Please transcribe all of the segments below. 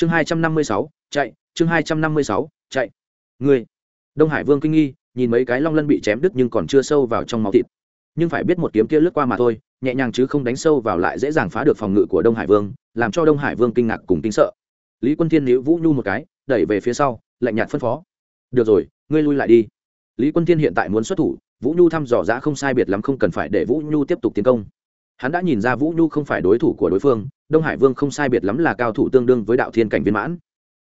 chương hai trăm năm mươi sáu, chạy, chương hai trăm năm mươi sáu, chạy. Người, đông hải vương kinh nghi, nhìn mấy cái long lân bị chém đứt nhưng còn chưa sâu vào trong máu thịt. Nhưng phải biết một kiếm kia lướt qua mà thôi, nhẹ nhàng chứ không đánh sâu vào lại dễ dàng phá được phòng ngự của đông hải vương, làm cho đông hải vương kinh ngạc cùng kinh sợ. Lý quân thiên níu vũ nhu một cái, đẩy về phía sau, lạnh nhạt phân phó. Được rồi, ngươi lui lại đi. Lý quân thiên hiện tại muốn xuất thủ, vũ nhu thăm dò dã không sai biệt lắm không cần phải để vũ nhu tiếp tục tiến công hắn đã nhìn ra vũ nhu không phải đối thủ của đối phương, đông hải vương không sai biệt lắm là cao thủ tương đương với đạo thiên cảnh viên mãn.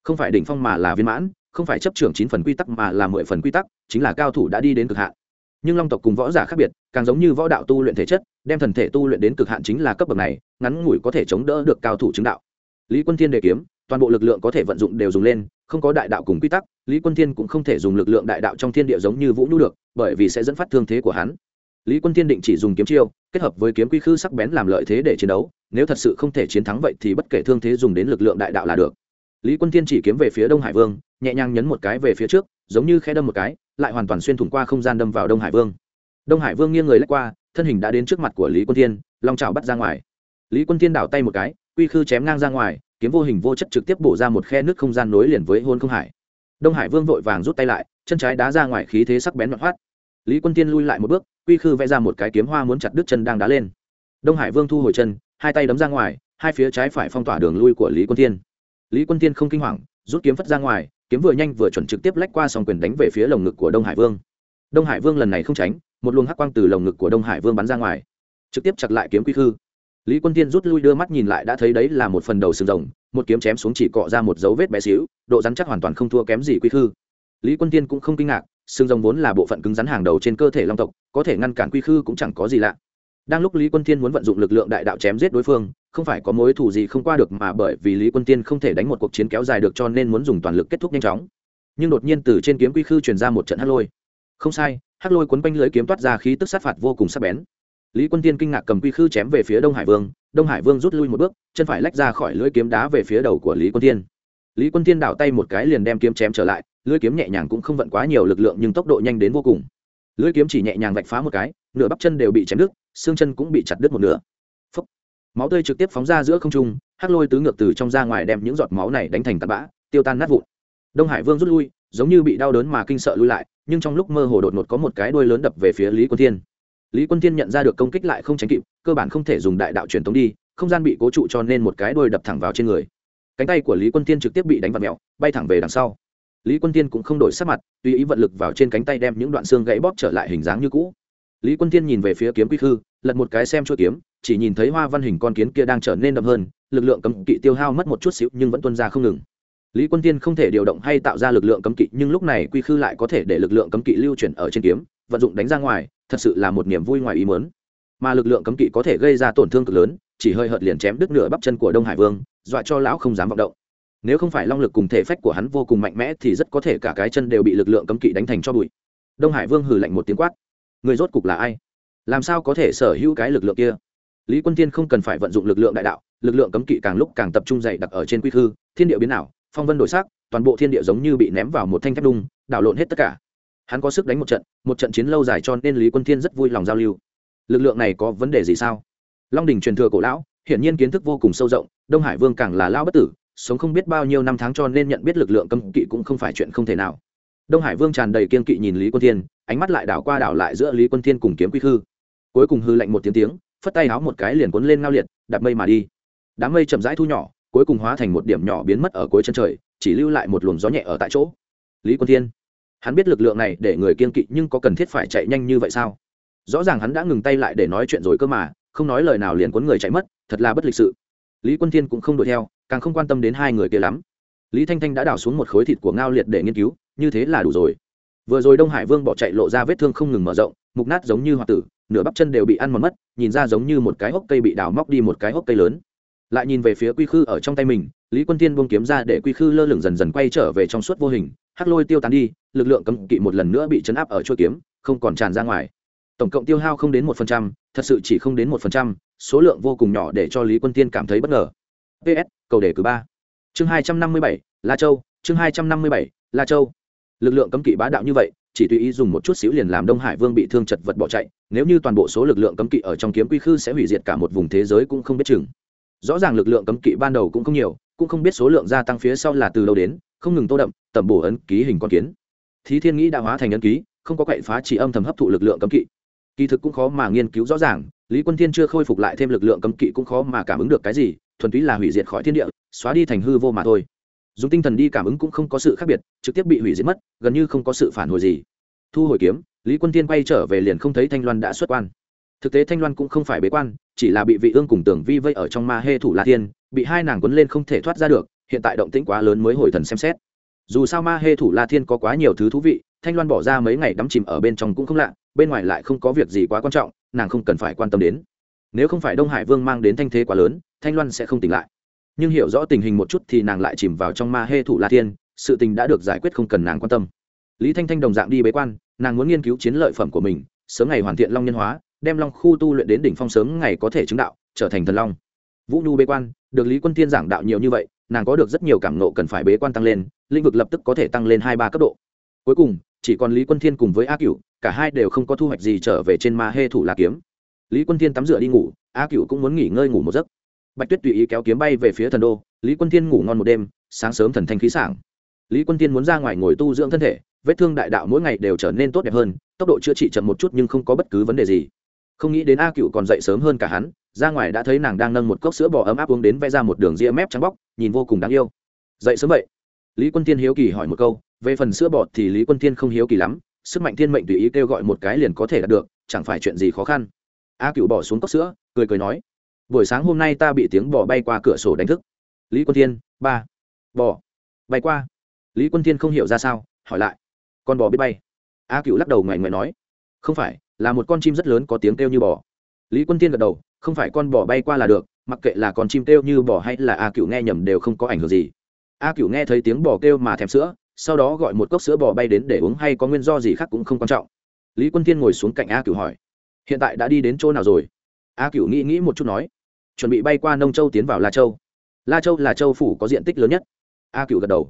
Không phải đỉnh phong mà là viên mãn, không phải chấp trưởng chín phần quy tắc mà là mười phần quy tắc, chính là cao thủ đã đi đến cực hạn. Nhưng long tộc cùng võ giả khác biệt, càng giống như võ đạo tu luyện thể chất, đem thần thể tu luyện đến cực hạn chính là cấp bậc này, ngắn ngủi có thể chống đỡ được cao thủ chứng đạo. Lý quân thiên đề kiếm, toàn bộ lực lượng có thể vận dụng đều dùng lên, không có đại đạo cùng quy tắc, lý quân thiên cũng không thể dùng lực lượng đại đạo trong thiên địa giống như vũ nhu được, bởi vì sẽ dẫn phát thương thế của hắn lý quân thiên định chỉ dùng kiếm chiêu, kết hợp với kiếm quy khư sắc bén làm lợi thế để chiến đấu, nếu thật sự không thể chiến thắng vậy thì bất kể thương thế dùng đến lực lượng đại đạo là được. Lý quân thiên chỉ kiếm về phía đông hải vương, nhẹ nhàng nhấn một cái về phía trước, giống như khe đâm một cái, lại hoàn toàn xuyên thủng qua không gian đâm vào đông hải vương. Đông hải vương nghiêng người lách qua, thân hình đã đến trước mặt của lý quân thiên, long trào bắt ra ngoài. Lý quân thiên đảo tay một cái, quy khư chém ngang ra ngoài, kiếm vô hình vô chất trực tiếp bổ ra một khe nước không gian nối liền với hôn không hải. Đông hải vương vội vàng rút tay lại, chân trái đá ra ngoài khí thế sắc bén loạn thoát lý quân tiên lui lại một bước, quy khư vẽ ra một cái kiếm hoa muốn chặt đứt chân đang đá lên. Đông hải vương thu hồi chân, hai tay đấm ra ngoài, hai phía trái phải phong tỏa đường lui của lý quân tiên lý quân tiên không kinh hoàng, rút kiếm phất ra ngoài, kiếm vừa nhanh vừa chuẩn trực tiếp lách qua sòng quyền đánh về phía lồng ngực của đông hải vương. Đông hải vương lần này không tránh, một luồng hắc quang từ lồng ngực của đông hải vương bắn ra ngoài, trực tiếp chặt lại kiếm quy khư. Lý quân tiên rút lui đưa mắt nhìn lại đã thấy đấy là một phần đầu sừng rồng, một kiếm chém xuống chỉ cọ ra một dấu vết bé xíu, độ rắn chắc hoàn toàn không thua kém gì quy khư. Lý quân tiên cũng không kinh ngạc xương rồng vốn là bộ phận cứng rắn hàng đầu trên cơ thể long tộc, có thể ngăn cản quy khư cũng chẳng có gì lạ. Đang lúc lý quân tiên muốn vận dụng lực lượng đại đạo chém giết đối phương, không phải có mối thù gì không qua được mà bởi vì lý quân tiên không thể đánh một cuộc chiến kéo dài được cho nên muốn dùng toàn lực kết thúc nhanh chóng. Nhưng đột nhiên từ trên kiếm quy khư truyền ra một trận hắc lôi. Không sai, hắc lôi quấn quanh lưới kiếm toát ra khí tức sát phạt vô cùng sắc bén. Lý quân tiên kinh ngạc cầm quy khư chém về phía đông hải vương, đông hải vương rút lui một bước, chân phải lách ra khỏi lưỡi kiếm đá về phía đầu của lý quân tiên lý quân tiên đảo tay một cái liền đem kiếm chém trở lại lưỡi kiếm nhẹ nhàng cũng không vận quá nhiều lực lượng nhưng tốc độ nhanh đến vô cùng. Lưỡi kiếm chỉ nhẹ nhàng vạch phá một cái, nửa bắp chân đều bị chém đứt, xương chân cũng bị chặt đứt một nửa. Phốc. máu tươi trực tiếp phóng ra giữa không trung, hắc lôi tứ ngược từ trong ra ngoài đem những giọt máu này đánh thành tạt bã, tiêu tan nát vụn. Đông hải vương rút lui, giống như bị đau đớn mà kinh sợ lui lại, nhưng trong lúc mơ hồ đột ngột có một cái đuôi lớn đập về phía lý quân thiên. Lý quân thiên nhận ra được công kích lại không tránh kịp, cơ bản không thể dùng đại đạo truyền tống đi, không gian bị cố trụ cho nên một cái đuôi đập thẳng vào trên người. Cánh tay của lý quân thiên trực tiếp bị đánh vào mẹo bay thẳng về đằng sau lý quân thiên cũng không đổi sắc mặt, tùy ý vận lực vào trên cánh tay đem những đoạn xương gãy bóp trở lại hình dáng như cũ. Lý quân thiên nhìn về phía kiếm quy khư, lật một cái xem chỗ kiếm, chỉ nhìn thấy hoa văn hình con kiến kia đang trở nên đậm hơn, lực lượng cấm kỵ tiêu hao mất một chút xíu nhưng vẫn tuân ra không ngừng. Lý quân tiên không thể điều động hay tạo ra lực lượng cấm kỵ, nhưng lúc này quy khư lại có thể để lực lượng cấm kỵ lưu chuyển ở trên kiếm, vận dụng đánh ra ngoài, thật sự là một niềm vui ngoài ý mớn mà lực lượng cấm kỵ có thể gây ra tổn thương cực lớn, chỉ hơi hợt liền chém đứt nửa bắp chân của đông hải vương, dọa cho lão không dám vọng động nếu không phải long lực cùng thể phách của hắn vô cùng mạnh mẽ thì rất có thể cả cái chân đều bị lực lượng cấm kỵ đánh thành cho bụi. Đông hải vương hừ lạnh một tiếng quát. Người rốt cục là ai? Làm sao có thể sở hữu cái lực lượng kia? Lý quân tiên không cần phải vận dụng lực lượng đại đạo, lực lượng cấm kỵ càng lúc càng tập trung dày đặc ở trên quy khư, thiên địa biến ảo, phong vân đổi sắc, toàn bộ thiên địa giống như bị ném vào một thanh thép đung, đảo lộn hết tất cả. Hắn có sức đánh một trận một trận chiến lâu dài cho nên lý quân thiên rất vui lòng giao lưu. Lực lượng này có vấn đề gì sao? Long đình truyền thừa cổ lão, hiển nhiên kiến thức vô cùng sâu rộng, đông hải vương càng là lao bất tử sống không biết bao nhiêu năm tháng cho nên nhận biết lực lượng cấm kỵ cũng không phải chuyện không thể nào. Đông hải vương tràn đầy kiên kỵ nhìn lý quân thiên, ánh mắt lại đảo qua đảo lại giữa lý quân thiên cùng kiếm quy khư. Cuối cùng hư lạnh một tiếng tiếng, phất tay háo một cái liền cuốn lên ngao liệt, đạp mây mà đi. Đám mây chậm rãi thu nhỏ, cuối cùng hóa thành một điểm nhỏ biến mất ở cuối chân trời, chỉ lưu lại một luồng gió nhẹ ở tại chỗ. Lý quân thiên, hắn biết lực lượng này để người kiên kỵ nhưng có cần thiết phải chạy nhanh như vậy sao? Rõ ràng hắn đã ngừng tay lại để nói chuyện rồi cơ mà, không nói lời nào liền cuốn người chạy mất, thật là bất lịch sự. Lý quân thiên cũng không đuổi theo càng không quan tâm đến hai người kia lắm. Lý thanh thanh đã đào xuống một khối thịt của ngao liệt để nghiên cứu, như thế là đủ rồi. Vừa rồi đông hải vương bỏ chạy lộ ra vết thương không ngừng mở rộng, mục nát giống như hoa tử, nửa bắp chân đều bị ăn mòn mất, nhìn ra giống như một cái hốc cây bị đào móc đi một cái hốc cây lớn. Lại nhìn về phía quy khư ở trong tay mình, lý quân tiên buông kiếm ra để quy khư lơ lửng dần dần quay trở về trong suốt vô hình, hắc lôi tiêu tán đi, lực lượng cấm kỵ một lần nữa bị chấn áp ở chuôi kiếm, không còn tràn ra ngoài. Tổng cộng tiêu hao không đến một phần trăm, thật sự chỉ không đến một phần trăm, số lượng vô cùng nhỏ để cho lý quân tiên cảm thấy bất ngờ ps cầu đề cử ba. Chương hai trăm năm mươi bảy, la châu, chương hai trăm năm mươi bảy, la châu. Lực lượng cấm kỵ bá đạo như vậy, chỉ tùy ý dùng một chút xíu liền làm đông hải vương bị thương chật vật bỏ chạy, nếu như toàn bộ số lực lượng cấm kỵ ở trong kiếm quy khư sẽ hủy diệt cả một vùng thế giới cũng không biết chừng. Rõ ràng lực lượng cấm kỵ ban đầu cũng không nhiều, cũng không biết số lượng gia tăng phía sau là từ đâu đến, không ngừng tô đậm, tẩm bổ ấn ký hình con kiến. Thí thiên nghĩ đã hóa thành ấn ký, không có cậy phá chỉ âm thầm hấp thụ lực lượng cấm kỵ. Kỳ thực cũng khó mà nghiên cứu rõ ràng, lý quân thiên chưa khôi phục lại thêm lực lượng cấm kỵ cũng khó mà cảm ứng được cái gì thuần túy là hủy diệt khỏi thiên địa, xóa đi thành hư vô mà thôi. Dùng tinh thần đi cảm ứng cũng không có sự khác biệt, trực tiếp bị hủy diệt mất, gần như không có sự phản hồi gì. Thu hồi kiếm, lý quân tiên quay trở về liền không thấy thanh loan đã xuất quan. Thực tế thanh loan cũng không phải bế quan, chỉ là bị vị ương cùng tưởng vi vây ở trong ma hê thủ la tiên bị hai nàng quấn lên không thể thoát ra được, hiện tại động tĩnh quá lớn mới hồi thần xem xét. Dù sao ma hê thủ la thiên có quá nhiều thứ thú vị, thanh loan bỏ ra mấy ngày đắm chìm ở bên trong cũng không lạ, bên ngoài lại không có việc gì quá quan trọng, nàng không cần phải quan tâm đến. Nếu không phải đông hải vương mang đến thanh thế quá lớn thanh loan sẽ không tỉnh lại. Nhưng hiểu rõ tình hình một chút thì nàng lại chìm vào trong ma hê thủ la thiên, sự tình đã được giải quyết không cần nàng quan tâm. Lý thanh thanh đồng dạng đi bế quan, nàng muốn nghiên cứu chiến lợi phẩm của mình, sớm ngày hoàn thiện long nhân hóa, đem long khu tu luyện đến đỉnh phong sớm ngày có thể chứng đạo, trở thành thần long. Vũ nhu bế quan, được lý quân tiên giảng đạo nhiều như vậy, nàng có được rất nhiều cảm nộ cần phải bế quan tăng lên, lĩnh vực lập tức có thể tăng lên hai ba cấp độ. Cuối cùng, chỉ còn lý quân thiên cùng với a cựu cả hai đều không có thu hoạch gì trở về trên ma hê thủ la kiếm. Lý quân thiên tắm rửa đi ngủ, a cựu cũng muốn nghỉ ngơi ngủ một giấc bạch tuyết tùy ý kéo kiếm bay về phía thần đô, lý quân thiên ngủ ngon một đêm, sáng sớm thần thanh khí sảng. Lý quân thiên muốn ra ngoài ngồi tu dưỡng thân thể, vết thương đại đạo mỗi ngày đều trở nên tốt đẹp hơn, tốc độ chữa trị chậm một chút nhưng không có bất cứ vấn đề gì. Không nghĩ đến a cựu còn dậy sớm hơn cả hắn, ra ngoài đã thấy nàng đang nâng một cốc sữa bò ấm áp uống đến vẽ ra một đường ria mép trắng bóc, nhìn vô cùng đáng yêu. Dậy sớm vậy? Lý quân Thiên hiếu kỳ hỏi một câu, về phần sữa bọt thì lý quân Thiên không hiếu kỳ lắm, sức mạnh thiên mệnh tùy ý kêu gọi một cái liền có thể đạt được, chẳng phải chuyện gì khó khăn. A cựu bỏ xuống cốc sữa, cười cười nói buổi sáng hôm nay ta bị tiếng bò bay qua cửa sổ đánh thức. Lý quân thiên, ba. Bò. Bay qua. Lý quân thiên không hiểu ra sao, hỏi lại. Con bò biết bay. A cựu lắc đầu ngoảnh ngoảnh nói. Không phải, là một con chim rất lớn có tiếng kêu như bò. Lý quân thiên gật đầu, không phải con bò bay qua là được, mặc kệ là con chim kêu như bò hay là a cựu nghe nhầm đều không có ảnh hưởng gì. A cựu nghe thấy tiếng bò kêu mà thèm sữa, sau đó gọi một cốc sữa bò bay đến để uống hay có nguyên do gì khác cũng không quan trọng. Lý quân thiên ngồi xuống cạnh a cựu hỏi. Hiện tại đã đi đến chỗ nào rồi? A cựu nghĩ nghĩ một chút nói chuẩn bị bay qua nông châu tiến vào la châu. La châu là châu phủ có diện tích lớn nhất. A cựu gật đầu.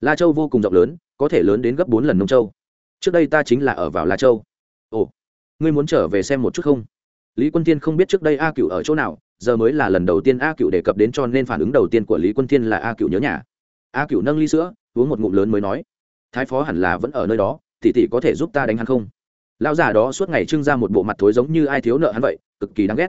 La châu vô cùng rộng lớn, có thể lớn đến gấp bốn lần nông châu. Trước đây ta chính là ở vào la châu. Ồ, ngươi muốn trở về xem một chút không? Lý quân tiên không biết trước đây a cựu ở chỗ nào, giờ mới là lần đầu tiên a cựu đề cập đến cho nên phản ứng đầu tiên của lý quân tiên là a cựu nhớ nhà. A cựu nâng ly sữa, uống một ngụm lớn mới nói, thái phó hẳn là vẫn ở nơi đó, tỷ tỷ có thể giúp ta đánh hắn không? Lão già đó suốt ngày trưng ra một bộ mặt thối giống như ai thiếu nợ hắn vậy, cực kỳ đáng ghét.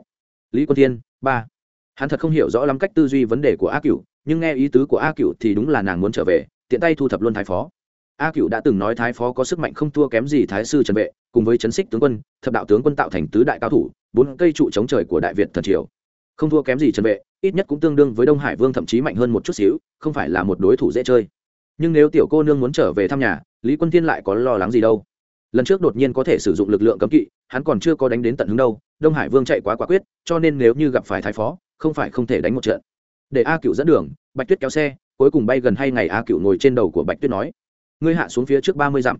Lý quân tiên ba hắn thật không hiểu rõ lắm cách tư duy vấn đề của a cựu nhưng nghe ý tứ của a cựu thì đúng là nàng muốn trở về, tiện tay thu thập luôn thái phó. A cựu đã từng nói thái phó có sức mạnh không thua kém gì thái sư trần vệ, cùng với chấn xích tướng quân, thập đạo tướng quân tạo thành tứ đại cao thủ, bốn cây trụ chống trời của đại việt thần triều. Không thua kém gì trần vệ, ít nhất cũng tương đương với đông hải vương thậm chí mạnh hơn một chút xíu, không phải là một đối thủ dễ chơi. Nhưng nếu tiểu cô nương muốn trở về thăm nhà, lý quân thiên lại có lo lắng gì đâu. Lần trước đột nhiên có thể sử dụng lực lượng cấm kỵ, hắn còn chưa có đánh đến tận hướng đâu, đông hải vương chạy quá quả quyết, cho nên nếu như gặp phải thái phó không phải không thể đánh một trận. Để a cựu dẫn đường, bạch tuyết kéo xe, cuối cùng bay gần hay ngày a cựu ngồi trên đầu của bạch tuyết nói, ngươi hạ xuống phía trước ba mươi dặm.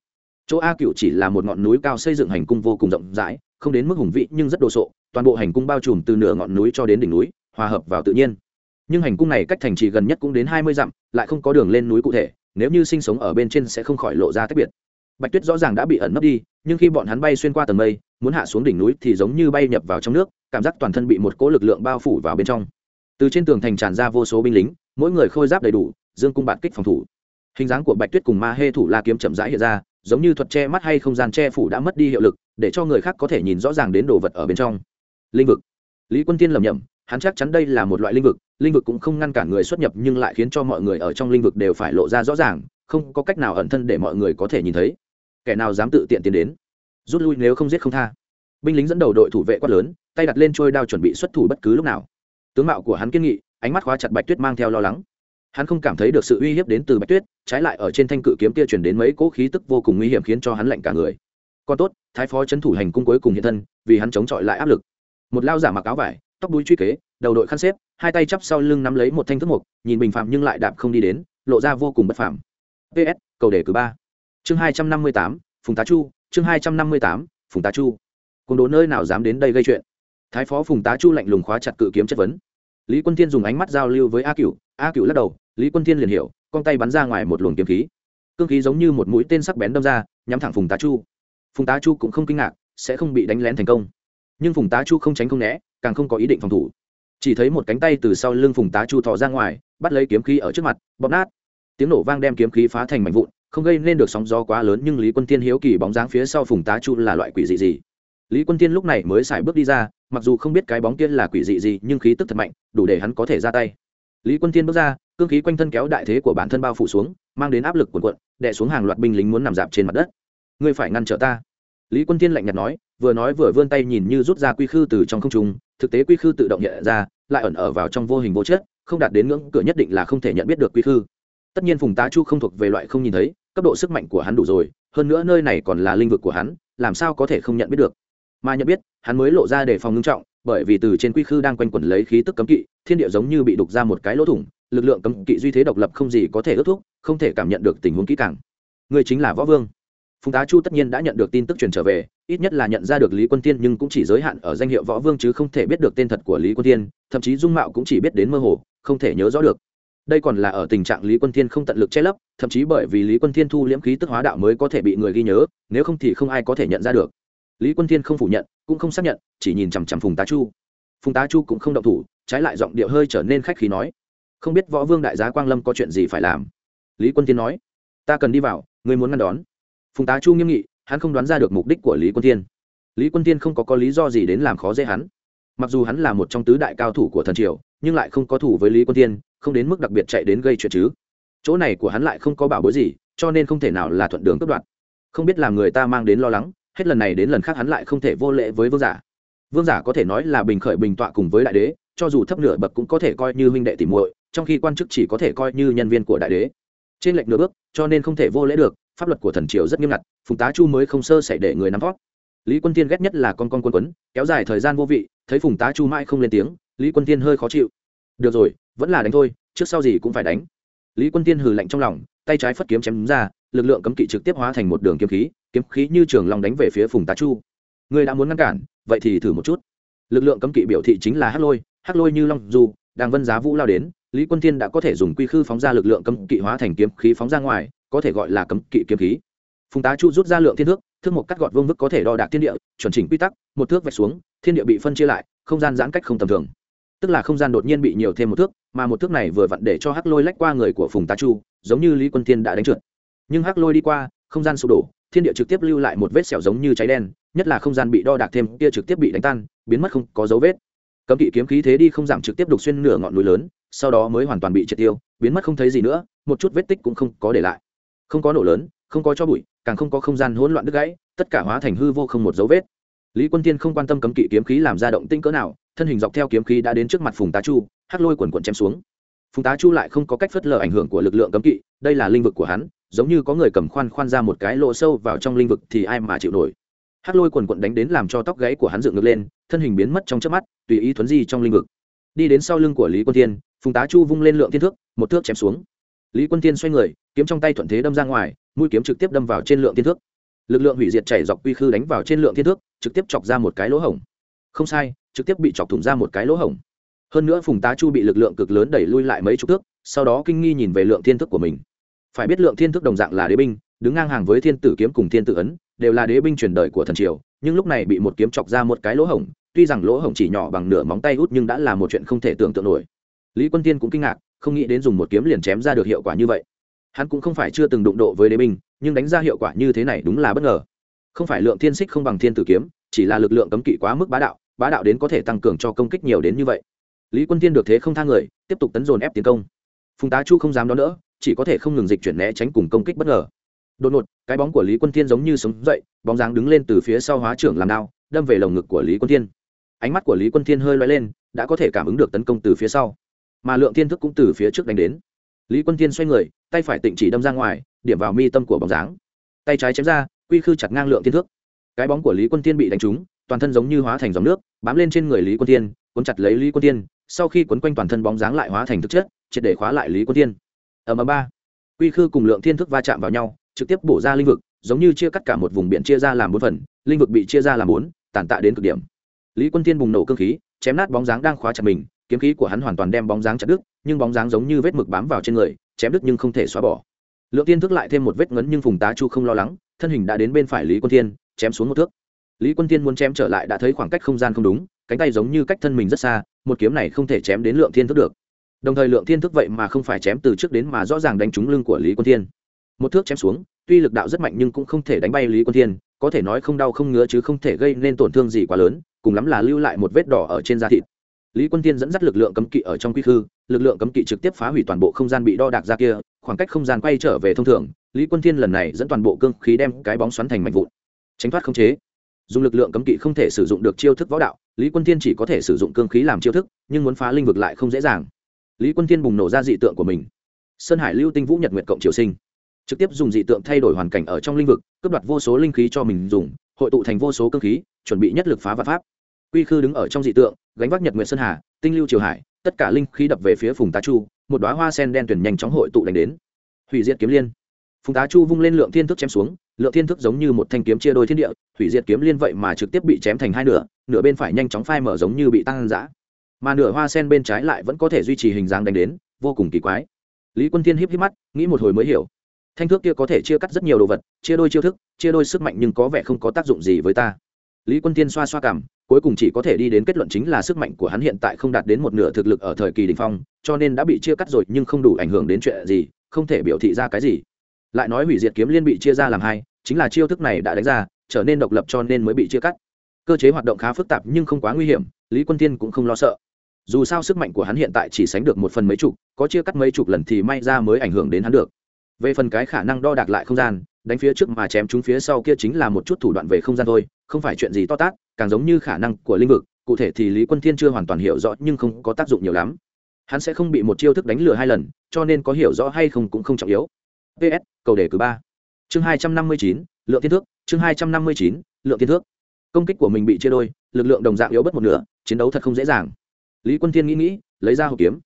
Chỗ a cựu chỉ là một ngọn núi cao xây dựng hành cung vô cùng rộng rãi, không đến mức hùng vĩ nhưng rất đồ sộ, toàn bộ hành cung bao trùm từ nửa ngọn núi cho đến đỉnh núi, hòa hợp vào tự nhiên. Nhưng hành cung này cách thành trì gần nhất cũng đến hai mươi dặm, lại không có đường lên núi cụ thể, nếu như sinh sống ở bên trên sẽ không khỏi lộ ra tách biệt bạch tuyết rõ ràng đã bị ẩn nấp đi, nhưng khi bọn hắn bay xuyên qua tầng mây, muốn hạ xuống đỉnh núi thì giống như bay nhập vào trong nước, cảm giác toàn thân bị một cỗ lực lượng bao phủ vào bên trong. Từ trên tường thành tràn ra vô số binh lính, mỗi người khôi giáp đầy đủ, dương cung bạt kích phòng thủ. Hình dáng của bạch tuyết cùng ma hê thủ la kiếm chậm rãi hiện ra, giống như thuật che mắt hay không gian che phủ đã mất đi hiệu lực, để cho người khác có thể nhìn rõ ràng đến đồ vật ở bên trong. Linh vực. Lý quân tiên lầm nhầm hắn chắc chắn đây là một loại linh vực linh vực cũng không ngăn cản người xuất nhập, nhưng lại khiến cho mọi người ở trong linh vực đều phải lộ ra rõ ràng, không có cách nào ẩn thân để mọi người có thể nhìn thấy kẻ nào dám tự tiện tiến đến, rút lui nếu không giết không tha. Binh lính dẫn đầu đội thủ vệ quát lớn, tay đặt lên trôi đao chuẩn bị xuất thủ bất cứ lúc nào. Tướng mạo của hắn kiên nghị, ánh mắt khóa chặt bạch tuyết mang theo lo lắng. Hắn không cảm thấy được sự uy hiếp đến từ bạch tuyết, trái lại ở trên thanh cự kiếm kia chuyển đến mấy cỗ khí tức vô cùng nguy hiểm khiến cho hắn lạnh cả người. Còn tốt, thái phó trấn thủ hành cung cuối cùng hiện thân, vì hắn chống chọi lại áp lực. Một lao giả mặc áo vải, tóc đuôi truy kế, đầu đội khăn xếp, hai tay chắp sau lưng nắm lấy một thanh thức mục, nhìn bình phạm nhưng lại đạp không đi đến, lộ ra vô cùng bất phạm ps cầu đề cử ba chương hai trăm năm mươi tám, phùng tá chu, chương hai trăm năm mươi tám, phùng tá chu. Cùng đồ nơi nào dám đến đây gây chuyện? Thái phó phùng tá chu lạnh lùng khóa chặt cự kiếm chất vấn. Lý quân thiên dùng ánh mắt giao lưu với a cựu a cựu lắc đầu, lý quân thiên liền hiểu, con tay bắn ra ngoài một luồng kiếm khí. Cương khí giống như một mũi tên sắc bén đâm ra, nhắm thẳng phùng tá chu. Phùng tá chu cũng không kinh ngạc, sẽ không bị đánh lén thành công. Nhưng phùng tá chu không tránh không né, càng không có ý định phòng thủ. Chỉ thấy một cánh tay từ sau lưng phùng tá chu thò ra ngoài, bắt lấy kiếm khí ở trước mặt, bóp nát. Tiếng nổ vang đem kiếm khí phá thành mảnh vụn không gây nên được sóng gió quá lớn, nhưng lý quân tiên hiếu kỳ bóng dáng phía sau phùng tá chu là loại quỷ dị gì? Lý quân tiên lúc này mới xài bước đi ra, mặc dù không biết cái bóng tiên là quỷ dị gì, nhưng khí tức thật mạnh, đủ để hắn có thể ra tay. Lý quân tiên bước ra, cương khí quanh thân kéo đại thế của bản thân bao phủ xuống, mang đến áp lực cuồn cuộn, đè xuống hàng loạt binh lính muốn nằm dạp trên mặt đất. Ngươi phải ngăn trở ta. Lý quân tiên lạnh nhạt nói, vừa nói vừa vươn tay nhìn như rút ra quy khư từ trong không trung, thực tế quy khư tự động hiện ra, lại ẩn ở vào trong vô hình vô chất, không đạt đến ngưỡng cửa nhất định là không thể nhận biết được quy khư. Tất nhiên phùng tá chu không thuộc về loại không nhìn thấy cấp độ sức mạnh của hắn đủ rồi, hơn nữa nơi này còn là linh vực của hắn, làm sao có thể không nhận biết được? Mà nhận biết, hắn mới lộ ra để phòng ngưng trọng, bởi vì từ trên quy khư đang quanh quẩn lấy khí tức cấm kỵ, thiên địa giống như bị đục ra một cái lỗ thủng, lực lượng cấm kỵ duy thế độc lập không gì có thể ước thúc, không thể cảm nhận được tình huống kỹ càng. Người chính là võ vương. Phùng tá chu tất nhiên đã nhận được tin tức truyền trở về, ít nhất là nhận ra được lý quân tiên nhưng cũng chỉ giới hạn ở danh hiệu võ vương chứ không thể biết được tên thật của lý quân tiên thậm chí dung mạo cũng chỉ biết đến mơ hồ, không thể nhớ rõ được đây còn là ở tình trạng lý quân thiên không tận lực che lấp, thậm chí bởi vì lý quân thiên thu liễm khí tức hóa đạo mới có thể bị người ghi nhớ, nếu không thì không ai có thể nhận ra được. Lý quân thiên không phủ nhận, cũng không xác nhận, chỉ nhìn chằm chằm phùng tá chu. Phùng tá chu cũng không động thủ, trái lại giọng điệu hơi trở nên khách khí nói, không biết võ vương đại giá quang lâm có chuyện gì phải làm? Lý quân thiên nói, ta cần đi vào người muốn ngăn đón. Phùng tá chu nghiêm nghị, hắn không đoán ra được mục đích của lý quân thiên. Lý quân thiên không có có lý do gì đến làm khó dễ hắn. Mặc dù hắn là một trong tứ đại cao thủ của thần triều, nhưng lại không có thủ với lý quân thiên không đến mức đặc biệt chạy đến gây chuyện chứ. Chỗ này của hắn lại không có bảo bối gì, cho nên không thể nào là thuận đường cướp đoạt. Không biết làm người ta mang đến lo lắng, hết lần này đến lần khác hắn lại không thể vô lễ với vương giả. Vương giả có thể nói là bình khởi bình tọa cùng với đại đế, cho dù thấp nửa bậc cũng có thể coi như huynh đệ tỉ muội, trong khi quan chức chỉ có thể coi như nhân viên của đại đế. Trên lệnh nửa bước, cho nên không thể vô lễ được, pháp luật của thần triều rất nghiêm ngặt, phùng tá chu mới không sơ sẩy để người nắm thoát lý quân tiên ghét nhất là con con quân quấn, kéo dài thời gian vô vị, thấy phùng tá chu mãi không lên tiếng, lý quân tiên hơi khó chịu. Được rồi vẫn là đánh thôi, trước sau gì cũng phải đánh. Lý quân tiên hừ lạnh trong lòng, tay trái phất kiếm chém ra, lực lượng cấm kỵ trực tiếp hóa thành một đường kiếm khí kiếm khí như trường long đánh về phía phùng tá chu. Người đã muốn ngăn cản, vậy thì thử một chút. Lực lượng cấm kỵ biểu thị chính là hắc lôi hắc lôi như long du đang vân giá vũ lao đến, lý quân tiên đã có thể dùng quy khư phóng ra lực lượng cấm kỵ hóa thành kiếm khí phóng ra ngoài, có thể gọi là cấm kỵ kiếm khí. Phùng tá chu rút ra lượng thiên thước thước một cắt gọt vương vức có thể đo đạc thiên địa, chuẩn chỉnh quy tắc, một thước vạch xuống, thiên địa bị phân chia lại, không gian giãn cách không tầm thường tức là không gian đột nhiên bị nhiều thêm một thước, mà một thước này vừa vặn để cho hắc lôi lách qua người của phùng tá chu, giống như lý quân thiên đã đánh trượt. Nhưng hắc lôi đi qua, không gian sụp đổ, thiên địa trực tiếp lưu lại một vết sẹo giống như cháy đen, nhất là không gian bị đo đạc thêm, kia trực tiếp bị đánh tan, biến mất không có dấu vết. Cấm kỵ kiếm khí thế đi không giảm trực tiếp đục xuyên nửa ngọn núi lớn, sau đó mới hoàn toàn bị triệt tiêu, biến mất không thấy gì nữa, một chút vết tích cũng không có để lại. Không có nổ lớn, không có cho bụi, càng không có không gian hỗn loạn đứt gãy, tất cả hóa thành hư vô không một dấu vết. Lý quân tiên không quan tâm cấm kỵ kiếm khí làm ra động tinh cỡ nào thân hình dọc theo kiếm khí đã đến trước mặt phùng tá chu hắc lôi quần quần chém xuống. Phùng tá chu lại không có cách phớt lờ ảnh hưởng của lực lượng cấm kỵ đây là linh vực của hắn giống như có người cầm khoan khoan ra một cái lỗ sâu vào trong linh vực thì ai mà chịu nổi. Hắc lôi quần quần đánh đến làm cho tóc gáy của hắn dựng ngược lên thân hình biến mất trong chớp mắt tùy ý thuấn di trong linh vực. Đi đến sau lưng của lý quân Thiên, phùng tá chu vung lên lượng thiên thước một thước chém xuống. Lý quân Thiên xoay người kiếm trong tay thuận thế đâm ra ngoài mũi kiếm trực tiếp đâm vào trên lượng thiên thước. Lực lượng hủy diệt chảy dọc quy khư đánh vào trên lượng thiên thước trực tiếp chọc ra một cái lỗ hổng không sai, trực tiếp bị chọc thủng ra một cái lỗ hổng. Hơn nữa phùng tá chu bị lực lượng cực lớn đẩy lui lại mấy chục thước, sau đó kinh nghi nhìn về lượng thiên thức của mình. Phải biết lượng thiên thức đồng dạng là đế binh, đứng ngang hàng với thiên tử kiếm cùng thiên tử ấn, đều là đế binh truyền đời của thần triều, nhưng lúc này bị một kiếm chọc ra một cái lỗ hổng, tuy rằng lỗ hổng chỉ nhỏ bằng nửa móng tay út nhưng đã là một chuyện không thể tưởng tượng nổi. Lý quân tiên cũng kinh ngạc, không nghĩ đến dùng một kiếm liền chém ra được hiệu quả như vậy. Hắn cũng không phải chưa từng đụng độ với đế binh, nhưng đánh ra hiệu quả như thế này đúng là bất ngờ. Không phải lượng thiên xích không bằng thiên tử kiếm, chỉ là lực lượng cấm kỵ quá mức bá đạo bá đạo đến có thể tăng cường cho công kích nhiều đến như vậy. Lý quân tiên được thế không tha người, tiếp tục tấn dồn ép tiến công. Phùng tá chu không dám đón đỡ, chỉ có thể không ngừng dịch chuyển né tránh cùng công kích bất ngờ. Đột ngột, cái bóng của lý quân tiên giống như sống dậy, bóng dáng đứng lên từ phía sau hóa trưởng làm đao, đâm về lồng ngực của lý quân tiên ánh mắt của lý quân tiên hơi loay lên, đã có thể cảm ứng được tấn công từ phía sau. Mà lượng thiên thức cũng từ phía trước đánh đến. Lý quân tiên xoay người, tay phải tịnh chỉ đâm ra ngoài, điểm vào mi tâm của bóng dáng. Tay trái chém ra, quy khư chặt ngang lượng thiên thước cái bóng của lý quân tiên bị đánh trúng toàn thân giống như hóa thành dòng nước, bám lên trên người lý quân tiên cuốn chặt lấy lý quân tiên sau khi quấn quanh toàn thân bóng dáng lại hóa thành thực chất, triệt để khóa lại lý quân tiên ở mờ ba. Quy khư cùng lượng thiên thức va chạm vào nhau, trực tiếp bổ ra linh vực, giống như chia cắt cả một vùng biển chia ra làm bốn phần, linh vực bị chia ra làm bốn, tàn tạ đến cực điểm. Lý quân tiên bùng nổ cơ khí, chém nát bóng dáng đang khóa chặt mình, kiếm khí của hắn hoàn toàn đem bóng dáng chặt đứt, nhưng bóng dáng giống như vết mực bám vào trên người, chém đứt nhưng không thể xóa bỏ. Lượng tiên thức lại thêm một vết ngấn nhưng phùng tá chu không lo lắng, thân hình đã đến bên phải lý quân thiên, chém xuống một thước lý quân thiên muốn chém trở lại đã thấy khoảng cách không gian không đúng, cánh tay giống như cách thân mình rất xa, một kiếm này không thể chém đến lượng thiên thức được. Đồng thời lượng thiên thức vậy mà không phải chém từ trước đến mà rõ ràng đánh trúng lưng của lý quân thiên. Một thước chém xuống, tuy lực đạo rất mạnh nhưng cũng không thể đánh bay lý quân thiên, có thể nói không đau không ngứa chứ không thể gây nên tổn thương gì quá lớn, cùng lắm là lưu lại một vết đỏ ở trên da thịt. Lý quân thiên dẫn dắt lực lượng cấm kỵ ở trong quy khư, lực lượng cấm kỵ trực tiếp phá hủy toàn bộ không gian bị đo đạc ra kia, khoảng cách không gian quay trở về thông thường, lý quân thiên lần này dẫn toàn bộ cương khí đem cái bóng xoắn thành mạnh vụn. Tránh thoát không chế dùng lực lượng cấm kỵ không thể sử dụng được chiêu thức võ đạo, lý quân thiên chỉ có thể sử dụng cương khí làm chiêu thức, nhưng muốn phá linh vực lại không dễ dàng. Lý quân thiên bùng nổ ra dị tượng của mình. Sơn hải lưu tinh vũ nhật nguyệt cộng triều sinh. Trực tiếp dùng dị tượng thay đổi hoàn cảnh ở trong linh vực, cướp đoạt vô số linh khí cho mình dùng, hội tụ thành vô số cương khí, chuẩn bị nhất lực phá vạn pháp. Quy khư đứng ở trong dị tượng, gánh vác nhật nguyệt sơn hà, tinh lưu triều hải, tất cả linh khí đập về phía phùng tá chu, một đoá hoa sen đen tuyển nhanh chóng hội tụ đánh đến. Hủy diệt kiếm liên. Phùng tá chu vung lên lượng thiên thức chém xuống lượng thiên thức giống như một thanh kiếm chia đôi thiên địa, hủy diệt kiếm liên vậy mà trực tiếp bị chém thành hai nửa nửa bên phải nhanh chóng phai mở giống như bị tăng giã mà nửa hoa sen bên trái lại vẫn có thể duy trì hình dáng đánh đến, vô cùng kỳ quái. Lý quân thiên híp híp mắt, nghĩ một hồi mới hiểu. Thanh thước kia có thể chia cắt rất nhiều đồ vật, chia đôi chiêu thức, chia đôi sức mạnh nhưng có vẻ không có tác dụng gì với ta. Lý quân thiên xoa xoa cảm, cuối cùng chỉ có thể đi đến kết luận chính là sức mạnh của hắn hiện tại không đạt đến một nửa thực lực ở thời kỳ đình phong, cho nên đã bị chia cắt rồi nhưng không đủ ảnh hưởng đến chuyện gì, không thể biểu thị ra cái gì lại nói hủy diệt kiếm liên bị chia ra làm hai, chính là chiêu thức này đã đánh ra, trở nên độc lập cho nên mới bị chia cắt. Cơ chế hoạt động khá phức tạp nhưng không quá nguy hiểm, lý quân thiên cũng không lo sợ. Dù sao sức mạnh của hắn hiện tại chỉ sánh được một phần mấy chục, có chia cắt mấy chục lần thì may ra mới ảnh hưởng đến hắn được. Về phần cái khả năng đo đạc lại không gian, đánh phía trước mà chém chúng phía sau kia chính là một chút thủ đoạn về không gian thôi, không phải chuyện gì to tát, càng giống như khả năng của linh vực, cụ thể thì lý quân thiên chưa hoàn toàn hiểu rõ nhưng không có tác dụng nhiều lắm. Hắn sẽ không bị một chiêu thức đánh lừa hai lần, cho nên có hiểu rõ hay không cũng không trọng yếu ps cầu đề cử ba. Chương hai trăm năm mươi chín, lượng thiên thước. Chương hai trăm năm mươi chín, lượng thiên thước. Công kích của mình bị chia đôi, lực lượng đồng dạng yếu bất một nửa, chiến đấu thật không dễ dàng. Lý quân thiên nghĩ nghĩ, lấy ra hộp kiếm.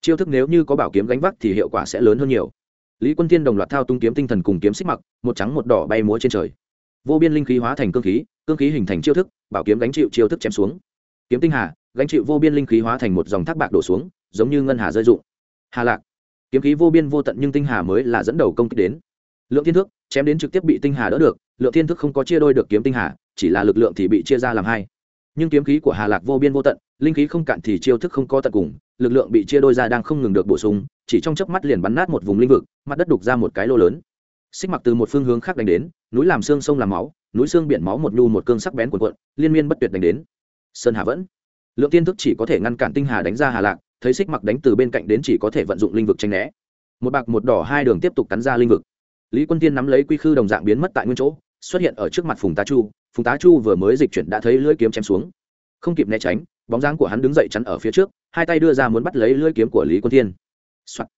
Chiêu thức nếu như có bảo kiếm gánh vác thì hiệu quả sẽ lớn hơn nhiều. Lý quân thiên đồng loạt thao tung kiếm tinh thần cùng kiếm xích mặc, một trắng một đỏ bay múa trên trời. Vô biên linh khí hóa thành cương khí cương khí hình thành chiêu thức, bảo kiếm gánh chịu chiêu thức chém xuống. Kiếm tinh hà, gánh chịu vô biên linh khí hóa thành một dòng thác bạc đổ xuống, giống như ngân hà rơi rụng. Hà lạc kiếm khí vô biên vô tận nhưng tinh hà mới là dẫn đầu công kích đến. Lượng thiên Thước chém đến trực tiếp bị tinh hà đỡ được, lượng thiên thức không có chia đôi được kiếm tinh hà, chỉ là lực lượng thì bị chia ra làm hai. Nhưng kiếm khí của hà lạc vô biên vô tận, linh khí không cạn thì chiêu thức không có tận cùng, lực lượng bị chia đôi ra đang không ngừng được bổ sung, chỉ trong chớp mắt liền bắn nát một vùng linh vực, mặt đất đục ra một cái lô lớn. Xích mặc từ một phương hướng khác đánh đến, núi làm xương sông làm máu, núi xương biển máu một nhu một cương sắc bén cuộn cuộn, liên miên bất tuyệt đánh đến. Sơn hà vẫn. Lượng tiên thức chỉ có thể ngăn cản tinh hà đánh ra hà lạc thấy xích mặc đánh từ bên cạnh đến chỉ có thể vận dụng linh vực tranh né. Một bạc một đỏ hai đường tiếp tục cắn ra linh vực. Lý quân tiên nắm lấy quy khư đồng dạng biến mất tại nguyên chỗ, xuất hiện ở trước mặt phùng tá chu. Phùng tá chu vừa mới dịch chuyển đã thấy lưỡi kiếm chém xuống. Không kịp né tránh, bóng dáng của hắn đứng dậy chắn ở phía trước, hai tay đưa ra muốn bắt lấy lưỡi kiếm của lý quân thiên、Soạn.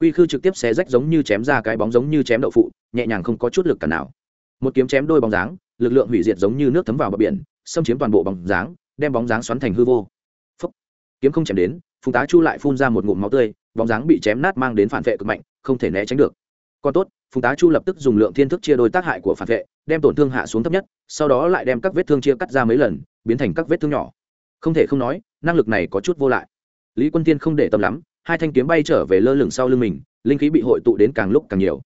quy khư trực tiếp xé rách giống như chém ra cái bóng giống như chém đậu phụ, nhẹ nhàng không có chút lực cả nào. Một kiếm chém đôi bóng dáng, lực lượng hủy diệt giống như nước thấm vào bờ biển, xâm chiếm toàn bộ bóng dáng, đem bóng dáng xoắn thành hư vô. Phúc. kiếm không chém đến phùng tá chu lại phun ra một ngụm máu tươi, bóng dáng bị chém nát mang đến phản vệ cực mạnh, không thể né tránh được. Còn tốt, phùng tá chu lập tức dùng lượng thiên thức chia đôi tác hại của phản vệ, đem tổn thương hạ xuống thấp nhất, sau đó lại đem các vết thương chia cắt ra mấy lần, biến thành các vết thương nhỏ. Không thể không nói, năng lực này có chút vô lại. Lý quân tiên không để tâm lắm, hai thanh kiếm bay trở về lơ lửng sau lưng mình, linh khí bị hội tụ đến càng lúc càng nhiều.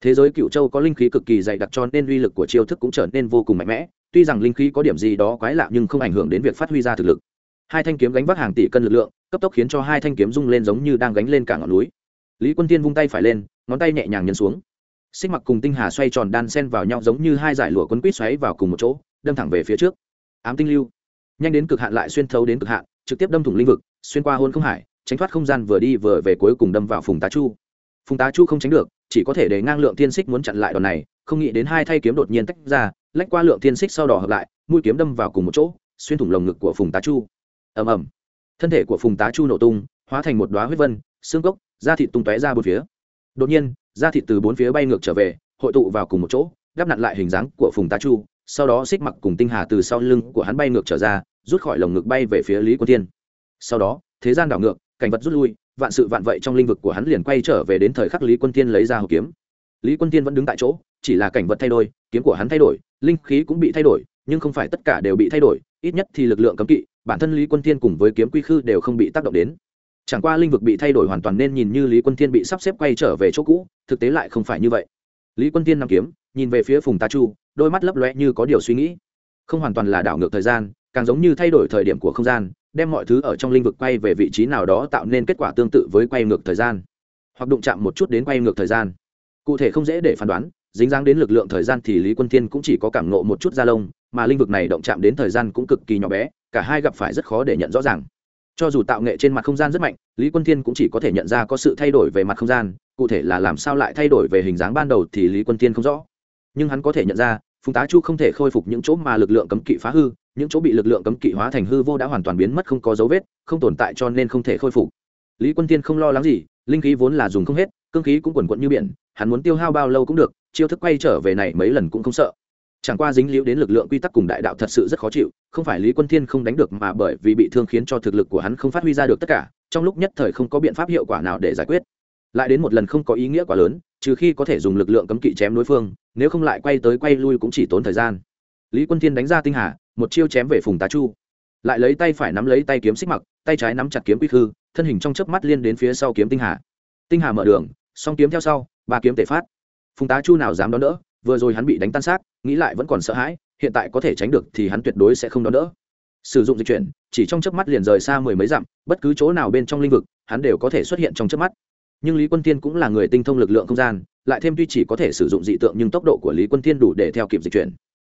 Thế giới cựu châu có linh khí cực kỳ dày đặc cho nên uy lực của chiêu thức cũng trở nên vô cùng mạnh mẽ, tuy rằng linh khí có điểm gì đó quái lạ nhưng không ảnh hưởng đến việc phát huy ra thực lực hai thanh kiếm gánh vác hàng tỷ cân lực lượng, cấp tốc khiến cho hai thanh kiếm rung lên giống như đang gánh lên cả ngọn núi. Lý quân tiên vung tay phải lên, ngón tay nhẹ nhàng nhấn xuống. Xích mặc cùng tinh hà xoay tròn đan sen vào nhau giống như hai giải lụa quấn quýt xoáy vào cùng một chỗ, đâm thẳng về phía trước. Ám tinh lưu. Nhanh đến cực hạn lại xuyên thấu đến cực hạn, trực tiếp đâm thủng linh vực, xuyên qua hôn không hải, tránh thoát không gian vừa đi vừa về cuối cùng đâm vào phùng tá chu. Phùng tá chu không tránh được, chỉ có thể để ngang lượng Thiên xích muốn chặn lại đòn này, không nghĩ đến hai thay kiếm đột nhiên tách ra, lách qua lượng Thiên xích sau đỏ hợp lại, mũi kiếm đâm vào cùng một chỗ, xuyên thủng lồng ngực của phùng tá chu ầm ầm. Thân thể của phùng tá chu nổ tung, hóa thành một đoá huyết vân, xương cốc, da thịt tung tóe ra bốn phía. Đột nhiên, da thịt từ bốn phía bay ngược trở về, hội tụ vào cùng một chỗ đắp nặn lại hình dáng của phùng tá chu, sau đó xích mặc cùng tinh hà từ sau lưng của hắn bay ngược trở ra, rút khỏi lồng ngực bay về phía lý quân tiên sau đó, thế gian đảo ngược, cảnh vật rút lui, vạn sự vạn vậy trong lĩnh vực của hắn liền quay trở về đến thời khắc lý quân tiên lấy ra hộp kiếm. Lý quân tiên vẫn đứng tại chỗ, chỉ là cảnh vật thay đổi, kiếm của hắn thay đổi, linh khí cũng bị thay đổi, nhưng không phải tất cả đều bị thay đổi, ít nhất thì lực lượng cấm kỵ bản thân lý quân Thiên cùng với kiếm quy khư đều không bị tác động đến. Chẳng qua linh vực bị thay đổi hoàn toàn nên nhìn như lý quân Thiên bị sắp xếp quay trở về chỗ cũ, thực tế lại không phải như vậy. Lý quân Thiên nằm kiếm, nhìn về phía phùng tá chu, đôi mắt lấp loe như có điều suy nghĩ. Không hoàn toàn là đảo ngược thời gian, càng giống như thay đổi thời điểm của không gian, đem mọi thứ ở trong lĩnh vực quay về vị trí nào đó tạo nên kết quả tương tự với quay ngược thời gian. Hoặc đụng chạm một chút đến quay ngược thời gian. Cụ thể không dễ để phán đoán, dính dáng đến lực lượng thời gian thì lý quân Thiên cũng chỉ có cảm nộ một chút da lông mà lĩnh vực này động chạm đến thời gian cũng cực kỳ nhỏ bé, cả hai gặp phải rất khó để nhận rõ ràng. Cho dù tạo nghệ trên mặt không gian rất mạnh, lý quân thiên cũng chỉ có thể nhận ra có sự thay đổi về mặt không gian, cụ thể là làm sao lại thay đổi về hình dáng ban đầu thì lý quân thiên không rõ. Nhưng hắn có thể nhận ra, phùng tá chu không thể khôi phục những chỗ mà lực lượng cấm kỵ phá hư, những chỗ bị lực lượng cấm kỵ hóa thành hư vô đã hoàn toàn biến mất không có dấu vết, không tồn tại cho nên không thể khôi phục. Lý quân tiên không lo lắng gì, linh khí vốn là dùng không hết, cương khí cũng quần quận như biển, hắn muốn tiêu hao bao lâu cũng được, chiêu thức quay trở về này mấy lần cũng không sợ chẳng qua dính liễu đến lực lượng quy tắc cùng đại đạo thật sự rất khó chịu, không phải lý quân thiên không đánh được mà bởi vì bị thương khiến cho thực lực của hắn không phát huy ra được tất cả, trong lúc nhất thời không có biện pháp hiệu quả nào để giải quyết. Lại đến một lần không có ý nghĩa quá lớn, trừ khi có thể dùng lực lượng cấm kỵ chém đối phương, nếu không lại quay tới quay lui cũng chỉ tốn thời gian. Lý quân thiên đánh ra tinh hà, một chiêu chém về phùng tá chu. Lại lấy tay phải nắm lấy tay kiếm xích mặc, tay trái nắm chặt kiếm quy khư, thân hình trong chớp mắt liên đến phía sau kiếm tinh hà. Tinh hà mở đường, song kiếm theo sau, ba kiếm tể phát. Phùng tá chu nào dám đón đỡ vừa rồi hắn bị đánh tan xác, nghĩ lại vẫn còn sợ hãi, hiện tại có thể tránh được thì hắn tuyệt đối sẽ không đón đỡ. Sử dụng dịch chuyển, chỉ trong chớp mắt liền rời xa mười mấy dặm, bất cứ chỗ nào bên trong lĩnh vực, hắn đều có thể xuất hiện trong chớp mắt. Nhưng lý quân tiên cũng là người tinh thông lực lượng không gian, lại thêm tuy chỉ có thể sử dụng dị tượng nhưng tốc độ của lý quân tiên đủ để theo kịp dịch chuyển.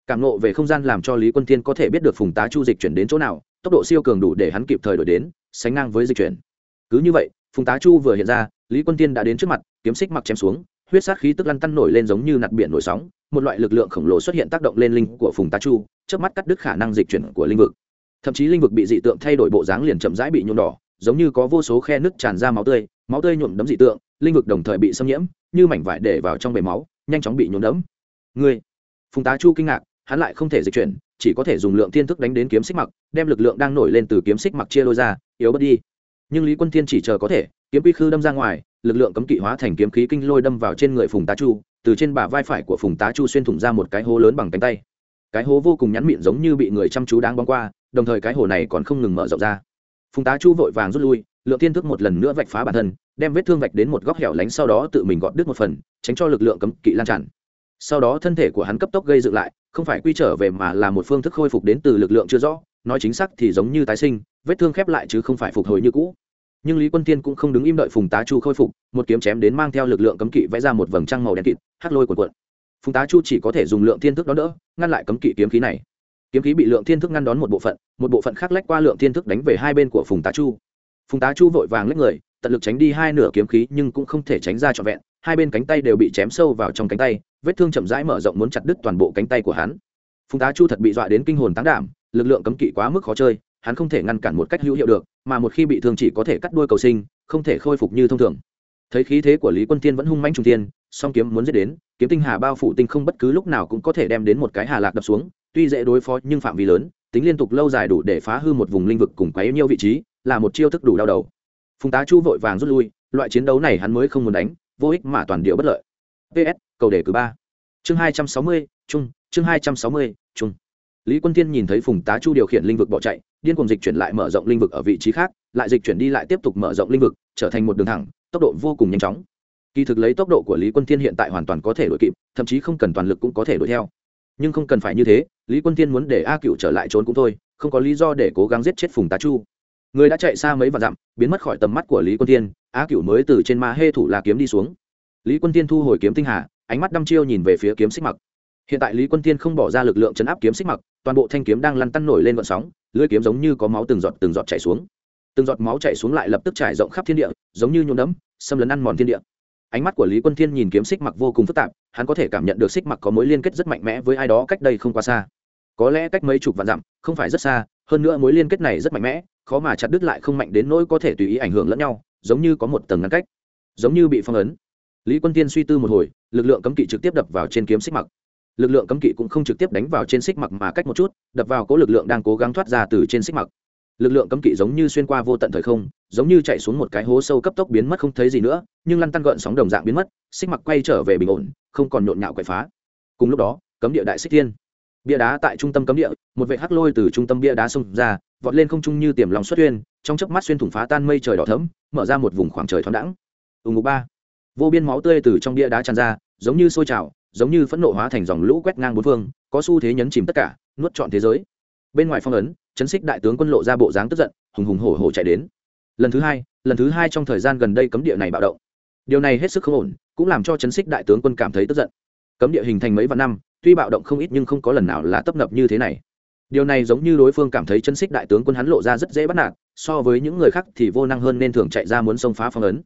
Cảm nộ về không gian làm cho lý quân tiên có thể biết được phùng tá chu dịch chuyển đến chỗ nào, tốc độ siêu cường đủ để hắn kịp thời đổi đến, sánh ngang với dịch chuyển. Cứ như vậy, phùng tá chu vừa hiện ra, lý quân tiên đã đến trước mặt, kiếm xích mặc chém xuống huyết sát khí tức lăn tăn nổi lên giống như nạt biển nổi sóng, một loại lực lượng khổng lồ xuất hiện tác động lên linh của phùng tá chu trước mắt cắt đứt khả năng dịch chuyển của linh vực. Thậm chí linh vực bị dị tượng thay đổi bộ dáng liền chậm rãi bị nhuộm đỏ, giống như có vô số khe nứt tràn ra máu tươi máu tươi nhuộm đấm dị tượng, linh vực đồng thời bị xâm nhiễm, như mảnh vải để vào trong bể máu, nhanh chóng bị nhuộm đấm người phùng tá chu kinh ngạc, hắn lại không thể dịch chuyển, chỉ có thể dùng lượng thiên thức đánh đến kiếm xích mặc đem lực lượng đang nổi lên từ kiếm xích mặc chia lôi ra, yếu bớt đi. Nhưng lý quân thiên chỉ chờ có thể, kiếm quy khư đâm ra ngoài lực lượng cấm kỵ hóa thành kiếm khí kinh lôi đâm vào trên người phùng tá chu, từ trên bả vai phải của phùng tá chu xuyên thủng ra một cái hố lớn bằng cánh tay. Cái hố vô cùng nhắn mịn giống như bị người chăm chú đáng bóng qua, đồng thời cái hố này còn không ngừng mở rộng ra. Phùng tá chu vội vàng rút lui, lượng thiên thức một lần nữa vạch phá bản thân, đem vết thương vạch đến một góc hẻo lánh sau đó tự mình gọt đứt một phần, tránh cho lực lượng cấm kỵ lan tràn. Sau đó thân thể của hắn cấp tốc gây dựng lại, không phải quy trở về mà là một phương thức khôi phục đến từ lực lượng chưa rõ, nói chính xác thì giống như tái sinh, vết thương khép lại chứ không phải phục hồi như cũ nhưng lý quân tiên cũng không đứng im đợi phùng tá chu khôi phục, một kiếm chém đến mang theo lực lượng cấm kỵ vẽ ra một vầng trăng màu đen kịt hắt lôi cuộn cuộn. Phùng tá chu chỉ có thể dùng lượng thiên thức đó đỡ, ngăn lại cấm kỵ kiếm khí này. Kiếm khí bị lượng thiên thức ngăn đón một bộ phận, một bộ phận khác lách qua lượng thiên thức đánh về hai bên của phùng tá chu. Phùng tá chu vội vàng lách người, tận lực tránh đi hai nửa kiếm khí nhưng cũng không thể tránh ra trọn vẹn, hai bên cánh tay đều bị chém sâu vào trong cánh tay, vết thương chậm rãi mở rộng muốn chặt đứt toàn bộ cánh tay của hắn. Phùng tá chu thật bị dọa đến kinh hồn tán đảm, lực lượng cấm kỵ quá mức khó chơi, hắn không thể ngăn cản một cách hữu hiệu được mà một khi bị thương chỉ có thể cắt đuôi cầu sinh không thể khôi phục như thông thường. Thấy khí thế của lý quân tiên vẫn hung manh trung tiên song kiếm muốn giết đến kiếm tinh hà bao phủ tinh không bất cứ lúc nào cũng có thể đem đến một cái hà lạc đập xuống tuy dễ đối phó nhưng phạm vi lớn tính liên tục lâu dài đủ để phá hư một vùng linh vực cùng quấy nhiều vị trí là một chiêu thức đủ đau đầu. Phùng tá chu vội vàng rút lui loại chiến đấu này hắn mới không muốn đánh vô ích mà toàn điệu bất lợi. Ps cầu đề cử ba. Chương hai trăm sáu mươi Chung, chương hai trăm sáu mươi Chung. lý quân tiên nhìn thấy phùng tá chu điều khiển linh vực bỏ chạy điên cuồng dịch chuyển lại mở rộng linh vực ở vị trí khác lại dịch chuyển đi lại tiếp tục mở rộng linh vực trở thành một đường thẳng tốc độ vô cùng nhanh chóng. Kỳ thực lấy tốc độ của lý quân Thiên hiện tại hoàn toàn có thể đuổi kịp thậm chí không cần toàn lực cũng có thể đuổi theo. Nhưng không cần phải như thế lý quân Thiên muốn để a cựu trở lại trốn cũng thôi không có lý do để cố gắng giết chết phùng tá chu. Người đã chạy xa mấy vạn dặm biến mất khỏi tầm mắt của lý quân Thiên, a cựu mới từ trên ma hê thủ là kiếm đi xuống. Lý quân Thiên thu hồi kiếm tinh hà ánh mắt đăm chiêu nhìn về phía kiếm xích mặc. Hiện tại lý quân tiên không bỏ ra lực lượng chấn áp kiếm xích mặc toàn bộ thanh kiếm đang lăn tăn nổi lên vận sóng lưỡi kiếm giống như có máu từng giọt từng giọt chảy xuống. Từng giọt máu chảy xuống lại lập tức trải rộng khắp thiên địa giống như nhuộm nấm, xâm lấn ăn mòn thiên địa. Ánh mắt của lý quân thiên nhìn kiếm xích mặc vô cùng phức tạp hắn có thể cảm nhận được xích mặc có mối liên kết rất mạnh mẽ với ai đó cách đây không quá xa. Có lẽ cách mấy chục vạn dặm không phải rất xa hơn nữa mối liên kết này rất mạnh mẽ khó mà chặt đứt lại không mạnh đến nỗi có thể tùy ý ảnh hưởng lẫn nhau giống như có một tầng ngăn cách giống như bị phong ấn. Lý quân tiên suy tư một hồi lực lượng cấm kỵ trực tiếp đập vào trên kiếm xích mặc lực lượng cấm kỵ cũng không trực tiếp đánh vào trên xích mặc mà cách một chút, đập vào cố lực lượng đang cố gắng thoát ra từ trên xích mặc. Lực lượng cấm kỵ giống như xuyên qua vô tận thời không, giống như chạy xuống một cái hố sâu cấp tốc biến mất không thấy gì nữa, nhưng lăn tăn gợn sóng đồng dạng biến mất, xích mặc quay trở về bình ổn, không còn nhộn nhạo quậy phá. Cùng lúc đó, cấm địa đại xích thiên. Bia đá tại trung tâm cấm địa, một vệ hắc lôi từ trung tâm bia đá xông ra, vọt lên không trung như tiềm lòng xuất huyên, trong chớp mắt xuyên thủng phá tan mây trời đỏ thấm mở ra một vùng khoảng trời thoáng đẳng ùng ngục ba. Vô biên máu tươi từ trong bia đá tràn ra, giống như sôi trào giống như phẫn nộ hóa thành dòng lũ quét ngang bốn phương, có xu thế nhấn chìm tất cả, nuốt trọn thế giới. Bên ngoài phong ấn, chấn xích đại tướng quân lộ ra bộ dáng tức giận, hùng hùng hổ hổ chạy đến. Lần thứ hai, lần thứ hai trong thời gian gần đây cấm địa này bạo động. Điều này hết sức không ổn, cũng làm cho chấn xích đại tướng quân cảm thấy tức giận. Cấm địa hình thành mấy vạn năm, tuy bạo động không ít nhưng không có lần nào là tấp nập như thế này. Điều này giống như đối phương cảm thấy chấn xích đại tướng quân hắn lộ ra rất dễ bắt nạt, so với những người khác thì vô năng hơn nên thường chạy ra muốn xông phá phong ấn.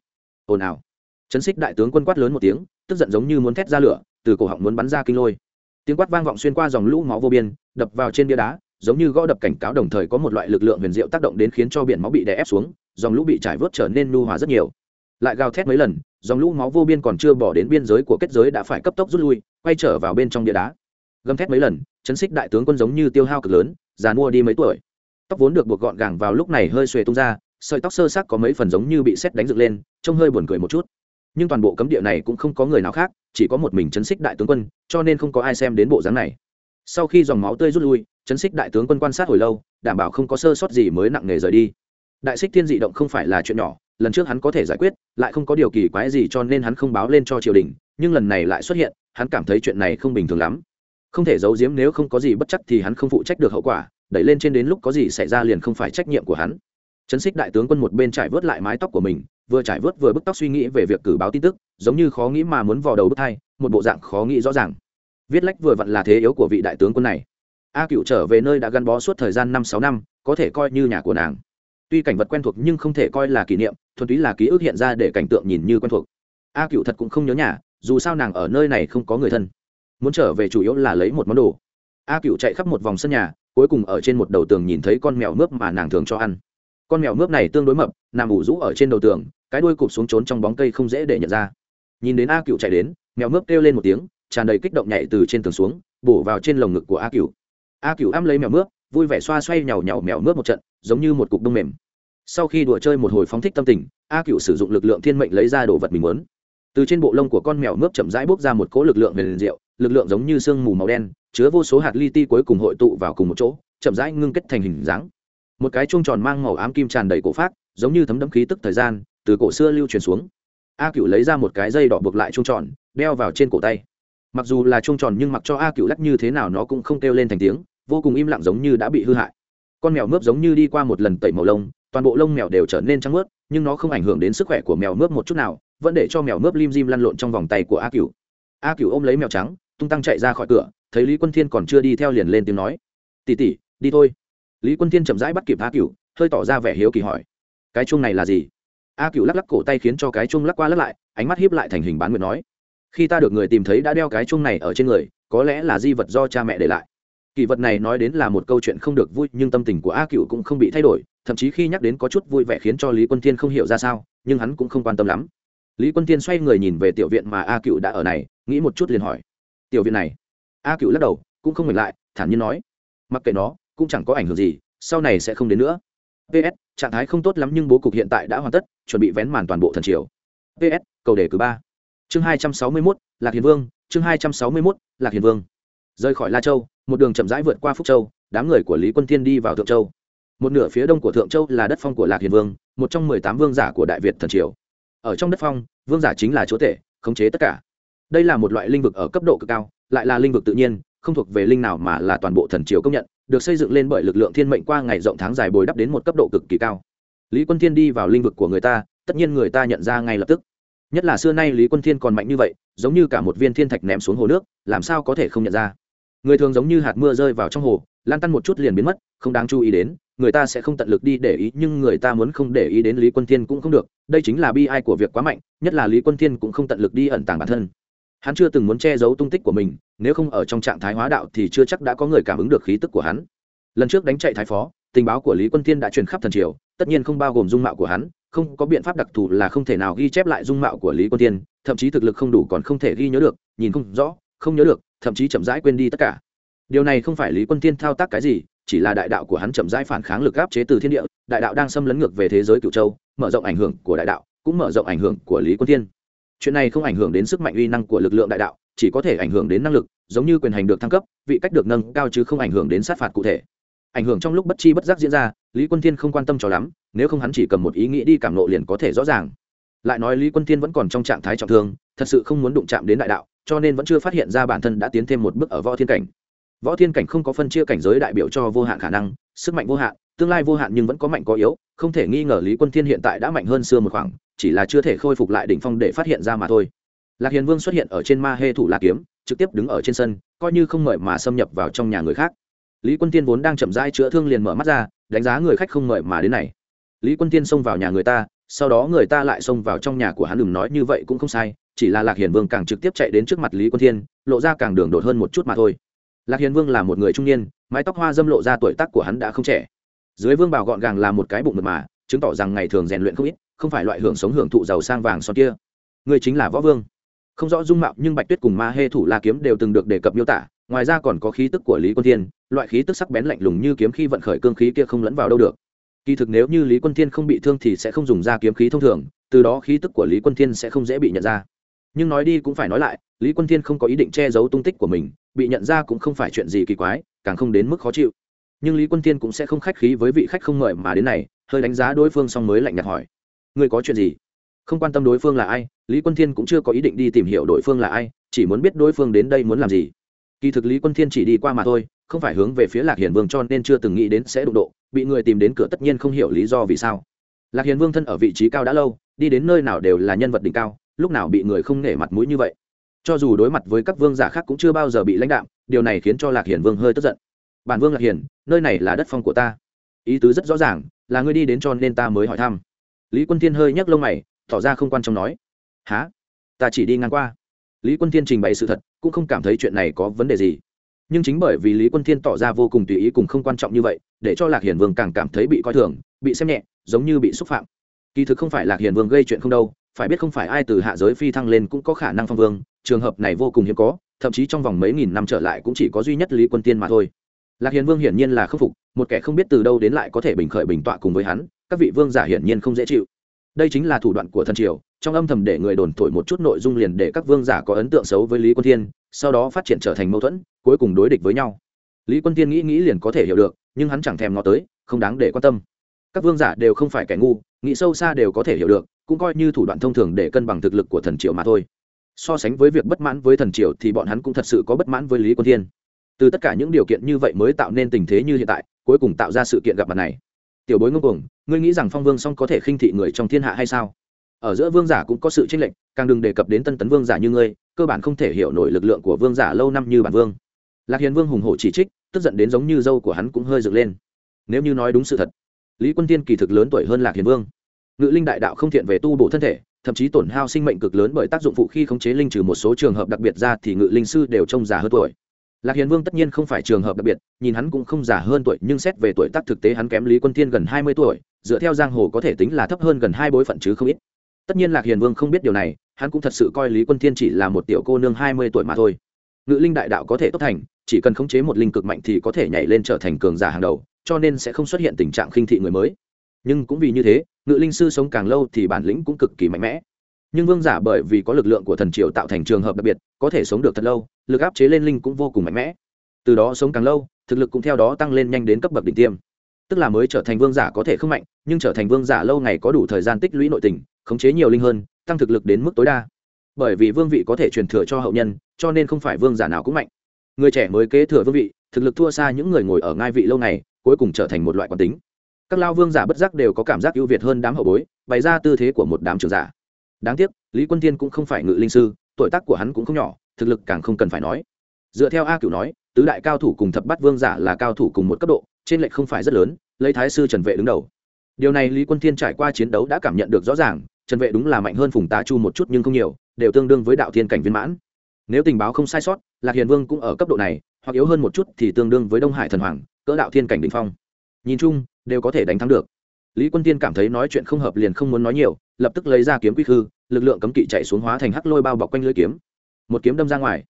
Ồn ào. Chấn xích đại tướng quân quát lớn một tiếng, tức giận giống như muốn thét ra lửa từ cổ họng muốn bắn ra kinh lôi. Tiếng quát vang vọng xuyên qua dòng lũ máu vô biên, đập vào trên bia đá, giống như gõ đập cảnh cáo đồng thời có một loại lực lượng huyền diệu tác động đến khiến cho biển máu bị đè ép xuống, dòng lũ bị trải vớt trở nên nu hòa rất nhiều. Lại gào thét mấy lần, dòng lũ máu vô biên còn chưa bỏ đến biên giới của kết giới đã phải cấp tốc rút lui, quay trở vào bên trong bia đá. Gầm thét mấy lần, chấn xích đại tướng quân giống như tiêu hao cực lớn, già mua đi mấy tuổi. Tóc vốn được buộc gọn gàng vào lúc này hơi xuề tung ra, sợi tóc sơ sắc có mấy phần giống như bị xét đánh dựng lên, trông hơi buồn cười một chút nhưng toàn bộ cấm địa này cũng không có người nào khác, chỉ có một mình chấn xích đại tướng quân, cho nên không có ai xem đến bộ dáng này. Sau khi dòng máu tươi rút lui chấn xích đại tướng quân quan sát hồi lâu, đảm bảo không có sơ sót gì mới nặng nề rời đi. Đại xích thiên dị động không phải là chuyện nhỏ, lần trước hắn có thể giải quyết, lại không có điều kỳ quái gì cho nên hắn không báo lên cho triều đình, nhưng lần này lại xuất hiện, hắn cảm thấy chuyện này không bình thường lắm. Không thể giấu giếm nếu không có gì bất chắc thì hắn không phụ trách được hậu quả, đẩy lên trên đến lúc có gì xảy ra liền không phải trách nhiệm của hắn. Chấn xích đại tướng quân một bên trải vớt lại mái tóc của mình vừa trải vớt vừa bức tóc suy nghĩ về việc cử báo tin tức, giống như khó nghĩ mà muốn vào đầu bức thai, một bộ dạng khó nghĩ rõ ràng. Viết lách vừa vặn là thế yếu của vị đại tướng quân này. A cựu trở về nơi đã gắn bó suốt thời gian năm sáu năm, có thể coi như nhà của nàng. Tuy cảnh vật quen thuộc nhưng không thể coi là kỷ niệm, thuần túy là ký ức hiện ra để cảnh tượng nhìn như quen thuộc. A cựu thật cũng không nhớ nhà, dù sao nàng ở nơi này không có người thân. Muốn trở về chủ yếu là lấy một món đồ. A cựu chạy khắp một vòng sân nhà, cuối cùng ở trên một đầu tường nhìn thấy con mèo mướp mà nàng thường cho ăn. Con mèo mướp này tương đối mập, nằm ủ rũ ở trên đầu tường cái đuôi cụp xuống trốn trong bóng cây không dễ để nhận ra. Nhìn đến a cựu chạy đến, mèo mướp kêu lên một tiếng, tràn đầy kích động nhảy từ trên tường xuống, bổ vào trên lồng ngực của a cựu. A cựu ăm lấy mèo mướp, vui vẻ xoa xoay nhàu nhàu mèo mướp một trận, giống như một cục đông mềm. Sau khi đùa chơi một hồi phóng thích tâm tình, a cựu sử dụng lực lượng thiên mệnh lấy ra đồ vật mình muốn. Từ trên bộ lông của con mèo mướp chậm rãi bốc ra một cỗ lực lượng về liền rượu lực lượng giống như sương mù màu đen, chứa vô số hạt li ti cuối cùng hội tụ vào cùng một chỗ, chậm rãi ngưng kết thành hình dáng. Một cái chuông tròn mang màu ám kim tràn đầy cổ phát giống như thấm đẫm khí tức thời gian từ cổ xưa lưu truyền xuống. A cựu lấy ra một cái dây đỏ buộc lại trung tròn, đeo vào trên cổ tay. Mặc dù là trung tròn nhưng mặc cho a cựu lắc như thế nào nó cũng không kêu lên thành tiếng, vô cùng im lặng giống như đã bị hư hại. Con mèo mướp giống như đi qua một lần tẩy màu lông, toàn bộ lông mèo đều trở nên trắng mướt, nhưng nó không ảnh hưởng đến sức khỏe của mèo mướp một chút nào, vẫn để cho mèo mướp lim dim lăn lộn trong vòng tay của a cựu a cựu ôm lấy mèo trắng, tung tăng chạy ra khỏi cửa, thấy lý quân thiên còn chưa đi theo liền lên tiếng nói. Tỉ tỉ đi thôi. Lý quân thiên chậm rãi bắt kịp a cựu hơi tỏ ra vẻ hiếu kỳ hỏi. Cái chuông này là gì? A cựu lắc lắc cổ tay khiến cho cái chuông lắc qua lắc lại, ánh mắt hiếp lại thành hình bán nguyệt nói, khi ta được người tìm thấy đã đeo cái chuông này ở trên người, có lẽ là di vật do cha mẹ để lại. Kỳ vật này nói đến là một câu chuyện không được vui, nhưng tâm tình của a cựu cũng không bị thay đổi, thậm chí khi nhắc đến có chút vui vẻ khiến cho lý quân thiên không hiểu ra sao, nhưng hắn cũng không quan tâm lắm. Lý quân thiên xoay người nhìn về tiểu viện mà a cựu đã ở này, nghĩ một chút liền hỏi, tiểu viện này? A cựu lắc đầu, cũng không mình lại, thản nhiên nói, mặc kệ nó, cũng chẳng có ảnh hưởng gì, sau này sẽ không đến nữa. Ps trạng thái không tốt lắm nhưng bố cục hiện tại đã hoàn tất, chuẩn bị vén màn toàn bộ thần triều. Ps cầu đề cử ba. Chương hai trăm sáu mươi mốt, lạc hiền vương, chương hai trăm sáu mươi mốt, lạc hiền vương. Rời khỏi la châu, một đường chậm rãi vượt qua phúc châu, đám người của lý quân thiên đi vào thượng châu. Một nửa phía đông của thượng châu là đất phong của lạc hiền vương, một trong mười tám vương giả của đại việt thần triều. Ở trong đất phong, vương giả chính là chúa tể, khống chế tất cả. Đây là một loại linh vực ở cấp độ cực cao, lại là linh vực tự nhiên, không thuộc về linh nào mà là toàn bộ thần triều công nhận được xây dựng lên bởi lực lượng thiên mệnh qua ngày rộng tháng dài bồi đắp đến một cấp độ cực kỳ cao. Lý quân thiên đi vào linh vực của người ta, tất nhiên người ta nhận ra ngay lập tức. Nhất là xưa nay lý quân thiên còn mạnh như vậy, giống như cả một viên thiên thạch ném xuống hồ nước, làm sao có thể không nhận ra? Người thường giống như hạt mưa rơi vào trong hồ, lan tăn một chút liền biến mất, không đáng chú ý đến, người ta sẽ không tận lực đi để ý, nhưng người ta muốn không để ý đến lý quân thiên cũng không được, đây chính là bi ai của việc quá mạnh, nhất là lý quân thiên cũng không tận lực đi ẩn tàng bản thân hắn chưa từng muốn che giấu tung tích của mình, nếu không ở trong trạng thái hóa đạo thì chưa chắc đã có người cảm ứng được khí tức của hắn. Lần trước đánh chạy thái phó, tình báo của lý quân thiên đã truyền khắp thần triều, tất nhiên không bao gồm dung mạo của hắn, không có biện pháp đặc thù là không thể nào ghi chép lại dung mạo của lý quân thiên, thậm chí thực lực không đủ còn không thể ghi nhớ được, nhìn không rõ, không nhớ được, thậm chí chậm rãi quên đi tất cả. Điều này không phải lý quân thiên thao tác cái gì, chỉ là đại đạo của hắn chậm rãi phản kháng lực áp chế từ thiên địa, đại đạo đang xâm lấn ngược về thế giới cựu châu, mở rộng ảnh hưởng của đại đạo, cũng mở rộng ảnh hưởng của lý quân thiên chuyện này không ảnh hưởng đến sức mạnh uy năng của lực lượng đại đạo, chỉ có thể ảnh hưởng đến năng lực, giống như quyền hành được thăng cấp, vị cách được nâng cao chứ không ảnh hưởng đến sát phạt cụ thể. Ảnh hưởng trong lúc bất chi bất giác diễn ra, lý quân thiên không quan tâm cho lắm, nếu không hắn chỉ cầm một ý nghĩ đi cảm nộ liền có thể rõ ràng. Lại nói lý quân thiên vẫn còn trong trạng thái trọng thương, thật sự không muốn đụng chạm đến đại đạo, cho nên vẫn chưa phát hiện ra bản thân đã tiến thêm một bước ở võ thiên cảnh. Võ thiên cảnh không có phân chia cảnh giới đại biểu cho vô hạn khả năng, sức mạnh vô hạn, tương lai vô hạn nhưng vẫn có mạnh có yếu, không thể nghi ngờ lý quân thiên hiện tại đã mạnh hơn xưa một khoảng chỉ là chưa thể khôi phục lại đỉnh phong để phát hiện ra mà thôi. Lạc hiền vương xuất hiện ở trên ma hê thủ la kiếm, trực tiếp đứng ở trên sân, coi như không mời mà xâm nhập vào trong nhà người khác. Lý quân tiên vốn đang chậm rãi chữa thương liền mở mắt ra, đánh giá người khách không mời mà đến này. Lý quân tiên xông vào nhà người ta, sau đó người ta lại xông vào trong nhà của hắn, đừng nói như vậy cũng không sai, chỉ là lạc hiền vương càng trực tiếp chạy đến trước mặt lý quân thiên, lộ ra càng đường đột hơn một chút mà thôi. Lạc hiền vương là một người trung niên, mái tóc hoa dâm lộ ra tuổi tác của hắn đã không trẻ. Dưới vương bảo gọn gàng là một cái bụng mật mà, chứng tỏ rằng ngày thường rèn luyện không ít không phải loại hưởng sống hưởng thụ giàu sang vàng son kia. Người chính là võ vương. Không rõ dung mạo, nhưng bạch tuyết cùng ma hê thủ la kiếm đều từng được đề cập miêu tả. Ngoài ra còn có khí tức của lý quân thiên, loại khí tức sắc bén lạnh lùng như kiếm khi vận khởi cương khí kia không lẫn vào đâu được. Kỳ thực nếu như lý quân thiên không bị thương thì sẽ không dùng ra kiếm khí thông thường, từ đó khí tức của lý quân thiên sẽ không dễ bị nhận ra. Nhưng nói đi cũng phải nói lại, lý quân thiên không có ý định che giấu tung tích của mình, bị nhận ra cũng không phải chuyện gì kỳ quái, càng không đến mức khó chịu. Nhưng lý quân thiên cũng sẽ không khách khí với vị khách không mời mà đến này, hơi đánh giá đối phương xong mới lạnh nhạt hỏi người có chuyện gì? Không quan tâm đối phương là ai, lý quân thiên cũng chưa có ý định đi tìm hiểu đối phương là ai, chỉ muốn biết đối phương đến đây muốn làm gì. Kỳ thực lý quân thiên chỉ đi qua mà thôi, không phải hướng về phía lạc hiền vương cho nên chưa từng nghĩ đến sẽ đụng độ, bị người tìm đến cửa tất nhiên không hiểu lý do vì sao. Lạc hiền vương thân ở vị trí cao đã lâu, đi đến nơi nào đều là nhân vật đỉnh cao, lúc nào bị người không nể mặt mũi như vậy. Cho dù đối mặt với các vương giả khác cũng chưa bao giờ bị lãnh đạo điều này khiến cho lạc hiền vương hơi tức giận. Bản vương lạc hiền nơi này là đất phong của ta. Ý tứ rất rõ ràng, là ngươi đi đến cho nên ta mới hỏi thăm lý quân thiên hơi nhấc lông mày, tỏ ra không quan trọng nói há ta chỉ đi ngang qua. Lý quân thiên trình bày sự thật, cũng không cảm thấy chuyện này có vấn đề gì. Nhưng chính bởi vì lý quân thiên tỏ ra vô cùng tùy ý cùng không quan trọng như vậy, để cho lạc hiền vương càng cảm thấy bị coi thường, bị xem nhẹ, giống như bị xúc phạm. Kỳ thực không phải lạc hiền vương gây chuyện không đâu, phải biết không phải ai từ hạ giới phi thăng lên cũng có khả năng phong vương, trường hợp này vô cùng hiếm có, thậm chí trong vòng mấy nghìn năm trở lại cũng chỉ có duy nhất lý quân tiên mà thôi. Lạc hiền vương hiển nhiên là khâm phục, một kẻ không biết từ đâu đến lại có thể bình khởi bình tọa cùng với hắn các vị vương giả hiển nhiên không dễ chịu. Đây chính là thủ đoạn của thần triều, trong âm thầm để người đồn thổi một chút nội dung liền để các vương giả có ấn tượng xấu với lý quân thiên, sau đó phát triển trở thành mâu thuẫn, cuối cùng đối địch với nhau. Lý quân thiên nghĩ nghĩ liền có thể hiểu được, nhưng hắn chẳng thèm ngó tới, không đáng để quan tâm. Các vương giả đều không phải kẻ ngu, nghĩ sâu xa đều có thể hiểu được, cũng coi như thủ đoạn thông thường để cân bằng thực lực của thần triều mà thôi. So sánh với việc bất mãn với thần triều thì bọn hắn cũng thật sự có bất mãn với lý quân thiên. Từ tất cả những điều kiện như vậy mới tạo nên tình thế như hiện tại, cuối cùng tạo ra sự kiện gặp mặt này tiểu bối ngông cuồng, ngươi nghĩ rằng phong vương song có thể khinh thị người trong thiên hạ hay sao? Ở giữa vương giả cũng có sự tranh lệch, càng đừng đề cập đến tân tấn vương giả như ngươi, cơ bản không thể hiểu nổi lực lượng của vương giả lâu năm như bản vương. Lạc hiền vương hùng hổ chỉ trích, tức giận đến giống như dâu của hắn cũng hơi dựng lên. Nếu như nói đúng sự thật, lý quân tiên kỳ thực lớn tuổi hơn lạc hiền vương. Ngự linh đại đạo không thiện về tu bổ thân thể, thậm chí tổn hao sinh mệnh cực lớn bởi tác dụng phụ khi khống chế linh trừ một số trường hợp đặc biệt ra thì ngự linh sư đều trông già hơn tuổi lạc hiền vương tất nhiên không phải trường hợp đặc biệt, nhìn hắn cũng không già hơn tuổi, nhưng xét về tuổi tác thực tế hắn kém lý quân Thiên gần hai mươi tuổi, dựa theo giang hồ có thể tính là thấp hơn gần hai bối phận chứ không ít. Tất nhiên lạc hiền vương không biết điều này, hắn cũng thật sự coi lý quân thiên chỉ là một tiểu cô nương hai mươi tuổi mà thôi. Ngự linh đại đạo có thể tốt thành, chỉ cần khống chế một linh cực mạnh thì có thể nhảy lên trở thành cường giả hàng đầu, cho nên sẽ không xuất hiện tình trạng khinh thị người mới. Nhưng cũng vì như thế, ngự linh sư sống càng lâu thì bản lĩnh cũng cực kỳ mạnh mẽ nhưng vương giả bởi vì có lực lượng của thần triều tạo thành trường hợp đặc biệt, có thể sống được thật lâu, lực áp chế lên linh cũng vô cùng mạnh mẽ. Từ đó sống càng lâu, thực lực cũng theo đó tăng lên nhanh đến cấp bậc đỉnh tiêm. Tức là mới trở thành vương giả có thể không mạnh, nhưng trở thành vương giả lâu ngày có đủ thời gian tích lũy nội tình, khống chế nhiều linh hơn, tăng thực lực đến mức tối đa. Bởi vì vương vị có thể truyền thừa cho hậu nhân, cho nên không phải vương giả nào cũng mạnh. Người trẻ mới kế thừa vương vị, thực lực thua xa những người ngồi ở ngai vị lâu này cuối cùng trở thành một loại quán tính. Các lao vương giả bất giác đều có cảm giác ưu việt hơn đám hậu bối, bày ra tư thế của một đám trưởng giả đáng tiếc, lý quân thiên cũng không phải ngự linh sư, tuổi tác của hắn cũng không nhỏ, thực lực càng không cần phải nói. Dựa theo a cửu nói, tứ đại cao thủ cùng thập bát vương giả là cao thủ cùng một cấp độ, trên lệch không phải rất lớn, lấy thái sư trần vệ đứng đầu. Điều này lý quân thiên trải qua chiến đấu đã cảm nhận được rõ ràng, trần vệ đúng là mạnh hơn phùng tá chu một chút nhưng không nhiều, đều tương đương với đạo thiên cảnh viên mãn. Nếu tình báo không sai sót, lạc hiền vương cũng ở cấp độ này, hoặc yếu hơn một chút thì tương đương với đông hải thần hoàng, cỡ đạo thiên cảnh đình phong. Nhìn chung, đều có thể đánh thắng được lý quân tiên cảm thấy nói chuyện không hợp liền không muốn nói nhiều, lập tức lấy ra kiếm quy khư, lực lượng cấm kỵ chạy xuống hóa thành hắc lôi bao bọc quanh lưỡi kiếm. Một kiếm đâm ra ngoài.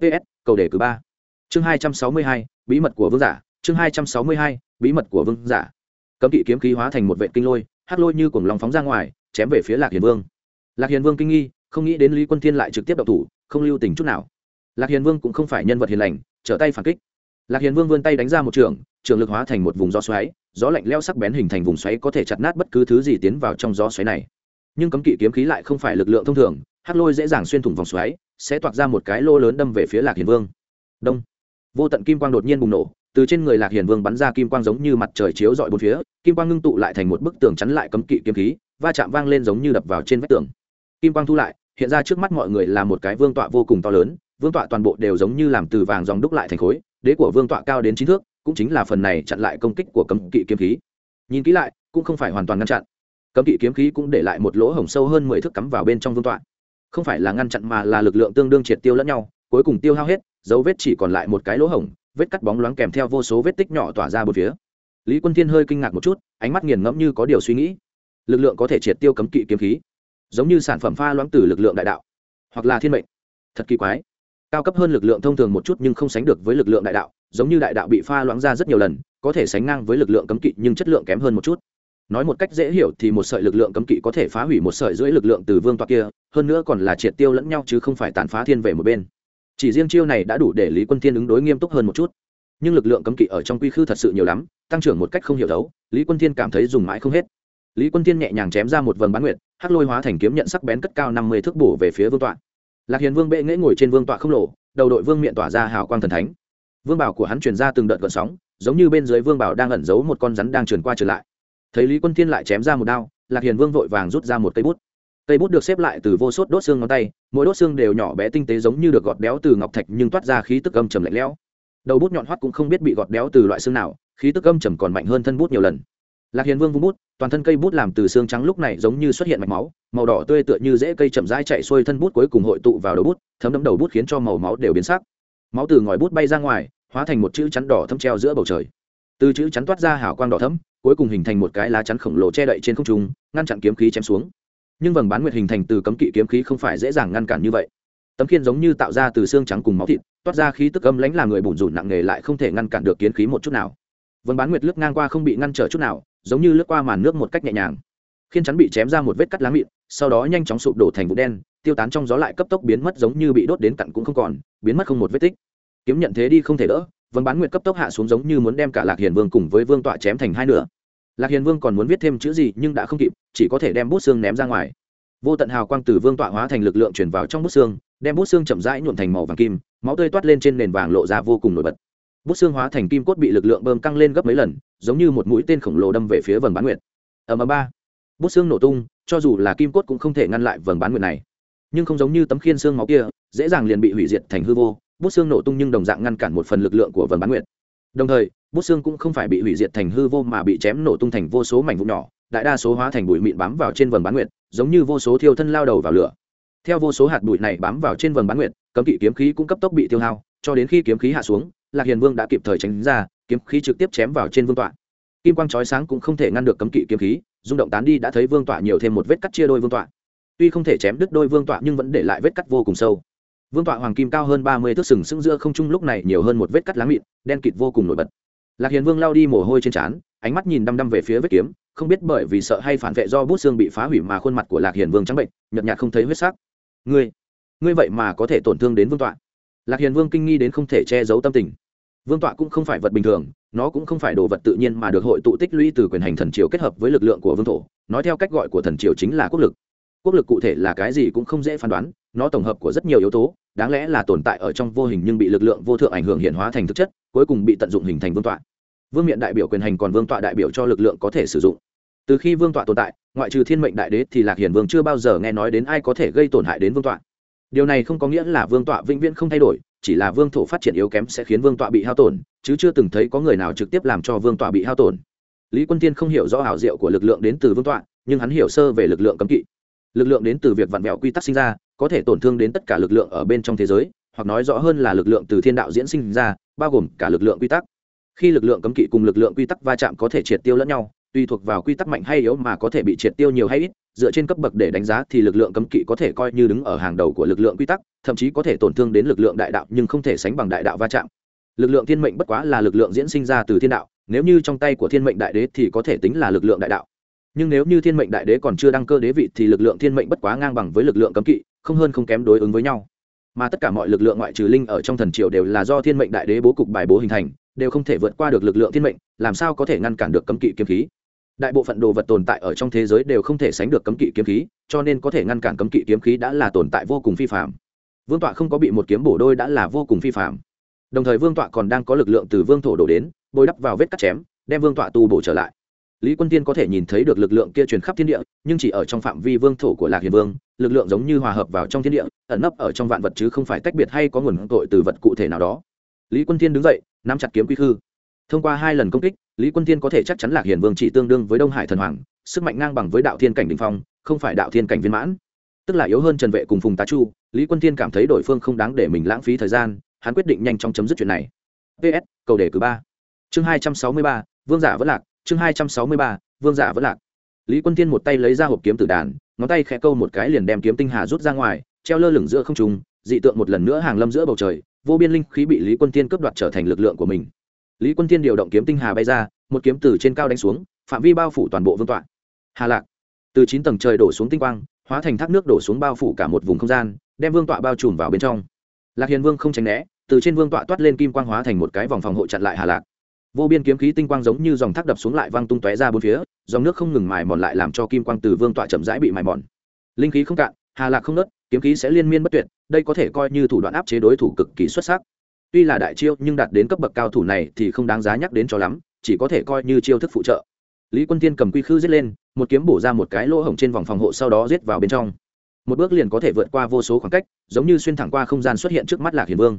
Ps cầu đề cử ba. Chương hai trăm sáu mươi hai, bí mật của vương giả. Chương hai trăm sáu mươi hai, bí mật của vương giả. Cấm kỵ kiếm khí hóa thành một vệ kinh lôi, hắc lôi như cuồng lòng phóng ra ngoài, chém về phía lạc hiền vương. Lạc hiền vương kinh nghi, không nghĩ đến lý quân thiên lại trực tiếp đậu thủ, không lưu tình chút nào. Lạc hiền vương cũng không phải nhân vật hiền lành, trở tay phản kích. Lạc hiền vương vươn tay đánh ra một trường trường lực hóa thành một vùng gió xoáy gió lạnh leo sắc bén hình thành vùng xoáy có thể chặt nát bất cứ thứ gì tiến vào trong gió xoáy này. Nhưng cấm kỵ kiếm khí lại không phải lực lượng thông thường hát lôi dễ dàng xuyên thủng vòng xoáy, sẽ toạc ra một cái lô lớn đâm về phía lạc hiền vương. Đông. Vô tận kim quang đột nhiên bùng nổ, từ trên người lạc hiền vương bắn ra kim quang giống như mặt trời chiếu dọi bốn phía, kim quang ngưng tụ lại thành một bức tường chắn lại cấm kỵ kiếm khí, va chạm vang lên giống như đập vào trên vách tường. Kim quang thu lại, hiện ra trước mắt mọi người là một cái vương tọa vô cùng to lớn, vương tọa toàn bộ đều giống như làm từ vàng dòng đúc lại thành khối, đế của vương tọa cao đến chín thước cũng chính là phần này chặn lại công kích của cấm kỵ kiếm khí. Nhìn kỹ lại, cũng không phải hoàn toàn ngăn chặn. Cấm kỵ kiếm khí cũng để lại một lỗ hổng sâu hơn mười thước cắm vào bên trong vương tọa. Không phải là ngăn chặn mà là lực lượng tương đương triệt tiêu lẫn nhau, cuối cùng tiêu hao hết, dấu vết chỉ còn lại một cái lỗ hổng, vết cắt bóng loáng kèm theo vô số vết tích nhỏ tỏa ra một phía. Lý quân thiên hơi kinh ngạc một chút, ánh mắt nghiền ngẫm như có điều suy nghĩ. Lực lượng có thể triệt tiêu cấm kỵ kiếm khí, giống như sản phẩm pha loãng từ lực lượng đại đạo, hoặc là thiên mệnh. Thật kỳ quái. Cao cấp hơn lực lượng thông thường một chút nhưng không sánh được với lực lượng đại đạo giống như đại đạo bị pha loãng ra rất nhiều lần, có thể sánh ngang với lực lượng cấm kỵ nhưng chất lượng kém hơn một chút. Nói một cách dễ hiểu thì một sợi lực lượng cấm kỵ có thể phá hủy một sợi rưỡi lực lượng từ vương tọa kia, hơn nữa còn là triệt tiêu lẫn nhau chứ không phải tàn phá thiên về một bên. Chỉ riêng chiêu này đã đủ để lý quân thiên ứng đối nghiêm túc hơn một chút. Nhưng lực lượng cấm kỵ ở trong quy khư thật sự nhiều lắm, tăng trưởng một cách không hiểu đấu lý quân thiên cảm thấy dùng mãi không hết. Lý quân thiên nhẹ nhàng chém ra một vầng bán nguyệt, hắc lôi hóa thành kiếm nhận sắc bén cất cao năm mươi thước bổ về phía vương tọa. Lạc hiền vương bệ nghễ ngồi trên vương tọa không lộ, đầu đội vương miện tỏa ra hào quang thần thánh vương bảo của hắn truyền ra từng đợt gợn sóng, giống như bên dưới vương bảo đang ẩn giấu một con rắn đang trườn qua trở lại. Thấy lý quân thiên lại chém ra một đao, lạc hiền vương vội vàng rút ra một cây bút. Cây bút được xếp lại từ vô sốt đốt xương ngón tay, mỗi đốt xương đều nhỏ bé tinh tế giống như được gọt béo từ ngọc thạch nhưng toát ra khí tức âm trầm lạnh lẽo. Đầu bút nhọn hoắt cũng không biết bị gọt béo từ loại xương nào, khí tức âm trầm còn mạnh hơn thân bút nhiều lần. Lạc hiền vương vung bút, toàn thân cây bút làm từ xương trắng lúc này giống như xuất hiện mạch máu, màu đỏ tươi tựa như rễ cây chậm rãi chạy xuôi thân bút cuối cùng hội tụ vào đầu bút, thấm đẫm đầu bút khiến cho màu máu đều biến sắc. Máu từ ngòi bút bay ra ngoài hóa thành một chữ chắn đỏ thấm treo giữa bầu trời. Từ chữ chắn toát ra hào quang đỏ thấm, cuối cùng hình thành một cái lá chắn khổng lồ che đậy trên không trung, ngăn chặn kiếm khí chém xuống. Nhưng vầng bán nguyệt hình thành từ cấm kỵ kiếm khí không phải dễ dàng ngăn cản như vậy. Tấm khiên giống như tạo ra từ xương trắng cùng máu thịt, toát ra khí tức âm lãnh làm người bùn rùn nặng nề lại không thể ngăn cản được kiến khí một chút nào. Vầng bán nguyệt lướt ngang qua không bị ngăn trở chút nào, giống như lướt qua màn nước một cách nhẹ nhàng. Khiên chắn bị chém ra một vết cắt lá mịn, sau đó nhanh chóng sụp đổ thành vụ đen, tiêu tán trong gió lại cấp tốc biến mất giống như bị đốt đến cặn cũng không còn, biến mất không một vết tích kiếm nhận thế đi không thể đỡ vân bán nguyệt cấp tốc hạ xuống giống như muốn đem cả lạc hiền vương cùng với vương tọa chém thành hai nửa. Lạc hiền vương còn muốn viết thêm chữ gì nhưng đã không kịp, chỉ có thể đem bút xương ném ra ngoài. Vô tận hào quang từ vương tọa hóa thành lực lượng chuyển vào trong bút xương, đem bút xương chậm rãi nhuộn thành màu vàng kim, máu tươi toát lên trên nền vàng lộ ra vô cùng nổi bật. Bút xương hóa thành kim cốt bị lực lượng bơm căng lên gấp mấy lần, giống như một mũi tên khổng lồ đâm về phía vầng bán nguyệt. Ở ầm ba. Bút xương nổ tung, cho dù là kim cốt cũng không thể ngăn lại vầng bán nguyệt này. Nhưng không giống như tấm khiên xương máu kia, dễ dàng liền bị hủy diệt thành hư vô bút xương nổ tung nhưng đồng dạng ngăn cản một phần lực lượng của vầng bán nguyệt. Đồng thời, bút xương cũng không phải bị hủy diệt thành hư vô mà bị chém nổ tung thành vô số mảnh vụn nhỏ, đại đa số hóa thành bụi mịn bám vào trên vầng bán nguyệt, giống như vô số thiêu thân lao đầu vào lửa. Theo vô số hạt bụi này bám vào trên vầng bán nguyệt, cấm kỵ kiếm khí cũng cấp tốc bị tiêu hao, cho đến khi kiếm khí hạ xuống, lạc hiền vương đã kịp thời tránh ra, kiếm khí trực tiếp chém vào trên vương tọa. Kim quang chói sáng cũng không thể ngăn được cấm kỵ kiếm khí, rung động tán đi đã thấy vương tọa nhiều thêm một vết cắt chia đôi vương tọa. Tuy không thể chém đứt đôi vương tọa nhưng vẫn để lại vết cắt vô cùng sâu vương tọa hoàng kim cao hơn ba mươi thước sừng sững giữa không trung lúc này nhiều hơn một vết cắt lá mịn, đen kịt vô cùng nổi bật. Lạc hiền vương lao đi mồ hôi trên trán, ánh mắt nhìn đăm đăm về phía vết kiếm, không biết bởi vì sợ hay phản vệ do bút xương bị phá hủy mà khuôn mặt của lạc hiền vương trắng bệnh, nhợt nhạt không thấy huyết sắc. Ngươi ngươi vậy mà có thể tổn thương đến vương tọa? Lạc hiền vương kinh nghi đến không thể che giấu tâm tình. Vương tọa cũng không phải vật bình thường, nó cũng không phải đồ vật tự nhiên mà được hội tụ tích lũy từ quyền hành thần triều kết hợp với lực lượng của vương thổ, nói theo cách gọi của thần triều chính là quốc lực. Quốc lực cụ thể là cái gì cũng không dễ phán đoán, nó tổng hợp của rất nhiều yếu tố đáng lẽ là tồn tại ở trong vô hình nhưng bị lực lượng vô thượng ảnh hưởng hiện hóa thành thực chất, cuối cùng bị tận dụng hình thành vương tọa. Vương miện đại biểu quyền hành còn vương tọa đại biểu cho lực lượng có thể sử dụng. Từ khi vương tọa tồn tại, ngoại trừ thiên mệnh đại đế thì lạc hiển vương chưa bao giờ nghe nói đến ai có thể gây tổn hại đến vương tọa. Điều này không có nghĩa là vương tọa vĩnh viễn không thay đổi, chỉ là vương thổ phát triển yếu kém sẽ khiến vương tọa bị hao tổn, chứ chưa từng thấy có người nào trực tiếp làm cho vương tọa bị hao tổn. Lý quân tiên không hiểu rõ hảo diệu của lực lượng đến từ vương tọa, nhưng hắn hiểu sơ về lực lượng cấm kỵ lực lượng đến từ việc vặn vẹo quy tắc sinh ra có thể tổn thương đến tất cả lực lượng ở bên trong thế giới hoặc nói rõ hơn là lực lượng từ thiên đạo diễn sinh ra bao gồm cả lực lượng quy tắc khi lực lượng cấm kỵ cùng lực lượng quy tắc va chạm có thể triệt tiêu lẫn nhau tùy thuộc vào quy tắc mạnh hay yếu mà có thể bị triệt tiêu nhiều hay ít dựa trên cấp bậc để đánh giá thì lực lượng cấm kỵ có thể coi như đứng ở hàng đầu của lực lượng quy tắc thậm chí có thể tổn thương đến lực lượng đại đạo nhưng không thể sánh bằng đại đạo va chạm lực lượng thiên mệnh bất quá là lực lượng diễn sinh ra từ thiên đạo nếu như trong tay của thiên mệnh đại đế thì có thể tính là lực lượng đại đạo nhưng nếu như thiên mệnh đại đế còn chưa đăng cơ đế vị thì lực lượng thiên mệnh bất quá ngang bằng với lực lượng cấm kỵ, không hơn không kém đối ứng với nhau. Mà tất cả mọi lực lượng ngoại trừ linh ở trong thần triều đều là do thiên mệnh đại đế bố cục bài bố hình thành, đều không thể vượt qua được lực lượng thiên mệnh, làm sao có thể ngăn cản được cấm kỵ kiếm khí? Đại bộ phận đồ vật tồn tại ở trong thế giới đều không thể sánh được cấm kỵ kiếm khí, cho nên có thể ngăn cản cấm kỵ kiếm khí đã là tồn tại vô cùng phi phạm vương tọa không có bị một kiếm bổ đôi đã là vô cùng phi phạm đồng thời vương tọa còn đang có lực lượng từ vương thổ đổ đến bôi đắp vào vết cắt chém, đem vương tọa tu bổ trở lại lý quân tiên có thể nhìn thấy được lực lượng kia truyền khắp thiên địa, nhưng chỉ ở trong phạm vi vương thổ của lạc hiền vương, lực lượng giống như hòa hợp vào trong thiên địa, ẩn nấp ở trong vạn vật chứ không phải tách biệt hay có nguồn tội từ vật cụ thể nào đó. Lý quân tiên đứng dậy, nắm chặt kiếm quy khư. Thông qua hai lần công kích, lý quân tiên có thể chắc chắn lạc hiền vương chỉ tương đương với đông hải thần hoàng, sức mạnh ngang bằng với đạo thiên cảnh đình phong, không phải đạo thiên cảnh viên mãn. Tức là yếu hơn trần vệ cùng phùng tá chu, lý quân tiên cảm thấy đổi phương không đáng để mình lãng phí thời gian, hắn quyết định nhanh chóng chấm dứt chuyện này. Ps cầu đề cử ba. Chương hai trăm sáu mươi ba, vương giả vẫn lạc chương hai trăm sáu mươi ba, vương giả vẫn lạc. Lý quân thiên một tay lấy ra hộp kiếm tử đàn, ngón tay khẽ câu một cái liền đem kiếm tinh hà rút ra ngoài, treo lơ lửng giữa không trung, dị tượng một lần nữa hàng lâm giữa bầu trời, vô biên linh khí bị lý quân thiên cướp đoạt trở thành lực lượng của mình. Lý quân thiên điều động kiếm tinh hà bay ra, một kiếm từ trên cao đánh xuống, phạm vi bao phủ toàn bộ vương tọa. Hà lạc. Từ chín tầng trời đổ xuống tinh quang, hóa thành thác nước đổ xuống bao phủ cả một vùng không gian, đem vương tọa bao trùm vào bên trong. Lạc hiền vương không tránh né, từ trên vương tọa toát lên kim quang hóa thành một cái vòng phòng hộ chặn lại hà lạc vô biên kiếm khí tinh quang giống như dòng thác đập xuống lại văng tung tóe ra bốn phía, dòng nước không ngừng mài mòn lại làm cho kim quang từ vương tọa chậm rãi bị mài mòn. Linh khí không cạn, hà lạc không nớt, kiếm khí sẽ liên miên bất tuyệt, đây có thể coi như thủ đoạn áp chế đối thủ cực kỳ xuất sắc. Tuy là đại chiêu, nhưng đạt đến cấp bậc cao thủ này thì không đáng giá nhắc đến cho lắm, chỉ có thể coi như chiêu thức phụ trợ. Lý quân tiên cầm quy khư giết lên, một kiếm bổ ra một cái lỗ hổng trên vòng phòng hộ sau đó giết vào bên trong. Một bước liền có thể vượt qua vô số khoảng cách, giống như xuyên thẳng qua không gian xuất hiện trước mắt lạc hiền vương.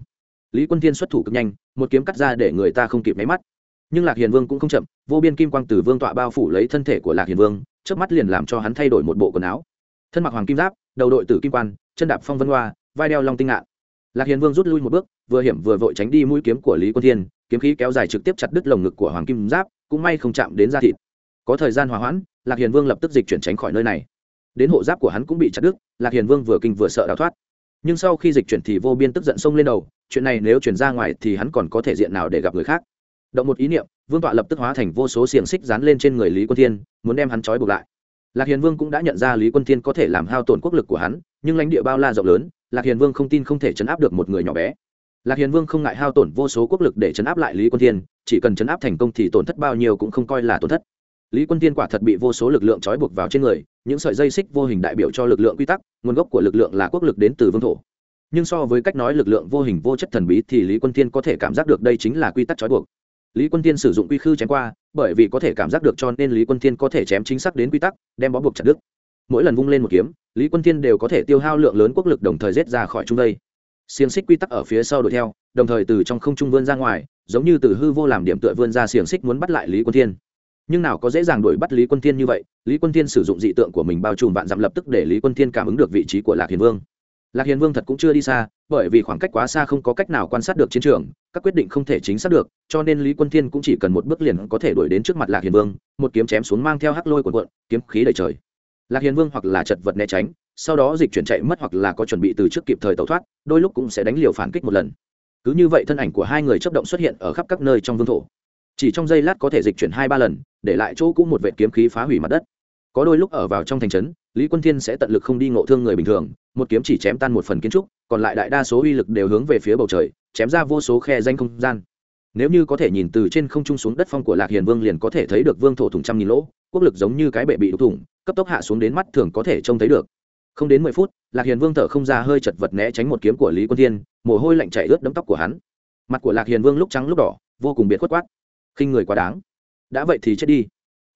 Lý quân tiên xuất thủ cực nhanh, một kiếm cắt ra để người ta không kịp máy mắt nhưng lạc hiền vương cũng không chậm, vô biên kim quang từ vương tọa bao phủ lấy thân thể của lạc hiền vương trước mắt liền làm cho hắn thay đổi một bộ quần áo. Thân mặc hoàng kim giáp, đầu đội tử kim quan, chân đạp phong vân hoa, vai đeo long tinh ngạn. Lạc hiền vương rút lui một bước, vừa hiểm vừa vội tránh đi mũi kiếm của lý quân thiên, kiếm khí kéo dài trực tiếp chặt đứt lồng ngực của hoàng kim giáp, cũng may không chạm đến da thịt. Có thời gian hòa hoãn, lạc hiền vương lập tức dịch chuyển tránh khỏi nơi này. Đến hộ giáp của hắn cũng bị chặt đứt, lạc hiền vương vừa kinh vừa sợ đào thoát. Nhưng sau khi dịch chuyển thì vô biên tức giận xông lên đầu, chuyện này nếu chuyển ra ngoài thì hắn còn có thể diện nào để gặp người khác? Động một ý niệm, vương tọa lập tức hóa thành vô số xiềng xích dán lên trên người lý quân thiên, muốn đem hắn trói buộc lại. Lạc hiền vương cũng đã nhận ra lý quân thiên có thể làm hao tổn quốc lực của hắn, nhưng lãnh địa bao la rộng lớn, lạc hiền vương không tin không thể chấn áp được một người nhỏ bé. Lạc hiền vương không ngại hao tổn vô số quốc lực để chấn áp lại lý quân thiên, chỉ cần chấn áp thành công thì tổn thất bao nhiêu cũng không coi là tổn thất. Lý quân thiên quả thật bị vô số lực lượng trói buộc vào trên người, những sợi dây xích vô hình đại biểu cho lực lượng quy tắc, nguồn gốc của lực lượng là quốc lực đến từ vương thổ. Nhưng so với cách nói lực lượng vô hình vô chất thần bí thì lý quân thiên có thể cảm giác được đây chính là quy tắc trói buộc lý quân thiên sử dụng quy khư chém qua, bởi vì có thể cảm giác được cho nên lý quân thiên có thể chém chính xác đến quy tắc, đem bó buộc chặt đứt. Mỗi lần vung lên một kiếm, lý quân thiên đều có thể tiêu hao lượng lớn quốc lực đồng thời rết ra khỏi trung đây xiềng xích quy tắc ở phía sau đuổi theo, đồng thời từ trong không trung vươn ra ngoài, giống như từ hư vô làm điểm tựa vươn ra xiềng xích muốn bắt lại lý quân thiên. Nhưng nào có dễ dàng đuổi bắt lý quân thiên như vậy, lý quân thiên sử dụng dị tượng của mình bao trùm vạn dặm lập tức để lý quân thiên cảm ứng được vị trí của lạc hiền vương lạc hiền vương thật cũng chưa đi xa, bởi vì khoảng cách quá xa không có cách nào quan sát được chiến trường, các quyết định không thể chính xác được, cho nên lý quân thiên cũng chỉ cần một bước liền có thể đuổi đến trước mặt lạc hiền vương, một kiếm chém xuống mang theo hắc lôi của quận kiếm khí đầy trời. Lạc hiền vương hoặc là chật vật né tránh, sau đó dịch chuyển chạy mất hoặc là có chuẩn bị từ trước kịp thời tẩu thoát, đôi lúc cũng sẽ đánh liều phản kích một lần. Cứ như vậy thân ảnh của hai người chấp động xuất hiện ở khắp các nơi trong vương thổ. Chỉ trong giây lát có thể dịch chuyển hai ba lần, để lại chỗ cũ một vệ kiếm khí phá hủy mặt đất. Có đôi lúc ở vào trong thành trấn lý quân thiên sẽ tận lực không đi ngộ thương người bình thường, một kiếm chỉ chém tan một phần kiến trúc, còn lại đại đa số uy lực đều hướng về phía bầu trời, chém ra vô số khe danh không gian. Nếu như có thể nhìn từ trên không trung xuống đất phong của lạc hiền vương liền có thể thấy được vương thổ thủng trăm nghìn lỗ, quốc lực giống như cái bệ bị đục thủng, cấp tốc hạ xuống đến mắt thường có thể trông thấy được. Không đến mười phút, lạc hiền vương thở không ra hơi chật vật né tránh một kiếm của lý quân thiên, mồ hôi lạnh chảy ướt đấm tóc của hắn. Mặt của lạc hiền vương lúc trắng lúc đỏ, vô cùng biệt khuất quát. Khinh người quá đáng. Đã vậy thì chết đi.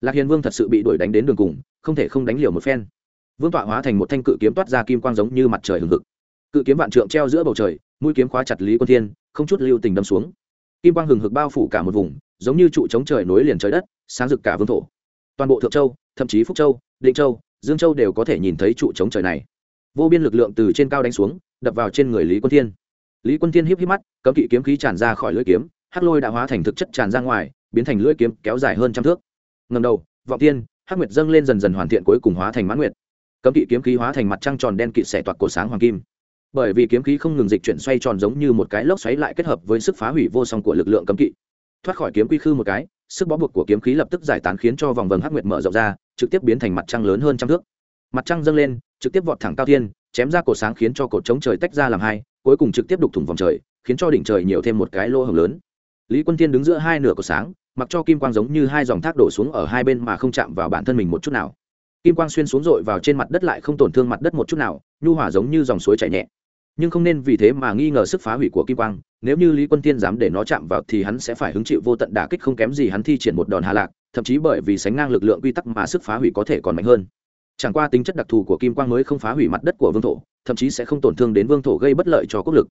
Lạc hiền vương thật sự bị đuổi đánh đến đường cùng, không thể không đánh liều một phen vương tọa hóa thành một thanh cự kiếm toát ra kim quang giống như mặt trời hừng hực. Cự kiếm vạn trượng treo giữa bầu trời, mũi kiếm khóa chặt lý quân thiên, không chút lưu tình đâm xuống. Kim quang hừng hực bao phủ cả một vùng, giống như trụ chống trời nối liền trời đất, sáng rực cả vương thổ. Toàn bộ thượng châu, thậm chí phúc châu, định châu, dương châu đều có thể nhìn thấy trụ chống trời này. Vô biên lực lượng từ trên cao đánh xuống, đập vào trên người lý quân thiên. Lý quân thiên híp híp mắt, cấm kỵ kiếm khí tràn ra khỏi lưỡi kiếm, hắc lôi đã hóa thành thực chất tràn ra ngoài, biến thành lưỡi kiếm kéo dài hơn trăm thước. Ngầm đầu, vọng tiên hắc nguyệt dâng lên dần dần hoàn thiện cuối cùng hóa thành mãn nguyệt cấm kỵ kiếm khí hóa thành mặt trăng tròn đen kịt xẻ toạc cổ sáng hoàng kim. Bởi vì kiếm khí không ngừng dịch chuyển xoay tròn giống như một cái lốc xoáy lại kết hợp với sức phá hủy vô song của lực lượng cấm kỵ. Thoát khỏi kiếm quy khư một cái, sức bó buộc của kiếm khí lập tức giải tán khiến cho vòng vầng hắc nguyệt mở rộng ra, trực tiếp biến thành mặt trăng lớn hơn trăm thước. Mặt trăng dâng lên, trực tiếp vọt thẳng cao thiên, chém ra cổ sáng khiến cho cột chống trời tách ra làm hai, cuối cùng trực tiếp đục thủng vòng trời, khiến cho đỉnh trời nhiều thêm một cái lỗ hồng lớn. Lý quân tiên đứng giữa hai nửa cổ sáng, mặc cho kim quang giống như hai dòng thác đổ xuống ở hai bên mà không chạm vào bản thân mình một chút nào kim quang xuyên xuống dội vào trên mặt đất lại không tổn thương mặt đất một chút nào, nhu hỏa giống như dòng suối chảy nhẹ. Nhưng không nên vì thế mà nghi ngờ sức phá hủy của kim quang, nếu như lý quân tiên dám để nó chạm vào thì hắn sẽ phải hứng chịu vô tận đả kích không kém gì hắn thi triển một đòn hà lạc, thậm chí bởi vì sánh ngang lực lượng quy tắc mà sức phá hủy có thể còn mạnh hơn. Chẳng qua tính chất đặc thù của kim quang mới không phá hủy mặt đất của vương thổ, thậm chí sẽ không tổn thương đến vương thổ gây bất lợi cho quốc lực.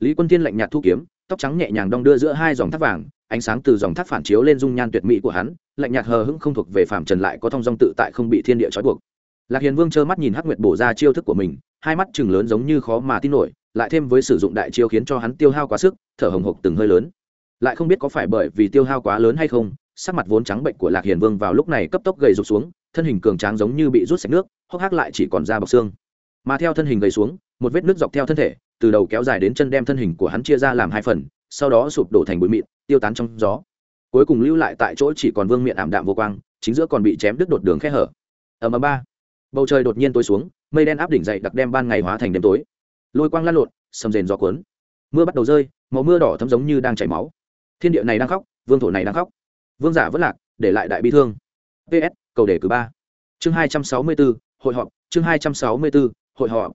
Lý quân tiên lạnh nhạt thu kiếm tóc trắng nhẹ nhàng đong đưa giữa hai dòng thác vàng, ánh sáng từ dòng thác phản chiếu lên dung nhan tuyệt mỹ của hắn, lạnh nhạt hờ hững không thuộc về phạm trần lại có thong dong tự tại không bị thiên địa trói buộc. Lạc hiền vương trơ mắt nhìn hắc nguyệt bổ ra chiêu thức của mình, hai mắt chừng lớn giống như khó mà tin nổi, lại thêm với sử dụng đại chiêu khiến cho hắn tiêu hao quá sức, thở hồng hộc từng hơi lớn. Lại không biết có phải bởi vì tiêu hao quá lớn hay không, sắc mặt vốn trắng bệnh của lạc hiền vương vào lúc này cấp tốc gầy rụt xuống, thân hình cường tráng giống như bị rút sạch nước, hốc hác lại chỉ còn da bọc xương. Mà theo thân hình gầy xuống, một vết nước dọc theo thân thể từ đầu kéo dài đến chân đem thân hình của hắn chia ra làm hai phần, sau đó sụp đổ thành bụi mịn, tiêu tán trong gió. Cuối cùng lưu lại tại chỗ chỉ còn vương miệng ảm đạm vô quang, chính giữa còn bị chém đứt đột đường khe hở. Ở ầm ba. Bầu trời đột nhiên tối xuống, mây đen áp đỉnh dậy đặc đem ban ngày hóa thành đêm tối. Lôi quang lăn lộn sầm rền gió cuốn. Mưa bắt đầu rơi, màu mưa đỏ thấm giống như đang chảy máu. Thiên địa này đang khóc, vương thổ này đang khóc. Vương giả vất lạc, để lại đại bi thương. Ps cầu đề cử ba. Chương hai trăm sáu mươi bốn hội họp, chương hai trăm sáu mươi bốn hội họp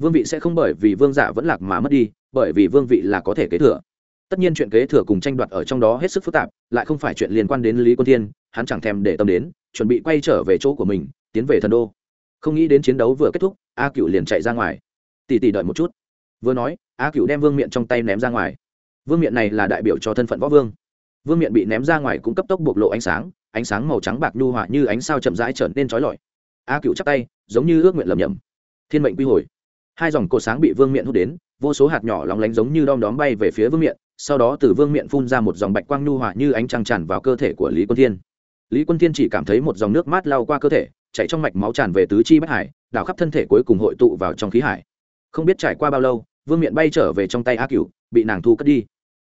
vương vị sẽ không bởi vì vương giả vẫn lạc mà mất đi, bởi vì vương vị là có thể kế thừa. Tất nhiên chuyện kế thừa cùng tranh đoạt ở trong đó hết sức phức tạp, lại không phải chuyện liên quan đến lý quân thiên, hắn chẳng thèm để tâm đến, chuẩn bị quay trở về chỗ của mình, tiến về thần đô. Không nghĩ đến chiến đấu vừa kết thúc, a cựu liền chạy ra ngoài. Tỉ tỉ đợi một chút. Vừa nói, a cựu đem vương miện trong tay ném ra ngoài. Vương miện này là đại biểu cho thân phận võ vương. Vương miện bị ném ra ngoài cũng cấp tốc bộc lộ ánh sáng ánh sáng màu trắng bạc nhu hòa như ánh sao chậm rãi trở nên trói lọi. A cựu chắp tay, giống như ước nguyện lầm nhầm thiên mệnh quy hồi hai dòng cột sáng bị vương miện hút đến, vô số hạt nhỏ lóng lánh giống như đom đóm bay về phía vương miện, sau đó từ vương miện phun ra một dòng bạch quang nhu hòa như ánh trăng tràn vào cơ thể của lý quân thiên. Lý quân thiên chỉ cảm thấy một dòng nước mát lao qua cơ thể chạy trong mạch máu tràn về tứ chi bách hải, đảo khắp thân thể cuối cùng hội tụ vào trong khí hải. Không biết trải qua bao lâu, vương miện bay trở về trong tay a cửu, bị nàng thu cất đi.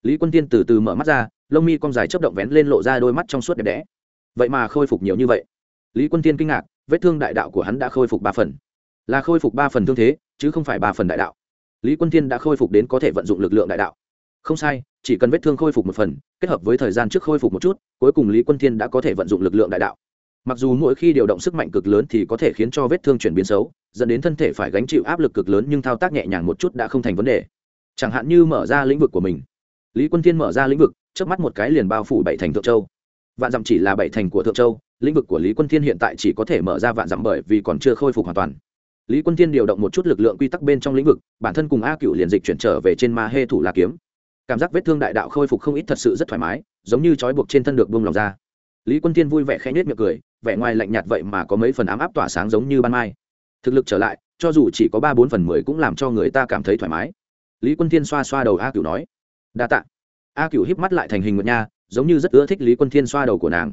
Lý quân tiên từ từ mở mắt ra, lông mi con dài chấp động vén lên lộ ra đôi mắt trong suốt đẹp đẽ. Vậy mà khôi phục nhiều như vậy. Lý quân tiên kinh ngạc, vết thương đại đạo của hắn đã khôi phục ba phần. Là khôi phục ba phần thương thế chứ không phải ba phần đại đạo. Lý quân Thiên đã khôi phục đến có thể vận dụng lực lượng đại đạo. Không sai, chỉ cần vết thương khôi phục một phần, kết hợp với thời gian trước khôi phục một chút, cuối cùng lý quân thiên đã có thể vận dụng lực lượng đại đạo. Mặc dù mỗi khi điều động sức mạnh cực lớn thì có thể khiến cho vết thương chuyển biến xấu, dẫn đến thân thể phải gánh chịu áp lực cực lớn nhưng thao tác nhẹ nhàng một chút đã không thành vấn đề. Chẳng hạn như mở ra lĩnh vực của mình. Lý quân thiên mở ra lĩnh vực trước mắt một cái liền bao phủ bảy thành thượng châu. Vạn dặm chỉ là bảy thành của thượng châu, lĩnh vực của lý quân thiên hiện tại chỉ có thể mở ra vạn dặm bởi vì còn chưa khôi phục hoàn toàn lý quân thiên điều động một chút lực lượng quy tắc bên trong lĩnh vực, bản thân cùng a cựu liền dịch chuyển trở về trên ma hê thủ la kiếm. Cảm giác vết thương đại đạo khôi phục không ít thật sự rất thoải mái, giống như trói buộc trên thân được bông lòng ra. Lý quân thiên vui vẻ khẽ nhếch miệng cười, vẻ ngoài lạnh nhạt vậy mà có mấy phần ám áp tỏa sáng giống như ban mai. Thực lực trở lại, cho dù chỉ có ba bốn phần mười cũng làm cho người ta cảm thấy thoải mái. Lý quân thiên xoa xoa đầu a Cựu nói, đa tạ. A Cựu híp mắt lại thành hình nguyệt nha, giống như rất ưa thích lý quân thiên xoa đầu của nàng.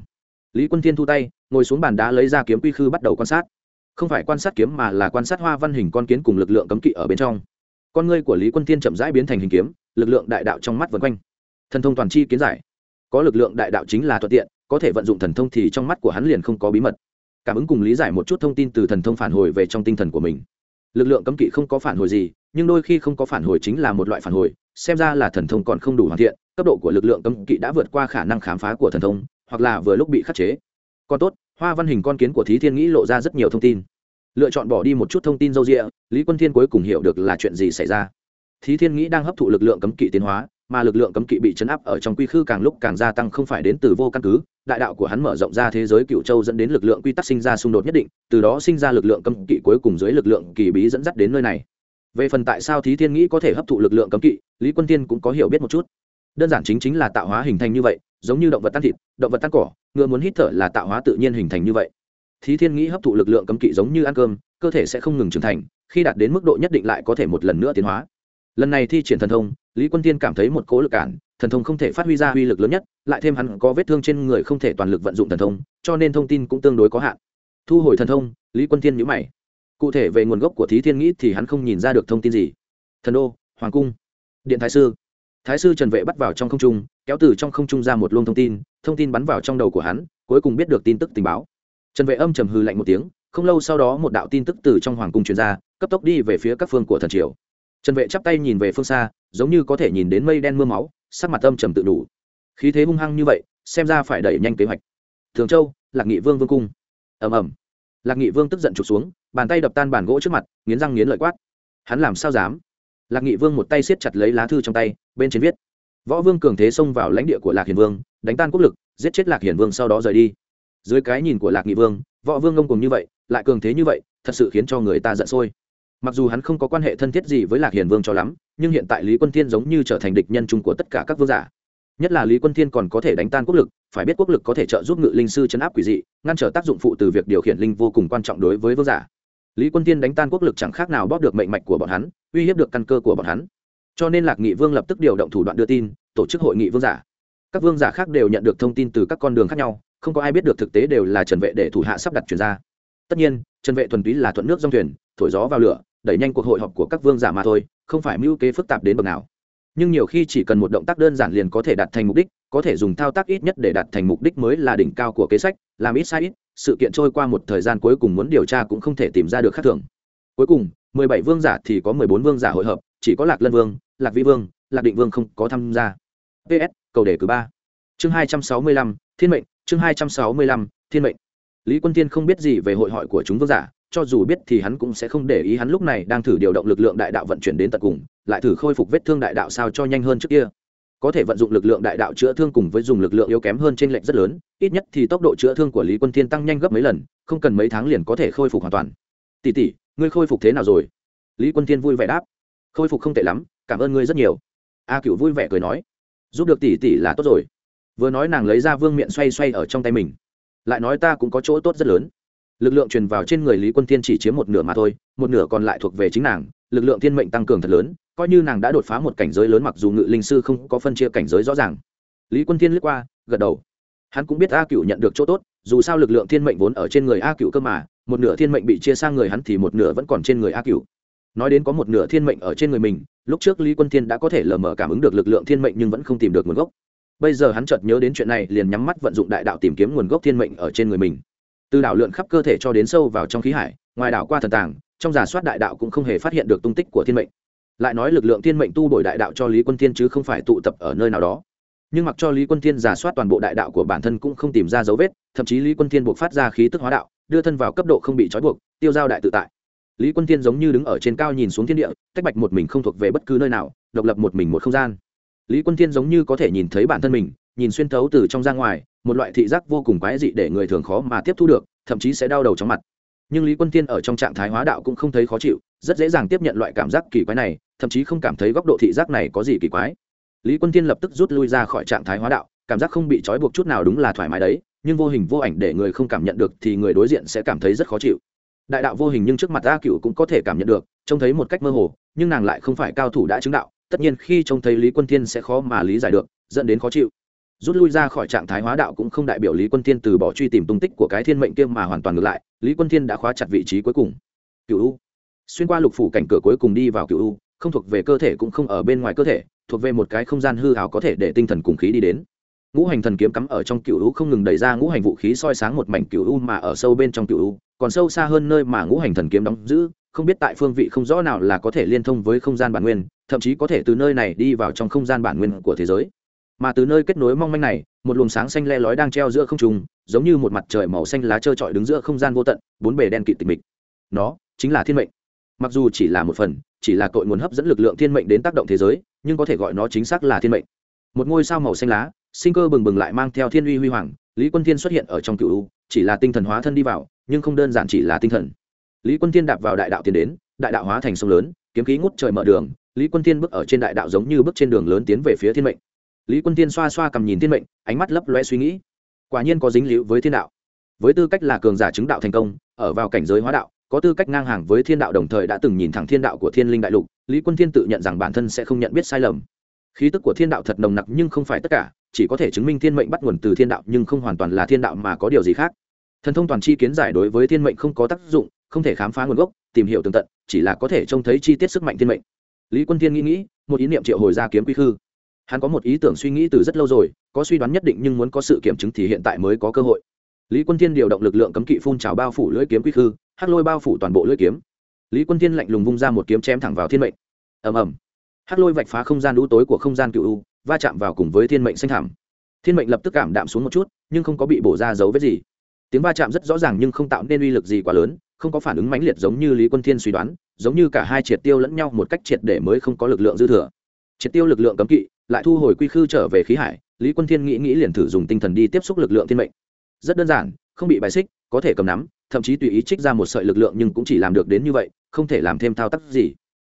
Lý quân thiên thu tay, ngồi xuống bàn đá lấy ra kiếm quy khư bắt đầu quan sát không phải quan sát kiếm mà là quan sát hoa văn hình con kiến cùng lực lượng cấm kỵ ở bên trong. Con ngươi của lý quân thiên chậm rãi biến thành hình kiếm, lực lượng đại đạo trong mắt vân quanh. Thần thông toàn chi kiến giải. Có lực lượng đại đạo chính là thuận tiện, có thể vận dụng thần thông thì trong mắt của hắn liền không có bí mật. Cảm ứng cùng lý giải một chút thông tin từ thần thông phản hồi về trong tinh thần của mình. Lực lượng cấm kỵ không có phản hồi gì, nhưng đôi khi không có phản hồi chính là một loại phản hồi, xem ra là thần thông còn không đủ hoàn thiện, cấp độ của lực lượng cấm kỵ đã vượt qua khả năng khám phá của thần thông, hoặc là vừa lúc bị khắc chế. Còn tốt hoa văn hình con kiến của thí thiên nghĩ lộ ra rất nhiều thông tin. Lựa chọn bỏ đi một chút thông tin dâu rịa lý quân thiên cuối cùng hiểu được là chuyện gì xảy ra. Thí thiên nghĩ đang hấp thụ lực lượng cấm kỵ tiến hóa, mà lực lượng cấm kỵ bị chấn áp ở trong quy khư càng lúc càng gia tăng không phải đến từ vô căn cứ, đại đạo của hắn mở rộng ra thế giới cựu châu dẫn đến lực lượng quy tắc sinh ra xung đột nhất định, từ đó sinh ra lực lượng cấm kỵ cuối cùng dưới lực lượng kỳ bí dẫn dắt đến nơi này. Về phần tại sao thí thiên nghĩ có thể hấp thụ lực lượng cấm kỵ, lý quân tiên cũng có hiểu biết một chút. Đơn giản chính chính là tạo hóa hình thành như vậy giống như động vật tan thịt, động vật tan cỏ, ngựa muốn hít thở là tạo hóa tự nhiên hình thành như vậy. Thí thiên nghĩ hấp thụ lực lượng cấm kỵ giống như ăn cơm, cơ thể sẽ không ngừng trưởng thành, khi đạt đến mức độ nhất định lại có thể một lần nữa tiến hóa. Lần này thi triển thần thông, lý quân tiên cảm thấy một cố lực cản, thần thông không thể phát huy ra uy lực lớn nhất, lại thêm hắn có vết thương trên người không thể toàn lực vận dụng thần thông, cho nên thông tin cũng tương đối có hạn. Thu hồi thần thông, lý quân tiên nhữ mày. Cụ thể về nguồn gốc của thí thiên nghĩ thì hắn không nhìn ra được thông tin gì. Thần đô, hoàng cung. Điện thái sư thái sư trần vệ bắt vào trong không trung, kéo từ trong không trung ra một luồng thông tin thông tin bắn vào trong đầu của hắn, cuối cùng biết được tin tức tình báo. Trần vệ âm trầm hư lạnh một tiếng, không lâu sau đó một đạo tin tức từ trong hoàng cung truyền ra, cấp tốc đi về phía các phương của thần triều. Trần vệ chắp tay nhìn về phương xa, giống như có thể nhìn đến mây đen mưa máu, sắc mặt âm trầm tự đủ. Khí thế hung hăng như vậy, xem ra phải đẩy nhanh kế hoạch. Thường châu, lạc nghị vương vương cung. Ầm ầm. Lạc nghị vương tức giận trục xuống, bàn tay đập tan bàn gỗ trước mặt, nghiến răng nghiến lợi quát. Hắn làm sao dám? Lạc nghị vương một tay siết chặt lấy lá thư trong tay, bên trên viết, võ vương cường thế xông vào lãnh địa của lạc hiền vương, đánh tan quốc lực, giết chết lạc hiền vương sau đó rời đi. Dưới cái nhìn của lạc nghị vương, võ vương ngông cùng như vậy, lại cường thế như vậy, thật sự khiến cho người ta giận sôi. Mặc dù hắn không có quan hệ thân thiết gì với lạc hiền vương cho lắm, nhưng hiện tại lý quân thiên giống như trở thành địch nhân chung của tất cả các vương giả. Nhất là lý quân thiên còn có thể đánh tan quốc lực, phải biết quốc lực có thể trợ giúp ngự linh sư chấn áp quỷ dị, ngăn trở tác dụng phụ từ việc điều khiển linh vô cùng quan trọng đối với vương giả lý quân thiên đánh tan quốc lực chẳng khác nào bóp được mệnh mạch của bọn hắn, uy hiếp được căn cơ của bọn hắn. Cho nên lạc nghị vương lập tức điều động thủ đoạn đưa tin, tổ chức hội nghị vương giả. Các vương giả khác đều nhận được thông tin từ các con đường khác nhau, không có ai biết được thực tế đều là trần vệ để thủ hạ sắp đặt chuyển ra. Tất nhiên, trần vệ thuần túy là thuận nước dòng thuyền, thổi gió vào lửa, đẩy nhanh cuộc hội họp của các vương giả mà thôi, không phải mưu kế phức tạp đến bậc nào. Nhưng nhiều khi chỉ cần một động tác đơn giản liền có thể đạt thành mục đích, có thể dùng thao tác ít nhất để đạt thành mục đích mới là đỉnh cao của kế sách, làm ít sai ít sự kiện trôi qua một thời gian cuối cùng muốn điều tra cũng không thể tìm ra được khác thường. Cuối cùng, mười bảy vương giả thì có mười bốn vương giả hội hợp, chỉ có lạc lân vương, lạc vĩ vương, lạc định vương không có tham gia. Ps cầu đề cử ba. Chương hai trăm sáu mươi lăm, thiên mệnh, chương hai trăm sáu mươi lăm, thiên mệnh. Lý quân tiên không biết gì về hội hội của chúng vương giả, cho dù biết thì hắn cũng sẽ không để ý hắn lúc này đang thử điều động lực lượng đại đạo vận chuyển đến tận cùng, lại thử khôi phục vết thương đại đạo sao cho nhanh hơn trước kia có thể vận dụng lực lượng đại đạo chữa thương cùng với dùng lực lượng yếu kém hơn trên lệnh rất lớn, ít nhất thì tốc độ chữa thương của lý quân thiên tăng nhanh gấp mấy lần, không cần mấy tháng liền có thể khôi phục hoàn toàn. Tỷ tỷ, ngươi khôi phục thế nào rồi? Lý quân thiên vui vẻ đáp. Khôi phục không tệ lắm, cảm ơn ngươi rất nhiều. A cựu vui vẻ cười nói. Giúp được tỷ tỷ là tốt rồi. Vừa nói nàng lấy ra vương miện xoay xoay ở trong tay mình. Lại nói ta cũng có chỗ tốt rất lớn. Lực lượng truyền vào trên người lý quân thiên chỉ chiếm một nửa mà thôi, một nửa còn lại thuộc về chính nàng lực lượng thiên mệnh tăng cường thật lớn, coi như nàng đã đột phá một cảnh giới lớn mặc dù ngự linh sư không có phân chia cảnh giới rõ ràng. Lý quân thiên lướt qua, gật đầu. Hắn cũng biết a cựu nhận được chỗ tốt, dù sao lực lượng thiên mệnh vốn ở trên người a cựu cơ mà, một nửa thiên mệnh bị chia sang người hắn thì một nửa vẫn còn trên người a cựu nói đến có một nửa thiên mệnh ở trên người mình, lúc trước lý quân thiên đã có thể lờ mờ cảm ứng được lực lượng thiên mệnh nhưng vẫn không tìm được nguồn gốc. Bây giờ hắn chợt nhớ đến chuyện này, liền nhắm mắt vận dụng đại đạo tìm kiếm nguồn gốc thiên mệnh ở trên người mình. Từ đảo lượn khắp cơ thể cho đến sâu vào trong khí hải, ngoài đảo qua thần tàng trong giả soát đại đạo cũng không hề phát hiện được tung tích của thiên mệnh. Lại nói lực lượng thiên mệnh tu đổi đại đạo cho lý quân thiên chứ không phải tụ tập ở nơi nào đó. Nhưng mặc cho lý quân thiên giả soát toàn bộ đại đạo của bản thân cũng không tìm ra dấu vết, thậm chí lý quân thiên buộc phát ra khí tức hóa đạo, đưa thân vào cấp độ không bị trói buộc, tiêu giao đại tự tại. Lý quân thiên giống như đứng ở trên cao nhìn xuống thiên địa, tách bạch một mình không thuộc về bất cứ nơi nào, độc lập một mình một không gian. Lý quân thiên giống như có thể nhìn thấy bản thân mình, nhìn xuyên thấu từ trong ra ngoài, một loại thị giác vô cùng quái dị để người thường khó mà tiếp thu được, thậm chí sẽ đau đầu trong mặt nhưng lý quân thiên ở trong trạng thái hóa đạo cũng không thấy khó chịu, rất dễ dàng tiếp nhận loại cảm giác kỳ quái này, thậm chí không cảm thấy góc độ thị giác này có gì kỳ quái. Lý quân thiên lập tức rút lui ra khỏi trạng thái hóa đạo, cảm giác không bị trói buộc chút nào đúng là thoải mái đấy, nhưng vô hình vô ảnh để người không cảm nhận được thì người đối diện sẽ cảm thấy rất khó chịu. Đại đạo vô hình nhưng trước mặt a cựu cũng có thể cảm nhận được, trông thấy một cách mơ hồ, nhưng nàng lại không phải cao thủ đã chứng đạo, tất nhiên khi trông thấy lý quân thiên sẽ khó mà lý giải được, dẫn đến khó chịu rút lui ra khỏi trạng thái hóa đạo cũng không đại biểu lý quân thiên từ bỏ truy tìm tung tích của cái thiên mệnh kia mà hoàn toàn ngược lại, lý quân thiên đã khóa chặt vị trí cuối cùng. Cựu u. Xuyên qua lục phủ cảnh cửa cuối cùng đi vào cựu u, không thuộc về cơ thể cũng không ở bên ngoài cơ thể, thuộc về một cái không gian hư hào có thể để tinh thần cùng khí đi đến. Ngũ hành thần kiếm cắm ở trong cựu u không ngừng đẩy ra ngũ hành vũ khí soi sáng một mảnh cựu u mà ở sâu bên trong cựu u, còn sâu xa hơn nơi mà ngũ hành thần kiếm đóng giữ, không biết tại phương vị không rõ nào là có thể liên thông với không gian bản nguyên, thậm chí có thể từ nơi này đi vào trong không gian bản nguyên của thế giới mà từ nơi kết nối mong manh này, một luồng sáng xanh le lói đang treo giữa không trung, giống như một mặt trời màu xanh lá trơ trọi đứng giữa không gian vô tận, bốn bề đen kịt tịch mịch. Nó chính là thiên mệnh. Mặc dù chỉ là một phần, chỉ là cội nguồn hấp dẫn lực lượng thiên mệnh đến tác động thế giới, nhưng có thể gọi nó chính xác là thiên mệnh. Một ngôi sao màu xanh lá, sinh cơ bừng bừng lại mang theo thiên uy huy hoàng, lý quân thiên xuất hiện ở trong cựu u, chỉ là tinh thần hóa thân đi vào, nhưng không đơn giản chỉ là tinh thần. Lý quân thiên đạp vào đại đạo tiến đến, đại đạo hóa thành sông lớn, kiếm khí ngút trời mở đường, lý quân thiên bước ở trên đại đạo giống như bước trên đường lớn tiến về phía thiên mệnh lý quân thiên xoa xoa cầm nhìn thiên mệnh, ánh mắt lấp loe suy nghĩ. Quả nhiên có dính líu với thiên đạo. Với tư cách là cường giả chứng đạo thành công, ở vào cảnh giới hóa đạo, có tư cách ngang hàng với thiên đạo đồng thời đã từng nhìn thẳng thiên đạo của thiên linh đại lục, lý quân thiên tự nhận rằng bản thân sẽ không nhận biết sai lầm. Khí tức của thiên đạo thật nồng nặc nhưng không phải tất cả, chỉ có thể chứng minh thiên mệnh bắt nguồn từ thiên đạo nhưng không hoàn toàn là thiên đạo mà có điều gì khác. Thần thông toàn chi kiến giải đối với thiên mệnh không có tác dụng, không thể khám phá nguồn gốc, tìm hiểu tường tận, chỉ là có thể trông thấy chi tiết sức mạnh thiên mệnh. Lý quân thiên nghĩ nghĩ, một ý niệm triệu hồi ra kiếm quy khư hắn có một ý tưởng suy nghĩ từ rất lâu rồi, có suy đoán nhất định nhưng muốn có sự kiểm chứng thì hiện tại mới có cơ hội. Lý quân thiên điều động lực lượng cấm kỵ phun trào bao phủ lưỡi kiếm quy khư, hắc lôi bao phủ toàn bộ lưỡi kiếm. Lý quân thiên lạnh lùng vung ra một kiếm chém thẳng vào thiên mệnh. Ầm ầm. Hắc lôi vạch phá không gian lũ tối của không gian cựu u, va chạm vào cùng với thiên mệnh xanh thảm thiên mệnh lập tức cảm đạm xuống một chút, nhưng không có bị bổ ra dấu vết gì. Tiếng va chạm rất rõ ràng nhưng không tạo nên uy lực gì quá lớn, không có phản ứng mãnh liệt giống như lý quân thiên suy đoán, giống như cả hai triệt tiêu lẫn nhau một cách triệt để mới không có lực lượng dư thừa. Triệt tiêu lực lượng cấm kỵ lại thu hồi quy khư trở về khí hải, lý quân thiên nghĩ nghĩ liền thử dùng tinh thần đi tiếp xúc lực lượng thiên mệnh. Rất đơn giản, không bị bài xích, có thể cầm nắm, thậm chí tùy ý trích ra một sợi lực lượng nhưng cũng chỉ làm được đến như vậy, không thể làm thêm thao tác gì.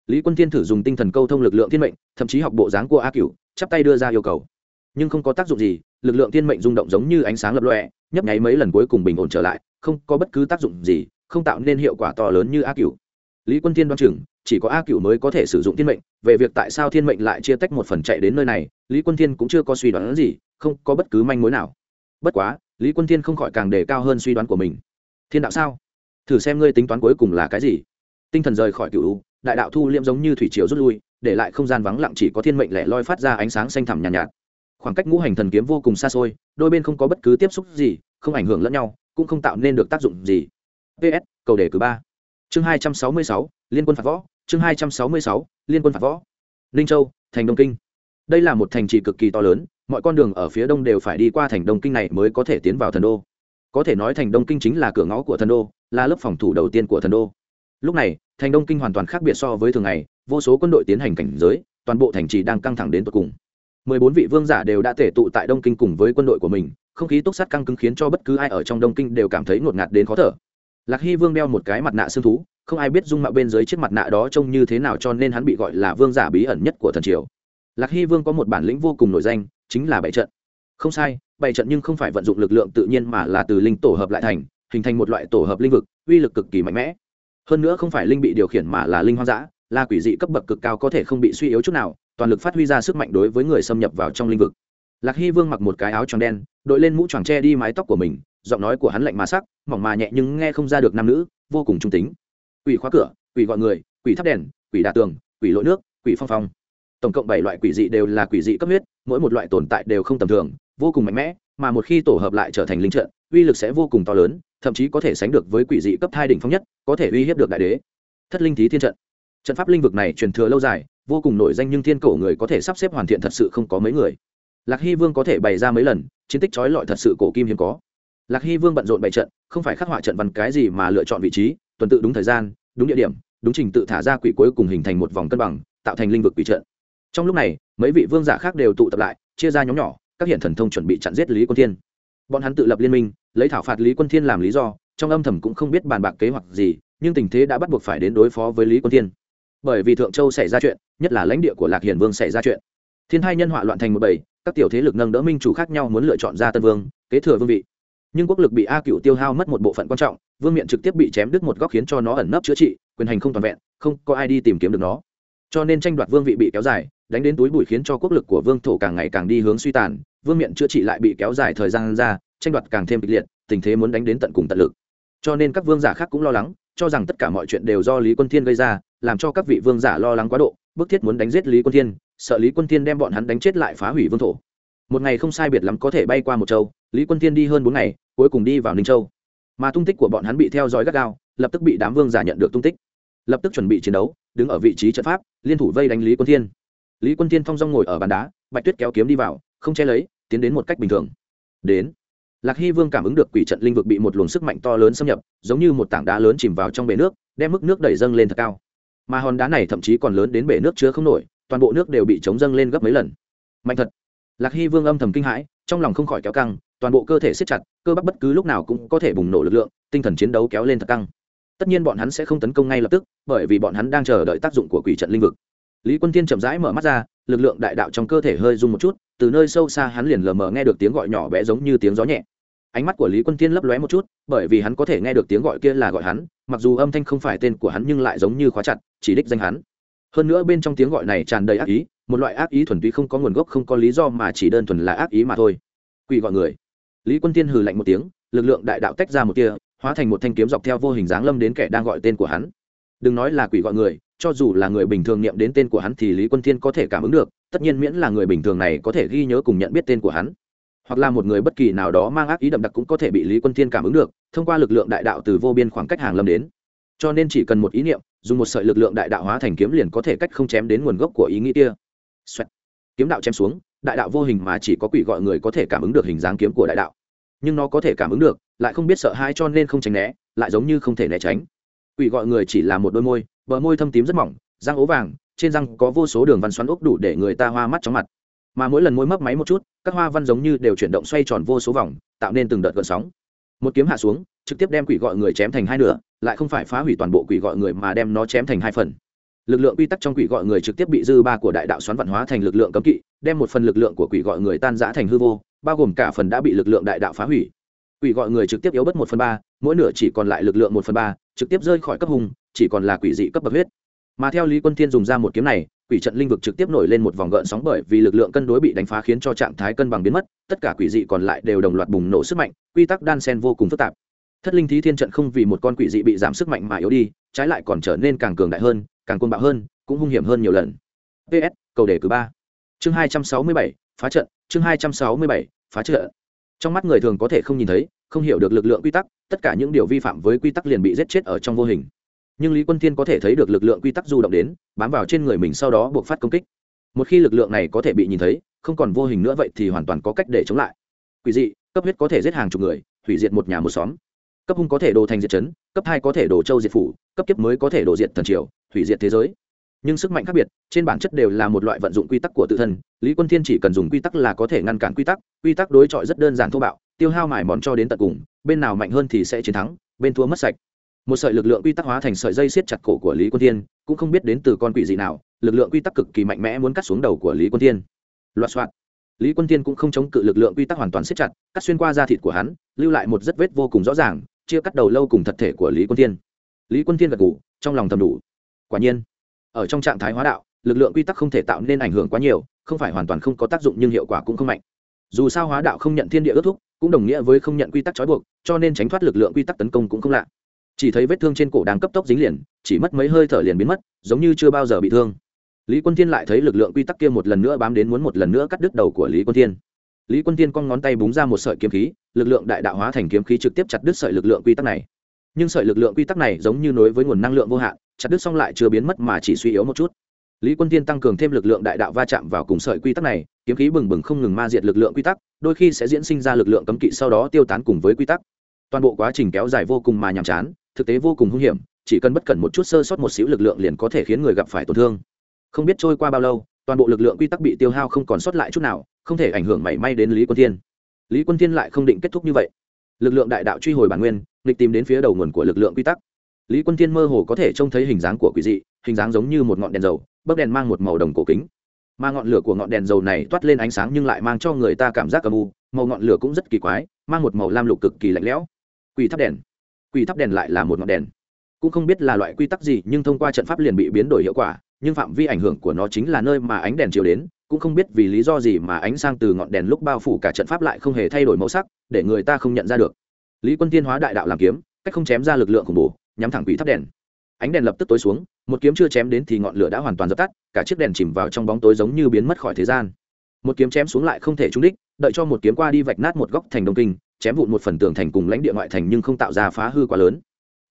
Lý quân thiên thử dùng tinh thần câu thông lực lượng thiên mệnh, thậm chí học bộ dáng của a cửu, chắp tay đưa ra yêu cầu. Nhưng không có tác dụng gì, lực lượng thiên mệnh rung động giống như ánh sáng lập lọe nhấp nháy mấy lần cuối cùng bình ổn trở lại, không có bất cứ tác dụng gì, không tạo nên hiệu quả to lớn như a cửu. Lý quân thiên đoán chừng chỉ có a cửu mới có thể sử dụng thiên mệnh về việc tại sao thiên mệnh lại chia tách một phần chạy đến nơi này lý quân thiên cũng chưa có suy đoán gì không có bất cứ manh mối nào. Bất quá lý quân thiên không khỏi càng đề cao hơn suy đoán của mình. Thiên đạo sao? Thử xem ngươi tính toán cuối cùng là cái gì. Tinh thần rời khỏi cựu đại đạo thu liễm giống như thủy triều rút lui để lại không gian vắng lặng chỉ có thiên mệnh lẻ loi phát ra ánh sáng xanh thẳm nhàn nhạt, nhạt. Khoảng cách ngũ hành thần kiếm vô cùng xa xôi đôi bên không có bất cứ tiếp xúc gì không ảnh hưởng lẫn nhau cũng không tạo nên được tác dụng gì. Ps cầu đề cử ba. Chương hai trăm sáu mươi sáu liên quân phạt võ chương hai trăm sáu mươi sáu, liên quân phạt võ. Ninh châu, thành đông kinh. Đây là một thành trì cực kỳ to lớn, mọi con đường ở phía đông đều phải đi qua thành đông kinh này mới có thể tiến vào thần đô. Có thể nói thành đông kinh chính là cửa ngõ của thần đô, là lớp phòng thủ đầu tiên của thần đô. Lúc này, thành đông kinh hoàn toàn khác biệt so với thường ngày, vô số quân đội tiến hành cảnh giới, toàn bộ thành trì đang căng thẳng đến tột cùng. Mười bốn vị vương giả đều đã tể tụ tại đông kinh cùng với quân đội của mình, không khí túc sát căng cứng khiến cho bất cứ ai ở trong đông kinh đều cảm thấy ngột ngạt đến khó thở lạc hy vương đeo một cái mặt nạ xương thú, không ai biết dung mạo bên dưới chiếc mặt nạ đó trông như thế nào cho nên hắn bị gọi là vương giả bí ẩn nhất của thần triều. Lạc hy vương có một bản lĩnh vô cùng nổi danh, chính là bảy trận. Không sai bảy trận nhưng không phải vận dụng lực lượng tự nhiên mà là từ linh tổ hợp lại thành, hình thành một loại tổ hợp linh vực, uy lực cực kỳ mạnh mẽ. Hơn nữa không phải linh bị điều khiển mà là linh hoang dã, là quỷ dị cấp bậc cực cao có thể không bị suy yếu chút nào, toàn lực phát huy ra sức mạnh đối với người xâm nhập vào trong linh vực lạc hy vương mặc một cái áo tròn đen, đội lên mũ tròn tre đi mái tóc của mình, giọng nói của hắn lạnh mà sắc, mỏng mà nhẹ nhưng nghe không ra được nam nữ, vô cùng trung tính. Quỷ khóa cửa, quỷ gọi người, quỷ thắp đèn, quỷ đà tường, quỷ lội nước, quỷ phong phong. Tổng cộng bảy loại quỷ dị đều là quỷ dị cấp huyết, mỗi một loại tồn tại đều không tầm thường, vô cùng mạnh mẽ, mà một khi tổ hợp lại trở thành linh trận, uy lực sẽ vô cùng to lớn, thậm chí có thể sánh được với quỷ dị cấp hai đỉnh phong nhất, có thể uy hiếp được đại đế. Thất linh thí thiên trận. Trận pháp linh vực này truyền thừa lâu dài, vô cùng nổi danh nhưng thiên cổ người có thể sắp xếp hoàn thiện thật sự không có mấy người lạc hy vương có thể bày ra mấy lần, chiến tích trói lọi thật sự cổ kim hiếm có. Lạc hy vương bận rộn bày trận, không phải khắc họa trận văn cái gì mà lựa chọn vị trí, tuần tự đúng thời gian, đúng địa điểm, đúng trình tự thả ra quỷ cuối cùng hình thành một vòng cân bằng, tạo thành linh vực quỷ trận. Trong lúc này, mấy vị vương giả khác đều tụ tập lại, chia ra nhóm nhỏ, các hiện thần thông chuẩn bị chặn giết lý quân thiên. Bọn hắn tự lập liên minh, lấy thảo phạt lý quân thiên làm lý do, trong âm thầm cũng không biết bàn bạc kế hoạch gì, nhưng tình thế đã bắt buộc phải đến đối phó với lý quân thiên. Bởi vì thượng châu xảy ra chuyện, nhất là lãnh địa của lạc hiền vương xảy ra chuyện. Thiên hai nhân họa loạn thành một bầy các tiểu thế lực nâng đỡ minh chủ khác nhau muốn lựa chọn ra tân vương, kế thừa vương vị. Nhưng quốc lực bị a cựu tiêu hao mất một bộ phận quan trọng, vương miện trực tiếp bị chém đứt một góc khiến cho nó ẩn nấp chữa trị, quyền hành không toàn vẹn, không có ai đi tìm kiếm được nó. Cho nên tranh đoạt vương vị bị kéo dài, đánh đến túi bụi khiến cho quốc lực của vương thổ càng ngày càng đi hướng suy tàn, vương miện chữa trị lại bị kéo dài thời gian ra, tranh đoạt càng thêm kịch liệt, tình thế muốn đánh đến tận cùng tận lực. Cho nên các vương giả khác cũng lo lắng, cho rằng tất cả mọi chuyện đều do lý quân thiên gây ra, làm cho các vị vương giả lo lắng quá độ, bức thiết muốn đánh giết lý quân thiên sợ lý quân thiên đem bọn hắn đánh chết lại phá hủy vương thổ. Một ngày không sai biệt lắm có thể bay qua một châu, lý quân thiên đi hơn bốn ngày, cuối cùng đi vào ninh châu. Mà tung tích của bọn hắn bị theo dõi gắt gao, lập tức bị đám vương giả nhận được tung tích. Lập tức chuẩn bị chiến đấu, đứng ở vị trí trận pháp, liên thủ vây đánh lý quân thiên. Lý quân thiên thong dong ngồi ở bàn đá, bạch tuyết kéo kiếm đi vào, không che lấy, tiến đến một cách bình thường. Đến. Lạc hy vương cảm ứng được quỷ trận linh vực bị một luồng sức mạnh to lớn xâm nhập, giống như một tảng đá lớn chìm vào trong bể nước, đem mức nước đẩy dâng lên thật cao. Mà hòn đá này thậm chí còn lớn đến bể nước chứa không nổi toàn bộ nước đều bị chống dâng lên gấp mấy lần. Mạnh thật. Lạc hy vương âm thầm kinh hãi, trong lòng không khỏi kéo căng, toàn bộ cơ thể siết chặt, cơ bắp bất cứ lúc nào cũng có thể bùng nổ lực lượng, tinh thần chiến đấu kéo lên thật căng. Tất nhiên bọn hắn sẽ không tấn công ngay lập tức, bởi vì bọn hắn đang chờ đợi tác dụng của quỷ trận linh vực. Lý quân tiên chậm rãi mở mắt ra, lực lượng đại đạo trong cơ thể hơi rung một chút, từ nơi sâu xa hắn liền lờ mờ nghe được tiếng gọi nhỏ bé giống như tiếng gió nhẹ. Ánh mắt của lý quân tiên lấp lóe một chút, bởi vì hắn có thể nghe được tiếng gọi kia là gọi hắn, mặc dù âm thanh không phải tên của hắn nhưng lại giống như khóa chặt, chỉ đích danh hắn hơn nữa bên trong tiếng gọi này tràn đầy ác ý một loại ác ý thuần túy không có nguồn gốc không có lý do mà chỉ đơn thuần là ác ý mà thôi. Quỷ gọi người. Lý quân tiên hừ lạnh một tiếng lực lượng đại đạo tách ra một tia, hóa thành một thanh kiếm dọc theo vô hình dáng lâm đến kẻ đang gọi tên của hắn. Đừng nói là quỷ gọi người cho dù là người bình thường niệm đến tên của hắn thì lý quân thiên có thể cảm ứng được tất nhiên miễn là người bình thường này có thể ghi nhớ cùng nhận biết tên của hắn. Hoặc là một người bất kỳ nào đó mang ác ý đậm đặc cũng có thể bị lý quân thiên cảm ứng được thông qua lực lượng đại đạo từ vô biên khoảng cách hàng lâm đến cho nên chỉ cần một ý niệm, dùng một sợi lực lượng đại đạo hóa thành kiếm liền có thể cách không chém đến nguồn gốc của ý nghĩ kia、Xoẹt. Kiếm đạo chém xuống, đại đạo vô hình mà chỉ có quỷ gọi người có thể cảm ứng được hình dáng kiếm của đại đạo. Nhưng nó có thể cảm ứng được, lại không biết sợ hãi cho nên không tránh né, lại giống như không thể né tránh. Quỷ gọi người chỉ là một đôi môi, bờ môi thâm tím rất mỏng, răng ố vàng, trên răng có vô số đường văn xoắn ốc đủ để người ta hoa mắt chóng mặt. Mà mỗi lần môi mấp máy một chút, các hoa văn giống như đều chuyển động xoay tròn vô số vòng, tạo nên từng đợt gợn sóng. Một kiếm hạ xuống, trực tiếp đem quỷ gọi người chém thành hai nửa lại không phải phá hủy toàn bộ quỷ gọi người mà đem nó chém thành hai phần. Lực lượng quy tắc trong quỷ gọi người trực tiếp bị dư ba của đại đạo xoắn vạn hóa thành lực lượng cấm kỵ, đem một phần lực lượng của quỷ gọi người tan giã thành hư vô, bao gồm cả phần đã bị lực lượng đại đạo phá hủy. Quỷ gọi người trực tiếp yếu bất một phần ba, mỗi nửa chỉ còn lại lực lượng một phần ba, trực tiếp rơi khỏi cấp hùng, chỉ còn là quỷ dị cấp bậc huyết. Mà theo lý quân thiên dùng ra một kiếm này, quỷ trận linh vực trực tiếp nổi lên một vòng gợn sóng bởi vì lực lượng cân đối bị đánh phá khiến cho trạng thái cân bằng biến mất, tất cả quỷ dị còn lại đều đồng loạt bùng nổ sức mạnh, quy tắc đan sen vô cùng phức tạp thất linh thí thiên trận không vì một con quỷ dị bị giảm sức mạnh mà yếu đi, trái lại còn trở nên càng cường đại hơn, càng côn bạo hơn, cũng hung hiểm hơn nhiều lần. Ps cầu đề cử ba. Chương hai trăm sáu mươi bảy, phá trận, chương hai trăm sáu mươi bảy, phá trận. Trong mắt người thường có thể không nhìn thấy, không hiểu được lực lượng quy tắc, tất cả những điều vi phạm với quy tắc liền bị giết chết ở trong vô hình. Nhưng lý quân thiên có thể thấy được lực lượng quy tắc du động đến, bám vào trên người mình sau đó buộc phát công kích. Một khi lực lượng này có thể bị nhìn thấy, không còn vô hình nữa vậy thì hoàn toàn có cách để chống lại. Quỷ dị, cấp huyết có thể giết hàng chục người, hủy diệt một nhà một xóm cấp hung có thể đồ thành diệt chấn, cấp hai có thể đồ châu diệt phủ, cấp kiếp mới có thể đồ diệt thần triều, hủy diệt thế giới. Nhưng sức mạnh khác biệt, trên bản chất đều là một loại vận dụng quy tắc của tự thân, lý quân thiên chỉ cần dùng quy tắc là có thể ngăn cản quy tắc quy tắc đối chọi rất đơn giản thô bạo, tiêu hao mải mòn cho đến tận cùng, bên nào mạnh hơn thì sẽ chiến thắng, bên thua mất sạch. Một sợi lực lượng quy tắc hóa thành sợi dây siết chặt cổ của lý quân thiên, cũng không biết đến từ con quỷ gì nào, lực lượng quy tắc cực kỳ mạnh mẽ muốn cắt xuống đầu của lý quân thiên. Loạt soạn lý quân thiên cũng không chống cự lực lượng quy tắc hoàn toàn siết chặt, cắt xuyên qua da thịt của hắn, lưu lại một rất vết vô cùng rõ ràng chia cắt đầu lâu cùng thật thể của lý quân thiên. Lý quân thiên gật ngủ trong lòng thầm đủ. Quả nhiên, ở trong trạng thái hóa đạo, lực lượng quy tắc không thể tạo nên ảnh hưởng quá nhiều, không phải hoàn toàn không có tác dụng nhưng hiệu quả cũng không mạnh. Dù sao hóa đạo không nhận thiên địa ước thúc, cũng đồng nghĩa với không nhận quy tắc trói buộc, cho nên tránh thoát lực lượng quy tắc tấn công cũng không lạ. Chỉ thấy vết thương trên cổ đang cấp tốc dính liền, chỉ mất mấy hơi thở liền biến mất, giống như chưa bao giờ bị thương. Lý quân thiên lại thấy lực lượng quy tắc kia một lần nữa bám đến muốn một lần nữa cắt đứt đầu của lý quân thiên. Lý quân thiên cong ngón tay búng ra một sợi kiếm khí lực lượng đại đạo hóa thành kiếm khí trực tiếp chặt đứt sợi lực lượng quy tắc này. Nhưng sợi lực lượng quy tắc này giống như nối với nguồn năng lượng vô hạn, chặt đứt xong lại chưa biến mất mà chỉ suy yếu một chút. Lý quân tiên tăng cường thêm lực lượng đại đạo va chạm vào cùng sợi quy tắc này, kiếm khí bừng bừng không ngừng ma diệt lực lượng quy tắc, đôi khi sẽ diễn sinh ra lực lượng cấm kỵ sau đó tiêu tán cùng với quy tắc. Toàn bộ quá trình kéo dài vô cùng mà nhàm chán, thực tế vô cùng hung hiểm, chỉ cần bất cẩn một chút sơ sót một xíu lực lượng liền có thể khiến người gặp phải tổn thương. Không biết trôi qua bao lâu, toàn bộ lực lượng quy tắc bị tiêu hao không còn sót lại chút nào, không thể ảnh hưởng mảy may đến lý quân thiên lý quân thiên lại không định kết thúc như vậy. Lực lượng đại đạo truy hồi bản nguyên, nghịch tìm đến phía đầu nguồn của lực lượng quy tắc. Lý quân thiên mơ hồ có thể trông thấy hình dáng của quỷ dị, hình dáng giống như một ngọn đèn dầu bấc đèn mang một màu đồng cổ kính. Mà ngọn lửa của ngọn đèn dầu này toát lên ánh sáng nhưng lại mang cho người ta cảm giác âm u, màu ngọn lửa cũng rất kỳ quái, mang một màu lam lục cực kỳ lạnh lẽo. Quỷ thắp đèn. Quỷ thắp đèn lại là một ngọn đèn. Cũng không biết là loại quy tắc gì, nhưng thông qua trận pháp liền bị biến đổi hiệu quả, nhưng phạm vi ảnh hưởng của nó chính là nơi mà ánh đèn chiếu đến cũng không biết vì lý do gì mà ánh sang từ ngọn đèn lúc bao phủ cả trận pháp lại không hề thay đổi màu sắc, để người ta không nhận ra được. Lý quân tiên hóa đại đạo làm kiếm, cách không chém ra lực lượng khủng bố, nhắm thẳng quỷ thắp đèn. Ánh đèn lập tức tối xuống, một kiếm chưa chém đến thì ngọn lửa đã hoàn toàn dập tắt, cả chiếc đèn chìm vào trong bóng tối giống như biến mất khỏi thế gian. Một kiếm chém xuống lại không thể trúng đích, đợi cho một kiếm qua đi vạch nát một góc thành đông kinh, chém vụn một phần tường thành cùng lãnh địa ngoại thành nhưng không tạo ra phá hư quá lớn.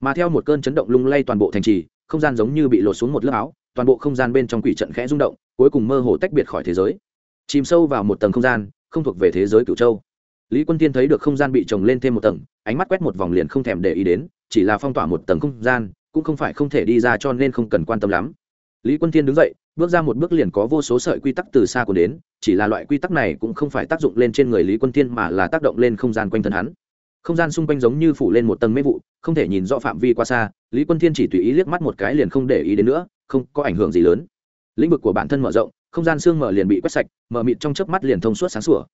Mà theo một cơn chấn động lung lay toàn bộ thành trì, không gian giống như bị lột xuống một lớp áo toàn bộ không gian bên trong quỷ trận khẽ rung động, cuối cùng mơ hồ tách biệt khỏi thế giới. Chìm sâu vào một tầng không gian, không thuộc về thế giới cửu châu. Lý quân tiên thấy được không gian bị trồng lên thêm một tầng, ánh mắt quét một vòng liền không thèm để ý đến, chỉ là phong tỏa một tầng không gian, cũng không phải không thể đi ra cho nên không cần quan tâm lắm. Lý quân tiên đứng dậy, bước ra một bước liền có vô số sợi quy tắc từ xa của đến, chỉ là loại quy tắc này cũng không phải tác dụng lên trên người lý quân tiên mà là tác động lên không gian quanh thân hắn. Không gian xung quanh giống như phủ lên một tầng mê vụ, không thể nhìn rõ phạm vi qua xa, lý quân thiên chỉ tùy ý liếc mắt một cái liền không để ý đến nữa không có ảnh hưởng gì lớn. Lĩnh vực của bản thân mở rộng, không gian xương mở liền bị quét sạch mở mịt trong chớp mắt liền thông suốt sáng sủa.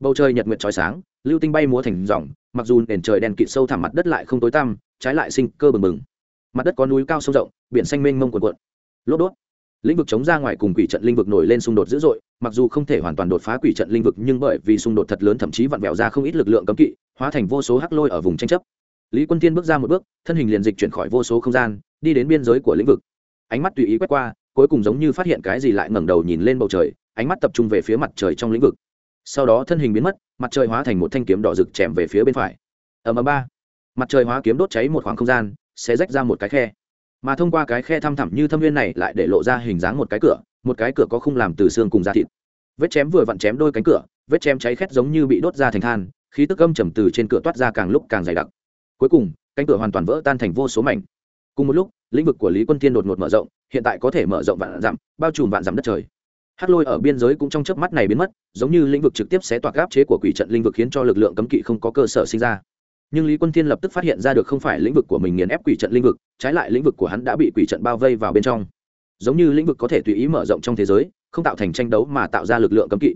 Bầu trời nhật nguyệt trói sáng, lưu tinh bay múa thành dòng, mặc dù nền trời đen kịt sâu thẳm mặt đất lại không tối tăm, trái lại sinh cơ bừng bừng. Mặt đất có núi cao sâu rộng, biển xanh mênh mông cuồn cuộn. Lốt đốt. Lĩnh vực chống ra ngoài cùng quỷ trận linh vực nổi lên xung đột dữ dội, mặc dù không thể hoàn toàn đột phá quỷ trận linh vực, nhưng bởi vì xung đột thật lớn thậm chí vặn vẹo ra không ít lực lượng cấm kỵ, hóa thành vô số hắc lôi ở vùng tranh chấp. Lý quân tiên bước ra một bước, thân hình liền dịch chuyển khỏi vô số không gian, đi đến biên giới của lĩnh vực ánh mắt tùy ý quét qua, cuối cùng giống như phát hiện cái gì lại ngẩng đầu nhìn lên bầu trời, ánh mắt tập trung về phía mặt trời trong lĩnh vực. Sau đó thân hình biến mất, mặt trời hóa thành một thanh kiếm đỏ rực chèm về phía bên phải. Ầm ầm ba. Mặt trời hóa kiếm đốt cháy một khoảng không gian, sẽ rách ra một cái khe. Mà thông qua cái khe thăm thẳm như thâm viên này lại để lộ ra hình dáng một cái cửa, một cái cửa có khung làm từ xương cùng da thịt. Vết chém vừa vặn chém đôi cánh cửa, vết chém cháy khét giống như bị đốt ra thành than, khí tức âm trầm từ trên cửa toát ra càng lúc càng dày đặc. Cuối cùng, cánh cửa hoàn toàn vỡ tan thành vô số mảnh. Cùng một lúc lĩnh vực của lý quân thiên đột ngột mở rộng, hiện tại có thể mở rộng vạn dặm, bao trùm vạn dặm đất trời. Hắc lôi ở biên giới cũng trong chớp mắt này biến mất, giống như lĩnh vực trực tiếp sẽ toạc áp chế của quỷ trận lĩnh vực khiến cho lực lượng cấm kỵ không có cơ sở sinh ra. Nhưng lý quân thiên lập tức phát hiện ra được không phải lĩnh vực của mình nghiền ép quỷ trận lĩnh vực, trái lại lĩnh vực của hắn đã bị quỷ trận bao vây vào bên trong. Giống như lĩnh vực có thể tùy ý mở rộng trong thế giới, không tạo thành tranh đấu mà tạo ra lực lượng cấm kỵ.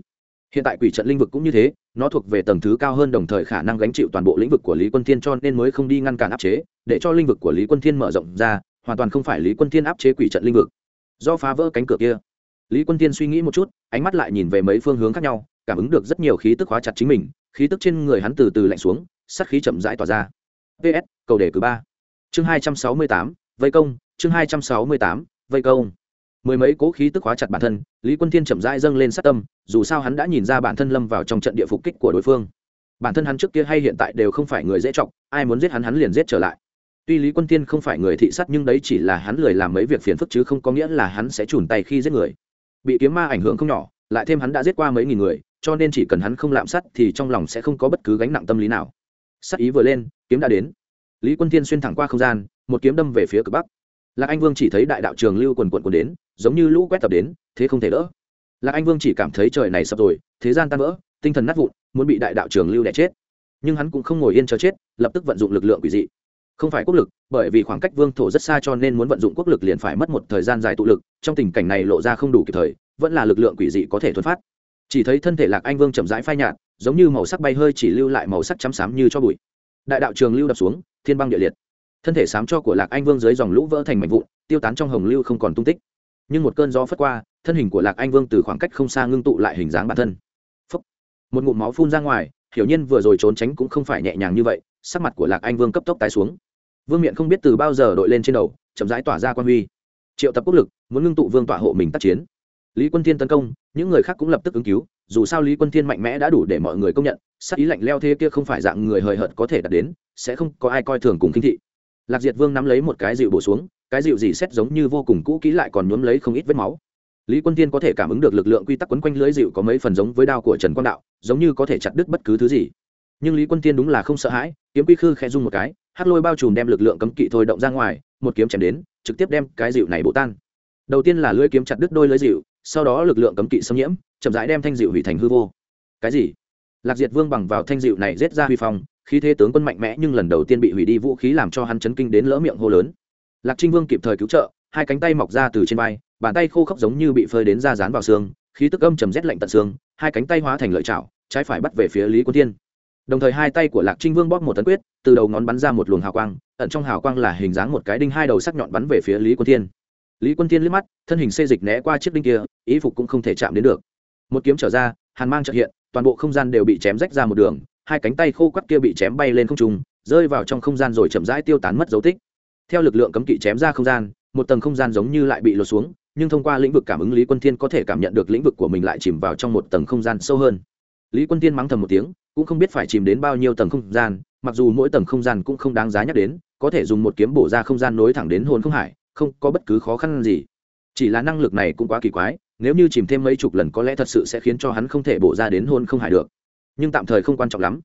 Hiện tại quỷ trận lĩnh vực cũng như thế, nó thuộc về tầng thứ cao hơn đồng thời khả năng gánh chịu toàn bộ lĩnh vực của lý quân thiên cho nên mới không đi ngăn cản áp chế, để cho lĩnh vực của lý quân thiên mở rộng ra hoàn toàn không phải lý quân thiên áp chế quỷ trận linh vực. Do phá vỡ cánh cửa kia, lý quân thiên suy nghĩ một chút, ánh mắt lại nhìn về mấy phương hướng khác nhau, cảm ứng được rất nhiều khí tức hóa chặt chính mình, khí tức trên người hắn từ từ lạnh xuống sắt khí chậm rãi tỏa ra. Ps cầu đề cử ba. Chương hai trăm sáu mươi tám, vây công, chương hai trăm sáu mươi tám, vây công. Mười mấy cố khí tức hóa chặt bản thân, lý quân thiên chậm rãi dâng lên sát tâm, dù sao hắn đã nhìn ra bản thân lâm vào trong trận địa phục kích của đối phương. Bản thân hắn trước kia hay hiện tại đều không phải người dễ trọng ai muốn giết hắn hắn liền giết trở lại tuy lý quân thiên không phải người thị sát nhưng đấy chỉ là hắn lười làm mấy việc phiền phức chứ không có nghĩa là hắn sẽ chùn tay khi giết người. Bị kiếm ma ảnh hưởng không nhỏ, lại thêm hắn đã giết qua mấy nghìn người, cho nên chỉ cần hắn không lạm sát thì trong lòng sẽ không có bất cứ gánh nặng tâm lý nào. Sát ý vừa lên, kiếm đã đến. Lý quân thiên xuyên thẳng qua không gian, một kiếm đâm về phía cực bắc. Lạc anh vương chỉ thấy đại đạo trường lưu quần quận quần đến, giống như lũ quét tập đến, thế không thể đỡ. Lạc anh vương chỉ cảm thấy trời này sập rồi, thế gian tan vỡ, tinh thần nát vụn, muốn bị đại đạo trường lưu đẻ chết. Nhưng hắn cũng không ngồi yên chờ chết, lập tức vận dụng lực lượng quỷ dị không phải quốc lực, bởi vì khoảng cách vương thổ rất xa cho nên muốn vận dụng quốc lực liền phải mất một thời gian dài tụ lực, trong tình cảnh này lộ ra không đủ kịp thời, vẫn là lực lượng quỷ dị có thể thuần phát. Chỉ thấy thân thể lạc anh vương chậm rãi phai nhạt, giống như màu sắc bay hơi chỉ lưu lại màu sắc chăm xám như cho bụi. Đại đạo trường lưu đập xuống, thiên băng địa liệt. Thân thể sám cho của lạc anh vương dưới dòng lũ vỡ thành mảnh vụn, tiêu tán trong hồng lưu không còn tung tích. Nhưng một cơn gió phất qua, thân hình của lạc anh vương từ khoảng cách không xa ngưng tụ lại hình dáng bản thân. Phúc. một ngụm máu phun ra ngoài hiểu nhiên vừa rồi trốn tránh cũng không phải nhẹ nhàng như vậy, sắc mặt của lạc anh vương cấp tốc tái xuống vương miện không biết từ bao giờ đội lên trên đầu, chậm rãi tỏa ra quan huy. Triệu tập quốc lực, muốn ngưng tụ vương tỏa hộ mình tác chiến. Lý quân thiên tấn công, những người khác cũng lập tức ứng cứu, dù sao lý quân thiên mạnh mẽ đã đủ để mọi người công nhận sắc ý lạnh leo thế kia không phải dạng người hời hợt có thể đạt đến, sẽ không có ai coi thường cùng kinh thị. Lạc diệt vương nắm lấy một cái dịu bổ xuống, cái dịu gì xét giống như vô cùng cũ kỹ lại còn nhuốm lấy không ít vết máu. Lý quân tiên có thể cảm ứng được lực lượng quy tắc quấn quanh lưới dịu có mấy phần giống với đao của trần quang đạo, giống như có thể chặt đứt bất cứ thứ gì. Nhưng lý quân tiên đúng là không sợ hãi, kiếm quy khư khẽ dung một cái hát lôi bao trùm đem lực lượng cấm kỵ thôi động ra ngoài, một kiếm chém đến, trực tiếp đem cái dịu này bổ tan. Đầu tiên là lưới kiếm chặt đứt đôi lưới dịu sau đó lực lượng cấm kỵ xâm nhiễm, chậm rãi đem thanh dịu hủy thành hư vô. Cái gì? Lạc diệt vương bằng vào thanh dịu này rết ra huy phong, khí thế tướng quân mạnh mẽ nhưng lần đầu tiên bị hủy đi vũ khí làm cho hắn chấn kinh đến lỡ miệng hô lớn. Lạc trinh vương kịp thời cứu trợ, hai cánh tay mọc ra từ trên vai, bàn tay khô khốc giống như bị phơi đến da dán vào xương, khí tức âm trầm rét lạnh tận xương, hai cánh tay hóa thành lợi chảo, trái phải bắt về phía lý quân thiên đồng thời hai tay của lạc trinh vương bóp một tấn quyết, từ đầu ngón bắn ra một luồng hào quang, ẩn trong hào quang là hình dáng một cái đinh hai đầu sắc nhọn bắn về phía lý quân thiên. Lý quân thiên liếc mắt, thân hình xê dịch né qua chiếc đinh kia ý phục cũng không thể chạm đến được. Một kiếm trở ra, hàn mang trợ hiện, toàn bộ không gian đều bị chém rách ra một đường, hai cánh tay khô quắt kia bị chém bay lên không trung, rơi vào trong không gian rồi chậm rãi tiêu tán mất dấu tích. Theo lực lượng cấm kỵ chém ra không gian, một tầng không gian giống như lại bị lột xuống, nhưng thông qua lĩnh vực cảm ứng lý quân thiên có thể cảm nhận được lĩnh vực của mình lại chìm vào trong một tầng không gian sâu hơn. Lý quân thiên mắng thầm một tiếng cũng không biết phải chìm đến bao nhiêu tầng không gian, mặc dù mỗi tầng không gian cũng không đáng giá nhắc đến, có thể dùng một kiếm bổ ra không gian nối thẳng đến hồn không hải, không có bất cứ khó khăn gì. Chỉ là năng lực này cũng quá kỳ quái, nếu như chìm thêm mấy chục lần có lẽ thật sự sẽ khiến cho hắn không thể bổ ra đến hôn không hải được. Nhưng tạm thời không quan trọng lắm.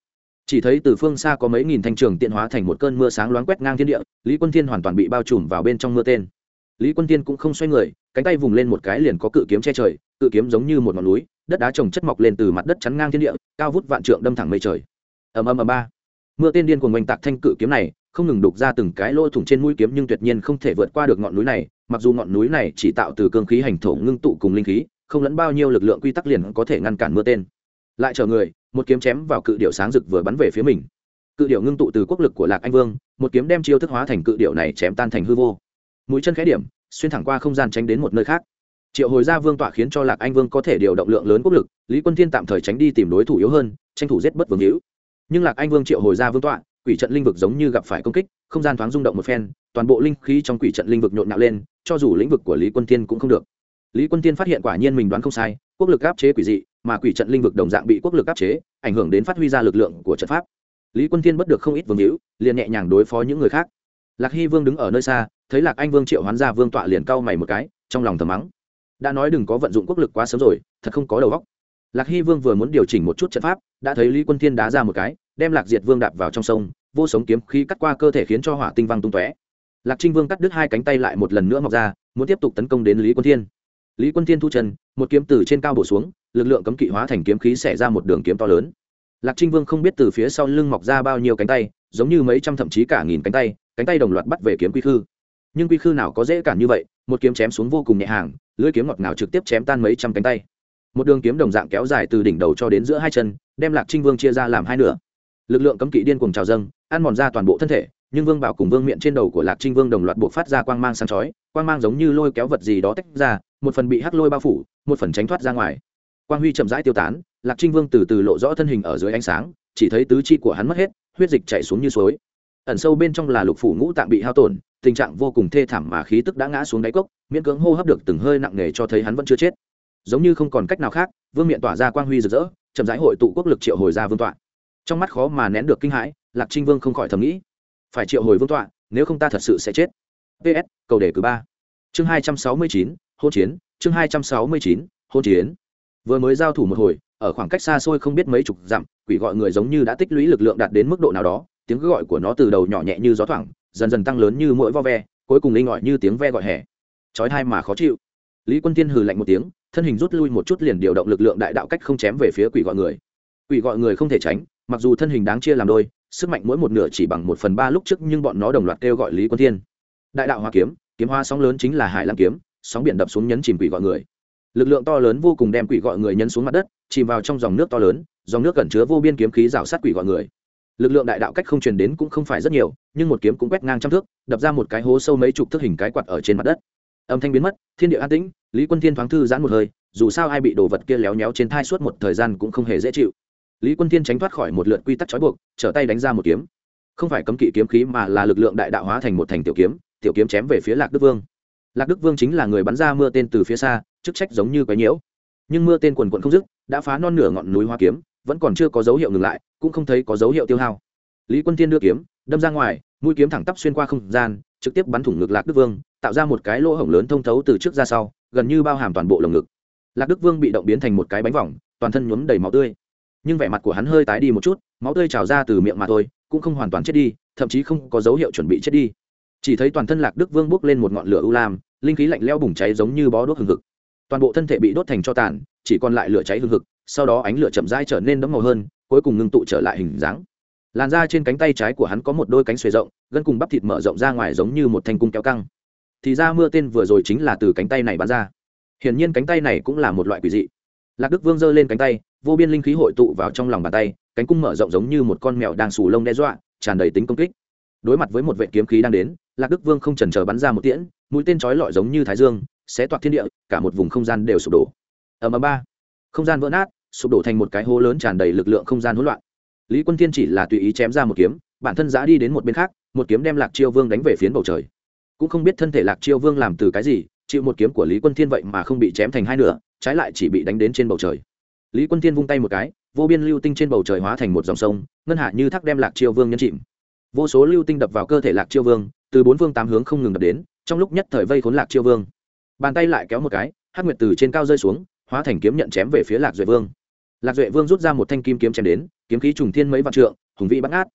Chỉ thấy từ phương xa có mấy nghìn thanh trường tiện hóa thành một cơn mưa sáng loáng quét ngang thiên địa, lý quân thiên hoàn toàn bị bao trùm vào bên trong mưa tên. Lý quân thiên cũng không xoay người, cánh tay vùng lên một cái liền có cự kiếm che trời, cự kiếm giống như một ngọn núi đất đá trồng chất mọc lên từ mặt đất chắn ngang thiên địa, cao vút vạn trượng đâm thẳng mây trời. Ầm ầm ầm ba. Mưa tên điên cuồng oanh tạc thanh cự kiếm này, không ngừng đục ra từng cái lỗ thủng trên mũi kiếm nhưng tuyệt nhiên không thể vượt qua được ngọn núi này, mặc dù ngọn núi này chỉ tạo từ cương khí hành thổ ngưng tụ cùng linh khí, không lẫn bao nhiêu lực lượng quy tắc liền có thể ngăn cản mưa tên. Lại chờ người, một kiếm chém vào cự điệu sáng rực vừa bắn về phía mình. Cự điệu ngưng tụ từ quốc lực của lạc anh vương, một kiếm đem chiêu thức hóa thành cự điệu này chém tan thành hư vô. Mũi chân khẽ điểm, xuyên thẳng qua không gian tránh đến một nơi khác triệu hồi ra vương tọa khiến cho lạc anh vương có thể điều động lượng lớn quốc lực, lý quân thiên tạm thời tránh đi tìm đối thủ yếu hơn, tranh thủ giết bất vương hữu. Nhưng lạc anh vương triệu hồi ra vương tọa, quỷ trận linh vực giống như gặp phải công kích, không gian thoáng rung động một phen, toàn bộ linh khí trong quỷ trận linh vực nhộn nhạo lên, cho dù lĩnh vực của lý quân thiên cũng không được. Lý quân tiên phát hiện quả nhiên mình đoán không sai, quốc lực áp chế quỷ dị, mà quỷ trận linh vực đồng dạng bị quốc lực áp chế, ảnh hưởng đến phát huy ra lực lượng của trận pháp. Lý quân tiên bất được không ít vương hữu, liền nhẹ nhàng đối phó những người khác. Lạc hy vương đứng ở nơi xa, thấy lạc anh vương triệu hoán ra vương tọa liền cau mày một cái, trong lòng thầm mắng đã nói đừng có vận dụng quốc lực quá sớm rồi, thật không có đầu óc. Lạc hy vương vừa muốn điều chỉnh một chút trận pháp, đã thấy lý quân thiên đá ra một cái, đem lạc diệt vương đạp vào trong sông, vô sống kiếm khí cắt qua cơ thể khiến cho hỏa tinh văng tung tóe. Lạc trinh vương cắt đứt hai cánh tay lại một lần nữa mọc ra, muốn tiếp tục tấn công đến lý quân thiên. Lý quân thiên thu chân, một kiếm từ trên cao bổ xuống, lực lượng cấm kỵ hóa thành kiếm khí xẻ ra một đường kiếm to lớn. Lạc trinh vương không biết từ phía sau lưng mọc ra bao nhiêu cánh tay, giống như mấy trăm thậm chí cả nghìn cánh tay cánh tay đồng loạt bắt về kiếm quy khư. Nhưng quy khư nào có dễ cản như vậy, một kiếm chém xuống vô cùng nhẹ hàng lưỡi kiếm ngọt ngào trực tiếp chém tan mấy trăm cánh tay. Một đường kiếm đồng dạng kéo dài từ đỉnh đầu cho đến giữa hai chân, đem lạc trinh vương chia ra làm hai nửa. Lực lượng cấm kỵ điên cuồng trào dâng, ăn mòn ra toàn bộ thân thể, nhưng vương bảo cùng vương miệng trên đầu của lạc trinh vương đồng loạt buộc phát ra quang mang sáng chói, quang mang giống như lôi kéo vật gì đó tách ra, một phần bị hắc lôi bao phủ, một phần tránh thoát ra ngoài. Quang huy chậm rãi tiêu tán, lạc trinh vương từ từ lộ rõ thân hình ở dưới ánh sáng, chỉ thấy tứ chi của hắn mất hết, huyết dịch chảy xuống như suối. Ẩn sâu bên trong là lục phủ ngũ tạng bị hao tổn tình trạng vô cùng thê thảm mà khí tức đã ngã xuống đáy cốc, miễn cưỡng hô hấp được từng hơi nặng nề cho thấy hắn vẫn chưa chết. Giống như không còn cách nào khác, vương miện tỏa ra quang huy rực rỡ, chậm rãi hội tụ quốc lực triệu hồi ra vương tọa. Trong mắt khó mà nén được kinh hãi, lạc trinh vương không khỏi thầm nghĩ, phải triệu hồi vương tọa, nếu không ta thật sự sẽ chết. Ps cầu đề cử ba. Chương hai trăm sáu mươi chín, hôn chiến, chương hai trăm sáu mươi chín, hôn chiến. Vừa mới giao thủ một hồi, ở khoảng cách xa xôi không biết mấy chục dặm, quỷ gọi người giống như đã tích lũy lực lượng đạt đến mức độ nào đó, tiếng gọi của nó từ đầu nhỏ nhẹ như gió thoảng dần dần tăng lớn như mỗi vo ve, cuối cùng linh gọi như tiếng ve gọi hè. Chói thai mà khó chịu. Lý quân tiên hừ lạnh một tiếng, thân hình rút lui một chút liền điều động lực lượng đại đạo cách không chém về phía quỷ gọi người. Quỷ gọi người không thể tránh, mặc dù thân hình đáng chia làm đôi, sức mạnh mỗi một nửa chỉ bằng một phần ba lúc trước nhưng bọn nó đồng loạt kêu gọi lý quân thiên. Đại đạo hoa kiếm kiếm hoa sóng lớn chính là hải lam kiếm, sóng biển đập xuống nhấn chìm quỷ gọi người. Lực lượng to lớn vô cùng đem quỷ gọi người nhấn xuống mặt đất, chìm vào trong dòng nước to lớn, dòng nước cẩn chứa vô biên kiếm khí rào sát quỷ gọi người lực lượng đại đạo cách không truyền đến cũng không phải rất nhiều, nhưng một kiếm cũng quét ngang trăm thước, đập ra một cái hố sâu mấy chục thước hình cái quạt ở trên mặt đất. Âm thanh biến mất, thiên địa an tĩnh, lý quân thiên thoáng thư giãn một hơi, dù sao ai bị đồ vật kia léo nhéo trên thai suốt một thời gian cũng không hề dễ chịu. Lý quân thiên tránh thoát khỏi một lượt quy tắc trói buộc, trở tay đánh ra một kiếm. Không phải cấm kỵ kiếm khí mà là lực lượng đại đạo hóa thành một thành tiểu kiếm tiểu kiếm chém về phía lạc đức vương. Lạc đức vương chính là người bắn ra mưa tên từ phía xa, chức trách giống như quái nhiễu. Nhưng mưa tên quần quận không dứt, đã phá non nửa ngọn núi hoa kiếm vẫn còn chưa có dấu hiệu ngừng lại, cũng không thấy có dấu hiệu tiêu hao. Lý quân thiên đưa kiếm, đâm ra ngoài, mũi kiếm thẳng tắp xuyên qua không gian, trực tiếp bắn thủng ngực lạc đức vương, tạo ra một cái lỗ hổng lớn thông thấu từ trước ra sau, gần như bao hàm toàn bộ lồng ngực. Lạc đức vương bị động biến thành một cái bánh vòng, toàn thân nhuốm đầy máu tươi. Nhưng vẻ mặt của hắn hơi tái đi một chút, máu tươi trào ra từ miệng mà thôi, cũng không hoàn toàn chết đi, thậm chí không có dấu hiệu chuẩn bị chết đi. Chỉ thấy toàn thân lạc đức vương bốc lên một ngọn lửa ưu lam, linh khí lạnh leo bùng cháy giống như bó đốt hừng hực. Toàn bộ thân thể bị đốt thành cho tàn, chỉ còn lại lửa cháy hừng hực sau đó ánh lửa chậm rãi trở nên đẫm màu hơn, cuối cùng ngưng tụ trở lại hình dáng. Làn da trên cánh tay trái của hắn có một đôi cánh xuề rộng, gân cùng bắp thịt mở rộng ra ngoài giống như một thanh cung kéo căng. Thì ra mưa tên vừa rồi chính là từ cánh tay này bắn ra. Hiển nhiên cánh tay này cũng là một loại quỷ dị. Lạc đức vương giơ lên cánh tay, vô biên linh khí hội tụ vào trong lòng bàn tay, cánh cung mở rộng giống như một con mèo đang sù lông đe dọa, tràn đầy tính công kích. Đối mặt với một vệ kiếm khí đang đến, lạc đức vương không chần chờ bắn ra một tiễn, mũi tên chói lọi giống như thái dương sẽ toạc thiên địa, cả một vùng không gian đều sụp đổ. Ở mà ba không gian vỡ nát, sụp đổ thành một cái hố lớn tràn đầy lực lượng không gian hỗn loạn. Lý quân thiên chỉ là tùy ý chém ra một kiếm, bản thân giã đi đến một bên khác, một kiếm đem lạc chiêu vương đánh về phía bầu trời. Cũng không biết thân thể lạc chiêu vương làm từ cái gì, chịu một kiếm của lý quân thiên vậy mà không bị chém thành hai nửa, trái lại chỉ bị đánh đến trên bầu trời. Lý quân thiên vung tay một cái, vô biên lưu tinh trên bầu trời hóa thành một dòng sông, ngân hạ như thác đem lạc chiêu vương nhấn chìm. Vô số lưu tinh đập vào cơ thể lạc chiêu vương, từ bốn phương tám hướng không ngừng đập đến, trong lúc nhất thời vây khốn lạc chiêu vương. Bàn tay lại kéo một cái, hắc nguyệt từ trên cao rơi xuống hóa thành kiếm nhận chém về phía lạc duệ vương. Lạc duệ vương rút ra một thanh kim kiếm chém đến, kiếm khí trùng thiên mấy vạn trượng, hùng vĩ bắt ngát.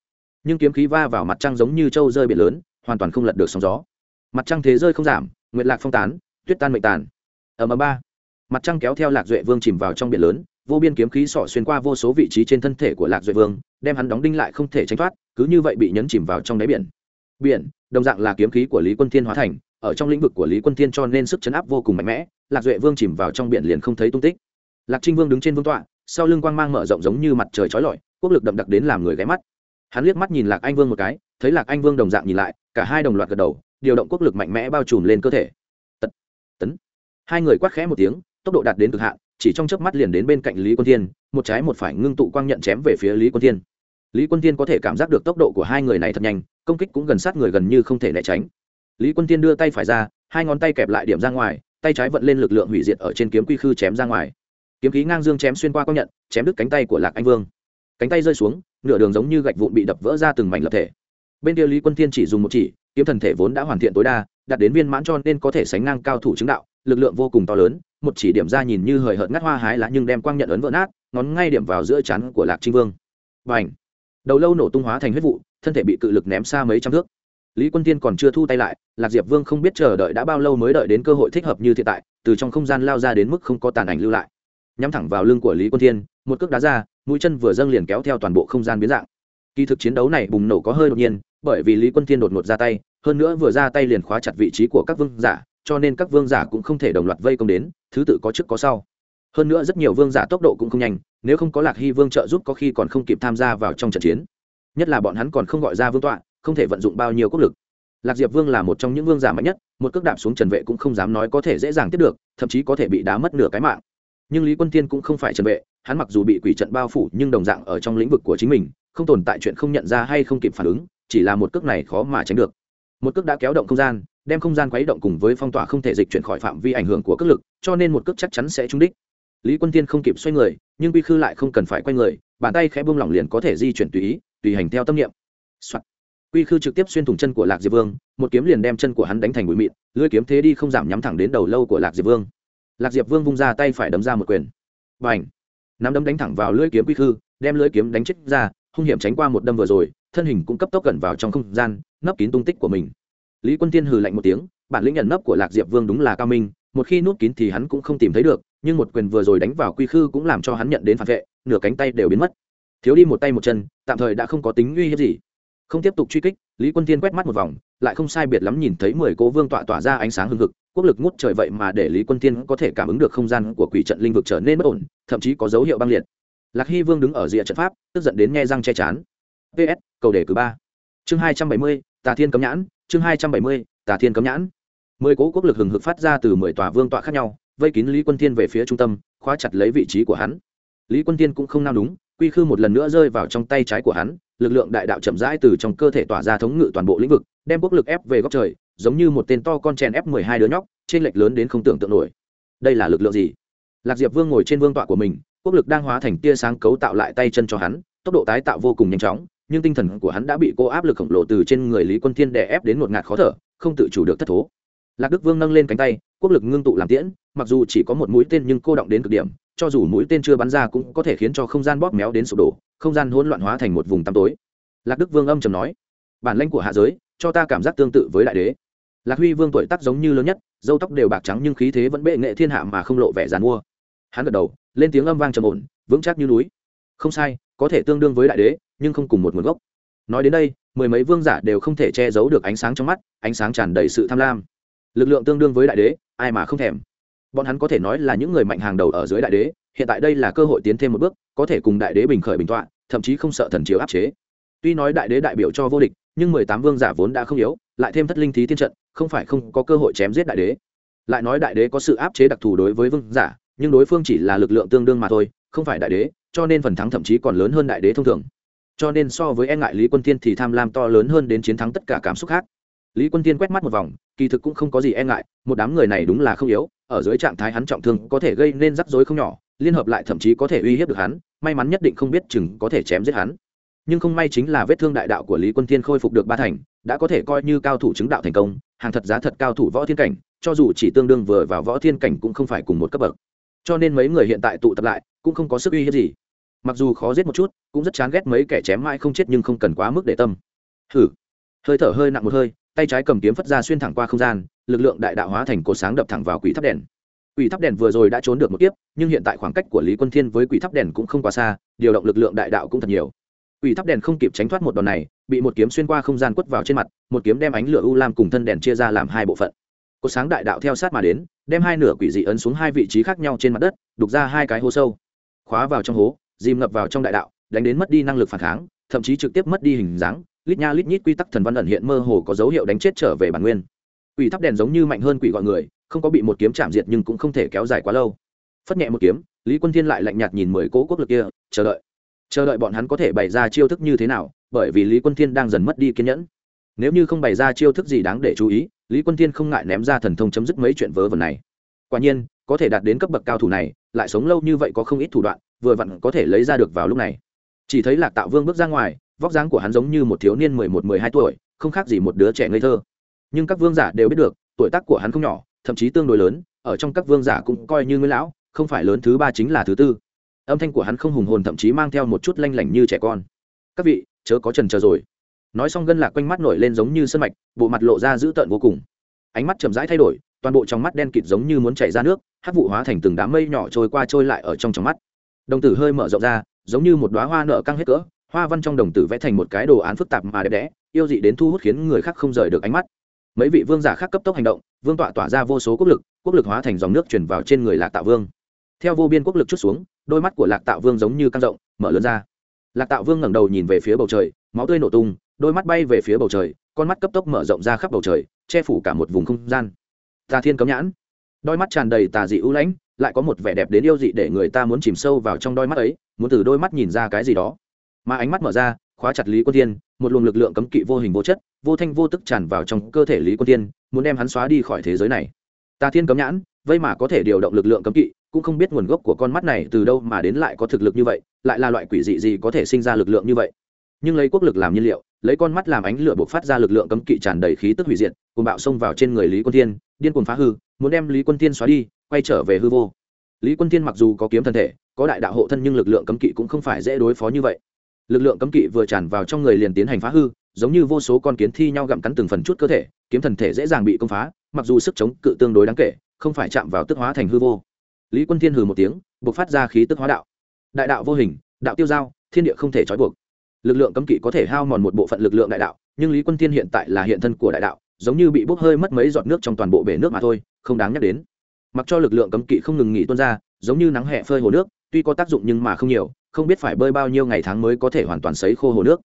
Nhưng kiếm khí va vào mặt trăng giống như trâu rơi biển lớn, hoàn toàn không lật được sóng gió. Mặt trăng thế rơi không giảm, nguyệt lạc phong tán, tuyết tan mệnh tàn. Ở ầm ba. Mặt trăng kéo theo lạc duệ vương chìm vào trong biển lớn, vô biên kiếm khí sỏ xuyên qua vô số vị trí trên thân thể của lạc duệ vương, đem hắn đóng đinh lại không thể tránh thoát, cứ như vậy bị nhấn chìm vào trong đáy biển. Biển, đồng dạng là kiếm khí của lý quân thiên hóa thành, ở trong lĩnh vực của lý quân thiên cho nên sức chấn áp vô cùng mạnh mẽ lạc duệ vương chìm vào trong biển liền không thấy tung tích. Lạc trinh vương đứng trên vương tọa, sau lưng quang mang mở rộng giống như mặt trời trói lọi, quốc lực đậm đặc đến làm người ghé mắt. Hắn liếc mắt nhìn lạc anh vương một cái, thấy lạc anh vương đồng dạng nhìn lại, cả hai đồng loạt gật đầu, điều động quốc lực mạnh mẽ bao trùm lên cơ thể. Tật, tấn. Hai người quát khẽ một tiếng, tốc độ đạt đến cực hạn, chỉ trong chớp mắt liền đến bên cạnh lý quân thiên, một trái một phải ngưng tụ quang nhận chém về phía lý quân thiên. Lý quân thiên có thể cảm giác được tốc độ của hai người này thật nhanh, công kích cũng gần sát người gần như không thể né tránh. Lý quân thiên đưa tay phải ra, hai ngón tay kẹp lại điểm ra ngoài tay trái vận lên lực lượng hủy diệt ở trên kiếm quy khư chém ra ngoài. Kiếm khí ngang dương chém xuyên qua quang nhận, chém đứt cánh tay của lạc anh vương. Cánh tay rơi xuống, nửa đường giống như gạch vụn bị đập vỡ ra từng mảnh lập thể. Bên kia lý quân thiên chỉ dùng một chỉ, kiếm thần thể vốn đã hoàn thiện tối đa, đạt đến viên mãn cho nên có thể sánh ngang cao thủ chứng đạo, lực lượng vô cùng to lớn, một chỉ điểm ra nhìn như hời hợt ngắt hoa hái lá nhưng đem quang nhận ấn vỡ nát, ngón ngay điểm vào giữa chắn của lạc trinh vương. Và ảnh đầu lâu nổ tung hóa thành huyết vụ, thân thể bị cự lực ném xa mấy trăm thước lý quân tiên còn chưa thu tay lại, lạc diệp vương không biết chờ đợi đã bao lâu mới đợi đến cơ hội thích hợp như hiện tại, từ trong không gian lao ra đến mức không có tàn ảnh lưu lại. Nhắm thẳng vào lưng của lý quân tiên một cước đá ra, mũi chân vừa dâng liền kéo theo toàn bộ không gian biến dạng. Kỳ thực chiến đấu này bùng nổ có hơi đột nhiên, bởi vì lý quân tiên đột ngột ra tay, hơn nữa vừa ra tay liền khóa chặt vị trí của các vương giả, cho nên các vương giả cũng không thể đồng loạt vây công đến, thứ tự có trước có sau. Hơn nữa rất nhiều vương giả tốc độ cũng không nhanh, nếu không có lạc hy vương trợ giúp có khi còn không kịp tham gia vào trong trận chiến. Nhất là bọn hắn còn không gọi ra vương tọa không thể vận dụng bao nhiêu quốc lực. Lạc diệp vương là một trong những vương giả mạnh nhất, một cước đạp xuống trần vệ cũng không dám nói có thể dễ dàng tiếp được, thậm chí có thể bị đá mất nửa cái mạng. Nhưng lý quân tiên cũng không phải trần vệ, hắn mặc dù bị quỷ trận bao phủ nhưng đồng dạng ở trong lĩnh vực của chính mình, không tồn tại chuyện không nhận ra hay không kịp phản ứng, chỉ là một cước này khó mà tránh được. Một cước đã kéo động không gian, đem không gian quấy động cùng với phong tỏa không thể dịch chuyển khỏi phạm vi ảnh hưởng của cước lực, cho nên một cước chắc chắn sẽ trúng đích. Lý quân tiên không kịp xoay người, nhưng quy khư lại không cần phải quay người, bàn tay khẽ buông lỏng liền có thể di chuyển tùy ý, tùy hành theo tâm niệm、Soạn quy khư trực tiếp xuyên thủng chân của lạc diệp vương, một kiếm liền đem chân của hắn đánh thành bụi mịn, lưỡi kiếm thế đi không giảm nhắm thẳng đến đầu lâu của lạc diệp vương. Lạc diệp vương vung ra tay phải đấm ra một quyền. Và ảnh nắm đấm đánh thẳng vào lưỡi kiếm quy khư, đem lưỡi kiếm đánh chết ra, hung hiểm tránh qua một đâm vừa rồi, thân hình cũng cấp tốc gần vào trong không gian, nấp kín tung tích của mình. Lý quân tiên hừ lạnh một tiếng, bản lĩnh nhận nấp của lạc diệp vương đúng là cao minh, một khi nút kín thì hắn cũng không tìm thấy được, nhưng một quyền vừa rồi đánh vào quy khư cũng làm cho hắn nhận đến phản vệ, nửa cánh tay đều biến mất. Thiếu đi một tay một chân, tạm thời đã không có tính uy hiếp gì không tiếp tục truy kích, lý quân tiên quét mắt một vòng, lại không sai biệt lắm nhìn thấy mười cố vương tọa tỏa ra ánh sáng hưng hực, quốc lực ngút trời vậy mà để lý quân tiên có thể cảm ứng được không gian của quỷ trận linh vực trở nên bất ổn, thậm chí có dấu hiệu băng liệt. Lạc hy vương đứng ở rìa trận pháp, tức giận đến nghe răng che chán. Ps cầu đề cử ba. Chương hai trăm bảy mươi, tà thiên cấm nhãn, chương hai trăm bảy mươi, tà thiên cấm nhãn. Mười cố quốc lực hừng hực phát ra từ mười tòa vương tọa khác nhau, vây kín lý quân thiên về phía trung tâm, khóa chặt lấy vị trí của hắn. Lý quân thiên cũng không nao đúng quy khư một lần nữa rơi vào trong tay trái của hắn, lực lượng đại đạo chậm rãi từ trong cơ thể tỏa ra thống ngự toàn bộ lĩnh vực, đem quốc lực ép về góc trời, giống như một tên to con chèn ép mười hai đứa nhóc, trên lệch lớn đến không tưởng tượng nổi. Đây là lực lượng gì? Lạc diệp vương ngồi trên vương tọa của mình, quốc lực đang hóa thành tia sáng cấu tạo lại tay chân cho hắn, tốc độ tái tạo vô cùng nhanh chóng, nhưng tinh thần của hắn đã bị cô áp lực khổng lồ từ trên người lý quân thiên đè ép đến một ngạt khó thở, không tự chủ được thất thố. Lạc đức vương nâng lên cánh tay, quốc lực ngưng tụ làm tiễn mặc dù chỉ có một mũi tên nhưng cô động đến cực điểm, cho dù mũi tên chưa bắn ra cũng có thể khiến cho không gian bóp méo đến sụp đổ, không gian hỗn loạn hóa thành một vùng tăm tối. Lạc đức vương âm trầm nói, bản lãnh của hạ giới, cho ta cảm giác tương tự với đại đế. Lạc huy vương tuổi tác giống như lớn nhất, dâu tóc đều bạc trắng nhưng khí thế vẫn bệ nghệ thiên hạ mà không lộ vẻ dàn mua. Hắn gật đầu, lên tiếng âm vang trầm ổn, vững chắc như núi. Không sai, có thể tương đương với đại đế, nhưng không cùng một nguồn gốc. Nói đến đây, mười mấy vương giả đều không thể che giấu được ánh sáng trong mắt, ánh sáng tràn đầy sự tham lam. Lực lượng tương đương với đại đế, ai mà không thèm bọn hắn có thể nói là những người mạnh hàng đầu ở dưới đại đế, hiện tại đây là cơ hội tiến thêm một bước, có thể cùng đại đế bình khởi bình tọa, thậm chí không sợ thần chiếu áp chế. Tuy nói đại đế đại biểu cho vô địch, nhưng mười tám vương giả vốn đã không yếu, lại thêm thất linh thí tiên trận, không phải không có cơ hội chém giết đại đế. Lại nói đại đế có sự áp chế đặc thù đối với vương giả, nhưng đối phương chỉ là lực lượng tương đương mà thôi, không phải đại đế, cho nên phần thắng thậm chí còn lớn hơn đại đế thông thường. Cho nên so với e ngại lý quân tiên thì tham lam to lớn hơn đến chiến thắng tất cả cảm xúc khác. Lý quân tiên quét mắt một vòng, kỳ thực cũng không có gì e ngại, một đám người này đúng là không yếu ở dưới trạng thái hắn trọng thương có thể gây nên rắc rối không nhỏ, liên hợp lại thậm chí có thể uy hiếp được hắn, may mắn nhất định không biết chừng có thể chém giết hắn. Nhưng không may chính là vết thương đại đạo của lý quân Thiên khôi phục được ba thành, đã có thể coi như cao thủ chứng đạo thành công, hàng thật giá thật cao thủ võ thiên cảnh, cho dù chỉ tương đương vừa vào võ thiên cảnh cũng không phải cùng một cấp bậc. Cho nên mấy người hiện tại tụ tập lại, cũng không có sức uy hiếp gì. Mặc dù khó giết một chút, cũng rất chán ghét mấy kẻ chém mãi không chết nhưng không cần quá mức để tâm. Thử hơi thở hơi nặng một hơi, tay trái cầm kiếm phất ra xuyên thẳng qua không gian lực lượng đại đạo hóa thành cột sáng đập thẳng vào quỷ tháp đèn. Quỷ tháp đèn vừa rồi đã trốn được một kiếp, nhưng hiện tại khoảng cách của lý quân thiên với quỷ tháp đèn cũng không quá xa, điều động lực lượng đại đạo cũng thật nhiều. Quỷ tháp đèn không kịp tránh thoát một đòn này, bị một kiếm xuyên qua không gian quất vào trên mặt, một kiếm đem ánh lửa u lam cùng thân đèn chia ra làm hai bộ phận. Cột sáng đại đạo theo sát mà đến, đem hai nửa quỷ dị ấn xuống hai vị trí khác nhau trên mặt đất, đục ra hai cái hố sâu. Khóa vào trong hố, dìm ngập vào trong đại đạo, đánh đến mất đi năng lực phản kháng, thậm chí trực tiếp mất đi hình dáng, lít nha lít nhít quy tắc thần văn ẩn hiện mơ hồ có dấu hiệu đánh chết trở về bản nguyên quỷ thắp đèn giống như mạnh hơn quỷ gọi người, không có bị một kiếm chạm diệt nhưng cũng không thể kéo dài quá lâu. Phất nhẹ một kiếm, lý quân thiên lại lạnh nhạt nhìn mười Cố quốc lực kia, chờ đợi. Chờ đợi bọn hắn có thể bày ra chiêu thức như thế nào, bởi vì lý quân thiên đang dần mất đi kiên nhẫn. Nếu như không bày ra chiêu thức gì đáng để chú ý, lý quân thiên không ngại ném ra thần thông chấm dứt mấy chuyện vớ vẩn này. Quả nhiên, có thể đạt đến cấp bậc cao thủ này, lại sống lâu như vậy có không ít thủ đoạn, vừa vặn có thể lấy ra được vào lúc này. Chỉ thấy lạc tạo vương bước ra ngoài, vóc dáng của hắn giống như một thiếu niên mười một, mười hai tuổi, không khác gì một đứa trẻ ngây thơ nhưng các vương giả đều biết được, tuổi tác của hắn không nhỏ, thậm chí tương đối lớn, ở trong các vương giả cũng coi như nguyên lão, không phải lớn thứ ba chính là thứ tư. Âm thanh của hắn không hùng hồn thậm chí mang theo một chút lanh lảnh như trẻ con. Các vị, chớ có trần chờ rồi. Nói xong gân lạc quanh mắt nổi lên giống như sân mạch, bộ mặt lộ ra dữ tợn vô cùng. Ánh mắt chậm rãi thay đổi, toàn bộ trong mắt đen kịt giống như muốn chảy ra nước hát vụ hóa thành từng đám mây nhỏ trôi qua trôi lại ở trong trong mắt. Đồng tử hơi mở rộng ra, giống như một đoá hoa nợ căng hết cỡ, hoa văn trong đồng tử vẽ thành một cái đồ án phức tạp mà đẹp đẽ, yêu dị đến thu hút khiến người khác không rời được ánh mắt mấy vị vương giả khác cấp tốc hành động vương tọa tỏa ra vô số quốc lực quốc lực hóa thành dòng nước chuyển vào trên người lạc tạo vương. Theo vô biên quốc lực chút xuống đôi mắt của lạc tạo vương giống như căng rộng mở lớn ra. Lạc tạo vương ngẩng đầu nhìn về phía bầu trời máu tươi nổ tung đôi mắt bay về phía bầu trời con mắt cấp tốc mở rộng ra khắp bầu trời che phủ cả một vùng không gian. Tà thiên cấm nhãn. Đôi mắt tràn đầy tà dị ưu lãnh lại có một vẻ đẹp đến yêu dị để người ta muốn chìm sâu vào trong đôi mắt ấy muốn từ đôi mắt nhìn ra cái gì đó. Mà ánh mắt mở ra khóa chặt lý quân thiên, một luồng lực lượng cấm kỵ vô hình vô chất vô thanh vô tức tràn vào trong cơ thể lý quân tiên muốn đem hắn xóa đi khỏi thế giới này. Tà thiên cấm nhãn vây mà có thể điều động lực lượng cấm kỵ, cũng không biết nguồn gốc của con mắt này từ đâu mà đến lại có thực lực như vậy, lại là loại quỷ dị gì có thể sinh ra lực lượng như vậy. Nhưng lấy quốc lực làm nhiên liệu, lấy con mắt làm ánh lửa buộc phát ra lực lượng cấm kỵ tràn đầy khí tức hủy diệt cùng bạo xông vào trên người lý quân thiên, điên cuồng phá hư, muốn đem lý quân thiên xóa đi, quay trở về hư vô. Lý quân thiên mặc dù có kiếm thân thể, có đại đạo hộ thân nhưng lực lượng cấm kỵ cũng không phải dễ đối phó như vậy lực lượng cấm kỵ vừa tràn vào trong người liền tiến hành phá hư, giống như vô số con kiến thi nhau gặm cắn từng phần chút cơ thể, kiếm thần thể dễ dàng bị công phá, mặc dù sức chống cự tương đối đáng kể, không phải chạm vào tức hóa thành hư vô. Lý quân thiên hừ một tiếng buộc phát ra khí tức hóa đạo. Đại đạo vô hình, đạo tiêu giao, thiên địa không thể trói buộc. Lực lượng cấm kỵ có thể hao mòn một bộ phận lực lượng đại đạo, nhưng lý quân thiên hiện tại là hiện thân của đại đạo, giống như bị bốc hơi mất mấy giọt nước trong toàn bộ bể nước mà thôi, không đáng nhắc đến. Mặc cho lực lượng cấm kỵ không ngừng nghỉ tuôn ra, giống như nắng hẹ phơi hồ nước tuy có tác dụng nhưng mà không nhiều, không biết phải bơi bao nhiêu ngày tháng mới có thể hoàn toàn sấy khô hồ nước.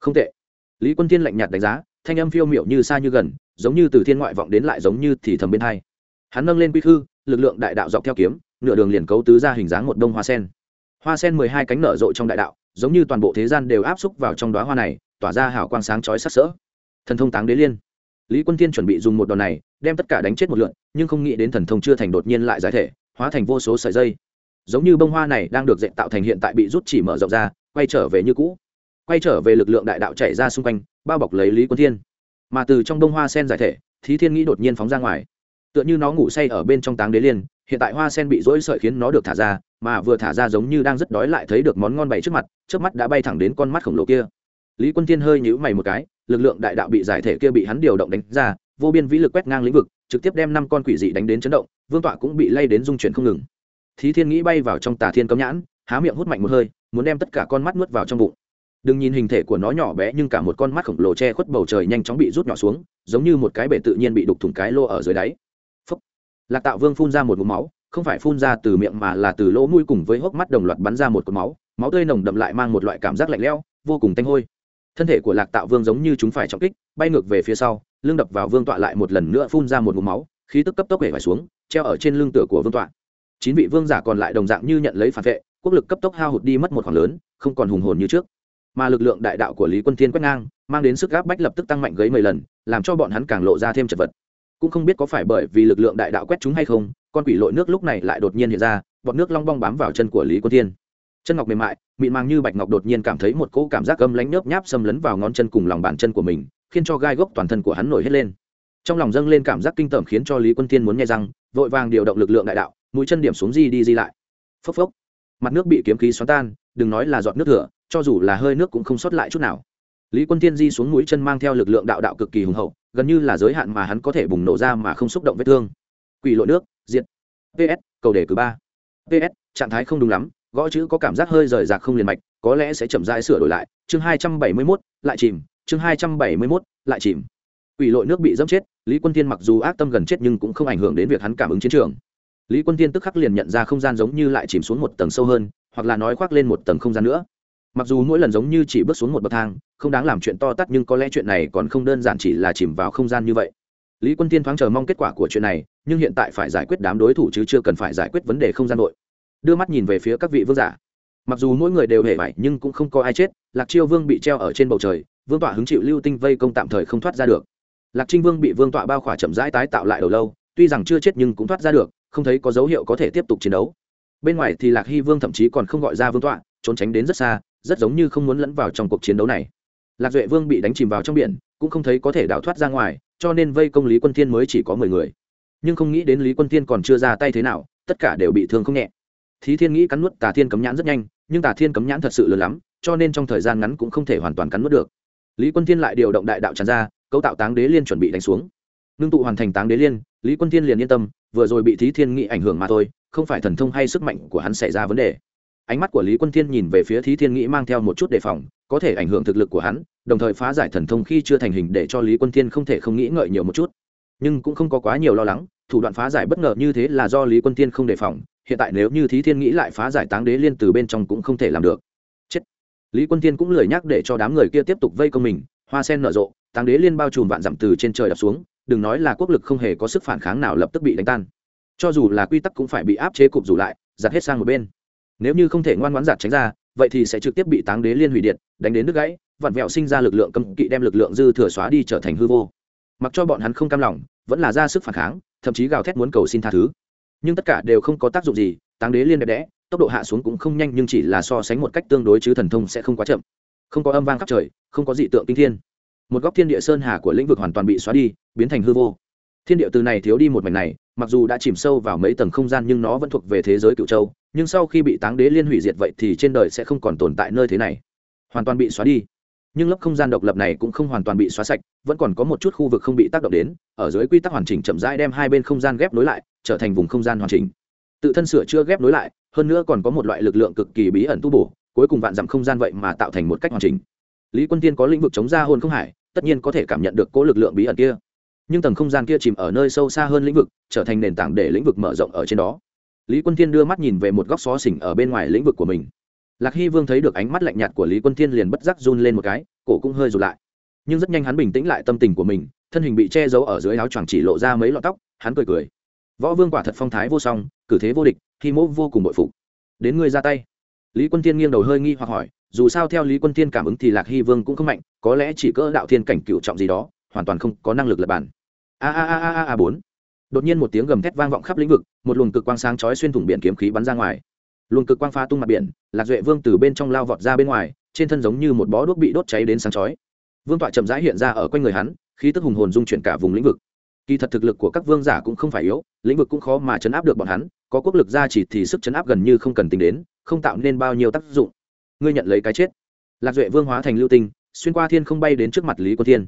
Không tệ. Lý quân thiên lạnh nhạt đánh giá, thanh âm phiêu miệu như xa như gần, giống như từ thiên ngoại vọng đến lại giống như thì thầm bên hai. Hắn nâng lên quy khư lực lượng đại đạo dọc theo kiếm, nửa đường liền cấu tứ ra hình dáng một đông hoa sen. Hoa sen mười hai cánh nở rộ trong đại đạo, giống như toàn bộ thế gian đều áp xúc vào trong đoá hoa này, tỏa ra hào quang sáng chói sắc sỡ. Thần thông táng đế liên. Lý quân thiên chuẩn bị dùng một đòn này, đem tất cả đánh chết một lượn nhưng không nghĩ đến thần thông chưa thành đột nhiên lại giải thể, hóa thành vô số sợi dây giống như bông hoa này đang được dệt tạo thành hiện tại bị rút chỉ mở rộng ra, quay trở về như cũ. Quay trở về lực lượng đại đạo chạy ra xung quanh, bao bọc lấy lý quân thiên. Mà từ trong bông hoa sen giải thể, thí thiên nghĩ đột nhiên phóng ra ngoài. Tựa như nó ngủ say ở bên trong táng đế liên, hiện tại hoa sen bị rỗi sợi khiến nó được thả ra, mà vừa thả ra giống như đang rất đói lại thấy được món ngon bày trước mặt trước mắt đã bay thẳng đến con mắt khổng lồ kia. Lý quân thiên hơi nhíu mày một cái, lực lượng đại đạo bị giải thể kia bị hắn điều động đánh ra, vô biên vĩ lực quét ngang lĩnh vực, trực tiếp đem năm con quỷ dị đánh đến chấn động, vương tọa cũng bị lay đến dung chuyển không ngừng thí thiên nghĩ bay vào trong tà thiên cấm nhãn, há miệng hút mạnh một hơi, muốn đem tất cả con mắt nuốt vào trong bụng. Đừng nhìn hình thể của nó nhỏ bé nhưng cả một con mắt khổng lồ che khuất bầu trời nhanh chóng bị rút nhỏ xuống, giống như một cái bể tự nhiên bị đục thủng cái lô ở dưới đáy. Phúc. lạc tạo vương phun ra một ngụm máu, không phải phun ra từ miệng mà là từ lỗ mũi cùng với hốc mắt đồng loạt bắn ra một cột máu máu tươi nồng đậm lại mang một loại cảm giác lạnh lẽo, vô cùng tanh hôi. Thân thể của lạc tạo vương giống như chúng phải trọng kích, bay ngược về phía sau, lưng đập vào vương tọa lại một lần nữa phun ra một ngụm máu, khí tức cấp tốc hể phải xuống, treo ở trên lưng tựa của vương tọa chín vị vương giả còn lại đồng dạng như nhận lấy phản vệ quốc lực cấp tốc hao hụt đi mất một khoảng lớn không còn hùng hồn như trước. Mà lực lượng đại đạo của lý quân thiên quét ngang mang đến sức gáp bách lập tức tăng mạnh gấy mười lần làm cho bọn hắn càng lộ ra thêm chật vật. Cũng không biết có phải bởi vì lực lượng đại đạo quét chúng hay không con quỷ lội nước lúc này lại đột nhiên hiện ra bọn nước long bong bám vào chân của lý quân thiên. Chân ngọc mềm mại mịn màng như bạch ngọc đột nhiên cảm thấy một cỗ cảm giác gâm lánh nhớp nháp xâm lấn vào ngón chân cùng lòng bàn chân của mình khiến cho gai gốc toàn thân của hắn nổi hết lên. Trong lòng dâng lên cảm giác kinh tởm khiến cho lý quân thiên muốn nghe rằng, vội vàng điều động lực lượng đại đạo mũi chân điểm xuống di đi di lại. Phốc phốc. Mặt nước bị kiếm khí xoắn tan, đừng nói là giọt nước thừa, cho dù là hơi nước cũng không sót lại chút nào. Lý quân tiên di xuống mũi chân mang theo lực lượng đạo đạo cực kỳ hùng hậu, gần như là giới hạn mà hắn có thể bùng nổ ra mà không xúc động vết thương. Quỷ lội nước, diệt. Ps cầu đề cử ba. Ps trạng thái không đúng lắm, gõ chữ có cảm giác hơi rời rạc không liền mạch, có lẽ sẽ chậm rãi sửa đổi lại. Chương hai trăm bảy mươi mốt, lại chìm. Chương hai trăm bảy mươi mốt, lại chìm. Quỷ lội nước bị dẫm chết, lý quân tiên mặc dù ác tâm gần chết nhưng cũng không ảnh hưởng đến việc hắn cảm ứng chiến trường lý quân tiên tức khắc liền nhận ra không gian giống như lại chìm xuống một tầng sâu hơn, hoặc là nói khoác lên một tầng không gian nữa. Mặc dù mỗi lần giống như chỉ bước xuống một bậc thang, không đáng làm chuyện to tát nhưng có lẽ chuyện này còn không đơn giản chỉ là chìm vào không gian như vậy. Lý quân tiên thoáng chờ mong kết quả của chuyện này, nhưng hiện tại phải giải quyết đám đối thủ chứ chưa cần phải giải quyết vấn đề không gian nội. Đưa mắt nhìn về phía các vị vương giả. Mặc dù mỗi người đều hề vải nhưng cũng không có ai chết, lạc chiêu vương bị treo ở trên bầu trời, vương tọa hứng chịu lưu tinh vây công tạm thời không thoát ra được. Lạc trinh vương bị vương tọa bao khỏa chậm rãi tái tạo lại đầu lâu, tuy rằng chưa chết nhưng cũng thoát ra được không thấy có dấu hiệu có thể tiếp tục chiến đấu. Bên ngoài thì lạc hy vương thậm chí còn không gọi ra vương tọa, trốn tránh đến rất xa, rất giống như không muốn lẫn vào trong cuộc chiến đấu này. Lạc duệ vương bị đánh chìm vào trong biển, cũng không thấy có thể đào thoát ra ngoài, cho nên vây công lý quân thiên mới chỉ có mười người. Nhưng không nghĩ đến lý quân thiên còn chưa ra tay thế nào, tất cả đều bị thương không nhẹ. Thí thiên nghĩ cắn nuốt tà thiên cấm nhãn rất nhanh, nhưng tà thiên cấm nhãn thật sự lớn lắm, cho nên trong thời gian ngắn cũng không thể hoàn toàn cắn nuốt được. Lý quân thiên lại điều động đại đạo tràn ra, cấu tạo táng đế liên chuẩn bị đánh xuống. Nương tụ hoàn thành táng đế liên, lý quân thiên liền yên tâm vừa rồi bị thí thiên nghị ảnh hưởng mà thôi, không phải thần thông hay sức mạnh của hắn xảy ra vấn đề. Ánh mắt của lý quân thiên nhìn về phía thí thiên nghĩ mang theo một chút đề phòng, có thể ảnh hưởng thực lực của hắn, đồng thời phá giải thần thông khi chưa thành hình để cho lý quân thiên không thể không nghĩ ngợi nhiều một chút. Nhưng cũng không có quá nhiều lo lắng, thủ đoạn phá giải bất ngờ như thế là do lý quân thiên không đề phòng, hiện tại nếu như thí thiên nghĩ lại phá giải táng đế liên từ bên trong cũng không thể làm được. Chết. Lý quân thiên cũng lười nhắc để cho đám người kia tiếp tục vây công mình, hoa sen nở rộ, táng đế liên bao trùm vạn dặm từ trên trời đập xuống đừng nói là quốc lực không hề có sức phản kháng nào lập tức bị đánh tan. Cho dù là quy tắc cũng phải bị áp chế cụp rủ lại, giặt hết sang một bên. Nếu như không thể ngoan ngoãn giặt tránh ra, vậy thì sẽ trực tiếp bị táng đế liên hủy điện, đánh đến đứt gãy, vặn vẹo sinh ra lực lượng cấm kỵ đem lực lượng dư thừa xóa đi trở thành hư vô. Mặc cho bọn hắn không cam lòng, vẫn là ra sức phản kháng, thậm chí gào thét muốn cầu xin tha thứ. Nhưng tất cả đều không có tác dụng gì, táng đế liên đẹp đẽ, tốc độ hạ xuống cũng không nhanh nhưng chỉ là so sánh một cách tương đối chứ thần thông sẽ không quá chậm. Không có âm vang khắp trời, không có dị tượng kinh thiên. Một góc thiên địa sơn hà của lĩnh vực hoàn toàn bị xóa đi biến thành hư vô. Thiên địa từ này thiếu đi một mảnh này, mặc dù đã chìm sâu vào mấy tầng không gian nhưng nó vẫn thuộc về thế giới cựu châu, nhưng sau khi bị táng đế liên hủy diệt vậy thì trên đời sẽ không còn tồn tại nơi thế này. Hoàn toàn bị xóa đi. Nhưng lớp không gian độc lập này cũng không hoàn toàn bị xóa sạch, vẫn còn có một chút khu vực không bị tác động đến, ở dưới quy tắc hoàn chỉnh chậm rãi đem hai bên không gian ghép nối lại, trở thành vùng không gian hoàn chỉnh. Tự thân sửa chữa ghép nối lại, hơn nữa còn có một loại lực lượng cực kỳ bí ẩn tu bổ, cuối cùng vạn dặm không gian vậy mà tạo thành một cách hoàn chỉnh. Lý quân tiên có lĩnh vực chống ra hôn không hải, tất nhiên có thể cảm nhận được cố lực lượng bí ẩn kia nhưng tầng không gian kia chìm ở nơi sâu xa hơn lĩnh vực, trở thành nền tảng để lĩnh vực mở rộng ở trên đó. Lý quân thiên đưa mắt nhìn về một góc xó xỉnh ở bên ngoài lĩnh vực của mình. Lạc hy vương thấy được ánh mắt lạnh nhạt của lý quân thiên liền bất giác run lên một cái, cổ cũng hơi rụt lại. Nhưng rất nhanh hắn bình tĩnh lại tâm tình của mình, thân hình bị che giấu ở dưới áo choàng chỉ lộ ra mấy lọn tóc, hắn cười cười. Võ vương quả thật phong thái vô song, cử thế vô địch, khi mẫu vô cùng bội phục. Đến ngươi ra tay. Lý quân thiên nghiêng đầu hơi nghi hoặc hỏi, dù sao theo lý quân thiên cảm ứng thì lạc hy vương cũng không mạnh, có lẽ chỉ cỡ đạo thiên cảnh cựu trọng gì đó, hoàn toàn không có năng lực lập bản a a a a a bốn. Đột nhiên một tiếng gầm thét vang vọng khắp lĩnh vực, một luồng cực quang sáng chói xuyên thủng biển kiếm khí bắn ra ngoài. Luồng cực quang phá tung mặt biển, lạc duệ vương từ bên trong lao vọt ra bên ngoài, trên thân giống như một bó đuốc bị đốt cháy đến sáng chói. Vương tọa chậm rãi hiện ra ở quanh người hắn, khí tức hùng hồn dung chuyển cả vùng lĩnh vực. Kỳ thật thực lực của các vương giả cũng không phải yếu, lĩnh vực cũng khó mà chấn áp được bọn hắn, có quốc lực gia chỉ thì sức chấn áp gần như không cần tính đến, không tạo nên bao nhiêu tác dụng. Ngươi nhận lấy cái chết. Lạc duệ vương hóa thành lưu tinh, xuyên qua thiên không bay đến trước mặt lý quân thiên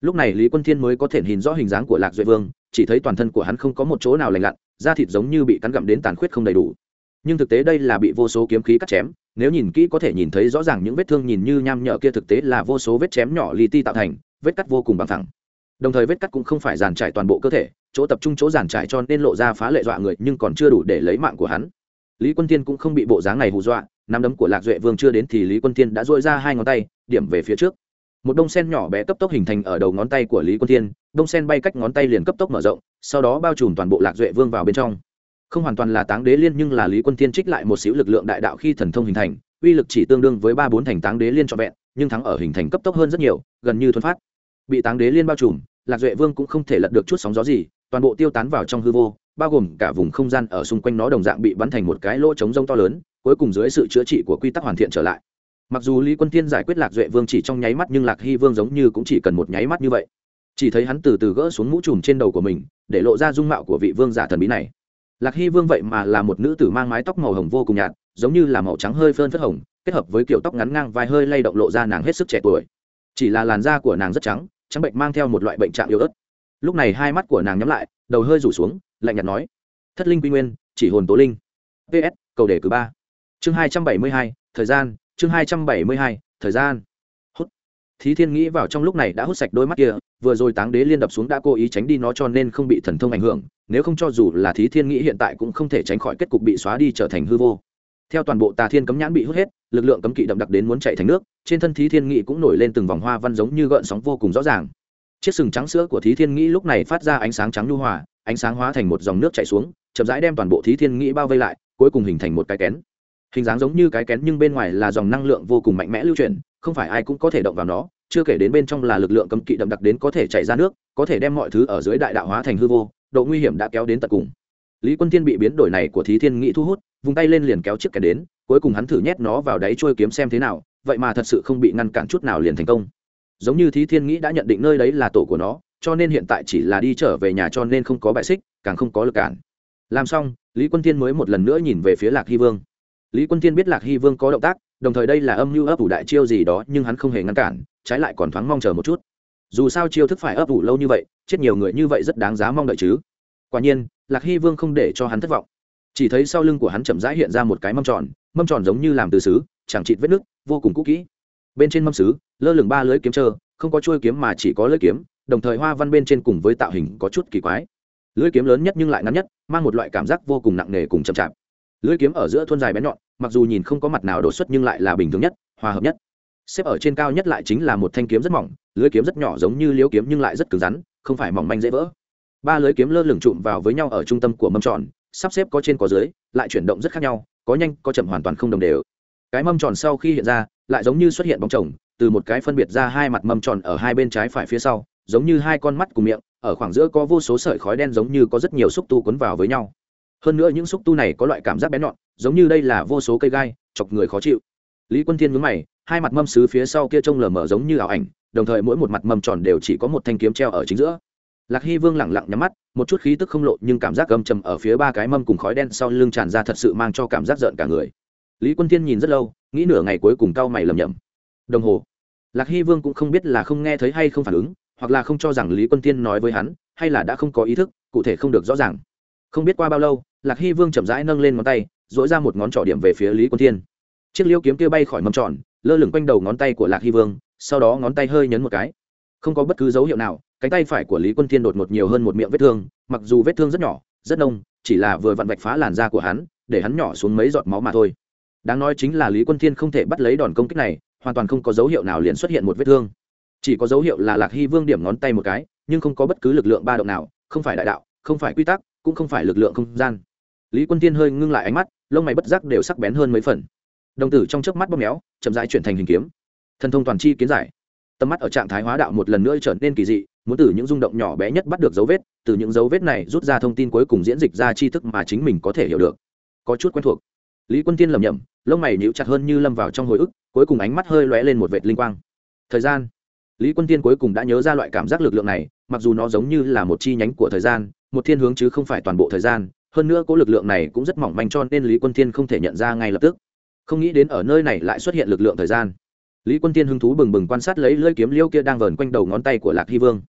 lúc này lý quân thiên mới có thể nhìn rõ hình dáng của lạc duệ vương, chỉ thấy toàn thân của hắn không có một chỗ nào lành lặn, da thịt giống như bị cắn gặm đến tàn khuyết không đầy đủ. Nhưng thực tế đây là bị vô số kiếm khí cắt chém, nếu nhìn kỹ có thể nhìn thấy rõ ràng những vết thương nhìn như nham nhở kia thực tế là vô số vết chém nhỏ li ti tạo thành, vết cắt vô cùng bằng thẳng. Đồng thời vết cắt cũng không phải giàn trải toàn bộ cơ thể, chỗ tập trung chỗ giàn trải cho nên lộ ra phá lệ dọa người nhưng còn chưa đủ để lấy mạng của hắn. Lý quân thiên cũng không bị bộ dáng này hù dọa, nắm đấm của lạc duệ vương chưa đến thì lý quân thiên đã dội ra hai ngón tay, điểm về phía trước một đông sen nhỏ bé cấp tốc hình thành ở đầu ngón tay của lý quân thiên, đông sen bay cách ngón tay liền cấp tốc mở rộng, sau đó bao trùm toàn bộ lạc duệ vương vào bên trong. Không hoàn toàn là táng đế liên nhưng là lý quân thiên trích lại một xíu lực lượng đại đạo khi thần thông hình thành, uy lực chỉ tương đương với ba bốn thành táng đế liên trọn vẹn, nhưng thắng ở hình thành cấp tốc hơn rất nhiều, gần như thuần phát. Bị táng đế liên bao trùm, lạc duệ vương cũng không thể lật được chút sóng gió gì, toàn bộ tiêu tán vào trong hư vô, bao gồm cả vùng không gian ở xung quanh nó đồng dạng bị bắn thành một cái lỗ trống rông to lớn, cuối cùng dưới sự chữa trị của quy tắc hoàn thiện trở lại mặc dù lý quân thiên giải quyết lạc duệ vương chỉ trong nháy mắt nhưng lạc hy vương giống như cũng chỉ cần một nháy mắt như vậy. Chỉ thấy hắn từ từ gỡ xuống mũ trùm trên đầu của mình, để lộ ra dung mạo của vị vương giả thần bí này. Lạc hy vương vậy mà là một nữ tử mang mái tóc màu hồng vô cùng nhạt, giống như là màu trắng hơi phơn phất hồng, kết hợp với kiểu tóc ngắn ngang vai hơi lay động lộ ra nàng hết sức trẻ tuổi. Chỉ là làn da của nàng rất trắng trắng bệnh mang theo một loại bệnh trạng yếu ớt. Lúc này hai mắt của nàng nhắm lại, đầu hơi rủ xuống, lạnh nhạt nói, thất linh quy nguyên, chỉ hồn tố linh. Ps cầu đề cử ba. Chương hai trăm bảy mươi hai, thời gian chương hai trăm bảy mươi hai, thời gian. Hút. Thí thiên nghĩ vào trong lúc này đã hút sạch đôi mắt kia, vừa rồi táng đế liên đập xuống đã cố ý tránh đi nó cho nên không bị thần thông ảnh hưởng, nếu không cho dù là thí thiên nghĩ hiện tại cũng không thể tránh khỏi kết cục bị xóa đi trở thành hư vô. Theo toàn bộ tà thiên cấm nhãn bị hút hết, lực lượng cấm kỵ đậm đặc đến muốn chạy thành nước, trên thân thí thiên nghĩ cũng nổi lên từng vòng hoa văn giống như gợn sóng vô cùng rõ ràng. Chiếc sừng trắng sữa của thí thiên nghĩ lúc này phát ra ánh sáng trắng nhu hòa, ánh sáng hóa thành một dòng nước chảy xuống, chậm rãi đem toàn bộ thí thiên nghĩ bao vây lại, cuối cùng hình thành một cái kén hình dáng giống như cái kén nhưng bên ngoài là dòng năng lượng vô cùng mạnh mẽ lưu chuyển, không phải ai cũng có thể động vào nó, chưa kể đến bên trong là lực lượng cấm kỵ đậm đặc đến có thể chạy ra nước, có thể đem mọi thứ ở dưới đại đạo hóa thành hư vô, độ nguy hiểm đã kéo đến tận cùng. Lý quân thiên bị biến đổi này của thí thiên nghĩ thu hút vùng tay lên liền kéo chiếc kén đến, cuối cùng hắn thử nhét nó vào đáy trôi kiếm xem thế nào, vậy mà thật sự không bị ngăn cản chút nào liền thành công. Giống như thí thiên nghĩ đã nhận định nơi đấy là tổ của nó, cho nên hiện tại chỉ là đi trở về nhà cho nên không có bại xích, càng không có lực cản. Làm xong, lý quân thiên mới một lần nữa nhìn về phía lạc hy vương lý quân thiên biết lạc hy vương có động tác, đồng thời đây là âm mưu ấp ủ đại chiêu gì đó, nhưng hắn không hề ngăn cản, trái lại còn thoáng mong chờ một chút. Dù sao chiêu thức phải ấp ủ lâu như vậy, chết nhiều người như vậy rất đáng giá mong đợi chứ. Quả nhiên, lạc hy vương không để cho hắn thất vọng. Chỉ thấy sau lưng của hắn chậm rãi hiện ra một cái mâm tròn mâm tròn giống như làm từ xứ chẳng chịt vết nước vô cùng cũ kỹ. Bên trên mâm xứ lơ lửng ba lưới kiếm trơ, không có chuôi kiếm mà chỉ có lưỡi kiếm, đồng thời hoa văn bên trên cùng với tạo hình có chút kỳ quái. Lưỡi kiếm lớn nhất nhưng lại ngắn nhất, mang một loại cảm giác vô cùng nặng nề cùng chậm chạp lưỡi kiếm ở giữa thuôn dài bén nhọn, mặc dù nhìn không có mặt nào đột xuất nhưng lại là bình thường nhất, hòa hợp nhất. Xếp ở trên cao nhất lại chính là một thanh kiếm rất mỏng, lưỡi kiếm rất nhỏ giống như liếu kiếm nhưng lại rất cứng rắn, không phải mỏng manh dễ vỡ. Ba lưỡi kiếm lơ lửng trụm vào với nhau ở trung tâm của mâm tròn, sắp xếp có trên có dưới, lại chuyển động rất khác nhau, có nhanh, có chậm hoàn toàn không đồng đều. Cái mâm tròn sau khi hiện ra, lại giống như xuất hiện bóng chồng, từ một cái phân biệt ra hai mặt mâm tròn ở hai bên trái phải phía sau, giống như hai con mắt cùng miệng, ở khoảng giữa có vô số sợi khói đen giống như có rất nhiều xúc tu cuốn vào với nhau hơn nữa những xúc tu này có loại cảm giác bén nhọn, giống như đây là vô số cây gai, chọc người khó chịu. Lý quân thiên nhướng mày, hai mặt mâm xứ phía sau kia trông lờ mờ giống như ảo ảnh, đồng thời mỗi một mặt mâm tròn đều chỉ có một thanh kiếm treo ở chính giữa. Lạc hy vương lẳng lặng nhắm mắt, một chút khí tức không lộ nhưng cảm giác gầm trầm ở phía ba cái mâm cùng khói đen sau lưng tràn ra thật sự mang cho cảm giác giận cả người. Lý quân thiên nhìn rất lâu, nghĩ nửa ngày cuối cùng cau mày lầm nhầm đồng hồ. Lạc hy vương cũng không biết là không nghe thấy hay không phản ứng, hoặc là không cho rằng lý quân tiên nói với hắn, hay là đã không có ý thức, cụ thể không được rõ ràng. Không biết qua bao lâu lạc hy vương chậm rãi nâng lên ngón tay dỗi ra một ngón trỏ điểm về phía lý quân Thiên. chiếc liêu kiếm kia bay khỏi mâm tròn, lơ lửng quanh đầu ngón tay của lạc hy vương, sau đó ngón tay hơi nhấn một cái. Không có bất cứ dấu hiệu nào, cánh tay phải của lý quân thiên đột ngột nhiều hơn một miệng vết thương, mặc dù vết thương rất nhỏ, rất nông, chỉ là vừa vặn vạch phá làn da của hắn, để hắn nhỏ xuống mấy giọt máu mà thôi. Đáng nói chính là lý quân thiên không thể bắt lấy đòn công kích này, hoàn toàn không có dấu hiệu nào liền xuất hiện một vết thương. Chỉ có dấu hiệu là lạc hy vương điểm ngón tay một cái, nhưng không có bất cứ lực lượng ba động nào, không phải đại đạo, không phải quy tắc, cũng không phải lực lượng không gian lý quân tiên hơi ngưng lại ánh mắt, lông mày bất giác đều sắc bén hơn mấy phần. Đồng tử trong chớp mắt bóp méo, chậm rãi chuyển thành hình kiếm. Thần thông toàn chi kiến giải. Tầm mắt ở trạng thái hóa đạo một lần nữa trở nên kỳ dị, muốn từ những rung động nhỏ bé nhất bắt được dấu vết, từ những dấu vết này rút ra thông tin cuối cùng diễn dịch ra tri thức mà chính mình có thể hiểu được. Có chút quen thuộc. Lý quân tiên lầm nhầm lông mày nhíu chặt hơn như lâm vào trong hồi ức, cuối cùng ánh mắt hơi lóe lên một vệt linh quang. Thời gian. Lý quân tiên cuối cùng đã nhớ ra loại cảm giác lực lượng này, mặc dù nó giống như là một chi nhánh của thời gian, một thiên hướng chứ không phải toàn bộ thời gian hơn nữa có lực lượng này cũng rất mỏng manh cho nên lý quân tiên không thể nhận ra ngay lập tức. Không nghĩ đến ở nơi này lại xuất hiện lực lượng thời gian. Lý quân tiên hứng thú bừng bừng quan sát lấy lưỡi kiếm liêu kia đang vờn quanh đầu ngón tay của lạc hy vương.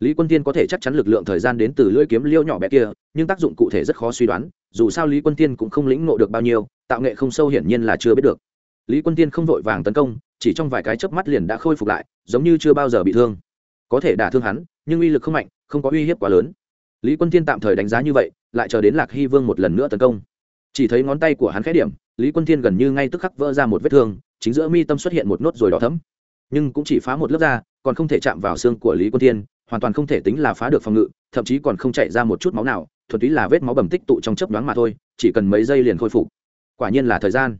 Lý quân tiên có thể chắc chắn lực lượng thời gian đến từ lưỡi kiếm liêu nhỏ bé kia, nhưng tác dụng cụ thể rất khó suy đoán, dù sao lý quân tiên cũng không lĩnh ngộ được bao nhiêu, tạo nghệ không sâu hiển nhiên là chưa biết được. Lý quân tiên không vội vàng tấn công, chỉ trong vài cái chớp mắt liền đã khôi phục lại, giống như chưa bao giờ bị thương. Có thể đả thương hắn, nhưng uy lực không mạnh, không có uy hiếp quá lớn. Lý quân tiên tạm thời đánh giá như vậy lại chờ đến lạc hy vương một lần nữa tấn công. Chỉ thấy ngón tay của hắn khẽ điểm lý quân thiên gần như ngay tức khắc vỡ ra một vết thương chính giữa mi tâm xuất hiện một nốt rồi đỏ thấm nhưng cũng chỉ phá một lớp da còn không thể chạm vào xương của lý quân thiên, hoàn toàn không thể tính là phá được phòng ngự thậm chí còn không chạy ra một chút máu nào thuần túy là vết máu bầm tích tụ trong chớp nhoáng mà thôi chỉ cần mấy giây liền khôi phục. Quả nhiên là thời gian.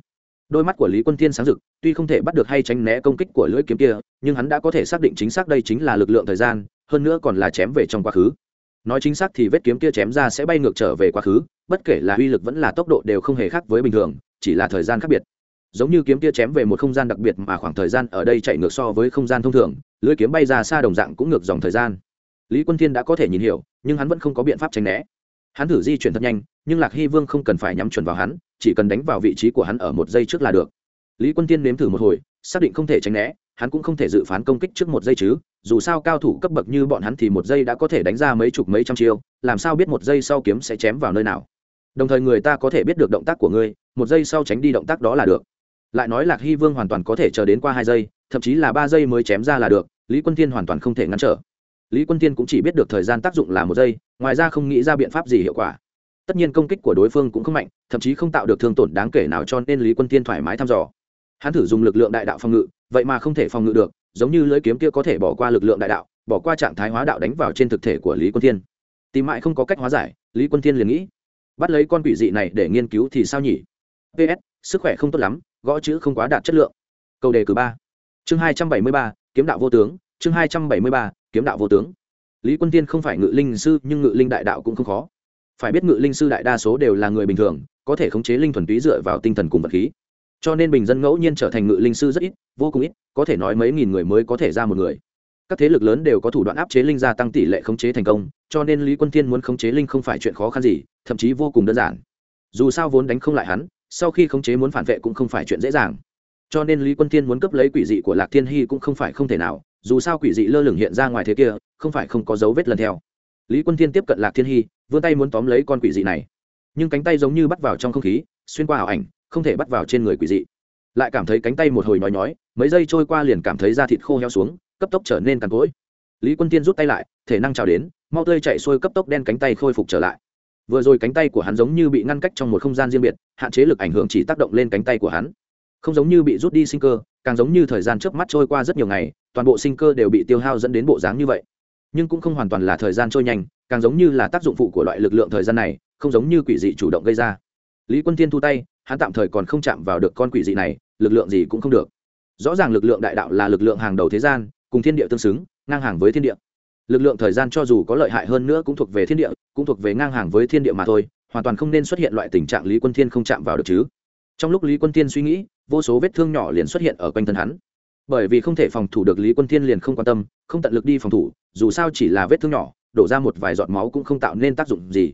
Đôi mắt của lý quân thiên sáng rực tuy không thể bắt được hay tránh né công kích của lưỡi kiếm kia nhưng hắn đã có thể xác định chính xác đây chính là lực lượng thời gian hơn nữa còn là chém về trong quá khứ nói chính xác thì vết kiếm kia chém ra sẽ bay ngược trở về quá khứ, bất kể là uy lực vẫn là tốc độ đều không hề khác với bình thường, chỉ là thời gian khác biệt. Giống như kiếm kia chém về một không gian đặc biệt mà khoảng thời gian ở đây chạy ngược so với không gian thông thường lưỡi kiếm bay ra xa đồng dạng cũng ngược dòng thời gian. Lý quân thiên đã có thể nhìn hiểu, nhưng hắn vẫn không có biện pháp tránh né. Hắn thử di chuyển thật nhanh, nhưng lạc hy vương không cần phải nhắm chuẩn vào hắn, chỉ cần đánh vào vị trí của hắn ở một giây trước là được. Lý quân tiên nếm thử một hồi, xác định không thể tránh né hắn cũng không thể dự phán công kích trước một giây chứ, dù sao cao thủ cấp bậc như bọn hắn thì một giây đã có thể đánh ra mấy chục mấy trăm chiêu, làm sao biết một giây sau kiếm sẽ chém vào nơi nào. Đồng thời người ta có thể biết được động tác của ngươi, một giây sau tránh đi động tác đó là được. Lại nói lạc hy vương hoàn toàn có thể chờ đến qua hai giây, thậm chí là ba giây mới chém ra là được, lý quân Thiên hoàn toàn không thể ngăn trở. Lý quân tiên cũng chỉ biết được thời gian tác dụng là một giây, ngoài ra không nghĩ ra biện pháp gì hiệu quả. Tất nhiên công kích của đối phương cũng không mạnh, thậm chí không tạo được thương tổn đáng kể nào cho nên lý quân tiên thoải mái thăm dò. Hắn thử dùng lực lượng đại đạo phòng ngự vậy mà không thể phòng ngự được, giống như lưỡi kiếm kia có thể bỏ qua lực lượng đại đạo, bỏ qua trạng thái hóa đạo đánh vào trên thực thể của lý quân Thiên. tìm mãi không có cách hóa giải, lý quân Thiên liền nghĩ, bắt lấy con quỷ dị này để nghiên cứu thì sao nhỉ? Ps sức khỏe không tốt lắm, gõ chữ không quá đạt chất lượng. Câu đề cử ba. Chương hai trăm bảy mươi ba, kiếm đạo vô tướng, chương hai trăm bảy mươi ba, kiếm đạo vô tướng. Lý quân tiên không phải ngự linh sư, nhưng ngự linh đại đạo cũng không khó. Phải biết ngự linh sư đại đa số đều là người bình thường, có thể khống chế linh thuần túy dựa vào tinh thần cùng vật khí cho nên bình dân ngẫu nhiên trở thành ngự linh sư rất ít, vô cùng ít, có thể nói mấy nghìn người mới có thể ra một người. Các thế lực lớn đều có thủ đoạn áp chế linh gia tăng tỷ lệ khống chế thành công, cho nên lý quân thiên muốn khống chế linh không phải chuyện khó khăn gì, thậm chí vô cùng đơn giản. Dù sao vốn đánh không lại hắn, sau khi khống chế muốn phản vệ cũng không phải chuyện dễ dàng. Cho nên lý quân Thiên muốn cấp lấy quỷ dị của lạc thiên hy cũng không phải không thể nào, dù sao quỷ dị lơ lửng hiện ra ngoài thế kia, không phải không có dấu vết lần theo. Lý quân Thiên tiếp cận lạc thiên hy, vươn tay muốn tóm lấy con quỷ dị này. Nhưng cánh tay giống như bắt vào trong không khí, xuyên qua ảo ảnh không thể bắt vào trên người quỷ dị. Lại cảm thấy cánh tay một hồi nói nhói, mấy giây trôi qua liền cảm thấy da thịt khô heo xuống, cấp tốc trở nên cằn cỗi. Lý quân tiên rút tay lại, thể năng trào đến, mau tươi chạy xuôi cấp tốc đen cánh tay khôi phục trở lại. Vừa rồi cánh tay của hắn giống như bị ngăn cách trong một không gian riêng biệt, hạn chế lực ảnh hưởng chỉ tác động lên cánh tay của hắn. Không giống như bị rút đi sinh cơ, càng giống như thời gian trước mắt trôi qua rất nhiều ngày, toàn bộ sinh cơ đều bị tiêu hao dẫn đến bộ dáng như vậy. Nhưng cũng không hoàn toàn là thời gian trôi nhanh, càng giống như là tác dụng phụ của loại lực lượng thời gian này, không giống như quỷ dị chủ động gây ra. Lý quân tiên thu tay hắn tạm thời còn không chạm vào được con quỷ dị này, lực lượng gì cũng không được. Rõ ràng lực lượng đại đạo là lực lượng hàng đầu thế gian, cùng thiên địa tương xứng, ngang hàng với thiên địa. Lực lượng thời gian cho dù có lợi hại hơn nữa cũng thuộc về thiên địa, cũng thuộc về ngang hàng với thiên địa mà thôi, hoàn toàn không nên xuất hiện loại tình trạng lý quân thiên không chạm vào được chứ. Trong lúc lý quân thiên suy nghĩ, vô số vết thương nhỏ liền xuất hiện ở quanh thân hắn. Bởi vì không thể phòng thủ được lý quân thiên liền không quan tâm, không tận lực đi phòng thủ, dù sao chỉ là vết thương nhỏ, đổ ra một vài giọt máu cũng không tạo nên tác dụng gì.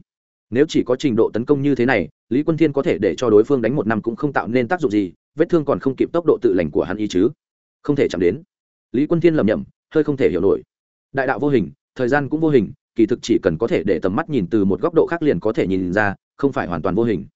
Nếu chỉ có trình độ tấn công như thế này lý quân thiên có thể để cho đối phương đánh một năm cũng không tạo nên tác dụng gì, vết thương còn không kịp tốc độ tự lành của hắn ý chứ. Không thể chạm đến. Lý quân thiên lầm nhầm hơi không thể hiểu nổi. Đại đạo vô hình, thời gian cũng vô hình, kỳ thực chỉ cần có thể để tầm mắt nhìn từ một góc độ khác liền có thể nhìn ra, không phải hoàn toàn vô hình.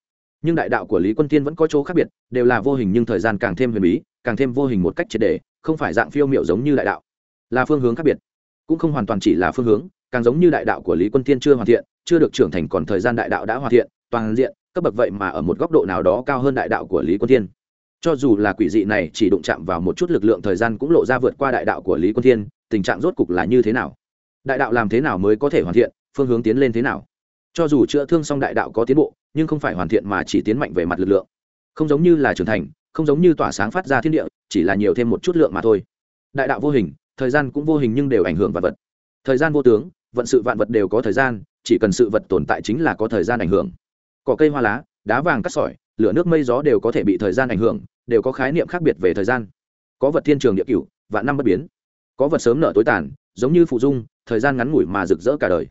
Nhưng đại đạo của lý quân tiên vẫn có chỗ khác biệt, đều là vô hình nhưng thời gian càng thêm huyền bí, càng thêm vô hình một cách triệt đề không phải dạng phiêu m i ệ u giống như đại đạo. Là phương hướng khác biệt. Cũng không hoàn toàn chỉ là phương hướng, càng giống như đại đạo của lý quân tiên chưa hoàn thiện, chưa được trưởng thành còn thời gian đại đạo đã hoàn thiện, toàn diện cấp bậc vậy mà ở một góc độ nào đó cao hơn đại đạo của lý quân Thiên, cho dù là quỷ dị này chỉ đụng chạm vào một chút lực lượng thời gian cũng lộ ra vượt qua đại đạo của lý quân thiên tình trạng rốt cục là như thế nào? Đại đạo làm thế nào mới có thể hoàn thiện phương hướng tiến lên thế nào? Cho dù chữa thương xong đại đạo có tiến bộ nhưng không phải hoàn thiện mà chỉ tiến mạnh về mặt lực lượng. Không giống như là trưởng thành không giống như tỏa sáng phát ra thiên địa chỉ là nhiều thêm một chút lượng mà thôi. Đại đạo vô hình thời gian cũng vô hình nhưng đều ảnh hưởng vạn vật. Thời gian vô tướng vận sự vạn vật đều có thời gian chỉ cần sự vật tồn tại chính là có thời gian ảnh hưởng cỏ cây hoa lá, đá vàng cắt sỏi, lửa nước mây gió đều có thể bị thời gian ảnh hưởng, đều có khái niệm khác biệt về thời gian. Có vật thiên trường địa cửu, vạn năm bất biến. Có vật sớm nở tối tàn, giống như phụ dung, thời gian ngắn ngủi mà rực rỡ cả đời.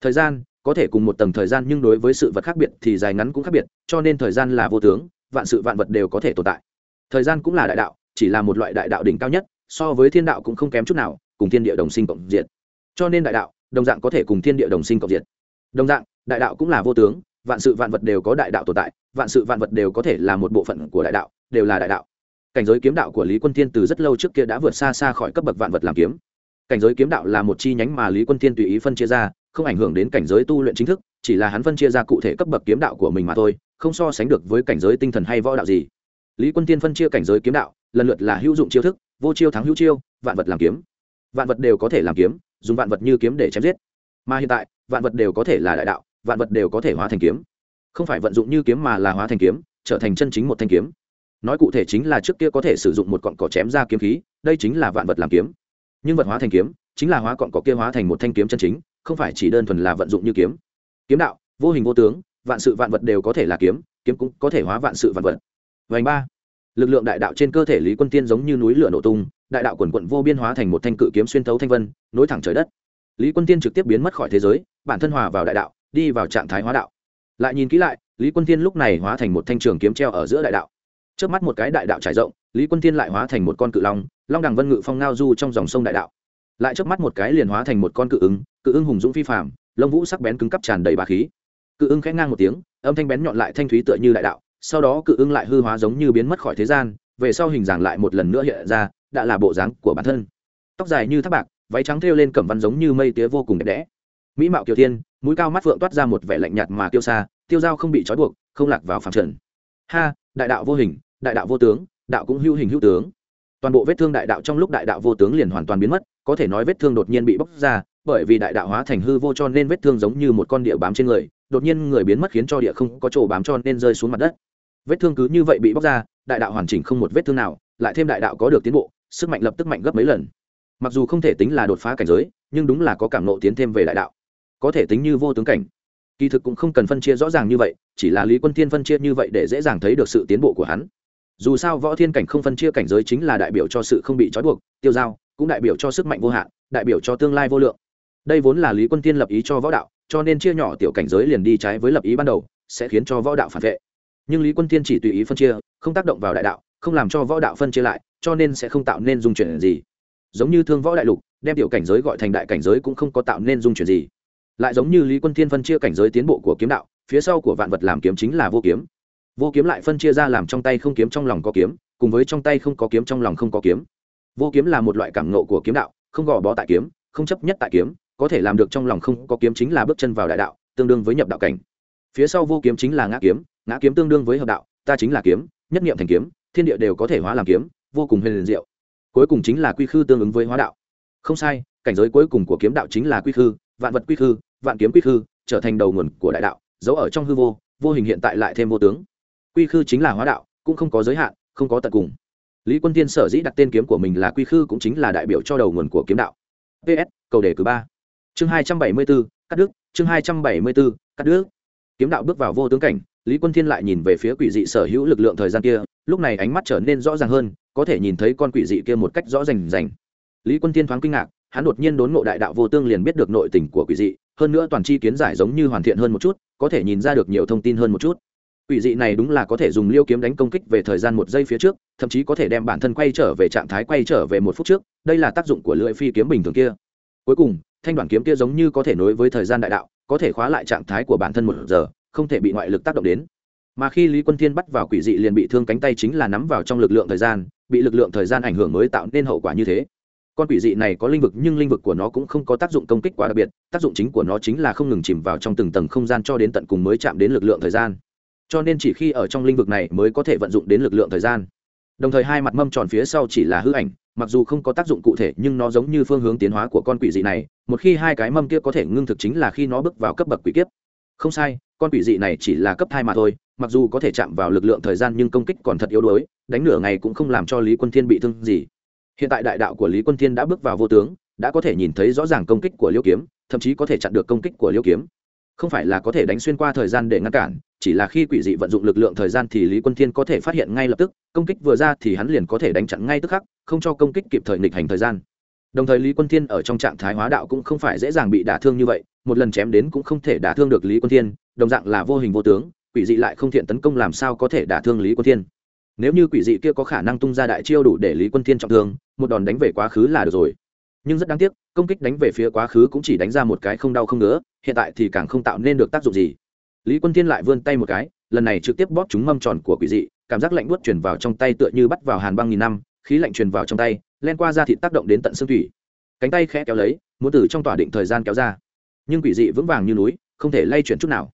Thời gian, có thể cùng một tầng thời gian nhưng đối với sự vật khác biệt thì dài ngắn cũng khác biệt, cho nên thời gian là vô tướng, vạn sự vạn vật đều có thể tồn tại. Thời gian cũng là đại đạo, chỉ là một loại đại đạo đỉnh cao nhất, so với thiên đạo cũng không kém chút nào, cùng thiên địa đồng sinh cộng diệt. Cho nên đại đạo, đồng dạng có thể cùng thiên địa đồng sinh cộng diệt. Đồng dạng, đại đạo cũng là vô tướng vạn sự vạn vật đều có đại đạo tồn tại, vạn sự vạn vật đều có thể là một bộ phận của đại đạo, đều là đại đạo. Cảnh giới kiếm đạo của lý quân thiên từ rất lâu trước kia đã vượt xa xa khỏi cấp bậc vạn vật làm kiếm. Cảnh giới kiếm đạo là một chi nhánh mà lý quân thiên tùy ý phân chia ra, không ảnh hưởng đến cảnh giới tu luyện chính thức, chỉ là hắn phân chia ra cụ thể cấp bậc kiếm đạo của mình mà thôi, không so sánh được với cảnh giới tinh thần hay võ đạo gì. Lý quân tiên phân chia cảnh giới kiếm đạo, lần lượt là hữu dụng chiêu thức, vô chiêu thắng hữu chiêu, vạn vật làm kiếm. Vạn vật đều có thể làm kiếm, dùng vạn vật như kiếm để chém giết. Mà hiện tại, vạn vật đều có thể là đại đạo vạn vật đều có thể hóa thành kiếm. Không phải vận dụng như kiếm mà là hóa thành kiếm, trở thành chân chính một thanh kiếm. Nói cụ thể chính là trước kia có thể sử dụng một cọn cỏ chém ra kiếm khí, đây chính là vạn vật làm kiếm. Nhưng vật hóa thành kiếm, chính là hóa cọn cỏ kia hóa thành một thanh kiếm chân chính, không phải chỉ đơn thuần là vận dụng như kiếm. Kiếm đạo, vô hình vô tướng, vạn sự vạn vật đều có thể là kiếm kiếm cũng có thể hóa vạn sự vạn vật. Vành ba. Lực lượng đại đạo trên cơ thể lý quân tiên giống như núi lửa nổ tung, đại đạo quần quận vô biên hóa thành một thanh cự kiếm xuyên thấu thanh vân, nối thẳng trời đất. Lý quân tiên trực tiếp biến mất khỏi thế giới, bản thân hòa vào đại đạo đi vào trạng thái hóa đạo. Lại nhìn kỹ lại, lý quân Thiên lúc này hóa thành một thanh trường kiếm treo ở giữa đại đạo. Trước mắt một cái đại đạo trải rộng, lý quân Thiên lại hóa thành một con cự long long đằng vân ngự phong ngao du trong dòng sông đại đạo. Lại trước mắt một cái liền hóa thành một con cự ứng cự ứng hùng dũng phi phạm lông vũ sắc bén cứng cắp tràn đầy bà khí. Cự ứng khẽ ngang một tiếng, âm thanh bén nhọn lại thanh thúy tựa như đại đạo, sau đó cự ứng lại hư hóa giống như biến mất khỏi thế gian, về sau hình dạng lại một lần nữa hiện ra, đã là bộ dáng của bản thân. Tóc dài như thác bạc, váy trắng thêu lên cẩm văn giống như mây tía vô cùng đẹp đẽ. Mỹ mạo kiều thiên mũi cao mắt phượng toát ra một vẻ lạnh nhạt mà tiêu xa tiêu dao không bị trói buộc, không lạc vào phạm trần. Ha, đại đạo vô hình, đại đạo vô tướng, đạo cũng hữu hình hữu tướng. Toàn bộ vết thương đại đạo trong lúc đại đạo vô tướng liền hoàn toàn biến mất, có thể nói vết thương đột nhiên bị bóc ra, bởi vì đại đạo hóa thành hư vô cho nên vết thương giống như một con địa bám trên người, đột nhiên người biến mất khiến cho địa không có chỗ bám cho nên rơi xuống mặt đất. Vết thương cứ như vậy bị bóc ra, đại đạo hoàn chỉnh không một vết thương nào, lại thêm đại đạo có được tiến bộ, sức mạnh lập tức mạnh gấp mấy lần. Mặc dù không thể tính là đột phá cảnh giới, nhưng đúng là có cảm nộ tiến thêm về đại đạo có thể tính như vô tướng cảnh. Kỳ thực cũng không cần phân chia rõ ràng như vậy, chỉ là lý quân thiên phân chia như vậy để dễ dàng thấy được sự tiến bộ của hắn. Dù sao võ thiên cảnh không phân chia cảnh giới chính là đại biểu cho sự không bị trói buộc, tiêu dao cũng đại biểu cho sức mạnh vô hạn, đại biểu cho tương lai vô lượng. Đây vốn là lý quân tiên lập ý cho võ đạo, cho nên chia nhỏ tiểu cảnh giới liền đi trái với lập ý ban đầu, sẽ khiến cho võ đạo phản vệ. Nhưng lý quân tiên chỉ tùy ý phân chia, không tác động vào đại đạo, không làm cho võ đạo phân chia lại, cho nên sẽ không tạo nên dung chuyển gì. Giống như thương võ đại lục, đem tiểu cảnh giới gọi thành đại cảnh giới cũng không có tạo nên dung chuyển gì lại giống như lý quân thiên phân chia cảnh giới tiến bộ của kiếm đạo, phía sau của vạn vật làm kiếm chính là vô kiếm. Vô kiếm lại phân chia ra làm trong tay không kiếm trong lòng có kiếm, cùng với trong tay không có kiếm trong lòng không có kiếm. Vô kiếm là một loại cảm nộ của kiếm đạo, không gò bó tại kiếm, không chấp nhất tại kiếm, có thể làm được trong lòng không có kiếm chính là bước chân vào đại đạo, tương đương với nhập đạo cảnh. Phía sau vô kiếm chính là ngã kiếm ngã kiếm tương đương với hợp đạo, ta chính là kiếm, nhất niệm thành kiếm, thiên địa đều có thể hóa làm kiếm, vô cùng huyền liền diệu. Cuối cùng chính là quy khư tương ứng với hóa đạo. Không sai, cảnh giới cuối cùng của kiếm đạo chính là quy khư vạn vật quy khư, vạn kiếm quy khư, trở thành đầu nguồn của đại đạo, giấu ở trong hư vô vô hình hiện tại lại thêm vô tướng. Quy khư chính là hóa đạo, cũng không có giới hạn, không có tận cùng. Lý quân tiên sở dĩ đặt tên kiếm của mình là quy khư cũng chính là đại biểu cho đầu nguồn của kiếm đạo. Ps cầu đề cử ba. Chương hai trăm bảy mươi bốn cắt đức chương hai trăm bảy mươi bốn cắt đức kiếm đạo bước vào vô tướng cảnh, lý quân thiên lại nhìn về phía quỷ dị sở hữu lực lượng thời gian kia, lúc này ánh mắt trở nên rõ ràng hơn, có thể nhìn thấy con quỷ dị kia một cách rõ rành rành. Lý quân thiên thoáng kinh ngạc hắn đột nhiên đốn ngộ đại đạo vô tương liền biết được nội tình của quỷ dị, hơn nữa toàn chi kiến giải giống như hoàn thiện hơn một chút, có thể nhìn ra được nhiều thông tin hơn một chút. Quỷ dị này đúng là có thể dùng liêu kiếm đánh công kích về thời gian một giây phía trước, thậm chí có thể đem bản thân quay trở về trạng thái quay trở về một phút trước, đây là tác dụng của lưỡi phi kiếm bình thường kia. Cuối cùng, thanh đoàn kiếm kia giống như có thể nối với thời gian đại đạo, có thể khóa lại trạng thái của bản thân một giờ, không thể bị ngoại lực tác động đến. Mà khi lý quân thiên bắt vào quỷ dị liền bị thương cánh tay chính là nắm vào trong lực lượng thời gian, bị lực lượng thời gian ảnh hưởng mới tạo nên hậu quả như thế con quỷ dị này có linh vực nhưng linh vực của nó cũng không có tác dụng công kích quá đặc biệt, tác dụng chính của nó chính là không ngừng chìm vào trong từng tầng không gian cho đến tận cùng mới chạm đến lực lượng thời gian. Cho nên chỉ khi ở trong linh vực này mới có thể vận dụng đến lực lượng thời gian. Đồng thời hai mặt mâm tròn phía sau chỉ là hư ảnh, mặc dù không có tác dụng cụ thể nhưng nó giống như phương hướng tiến hóa của con quỷ dị này, một khi hai cái mâm kia có thể ngưng thực chính là khi nó bước vào cấp bậc quỷ kiếp. Không sai, con quỷ dị này chỉ là cấp hai mà thôi, mặc dù có thể chạm vào lực lượng thời gian nhưng công kích còn thật yếu đuối, đánh nửa ngày cũng không làm cho lý quân thiên bị thương gì hiện tại đại đạo của lý quân thiên đã bước vào vô tướng, đã có thể nhìn thấy rõ ràng công kích của liêu kiếm, thậm chí có thể chặn được công kích của liêu kiếm. Không phải là có thể đánh xuyên qua thời gian để ngăn cản, chỉ là khi quỷ dị vận dụng lực lượng thời gian thì lý quân thiên có thể phát hiện ngay lập tức, công kích vừa ra thì hắn liền có thể đánh chặn ngay tức khắc, không cho công kích kịp thời nghịch hành thời gian. Đồng thời lý quân thiên ở trong trạng thái hóa đạo cũng không phải dễ dàng bị đả thương như vậy, một lần chém đến cũng không thể đả thương được lý quân thiên, đồng dạng là vô hình vô tướng, quỷ dị lại không thiện tấn công làm sao có thể đả thương lý quân thiên. Nếu như quỷ dị kia có khả năng tung ra đại chiêu đủ để lý quân thiên trọng thương một đòn đánh về quá khứ là được rồi. Nhưng rất đáng tiếc, công kích đánh về phía quá khứ cũng chỉ đánh ra một cái không đau không ngứa, hiện tại thì càng không tạo nên được tác dụng gì. Lý quân thiên lại vươn tay một cái, lần này trực tiếp bóp chúng mâm tròn của quỷ dị, cảm giác lạnh buốt truyền vào trong tay tựa như bắt vào hàn băng nghìn năm, khí lạnh truyền vào trong tay, len qua da thịt tác động đến tận xương thủy. Cánh tay khẽ kéo lấy, muốn từ trong tỏa định thời gian kéo ra. Nhưng quỷ dị vững vàng như núi, không thể lay chuyển chút nào.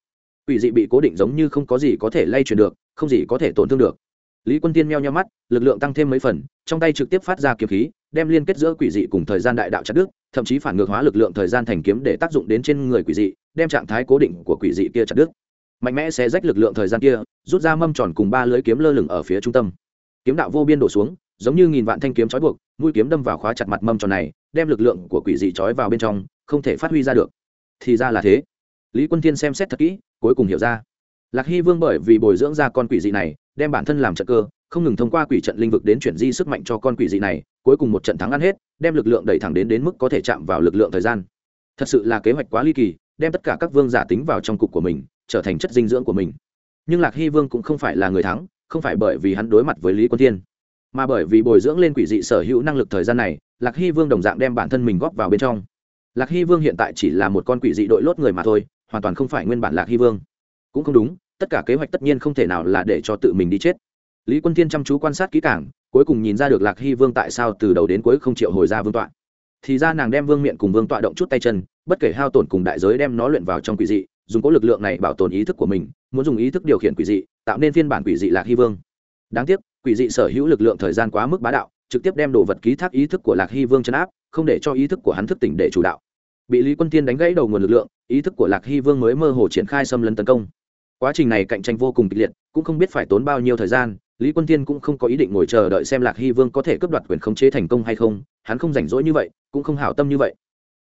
Quỷ dị bị cố định giống như không có gì có thể lay chuyển được, không gì có thể tổn thương được lý quân tiên meo nhau mắt, lực lượng tăng thêm mấy phần, trong tay trực tiếp phát ra kiếm khí, đem liên kết giữa quỷ dị cùng thời gian đại đạo chặt đức thậm chí phản ngược hóa lực lượng thời gian thành kiếm để tác dụng đến trên người quỷ dị, đem trạng thái cố định của quỷ dị kia chặt đức mạnh mẽ sẽ rách lực lượng thời gian kia, rút ra mâm tròn cùng ba lưới kiếm lơ lửng ở phía trung tâm. Kiếm đạo vô biên đổ xuống, giống như nghìn vạn thanh kiếm trói buộc, mũi kiếm đâm vào khóa chặt mặt mâm tròn này, đem lực lượng của quỷ dị trói vào bên trong, không thể phát huy ra được. Thì ra là thế. Lý quân thiên xem xét thật kỹ, cuối cùng hiểu ra. Lạc hy vương bởi vì bồi dưỡng ra con quỷ dị này đem bản thân làm trận cơ, không ngừng thông qua quỷ trận linh vực đến chuyển di sức mạnh cho con quỷ dị này, cuối cùng một trận thắng ăn hết, đem lực lượng đẩy thẳng đến đến mức có thể chạm vào lực lượng thời gian. Thật sự là kế hoạch quá ly kỳ, đem tất cả các vương giả tính vào trong cục của mình, trở thành chất dinh dưỡng của mình. Nhưng lạc hy vương cũng không phải là người thắng, không phải bởi vì hắn đối mặt với lý quân thiên, mà bởi vì bồi dưỡng lên quỷ dị sở hữu năng lực thời gian này, lạc hy vương đồng dạng đem bản thân mình góp vào bên trong. Lạc hy vương hiện tại chỉ là một con quỷ dị đội lốt người mà thôi, hoàn toàn không phải nguyên bản lạc hy vương. Cũng không đúng tất cả kế hoạch tất nhiên không thể nào là để cho tự mình đi chết. Lý quân thiên chăm chú quan sát kỹ càng, cuối cùng nhìn ra được lạc hy vương tại sao từ đầu đến cuối không chịu hồi ra vương tọa. Thì ra nàng đem vương miện cùng vương tọa động chút tay chân, bất kể hao tổn cùng đại giới đem nó luyện vào trong quỷ dị, dùng có lực lượng này bảo tồn ý thức của mình, muốn dùng ý thức điều khiển quỷ dị, tạo nên phiên bản quỷ dị lạc hy vương. Đáng tiếc, quỷ dị sở hữu lực lượng thời gian quá mức bá đạo, trực tiếp đem đồ vật ký thác ý thức của lạc hy vương chấn áp, không để cho ý thức của hắn thức tỉnh để chủ đạo. Bị lý quân tiên đánh gãy đầu nguồn lực lượng, ý thức của lạc hy vương mới mơ hồ triển khai xâm lấn tấn công quá trình này cạnh tranh vô cùng kịch liệt, cũng không biết phải tốn bao nhiêu thời gian, lý quân tiên cũng không có ý định ngồi chờ đợi xem lạc hy vương có thể cướp đoạt quyền khống chế thành công hay không, hắn không rảnh rỗi như vậy, cũng không hảo tâm như vậy.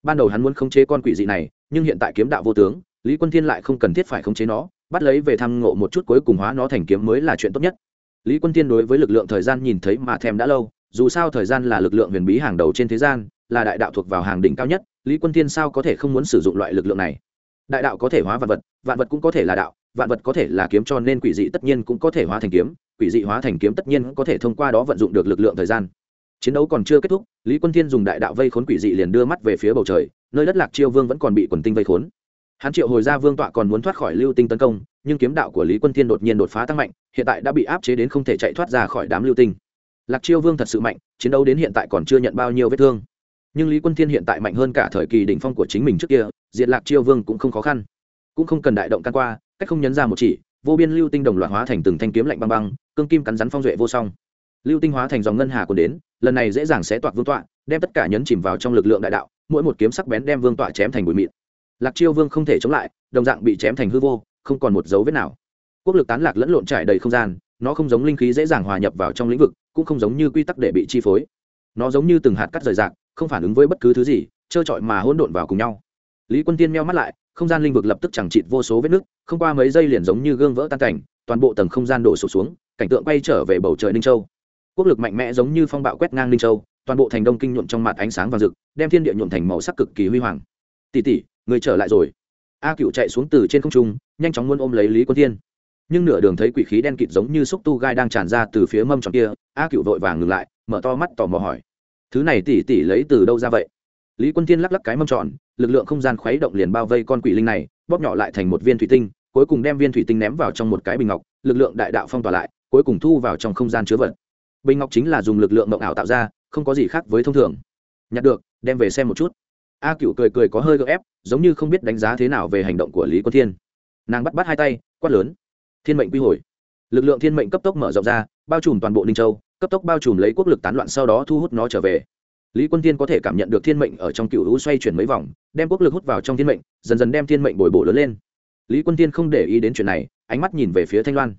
Ban đầu hắn muốn khống chế con quỷ dị này, nhưng hiện tại kiếm đạo vô tướng, lý quân thiên lại không cần thiết phải khống chế nó, bắt lấy về thăm ngộ một chút cuối cùng hóa nó thành kiếm mới là chuyện tốt nhất. Lý quân thiên đối với lực lượng thời gian nhìn thấy mà thèm đã lâu, dù sao thời gian là lực lượng huyền bí hàng đầu trên thế gian, là đại đạo thuộc vào hàng đỉnh cao nhất, lý quân thiên sao có thể không muốn sử dụng loại lực lượng này? Đại đạo có thể hóa vạn vật vạn vật cũng có thể là đạo vạn vật có thể là kiếm cho nên quỷ dị tất nhiên cũng có thể hóa thành kiếm, quỷ dị hóa thành kiếm tất nhiên có thể thông qua đó vận dụng được lực lượng thời gian. Chiến đấu còn chưa kết thúc, lý quân thiên dùng đại đạo vây khốn quỷ dị liền đưa mắt về phía bầu trời, nơi đất lạc chiêu vương vẫn còn bị quần tinh vây khốn. Hắn triệu hồi ra vương tọa còn muốn thoát khỏi lưu tinh tấn công, nhưng kiếm đạo của lý quân thiên đột nhiên đột phá tăng mạnh, hiện tại đã bị áp chế đến không thể chạy thoát ra khỏi đám lưu tinh. Lạc chiêu vương thật sự mạnh, chiến đấu đến hiện tại còn chưa nhận bao nhiêu vết thương. Nhưng lý quân thiên hiện tại mạnh hơn cả thời kỳ đỉnh phong của chính mình trước kia diện lạc chiêu vương cũng không khó khăn. Cũng không cần đại động căn qua cách không nhấn ra một chỉ, vô biên lưu tinh đồng loạt hóa thành từng thanh kiếm lạnh băng băng, cương kim cắn rắn phong duệ vô song. Lưu tinh hóa thành dòng ngân hà còn đến, lần này dễ dàng sẽ toạc vương tọa, đem tất cả nhấn chìm vào trong lực lượng đại đạo, mỗi một kiếm sắc bén đem vương tọa chém thành bụi mịn. Lạc chiêu vương không thể chống lại, đồng dạng bị chém thành hư vô, không còn một dấu vết nào. Quốc lực tán lạc lẫn lộn trải đầy không gian, nó không giống linh khí dễ dàng hòa nhập vào trong lĩnh vực, cũng không giống như quy tắc để bị chi phối. Nó giống như từng hạt cắt rời rạc, không phản ứng với bất cứ thứ gì, trơ trọi mà hỗn độn vào cùng nhau. Lý quân tiên meo mắt lại không gian linh vực lập tức chẳng chịt vô số vết nứt không qua mấy giây liền giống như gương vỡ tan cảnh, toàn bộ tầng không gian đổ sụp xuống, cảnh tượng quay trở về bầu trời ninh châu. Quốc lực mạnh mẽ giống như phong bạo quét ngang ninh châu, toàn bộ thành đông kinh nhuộm trong mặt ánh sáng vàng rực, đem thiên địa nhuộm thành màu sắc cực kỳ huy hoàng. Tỷ tỷ, người trở lại rồi. A cựu chạy xuống từ trên không trung, nhanh chóng muốn ôm lấy lý quân thiên. Nhưng nửa đường thấy quỷ khí đen kịt giống như xúc tu gai đang tràn ra từ phía mâm tròn kia, a cựu vội vàng ngừng lại, mở to mắt tò mò hỏi, thứ này tỷ tỷ lấy từ đâu ra vậy? Lý quân thiên lắc lắc cái mâm tròn, lực lượng không gian khuấy động liền bao vây con quỷ linh này, bóp nhỏ lại thành một viên thủy tinh, cuối cùng đem viên thủy tinh ném vào trong một cái bình ngọc, lực lượng đại đạo phong tỏa lại, cuối cùng thu vào trong không gian chứa vật. Bình ngọc chính là dùng lực lượng mộng ảo tạo ra, không có gì khác với thông thường. Nhặt được, đem về xem một chút. A cựu cười cười có hơi gợ ép, giống như không biết đánh giá thế nào về hành động của lý quân thiên. Nàng bắt bắt hai tay, quát lớn. Thiên mệnh quy hồi. Lực lượng thiên mệnh cấp tốc mở rộng ra, bao trùm toàn bộ ninh châu, cấp tốc bao trùm lấy quốc lực tán loạn sau đó thu hút nó trở về lý quân thiên có thể cảm nhận được thiên mệnh ở trong cựu hữu xoay chuyển mấy vòng, đem quốc lực hút vào trong thiên mệnh, dần dần đem thiên mệnh bồi bổ lớn lên. Lý quân thiên không để ý đến chuyện này, ánh mắt nhìn về phía thanh loan.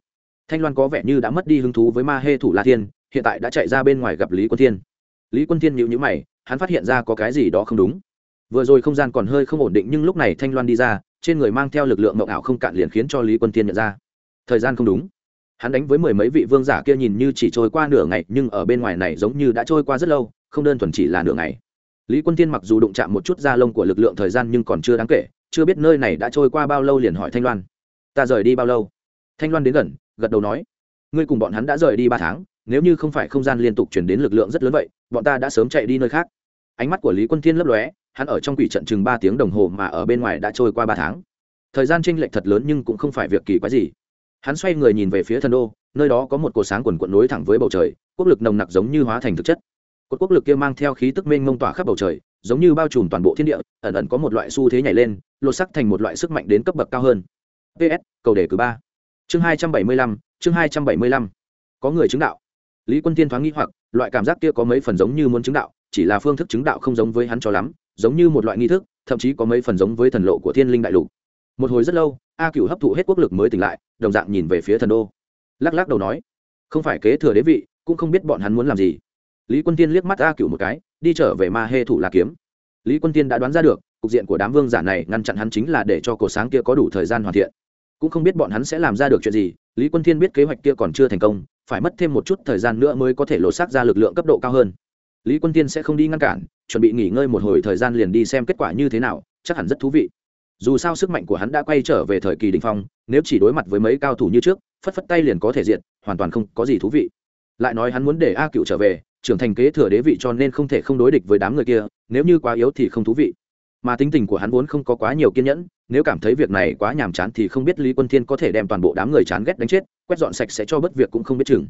Thanh loan có vẻ như đã mất đi hứng thú với ma hê thủ la thiên, hiện tại đã chạy ra bên ngoài gặp lý quân thiên. Lý quân thiên nhịu nhữ mày, hắn phát hiện ra có cái gì đó không đúng. Vừa rồi không gian còn hơi không ổn định nhưng lúc này thanh loan đi ra, trên người mang theo lực lượng mộng ảo không cạn liền khiến cho lý quân thiên nhận ra. Thời gian không đúng. Hắn đánh với mười mấy vị vương giả kia nhìn như chỉ trôi qua nửa ngày nhưng ở bên ngoài này giống như đã trôi qua rất lâu không đơn thuần chỉ là nửa ngày. Lý quân tiên mặc dù đụng chạm một chút da lông của lực lượng thời gian nhưng còn chưa đáng kể, chưa biết nơi này đã trôi qua bao lâu liền hỏi thanh loan. Ta rời đi bao lâu? Thanh loan đến gần, gật đầu nói. Ngươi cùng bọn hắn đã rời đi ba tháng, nếu như không phải không gian liên tục chuyển đến lực lượng rất lớn vậy, bọn ta đã sớm chạy đi nơi khác. Ánh mắt của lý quân thiên lấp lóe, hắn ở trong quỷ trận chừng ba tiếng đồng hồ mà ở bên ngoài đã trôi qua ba tháng. Thời gian tranh lệch thật lớn nhưng cũng không phải việc kỳ quái gì. Hắn xoay người nhìn về phía thần đô, nơi đó có một cột sáng quần quận nối thẳng với bầu trời, quốc lực nồng nặc giống như hóa thành thực chất cột quốc lực kia mang theo khí tức mênh mông tỏa khắp bầu trời, giống như bao trùm toàn bộ thiên địa, ẩn ẩn có một loại xu thế nhảy lên, lột sắc thành một loại sức mạnh đến cấp bậc cao hơn. Ps cầu đề cử ba. Chương hai trăm bảy mươi lăm, chương hai trăm bảy mươi lăm. Có người chứng đạo. Lý quân tiên thoáng nghĩ hoặc, loại cảm giác kia có mấy phần giống như muốn chứng đạo, chỉ là phương thức chứng đạo không giống với hắn cho lắm, giống như một loại nghi thức, thậm chí có mấy phần giống với thần lộ của thiên linh đại lục. Một hồi rất lâu, a cựu hấp thụ hết quốc lực mới tỉnh lại, đồng dạng nhìn về phía thần đô. Lắc lắc đầu nói, không phải kế thừa đế vị, cũng không biết bọn hắn muốn làm gì lý quân tiên liếc mắt a cựu một cái, đi trở về ma hê thủ la kiếm. Lý quân tiên đã đoán ra được, cục diện của đám vương giả này ngăn chặn hắn chính là để cho cổ sáng kia có đủ thời gian hoàn thiện. Cũng không biết bọn hắn sẽ làm ra được chuyện gì, lý quân thiên biết kế hoạch kia còn chưa thành công, phải mất thêm một chút thời gian nữa mới có thể lột xác ra lực lượng cấp độ cao hơn. Lý quân tiên sẽ không đi ngăn cản, chuẩn bị nghỉ ngơi một hồi thời gian liền đi xem kết quả như thế nào, chắc hẳn rất thú vị. Dù sao sức mạnh của hắn đã quay trở về thời kỳ đình phong, nếu chỉ đối mặt với mấy cao thủ như trước, phất phất tay liền có thể diện hoàn toàn không có gì thú vị. Lại nói hắn muốn để a cựu trở về trưởng thành kế thừa đế vị cho nên không thể không đối địch với đám người kia, nếu như quá yếu thì không thú vị. Mà tính tình của hắn vốn không có quá nhiều kiên nhẫn, nếu cảm thấy việc này quá nhàm chán thì không biết lý quân thiên có thể đem toàn bộ đám người chán ghét đánh chết, quét dọn sạch sẽ cho bất việc cũng không biết chừng.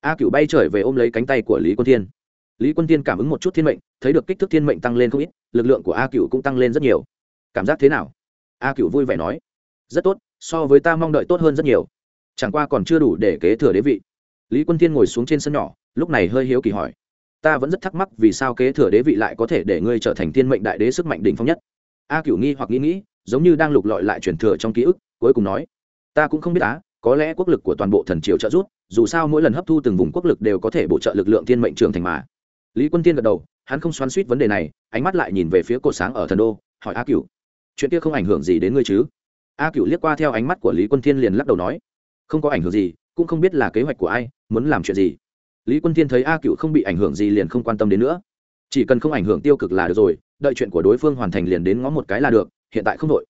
A cựu bay trở về ôm lấy cánh tay của lý quân thiên. Lý quân thiên cảm ứng một chút thiên mệnh, thấy được kích thước thiên mệnh tăng lên không ít, lực lượng của a cựu cũng tăng lên rất nhiều. Cảm giác thế nào? A cựu vui vẻ nói. Rất tốt, so với ta mong đợi tốt hơn rất nhiều. Chẳng qua còn chưa đủ để kế thừa đế vị lý quân thiên ngồi xuống trên sân nhỏ, lúc này hơi hiếu kỳ hỏi, ta vẫn rất thắc mắc vì sao kế thừa đế vị lại có thể để ngươi trở thành thiên mệnh đại đế sức mạnh đỉnh phong nhất? A cửu nghi hoặc nghĩ nghĩ, giống như đang lục lọi lại truyền thừa trong ký ức, cuối cùng nói, ta cũng không biết á, có lẽ quốc lực của toàn bộ thần triều trợ giúp, dù sao mỗi lần hấp thu từng vùng quốc lực đều có thể bổ trợ lực lượng thiên mệnh trường thành mà. Lý quân tiên gật đầu, hắn không xoắn suýt vấn đề này, ánh mắt lại nhìn về phía cột sáng ở thần đô, hỏi a cửu, chuyện kia không ảnh hưởng gì đến ngươi chứ? A cửu liếc qua theo ánh mắt của lý quân thiên liền lắc đầu nói, không có ảnh hưởng gì cũng không biết là kế hoạch của ai, muốn làm chuyện gì. Lý quân thiên thấy a cựu không bị ảnh hưởng gì liền không quan tâm đến nữa. Chỉ cần không ảnh hưởng tiêu cực là được rồi, đợi chuyện của đối phương hoàn thành liền đến ngó một cái là được, hiện tại không đội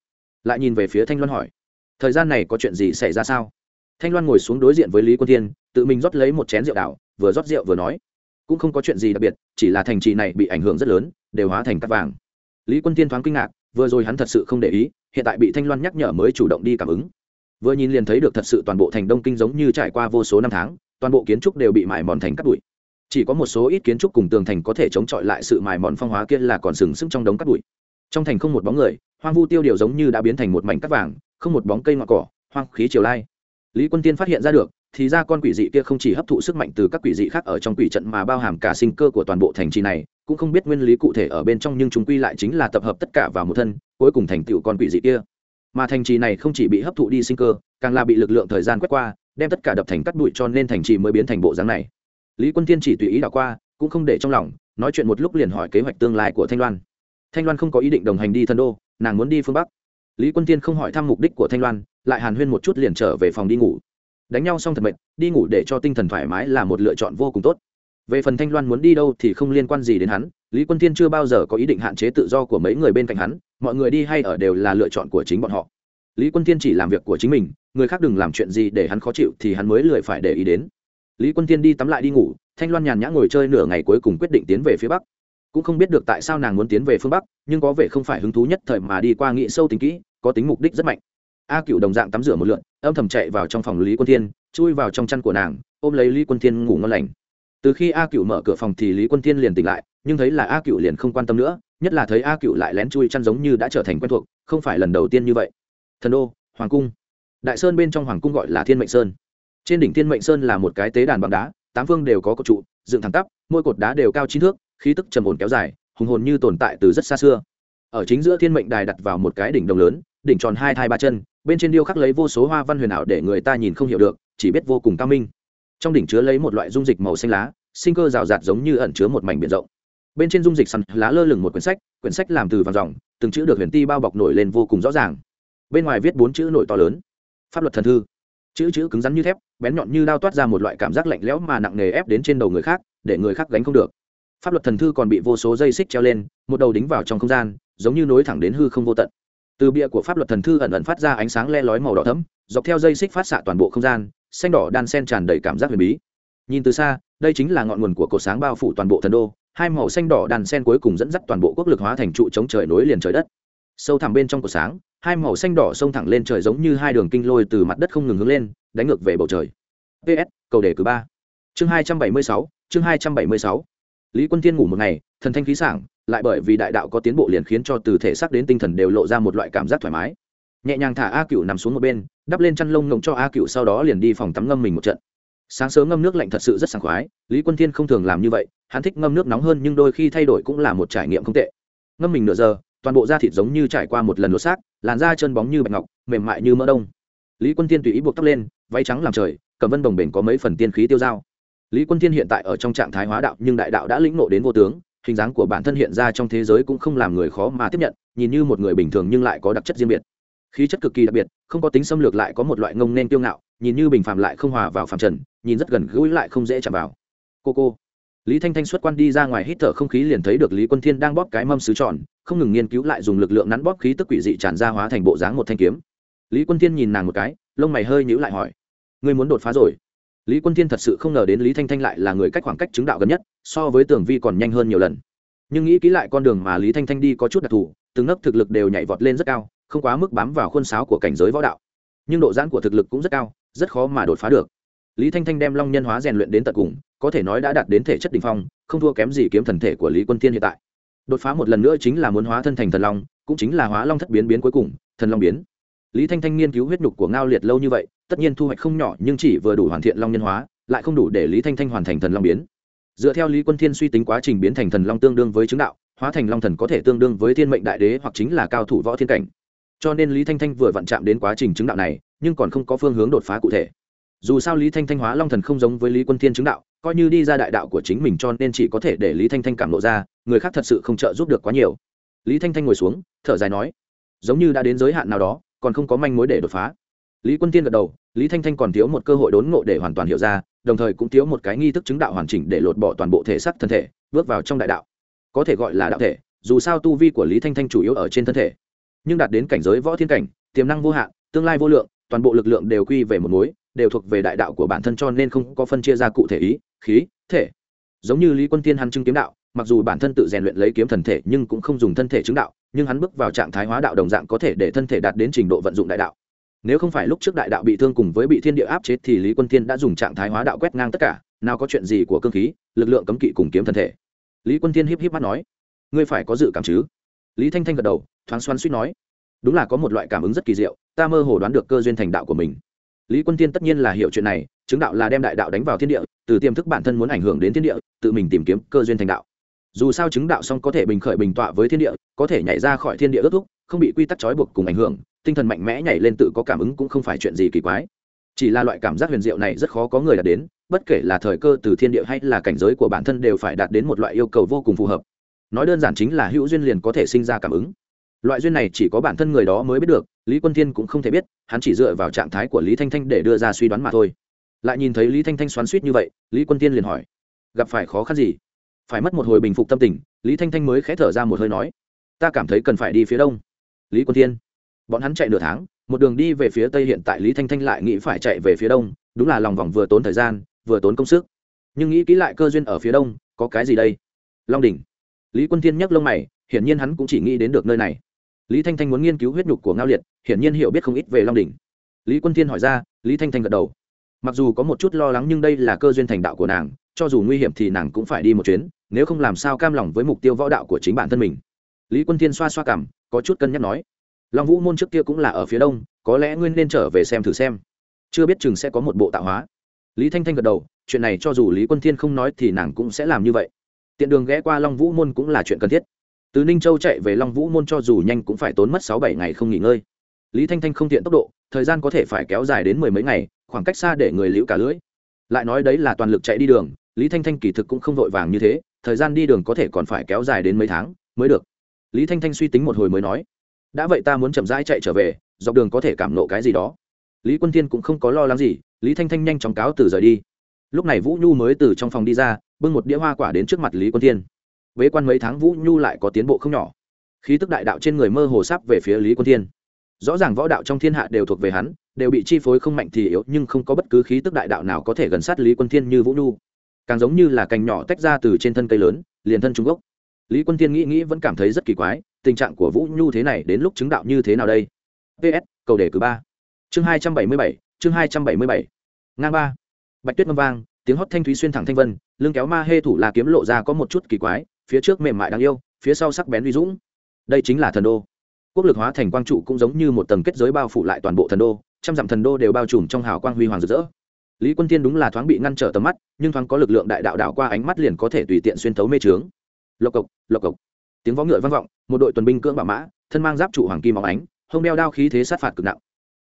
lại nhìn về phía thanh loan hỏi, thời gian này có chuyện gì xảy ra sao? Thanh loan ngồi xuống đối diện với lý quân thiên, tự mình rót lấy một chén rượu đảo, vừa rót rượu vừa nói, cũng không có chuyện gì đặc biệt, chỉ là thành trì này bị ảnh hưởng rất lớn, đều hóa thành cắt vàng. Lý quân thiên thoáng kinh ngạc, vừa rồi hắn thật sự không để ý, hiện tại bị thanh loan nhắc nhở mới chủ động đi cảm ứng vừa nhìn liền thấy được thật sự toàn bộ thành đông kinh giống như trải qua vô số năm tháng, toàn bộ kiến trúc đều bị mài mòn thành cắt bụi. Chỉ có một số ít kiến trúc cùng tường thành có thể chống chọi lại sự mài mòn phong hóa kia là còn sừng sững trong đống cắt bụi. Trong thành không một bóng người, hoang vu tiêu điều giống như đã biến thành một mảnh cắt vàng, không một bóng cây ngọn cỏ, hoang khí chiều lai. Lý quân tiên phát hiện ra được, thì ra con quỷ dị kia không chỉ hấp thụ sức mạnh từ các quỷ dị khác ở trong quỷ trận mà bao hàm cả sinh cơ của toàn bộ thành trì này, cũng không biết nguyên lý cụ thể ở bên trong nhưng chúng quy lại chính là tập hợp tất cả vào một thân, cuối cùng thành tựu con quỷ dị kia mà thành trì này không chỉ bị hấp thụ đi sinh cơ, càng là bị lực lượng thời gian quét qua, đem tất cả đập thành cắt bụi cho nên thành trì mới biến thành bộ dáng này. Lý quân tiên chỉ tùy ý đảo qua, cũng không để trong lòng, nói chuyện một lúc liền hỏi kế hoạch tương lai của thanh loan. Thanh loan không có ý định đồng hành đi thân đô, nàng muốn đi phương bắc. Lý quân tiên không hỏi thăm mục đích của thanh loan, lại hàn huyên một chút liền trở về phòng đi ngủ. Đánh nhau xong thật mệt, đi ngủ để cho tinh thần thoải mái là một lựa chọn vô cùng tốt. Về phần thanh loan muốn đi đâu thì không liên quan gì đến hắn, lý quân tiên chưa bao giờ có ý định hạn chế tự do của mấy người bên cạnh hắn mọi người đi hay ở đều là lựa chọn của chính bọn họ. Lý quân tiên chỉ làm việc của chính mình, người khác đừng làm chuyện gì để hắn khó chịu thì hắn mới lười phải để ý đến. Lý quân tiên đi tắm lại đi ngủ, thanh loan nhàn nhã ngồi chơi nửa ngày cuối cùng quyết định tiến về phía bắc. Cũng không biết được tại sao nàng muốn tiến về phương bắc, nhưng có vẻ không phải hứng thú nhất thời mà đi qua nghị sâu tính kỹ, có tính mục đích rất mạnh. A cựu đồng dạng tắm rửa một lượn, âm thầm chạy vào trong phòng lý quân thiên, chui vào trong chăn của nàng, ôm lấy lý quân thiên ngủ ngon lành. Từ khi a cựu mở cửa phòng thì lý quân thiên liền tỉnh lại, nhưng thấy là a cựu liền không quan tâm nữa nhất là thấy a cựu lại lén chui chăn giống như đã trở thành quen thuộc, không phải lần đầu tiên như vậy. Thần đô, hoàng cung. Đại sơn bên trong hoàng cung gọi là thiên mệnh sơn. Trên đỉnh thiên mệnh sơn là một cái tế đàn bằng đá, tám phương đều có cột trụ, dựng thẳng tắp, mỗi cột đá đều cao chín thước, khí tức trầm ổn kéo dài, hùng hồn như tồn tại từ rất xa xưa. Ở chính giữa thiên mệnh đài đặt vào một cái đỉnh đồng lớn, đỉnh tròn hai thai ba chân, bên trên điêu khắc lấy vô số hoa văn huyền ảo để người ta nhìn không hiểu được, chỉ biết vô cùng cao minh. Trong đỉnh chứa lấy một loại dung dịch màu xanh lá, sinh cơ rào rạt giống như ẩn chứa một mảnh biển rộng bên trên dung dịch sắn lá lơ lửng một quyển sách quyển sách làm từ vàng dòng, từng chữ được huyền ti bao bọc nổi lên vô cùng rõ ràng. Bên ngoài viết bốn chữ nổi to lớn. Pháp luật thần thư. Chữ chữ cứng rắn như thép, bén nhọn như đao toát ra một loại cảm giác lạnh lẽo mà nặng nề ép đến trên đầu người khác, để người khác gánh không được. Pháp luật thần thư còn bị vô số dây xích treo lên, một đầu đính vào trong không gian, giống như nối thẳng đến hư không vô tận. Từ bia của pháp luật thần thư ẩn ẩn phát ra ánh sáng le lói màu đỏ thấm dọc theo dây xích phát xạ toàn bộ không gian, xanh đỏ đan sen tràn đầy cảm giác huyền bí. Nhìn từ xa, đây chính là ngọn nguồn của cột sáng bao phủ toàn bộ thần đô hai màu xanh đỏ đàn sen cuối cùng dẫn dắt toàn bộ quốc lực hóa thành trụ chống trời nối liền trời đất. Sâu thẳm bên trong cột sáng, hai màu xanh đỏ xông thẳng lên trời giống như hai đường kinh lôi từ mặt đất không ngừng hướng lên, đánh ngược về bầu trời. Ps cầu đề cử ba. Chương hai trăm bảy mươi sáu, chương hai trăm bảy mươi sáu. Lý quân tiên ngủ một ngày, thần thanh khí sảng, lại bởi vì đại đạo có tiến bộ liền khiến cho từ thể xác đến tinh thần đều lộ ra một loại cảm giác thoải mái. Nhẹ nhàng thả a cựu nằm xuống một bên, đắp lên chăn lông ngộng cho a cựu sau đó liền đi phòng tắm ngâm mình một trận. Sáng sớm ngâm nước lạnh thật sự rất sảng khoái, lý quân thiên không thường làm như vậy hắn thích ngâm nước nóng hơn nhưng đôi khi thay đổi cũng là một trải nghiệm không tệ. Ngâm mình nửa giờ, toàn bộ da thịt giống như trải qua một lần lột xác, làn da chân bóng như bạch ngọc, mềm mại như mỡ đông. Lý quân thiên tùy ý buộc tóc lên, váy trắng làm trời, cầm vân đồng bền có mấy phần tiên khí tiêu dao. Lý quân thiên hiện tại ở trong trạng thái hóa đạo nhưng đại đạo đã lĩnh nộ đến vô tướng, hình dáng của bản thân hiện ra trong thế giới cũng không làm người khó mà tiếp nhận, nhìn như một người bình thường nhưng lại có đặc chất riêng biệt. Khí chất cực kỳ đặc biệt, không có tính xâm lược lại có một loại ngông nên kiêu ngạo, nhìn như bình phàm lại không hòa vào phàm trần, nhìn rất gần gũi lại không dễ chạm vào. Cô cô lý thanh thanh xuất quan đi ra ngoài hít thở không khí liền thấy được lý quân thiên đang bóp cái mâm sứ tròn không ngừng nghiên cứu lại dùng lực lượng nắn bóp khí tức quỷ dị tràn ra hóa thành bộ dáng một thanh kiếm. Lý quân thiên nhìn nàng một cái, lông mày hơi nhíu lại hỏi, ngươi muốn đột phá rồi? Lý quân thiên thật sự không ngờ đến lý thanh thanh lại là người cách khoảng cách chứng đạo gần nhất, so với tưởng vi còn nhanh hơn nhiều lần. Nhưng nghĩ kỹ lại con đường mà lý thanh thanh đi có chút đặc thù, từng nấc thực lực đều nhảy vọt lên rất cao, không quá mức bám vào khuôn sáo của cảnh giới võ đạo. Nhưng độ giãn của thực lực cũng rất cao, rất khó mà đột phá được. Lý thanh thanh đem long nhân hóa rèn luyện đến tận cùng có thể nói đã đạt đến thể chất đ ỉ n h phong, không thua kém gì kiếm thần thể của lý quân tiên hiện tại. Đột phá một lần nữa chính là muốn hóa thân thành thần long, cũng chính là hóa long thất biến biến cuối cùng, thần long biến. Lý thanh thanh nghiên cứu huyết nhục của ngao liệt lâu như vậy, tất nhiên thu hoạch không nhỏ nhưng chỉ vừa đủ hoàn thiện long nhân hóa, lại không đủ để lý thanh thanh hoàn thành thần long biến. Dựa theo lý quân thiên suy tính quá trình biến thành thần long tương đương với chứng đạo, hóa thành long thần có thể tương đương với thiên mệnh đại đế hoặc chính là cao thủ võ thiên cảnh. Cho nên lý thanh thanh vừa vặn chạm đến quá trình chứng đạo này, nhưng còn không có phương hướng đột phá cụ thể dù sao lý thanh thanh hóa long thần không giống với lý quân thiên chứng đạo, coi như đi ra đại đạo của chính mình cho nên chỉ có thể để lý thanh thanh cảm lộ ra, người khác thật sự không trợ giúp được quá nhiều. Lý thanh thanh ngồi xuống, thở dài nói, giống như đã đến giới hạn nào đó, còn không có manh mối để đột phá. Lý quân tiên gật đầu, lý thanh thanh còn thiếu một cơ hội đốn ngộ để hoàn toàn hiểu ra, đồng thời cũng thiếu một cái nghi thức chứng đạo hoàn chỉnh để lột bỏ toàn bộ thể xác thân thể, bước vào trong đại đạo. Có thể gọi là đạo thể, dù sao tu vi của lý thanh thanh chủ yếu ở trên thân thể. Nhưng đạt đến cảnh giới võ thiên cảnh, tiềm năng vô hạn, tương lai vô lượng, toàn bộ lực lượng đều quy về một mối đều thuộc về đại đạo của bản thân cho nên không có phân chia ra cụ thể ý, khí, thể. Giống như lý quân tiên hắn chứng kiếm đạo, mặc dù bản thân tự rèn luyện lấy kiếm thần thể nhưng cũng không dùng thân thể chứng đạo, nhưng hắn bước vào trạng thái hóa đạo đồng dạng có thể để thân thể đạt đến trình độ vận dụng đại đạo. Nếu không phải lúc trước đại đạo bị thương cùng với bị thiên địa áp chế thì lý quân tiên đã dùng trạng thái hóa đạo quét ngang tất cả, nào có chuyện gì của cơ khí, lực lượng cấm kỵ cùng kiếm thân thể. Lý quân tiên híp híp mắt nói, ngươi phải có dự cảm chứ? Lý thanh thanh gật đầu, thoáng xoắn suýt nói, đúng là có một loại cảm ứng rất kỳ diệu, ta mơ hồ đoán được cơ duyên thành đạo của mình lý quân tiên tất nhiên là hiểu chuyện này, chứng đạo là đem đại đạo đánh vào thiên địa, từ tiềm thức bản thân muốn ảnh hưởng đến thiên địa, tự mình tìm kiếm cơ duyên thành đạo. Dù sao chứng đạo xong có thể bình khởi bình tọa với thiên địa, có thể nhảy ra khỏi thiên địa ước thúc, không bị quy tắc trói buộc cùng ảnh hưởng, tinh thần mạnh mẽ nhảy lên tự có cảm ứng cũng không phải chuyện gì kỳ quái. Chỉ là loại cảm giác huyền diệu này rất khó có người đạt đến, bất kể là thời cơ từ thiên địa hay là cảnh giới của bản thân đều phải đạt đến một loại yêu cầu vô cùng phù hợp. Nói đơn giản chính là hữu duyên liền có thể sinh ra cảm ứng. Loại duyên này chỉ có bản thân người đó mới biết được lý quân thiên cũng không thể biết, hắn chỉ dựa vào trạng thái của lý thanh thanh để đưa ra suy đoán mà thôi. Lại nhìn thấy lý thanh thanh xoắn suýt như vậy, lý quân thiên liền hỏi, gặp phải khó khăn gì? Phải mất một hồi bình phục tâm tình. Lý thanh thanh mới khẽ thở ra một hơi nói, ta cảm thấy cần phải đi phía đông. Lý quân thiên, bọn hắn chạy nửa tháng, một đường đi về phía tây hiện tại lý thanh thanh lại nghĩ phải chạy về phía đông, đúng là lòng vòng vừa tốn thời gian, vừa tốn công sức. Nhưng nghĩ kỹ lại cơ duyên ở phía đông, có cái gì đây? Long đỉnh. Lý quân thiên nhấc lông mày, hiển nhiên hắn cũng chỉ nghĩ đến được nơi này lý thanh thanh muốn nghiên cứu huyết nhục của ngao liệt, hiển nhiên hiểu biết không ít về long đỉnh. Lý quân thiên hỏi ra, lý thanh thanh gật đầu. Mặc dù có một chút lo lắng nhưng đây là cơ duyên thành đạo của nàng, cho dù nguy hiểm thì nàng cũng phải đi một chuyến, nếu không làm sao cam lòng với mục tiêu võ đạo của chính bản thân mình. Lý quân thiên xoa xoa cảm, có chút cân nhắc nói. Long vũ môn trước kia cũng là ở phía đông, có lẽ nguyên nên trở về xem thử xem. Chưa biết chừng sẽ có một bộ tạo hóa. Lý thanh thanh gật đầu, chuyện này cho dù lý quân thiên không nói thì nàng cũng sẽ làm như vậy. Tiện đường ghé qua long vũ môn cũng là chuyện cần thiết từ ninh châu chạy về long vũ môn cho dù nhanh cũng phải tốn mất sáu bảy ngày không nghỉ ngơi. Lý thanh thanh không tiện tốc độ, thời gian có thể phải kéo dài đến mười mấy ngày, khoảng cách xa để người liễu cả lưỡi. Lại nói đấy là toàn lực chạy đi đường, lý thanh thanh kỳ thực cũng không vội vàng như thế, thời gian đi đường có thể còn phải kéo dài đến mấy tháng mới được. Lý thanh thanh suy tính một hồi mới nói, đã vậy ta muốn chậm rãi chạy trở về, dọc đường có thể cảm nộ cái gì đó. Lý quân thiên cũng không có lo lắng gì, lý thanh thanh nhanh chóng cáo từ rời đi. Lúc này vũ nhu mới từ trong phòng đi ra, bưng một đĩa hoa quả đến trước mặt lý quân thiên vế quan mấy tháng vũ nhu lại có tiến bộ không nhỏ. Khí tức đại đạo trên người mơ hồ sắp về phía lý quân thiên. Rõ ràng võ đạo trong thiên hạ đều thuộc về hắn, đều bị chi phối không mạnh thì yếu, nhưng không có bất cứ khí tức đại đạo nào có thể gần sát lý quân thiên như vũ nhu. Càng giống như là cành nhỏ tách ra từ trên thân cây lớn, liền thân trung gốc. Lý quân thiên nghĩ nghĩ vẫn cảm thấy rất kỳ quái, tình trạng của vũ nhu thế này đến lúc chứng đạo như thế nào đây? Ps cầu đề cử ba. Chương hai trăm bảy mươi bảy, chương hai trăm bảy mươi bảy. Ngang ba. Bạch tuyết ngâm vang, tiếng hót thanh thúy xuyên thẳng thanh vân, lưng kéo ma hê thủ là kiếm lộ ra có một chút kỳ quái phía trước mềm mại đáng yêu, phía sau sắc bén uy dũng. Đây chính là thần đô. Quốc lực hóa thành quang trụ cũng giống như một tầng kết giới bao phủ lại toàn bộ thần đô, trăm dặm thần đô đều bao trùm trong hào quang huy hoàng rực rỡ. Lý quân tiên đúng là thoáng bị ngăn trở tầm mắt, nhưng thoáng có lực lượng đại đạo đảo qua ánh mắt liền có thể tùy tiện xuyên thấu mê trướng. Lộc cộc lộc cộc. Tiếng võ ngựa vang vọng, một đội tuần binh cưỡng bảo mã, thân mang giáp trụ hoàng kim óng ánh, hông đeo đao khí thế sát phạt cực nặng.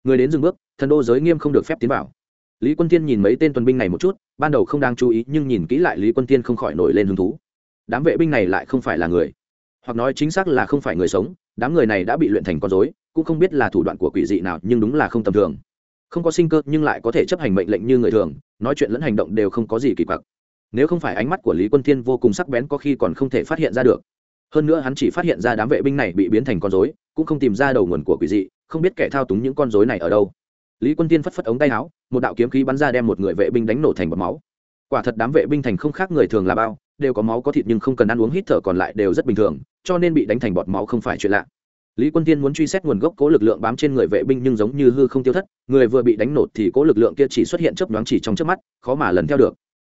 Người đến dừng bước, thần đô giới nghiêm không được phép tiến vào. Lý quân tiên nhìn mấy tên tuần binh này một chút, ban đầu không đang chú ý nhưng nhìn kỹ lại lý quân tiên không khỏi nổi lên hứng thú đám vệ binh này lại không phải là người. Hoặc nói chính xác là không phải người sống, đám người này đã bị luyện thành con dối cũng không biết là thủ đoạn của quỷ dị nào, nhưng đúng là không tầm thường. Không có sinh cơ, nhưng lại có thể chấp hành mệnh lệnh như người thường, nói chuyện lẫn hành động đều không có gì kỳ quặc. Nếu không phải ánh mắt của lý quân thiên vô cùng sắc bén, có khi còn không thể phát hiện ra được. Hơn nữa hắn chỉ phát hiện ra đám vệ binh này bị biến thành con dối cũng không tìm ra đầu nguồn của quỷ dị, không biết kẻ thao túng những con dối này ở đâu. Lý quân tiên phất phất ống tay áo, một đạo kiếm khí bắn ra đem một người vệ binh đánh nổ thành bọt máu. Quả thật đám vệ binh thành không khác người thường là bao đều có máu có thịt nhưng không cần ăn uống hít thở còn lại đều rất bình thường, cho nên bị đánh thành bọt máu không phải chuyện lạ. Lý quân tiên muốn truy xét nguồn gốc cố lực lượng bám trên người vệ binh nhưng giống như hư không tiêu thất, người vừa bị đánh nổ thì cố lực lượng kia chỉ xuất hiện chớp nhoáng chỉ trong chớp mắt, khó mà lần theo được.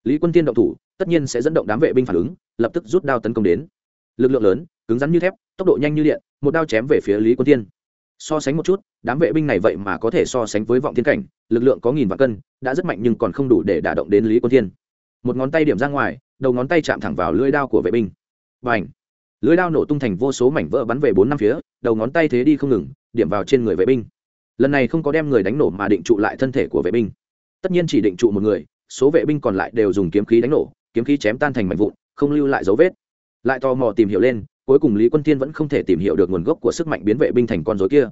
Lý quân tiên động thủ, tất nhiên sẽ dẫn động đám vệ binh phản ứng, lập tức rút đao tấn công đến. Lực lượng lớn, cứng rắn như thép, tốc độ nhanh như điện, một đao chém về phía lý quân tiên so sánh một chút, đám vệ binh này vậy mà có thể so sánh với vọng thiên cảnh, lực lượng có nghìn vạn cân, đã rất mạnh nhưng còn không đủ để đả động đến lý quân thiên. Một ngón tay điểm ra ngoài đầu ngón tay chạm thẳng vào lưỡi đao của vệ binh. Và ảnh lưỡi đao nổ tung thành vô số mảnh vỡ bắn về bốn năm phía, đầu ngón tay thế đi không ngừng, điểm vào trên người vệ binh. Lần này không có đem người đánh nổ mà định trụ lại thân thể của vệ binh. Tất nhiên chỉ định trụ một người, số vệ binh còn lại đều dùng kiếm khí đánh nổ, kiếm khí chém tan thành mảnh vụn, không lưu lại dấu vết. Lại tò mò tìm hiểu lên, cuối cùng lý quân tiên vẫn không thể tìm hiểu được nguồn gốc của sức mạnh biến vệ binh thành con dối kia.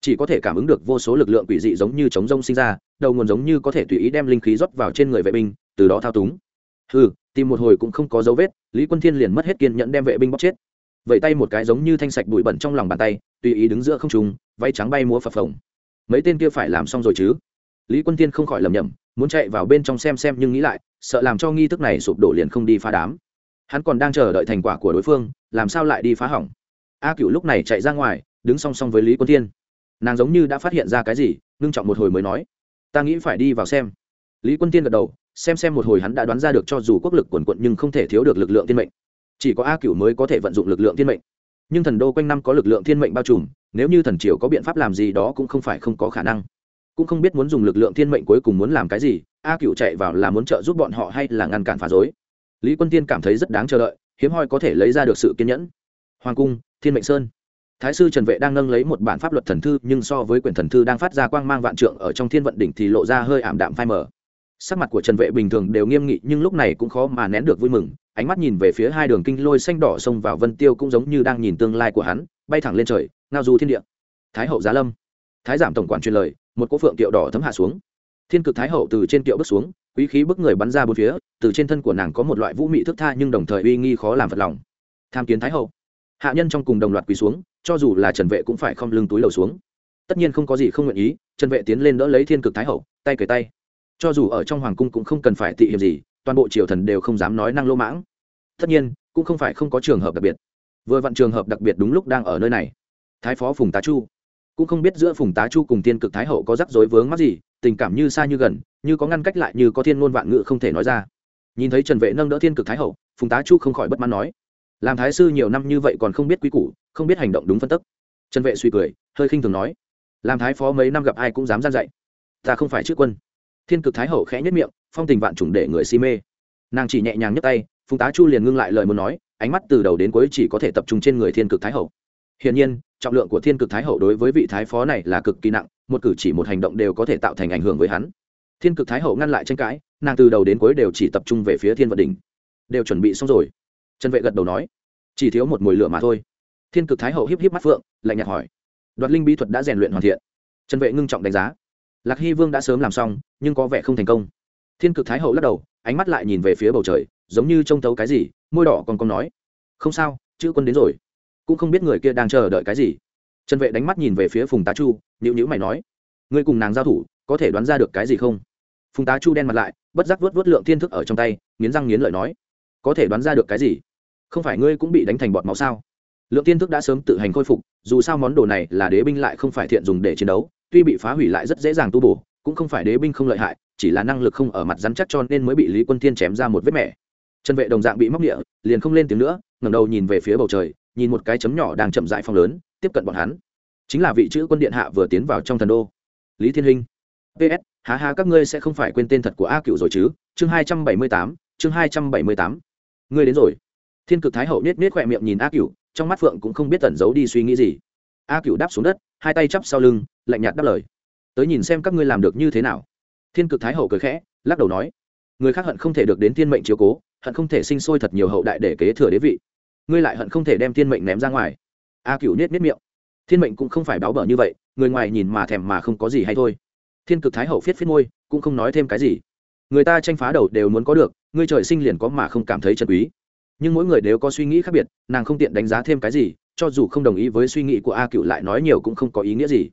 Chỉ có thể cảm ứng được vô số lực lượng quỷ dị giống như chống rông sinh ra, đầu nguồn giống như có thể tùy ý đem linh khí rót vào trên người vệ binh, từ đó thao túng. Ừ tìm một hồi cũng không có dấu vết, lý quân thiên liền mất hết kiên nhẫn đem vệ binh bóc chết. Vậy tay một cái giống như thanh sạch bụi bẩn trong lòng bàn tay, tùy ý đứng giữa không trùng vay trắng bay múa phập phồng. Mấy tên kia phải làm xong rồi chứ? Lý quân tiên không khỏi lầm nhầm muốn chạy vào bên trong xem xem nhưng nghĩ lại, sợ làm cho nghi thức này sụp đổ liền không đi phá đám. Hắn còn đang chờ đợi thành quả của đối phương, làm sao lại đi phá hỏng? A cựu lúc này chạy ra ngoài, đứng song song với lý quân tiên nàng giống như đã phát hiện ra cái gì, ngưng trọng một hồi mới nói, ta nghĩ phải đi vào xem. Lý quân tiên gật đầu xem xem một hồi hắn đã đoán ra được cho dù quốc lực quần quận nhưng không thể thiếu được lực lượng thiên mệnh. Chỉ có a cựu mới có thể vận dụng lực lượng thiên mệnh. Nhưng thần đô quanh năm có lực lượng thiên mệnh bao trùm, nếu như thần triều có biện pháp làm gì đó cũng không phải không có khả năng. Cũng không biết muốn dùng lực lượng thiên mệnh cuối cùng muốn làm cái gì, a cựu chạy vào là muốn trợ giúp bọn họ hay là ngăn cản phá dối lý quân tiên cảm thấy rất đáng chờ đợi, hiếm hoi có thể lấy ra được sự kiên nhẫn. Hoàng cung, thiên mệnh sơn. Thái sư trần vệ đang nâng lấy một bản pháp luật thần thư, nhưng so với quyển thần thư đang phát ra quang mang vạn trượng ở trong thiên vận đỉnh thì lộ ra hơi ảm đạm phai mờ sắc mặt của trần vệ bình thường đều nghiêm nghị, nhưng lúc này cũng khó mà nén được vui mừng. Ánh mắt nhìn về phía hai đường kinh lôi xanh đỏ xông vào vân tiêu cũng giống như đang nhìn tương lai của hắn, bay thẳng lên trời, ngao du thiên địa. Thái hậu giá lâm. Thái giảm tổng quản truyền lời, một cỗ phượng kiệu đỏ thấm hạ xuống. Thiên cực thái hậu từ trên kiệu bước xuống, quý khí bức người bắn ra bốn phía, từ trên thân của nàng có một loại vũ mị thức tha nhưng đồng thời uy nghi khó làm vật lòng. Tham kiến thái hậu. Hạ nhân trong cùng đồng loạt quỳ xuống, cho dù là trần vệ cũng phải không lưng túi lầu xuống. Tất nhiên không có gì không nguyện ý, trần vệ tiến lên đỡ lấy thiên cực thái hậu, tay cởi tay cho dù ở trong hoàng cung cũng không cần phải tị hiểm gì, toàn bộ triều thần đều không dám nói năng lô mãng. Tất nhiên, cũng không phải không có trường hợp đặc biệt. Vừa vặn trường hợp đặc biệt đúng lúc đang ở nơi này. Thái phó phùng tá chu. Cũng không biết giữa phùng tá chu cùng tiên cực thái hậu có rắc rối vướng mắc gì, tình cảm như xa như gần, như có ngăn cách lại như có thiên ngôn vạn ngữ không thể nói ra. Nhìn thấy trần vệ nâng đỡ thiên cực thái hậu, phùng tá chu không khỏi bất mãn nói, làm thái sư nhiều năm như vậy còn không biết quy củ, không biết hành động đúng phân tức. Trần vệ suy cười, hơi khinh thường nói, làm thái phó mấy năm gặp ai cũng dám gian dạy. Ta không phải trước quân thiên cực thái hậu khẽ nhất miệng, phong tình vạn trùng để người si mê. Nàng chỉ nhẹ nhàng nhấc tay, phùng tá chu liền ngưng lại lời muốn nói, ánh mắt từ đầu đến cuối chỉ có thể tập trung trên người thiên cực thái hậu. Hiển nhiên, trọng lượng của thiên cực thái hậu đối với vị thái phó này là cực kỳ nặng, một cử chỉ một hành động đều có thể tạo thành ảnh hưởng với hắn. Thiên cực thái hậu ngăn lại tranh cãi, nàng từ đầu đến cuối đều chỉ tập trung về phía thiên vận đỉnh. Đều chuẩn bị xong rồi. Trần vệ gật đầu nói, chỉ thiếu một mùi lửa mà thôi. Thiên cực thái hậu híp híp mắt phượng, lạnh nhạt hỏi, đoạt linh bí thuật đã rèn luyện hoàn thiện. Trần vệ ngưng trọng đánh giá lạc hy vương đã sớm làm xong, nhưng có vẻ không thành công. Thiên cực thái hậu lắc đầu, ánh mắt lại nhìn về phía bầu trời, giống như trông tấu cái gì, môi đỏ còn còn nói, không sao, chữ quân đến rồi. Cũng không biết người kia đang chờ đợi cái gì. Trần vệ đánh mắt nhìn về phía phùng tá chu nhữ nhữ mày nói, ngươi cùng nàng giao thủ, có thể đoán ra được cái gì không? Phùng tá chu đen mặt lại, bất giác vớt vớt lượng thiên thức ở trong tay, nghiến răng nghiến lợi nói, có thể đoán ra được cái gì? Không phải ngươi cũng bị đánh thành bọt máu sao? Lượng tiên thức đã sớm tự hành khôi phục, dù sao món đồ này là đế binh lại không phải thiện dùng để chiến đấu tuy bị phá hủy lại rất dễ dàng tu bổ, cũng không phải đế binh không lợi hại, chỉ là năng lực không ở mặt rắn chắc cho nên mới bị lý quân thiên chém ra một vết mẻ trần vệ đồng dạng bị móc địa, liền không lên tiếng nữa, ngẩng đầu nhìn về phía bầu trời, nhìn một cái chấm nhỏ đang chậm dại phong lớn, tiếp cận bọn hắn. Chính là vị chữ quân điện hạ vừa tiến vào trong thần đô. Lý thiên hinh. Ps há há các ngươi sẽ không phải quên tên thật của a cựu rồi chứ? Chương hai trăm bảy mươi tám, chương hai trăm bảy mươi tám. Ngươi đến rồi. Thiên cực thái hậu nết nết khỏe miệng nhìn a cựu, trong mắt phượng cũng không biết tẩn giấu đi suy nghĩ gì. A cựu đáp xuống đất, hai tay chắp sau lưng lạnh nhạt đáp lời. Tới nhìn xem các ngươi làm được như thế nào. Thiên cực thái hậu cười khẽ, lắc đầu nói, người khác hận không thể được đến thiên mệnh chiếu cố, hận không thể sinh sôi thật nhiều hậu đại để kế thừa đế vị. Ngươi lại hận không thể đem thiên mệnh ném ra ngoài. A cựu nết nết miệng. Thiên mệnh cũng không phải báo bở như vậy, người ngoài nhìn mà thèm mà không có gì hay thôi. Thiên cực thái hậu phiết phiết môi, cũng không nói thêm cái gì. Người ta tranh phá đầu đều muốn có được, ngươi trời sinh liền có mà không cảm thấy chân quý. Nhưng mỗi người đều có suy nghĩ khác biệt, nàng không tiện đánh giá thêm cái gì, cho dù không đồng ý với suy nghĩ của a cựu lại nói nhiều cũng không có ý nghĩa gì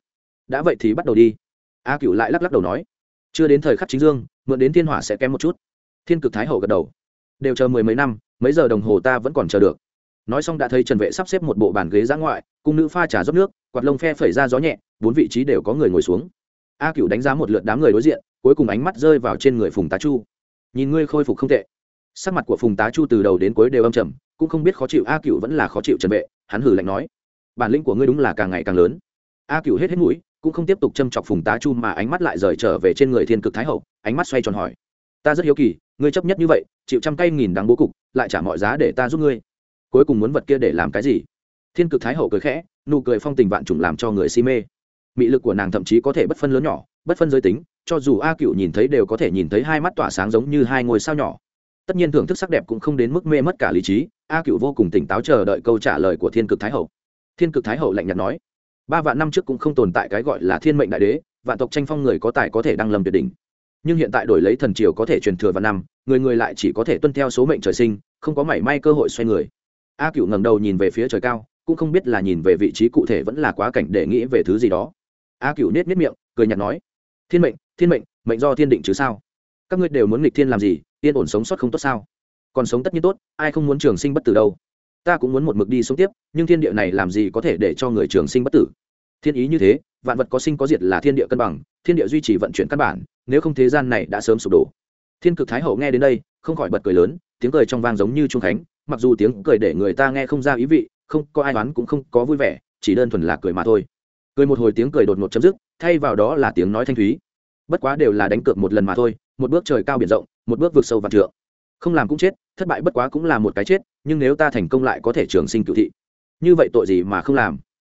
đã vậy thì bắt đầu đi. A cựu lại lắc lắc đầu nói. Chưa đến thời khắc chính dương, mượn đến thiên hỏa sẽ kém một chút. Thiên cực thái hậu gật đầu. Đều chờ mười mấy năm, mấy giờ đồng hồ ta vẫn còn chờ được. Nói xong đã thấy trần vệ sắp xếp một bộ bàn ghế giã ngoại cung nữ pha trà rót nước, quạt lông phe phẩy ra gió nhẹ, bốn vị trí đều có người ngồi xuống. A cựu đánh giá một lượt đám người đối diện, cuối cùng ánh mắt rơi vào trên người phùng tá chu. Nhìn ngươi khôi phục không tệ. Sắc mặt của phùng tá chu từ đầu đến cuối đều âm trầm, cũng không biết khó chịu a cựu vẫn là khó chịu trần vệ, hắn hử lạnh nói. Bản lĩnh của ngươi đúng là càng ngày càng lớn. A cựu hết hết mũi cũng không tiếp tục châm chọc phùng tá chu mà ánh mắt lại rời trở về trên người thiên cực thái hậu, ánh mắt xoay tròn hỏi, ta rất hiếu kỳ, ngươi chấp nhất như vậy, chịu trăm cây nghìn đáng bố cục, lại trả mọi giá để ta giúp ngươi. Cuối cùng muốn vật kia để làm cái gì? Thiên cực thái hậu cười khẽ, nụ cười phong tình vạn trùng làm cho người si mê. Mị lực của nàng thậm chí có thể bất phân lớn nhỏ, bất phân giới tính, cho dù a cựu nhìn thấy đều có thể nhìn thấy hai mắt tỏa sáng giống như hai ngôi sao nhỏ. Tất nhiên thưởng thức sắc đẹp cũng không đến mức mê mất cả lý trí, a cựu vô cùng tỉnh táo chờ đợi câu trả lời của thiên cực thái hậu. Thiên cực thái hậu lạnh nhạt nói ba vạn năm trước cũng không tồn tại cái gọi là thiên mệnh đại đế, vạn tộc tranh phong người có tài có thể đăng lâm tuyệt đỉnh. Nhưng hiện tại đổi lấy thần triều có thể truyền thừa vào năm, người người lại chỉ có thể tuân theo số mệnh trời sinh, không có mảy may cơ hội xoay người. A cựu ngẩng đầu nhìn về phía trời cao, cũng không biết là nhìn về vị trí cụ thể vẫn là quá cảnh để nghĩ về thứ gì đó. A cựu nết nết miệng, cười nhạt nói, thiên mệnh thiên mệnh mệnh do thiên định chứ sao? Các ngươi đều muốn nghịch thiên làm gì, yên ổn sống sót không tốt sao? Còn sống tất nhiên tốt, ai không muốn trường sinh bất tử đâu? Ta cũng muốn một mực đi sống tiếp, nhưng thiên địa này làm gì có thể để cho người trường sinh bất tử? Thiên ý như thế, vạn vật có sinh có diệt là thiên địa cân bằng, thiên địa duy trì vận chuyển căn bản, nếu không thế gian này đã sớm sụp đổ. Thiên cực thái hậu nghe đến đây, không khỏi bật cười lớn, tiếng cười trong vang giống như trung khánh, mặc dù tiếng cười để người ta nghe không ra ý vị, không có ai đoán cũng không có vui vẻ, chỉ đơn thuần là cười mà thôi. Cười một hồi tiếng cười đột ngột chấm dứt, thay vào đó là tiếng nói thanh thúy. Bất quá đều là đánh cược một lần mà thôi, một bước trời cao biển rộng, một bước vượt sâu vạn trượng không làm cũng chết, thất bại bất quá cũng là một cái chết, nhưng nếu ta thành công lại có thể trường sinh cựu thị. Như vậy tội gì mà không làm?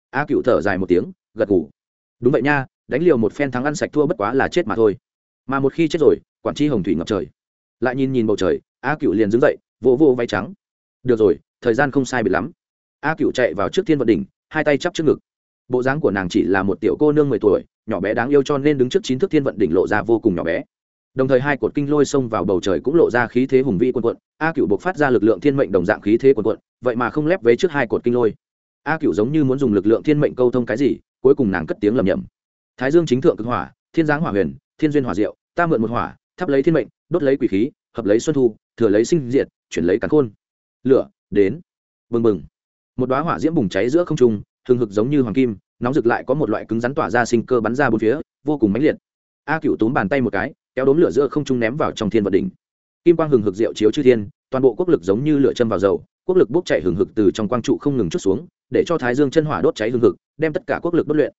A cựu thở dài một tiếng, gật ngủ đúng vậy nha, đánh liều một phen thắng ăn sạch thua bất quá là chết mà thôi. Mà một khi chết rồi, quản tri hồng thủy ngập trời. Lại nhìn nhìn bầu trời, a cựu liền đứng dậy, vỗ vô váy trắng. Được rồi, thời gian không sai biệt lắm. A cựu chạy vào trước thiên vận đỉnh, hai tay chắp trước ngực. Bộ dáng của nàng chỉ là một tiểu cô nương mười tuổi, nhỏ bé đáng yêu cho nên đứng trước chín thước thiên vận đỉnh lộ ra vô cùng nhỏ bé đồng thời hai cột kinh lôi xông vào bầu trời cũng lộ ra khí thế hùng vĩ quần quận a cựu buộc phát ra lực lượng thiên mệnh đồng dạng khí thế quần quận vậy mà không lép vế trước hai cột kinh lôi. A cựu giống như muốn dùng lực lượng thiên mệnh câu thông cái gì, cuối cùng nàng cất tiếng lầm nhầm thái dương chính thượng cực hỏa, thiên giáng hỏa huyền, thiên duyên hỏa diệu, ta mượn một hỏa, thắp lấy thiên mệnh, đốt lấy quỷ khí, hợp lấy xuân thu, thừa lấy sinh diệt, chuyển lấy cắn khôn. Lửa, đến. Bừng bừng. Một đoá hỏa diễm bùng cháy giữa không trung, hừng hực giống như hoàng kim, nóng rực lại có một loại cứng rắn tỏa ra sinh cơ bắn ra bốn phía, vô cùng mãnh liệt. A cựu túm bàn tay một cái kéo đốm lửa giữa không trung ném vào trong thiên vận đỉnh. Kim quang hừng hực diệu chiếu chư thiên, toàn bộ quốc lực giống như lửa châm vào dầu, quốc lực bốc chạy hừng hực từ trong quang trụ không ngừng chút xuống, để cho thái dương chân hỏa đốt cháy hừng hực, đem tất cả quốc lực đốt luyện.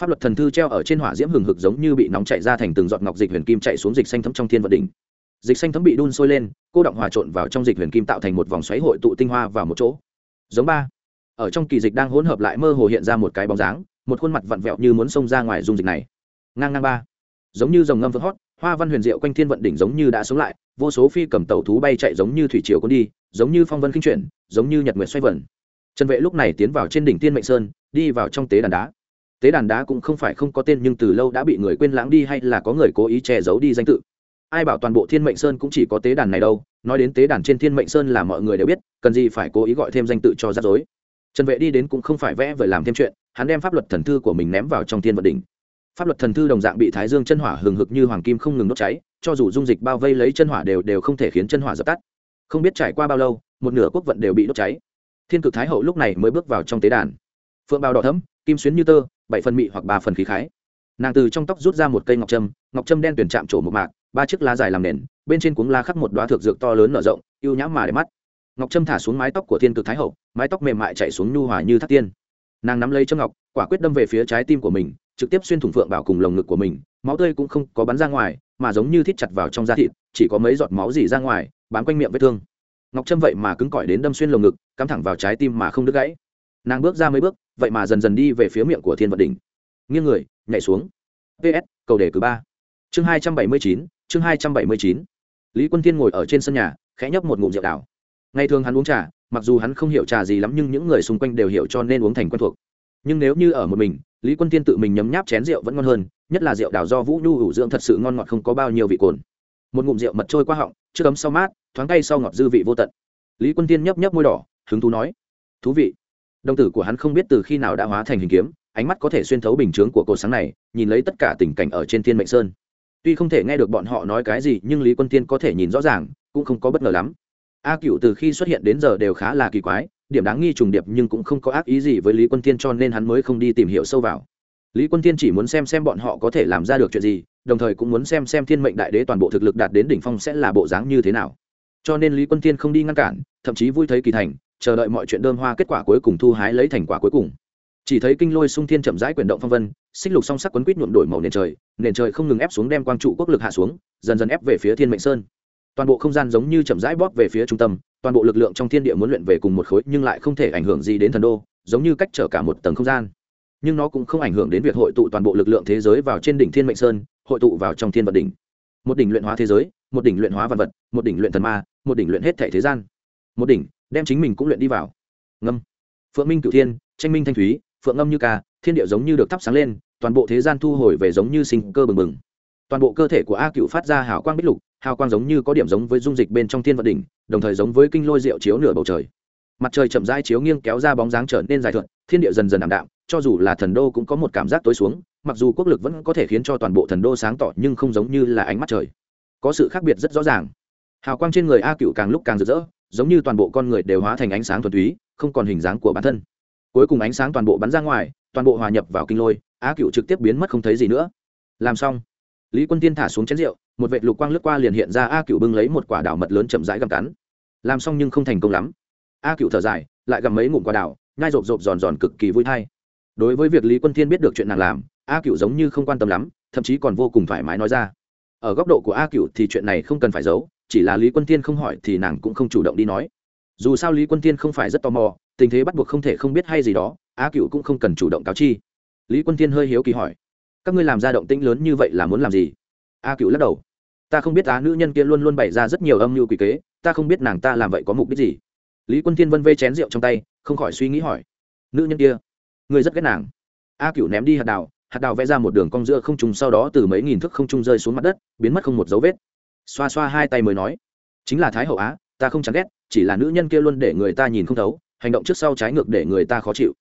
Pháp luật thần thư treo ở trên hỏa diễm hừng hực giống như bị nóng chạy ra thành từng giọt ngọc dịch huyền kim chạy xuống dịch xanh thấm trong thiên vận đỉnh. Dịch xanh thấm bị đun sôi lên, cô động hòa trộn vào trong dịch huyền kim tạo thành một vòng xoáy hội tụ tinh hoa vào một chỗ. Giống ba. Ở trong kỳ dịch đang hỗn hợp lại mơ hồ hiện ra một cái bóng dáng, một khuôn mặt vặn vẹo như muốn xông ra ngoài dung dịch này. Ngang ngang ba. Giống như dòng ngâm vỡ hót hoa văn huyền diệu quanh thiên vận đỉnh giống như đã sống lại, vô số phi cầm tàu thú bay chạy giống như thủy triều cuốn đi, giống như phong vân kinh chuyển, giống như nhật nguyệt xoay vần. Trần vệ lúc này tiến vào trên đỉnh tiên mệnh sơn, đi vào trong tế đàn đá. Tế đàn đá cũng không phải không có tên nhưng từ lâu đã bị người quên lãng đi hay là có người cố ý che giấu đi danh tự. Ai bảo toàn bộ thiên mệnh sơn cũng chỉ có tế đàn này đâu, nói đến tế đàn trên thiên mệnh sơn là mọi người đều biết, cần gì phải cố ý gọi thêm danh tự cho rắc rối. Trần vệ đi đến cũng không phải vẽ vời làm thêm chuyện, hắn đem pháp luật thần thư của mình ném vào trong thiên vận đỉnh pháp luật thần thư đồng dạng bị thái dương chân hỏa hừng hực như hoàng kim không ngừng đốt cháy, cho dù dung dịch bao vây lấy chân hỏa đều đều không thể khiến chân hỏa dập tắt. Không biết trải qua bao lâu, một nửa quốc vận đều bị đốt cháy. Thiên cực thái hậu lúc này mới bước vào trong tế đàn. Phượng bào đỏ thấm kim xuyến như tơ, bảy phần mị hoặc ba phần khí khái. Nàng từ trong tóc rút ra một cây ngọc trâm ngọc trâm đen tuyển chạm trổ một mạc, ba chiếc lá dài làm nền, bên trên cuống la khắc một đoá thực dược to lớn nở rộng ưu nhãm mà để mắt. Ngọc trâm thả xuống mái tóc của thiên cực thái hậu, mái tóc mềm mại chạy xuống nhu hòa như thác tiên nàng nắm lấy châm ngọc, quả quyết đâm về phía trái tim của mình, trực tiếp xuyên thủng phượng vào cùng lồng ngực của mình, máu tươi cũng không có bắn ra ngoài, mà giống như thít chặt vào trong da thịt, chỉ có mấy giọt máu dỉ ra ngoài, bám quanh miệng vết thương. Ngọc trâm vậy mà cứng cỏi đến đâm xuyên lồng ngực, cắm thẳng vào trái tim mà không đứt gãy. Nàng bước ra mấy bước, vậy mà dần dần đi về phía miệng của thiên vật đỉnh. Nghiêng người, nhảy xuống. Ps cầu đề cử ba. Chương hai trăm bảy mươi chín, chương hai trăm bảy mươi chín. Lý quân thiên ngồi ở trên sân nhà, khẽ nhấp một ngụm rượu đào ngày thường hắn uống trà mặc dù hắn không hiểu trà gì lắm nhưng những người xung quanh đều hiểu cho nên uống thành quen thuộc. Nhưng nếu như ở một mình, lý quân thiên tự mình nhấm nháp chén rượu vẫn ngon hơn, nhất là rượu đào do vũ nhu ủ dưỡng thật sự ngon ngọt không có bao nhiêu vị cồn. Một ngụm rượu mật trôi qua họng chưa cấm sau mát, thoáng tay sau ngọt dư vị vô tận. Lý quân tiên nhấp nhấp môi đỏ, hứng thú nói, thú vị. Đồng tử của hắn không biết từ khi nào đã hóa thành hình kiếm, ánh mắt có thể xuyên thấu bình chướng của cột sáng này, nhìn lấy tất cả tình cảnh ở trên thiên mệnh sơn. Tuy không thể nghe được bọn họ nói cái gì, nhưng lý quân tiên có thể nhìn rõ ràng, cũng không có bất ngờ lắm a cựu từ khi xuất hiện đến giờ đều khá là kỳ quái, điểm đáng nghi trùng điệp nhưng cũng không có ác ý gì với lý quân tiên cho nên hắn mới không đi tìm hiểu sâu vào. Lý quân tiên chỉ muốn xem xem bọn họ có thể làm ra được chuyện gì, đồng thời cũng muốn xem xem thiên mệnh đại đế toàn bộ thực lực đạt đến đỉnh phong sẽ là bộ dáng như thế nào. Cho nên lý quân tiên không đi ngăn cản, thậm chí vui thấy kỳ thành, chờ đợi mọi chuyện đơn hoa kết quả cuối cùng thu hái lấy thành quả cuối cùng. Chỉ thấy kinh lôi sung thiên chậm rãi quyển động phong vân, xích lục song sắc quấn quýt nhuộm đổi màu nền trời nền trời không ngừng ép xuống đem quang trụ quốc lực hạ xuống, dần dần ép về phía thiên mệnh sơn toàn bộ không gian giống như chậm rãi bóp về phía trung tâm, toàn bộ lực lượng trong thiên địa muốn luyện về cùng một khối nhưng lại không thể ảnh hưởng gì đến thần đô, giống như cách trở cả một tầng không gian. Nhưng nó cũng không ảnh hưởng đến việc hội tụ toàn bộ lực lượng thế giới vào trên đỉnh thiên mệnh sơn, hội tụ vào trong thiên vật đỉnh. Một đỉnh luyện hóa thế giới, một đỉnh luyện hóa vật vật, một đỉnh luyện thần ma, một đỉnh luyện hết thể thế gian. Một đỉnh, đem chính mình cũng luyện đi vào. Ngâm. Phượng minh cửu thiên, tranh minh thanh thúy, phượng ngâm như ca, thiên địa giống như được thắp sáng lên, toàn bộ thế gian thu hồi về giống như sinh cơ bừng bừng. Toàn bộ cơ thể của a cựu phát ra hào quang bích lục hào quang giống như có điểm giống với dung dịch bên trong thiên vật đỉnh, đồng thời giống với kinh lôi rượu chiếu nửa bầu trời. Mặt trời chậm rãi chiếu nghiêng kéo ra bóng dáng trở nên dài thuận, thiên địa dần dần ảm đạm, cho dù là thần đô cũng có một cảm giác tối xuống, mặc dù quốc lực vẫn có thể khiến cho toàn bộ thần đô sáng tỏ nhưng không giống như là ánh mắt trời. Có sự khác biệt rất rõ ràng. Hào quang trên người a cựu càng lúc càng rực rỡ, giống như toàn bộ con người đều hóa thành ánh sáng thuần túy, không còn hình dáng của bản thân. Cuối cùng ánh sáng toàn bộ bắn ra ngoài, toàn bộ hòa nhập vào kinh lôi, a cựu trực tiếp biến mất không thấy gì nữa. Làm xong. Lý quân tiên thả xuống chén rượu một vệt lục quang lướt qua liền hiện ra a cựu bưng lấy một quả đảo mật lớn chậm rãi găm cắn. Làm xong nhưng không thành công lắm. A cựu thở dài, lại gặm mấy ngụm quả đảo, nhai rộp rộp giòn giòn cực kỳ vui thay. Đối với việc lý quân thiên biết được chuyện nàng làm, a cựu giống như không quan tâm lắm, thậm chí còn vô cùng thoải mái nói ra. Ở góc độ của a cựu thì chuyện này không cần phải giấu, chỉ là lý quân thiên không hỏi thì nàng cũng không chủ động đi nói. Dù sao lý quân thiên không phải rất tò mò, tình thế bắt buộc không thể không biết hay gì đó, a cựu cũng không cần chủ động cáo chi. Lý quân thiên hơi hiếu kỳ hỏi, các ngươi làm ra động tĩnh lớn như vậy là muốn làm gì? A cựu lắc đầu. Ta không biết á nữ nhân kia luôn luôn bày ra rất nhiều âm mưu quỷ kế, ta không biết nàng ta làm vậy có mục đích gì. Lý quân thiên vân vê chén rượu trong tay, không khỏi suy nghĩ hỏi. Nữ nhân kia, người rất ghét nàng. A cựu ném đi hạt đào hạt đào vẽ ra một đường cong giữa không trùng sau đó từ mấy nghìn thước không trung rơi xuống mặt đất, biến mất không một dấu vết. Xoa xoa hai tay mới nói, chính là thái hậu á, ta không chán ghét, chỉ là nữ nhân kia luôn để người ta nhìn không thấu, hành động trước sau trái ngược để người ta khó chịu.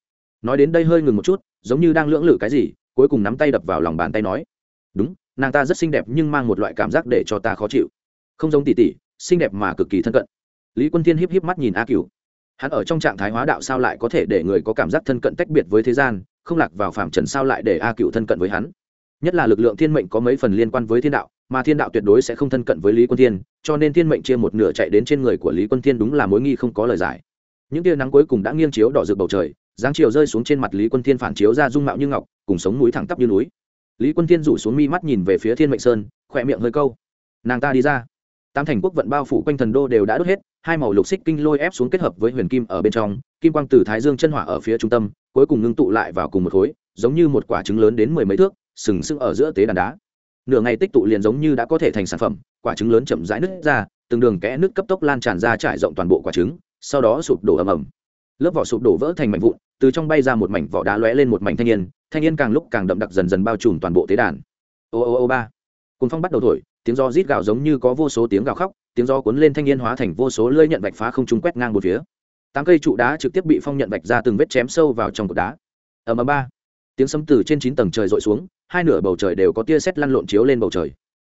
Nói đến đây hơi ngừng một chút, giống như đang lưỡng lự cái gì, cuối cùng nắm tay đập vào lòng bàn tay nói, đúng nàng ta rất xinh đẹp nhưng mang một loại cảm giác để cho ta khó chịu. Không giống tỷ tỷ, xinh đẹp mà cực kỳ thân cận. Lý quân thiên híp híp mắt nhìn a cửu. Hắn ở trong trạng thái hóa đạo sao lại có thể để người có cảm giác thân cận tách biệt với thế gian, không lạc vào phạm trần sao lại để a cửu thân cận với hắn? Nhất là lực lượng thiên mệnh có mấy phần liên quan với thiên đạo, mà thiên đạo tuyệt đối sẽ không thân cận với lý quân thiên, cho nên thiên mệnh chia một nửa chạy đến trên người của lý quân thiên đúng là mối nghi không có lời giải. Những tia nắng cuối cùng đã nghiêng chiếu đỏ rực bầu trời, dáng chiều rơi xuống trên mặt lý quân thiên phản chiếu ra dung mạo như ngọc, cùng sống núi thẳng tắp như núi lý quân thiên rủ xuống mi mắt nhìn về phía thiên mệnh sơn, khỏe miệng hơi câu. Nàng ta đi ra. Tám thành quốc vận bao phủ quanh thần đô đều đã đốt hết, hai màu lục xích kinh lôi ép xuống kết hợp với huyền kim ở bên trong, kim quang từ thái dương chân hỏa ở phía trung tâm, cuối cùng ngưng tụ lại vào cùng một khối, giống như một quả trứng lớn đến mười mấy thước, sừng sững ở giữa tế đàn đá. Nửa ngày tích tụ liền giống như đã có thể thành sản phẩm, quả trứng lớn chậm rãi nứt ra, từng đường kẽ nứt cấp tốc lan tràn ra trải rộng toàn bộ quả trứng, sau đó sụp đổ ầm ầm. Lớp vỏ sụp đổ vỡ thành mảnh vụn, từ trong bay ra một mảnh vỏ đá lóe lên một mảnh thanh niên thanh niên càng lúc càng đậm đặc dần dần bao trùm toàn bộ tế đàn. Ô ô ô, ba. Cùng phong bắt đầu thổi, tiếng do rít gạo giống như có vô số tiếng gào khóc, tiếng do cuốn lên thanh niên hóa thành vô số lưỡi nhận vạch phá không trung quét ngang một phía. Tám cây trụ đá trực tiếp bị phong nhận vạch ra từng vết chém sâu vào trong cột đá. Ầm ầm, ba. Tiếng sấm từ trên chín tầng trời rội xuống, hai nửa bầu trời đều có tia sét lăn lộn chiếu lên bầu trời.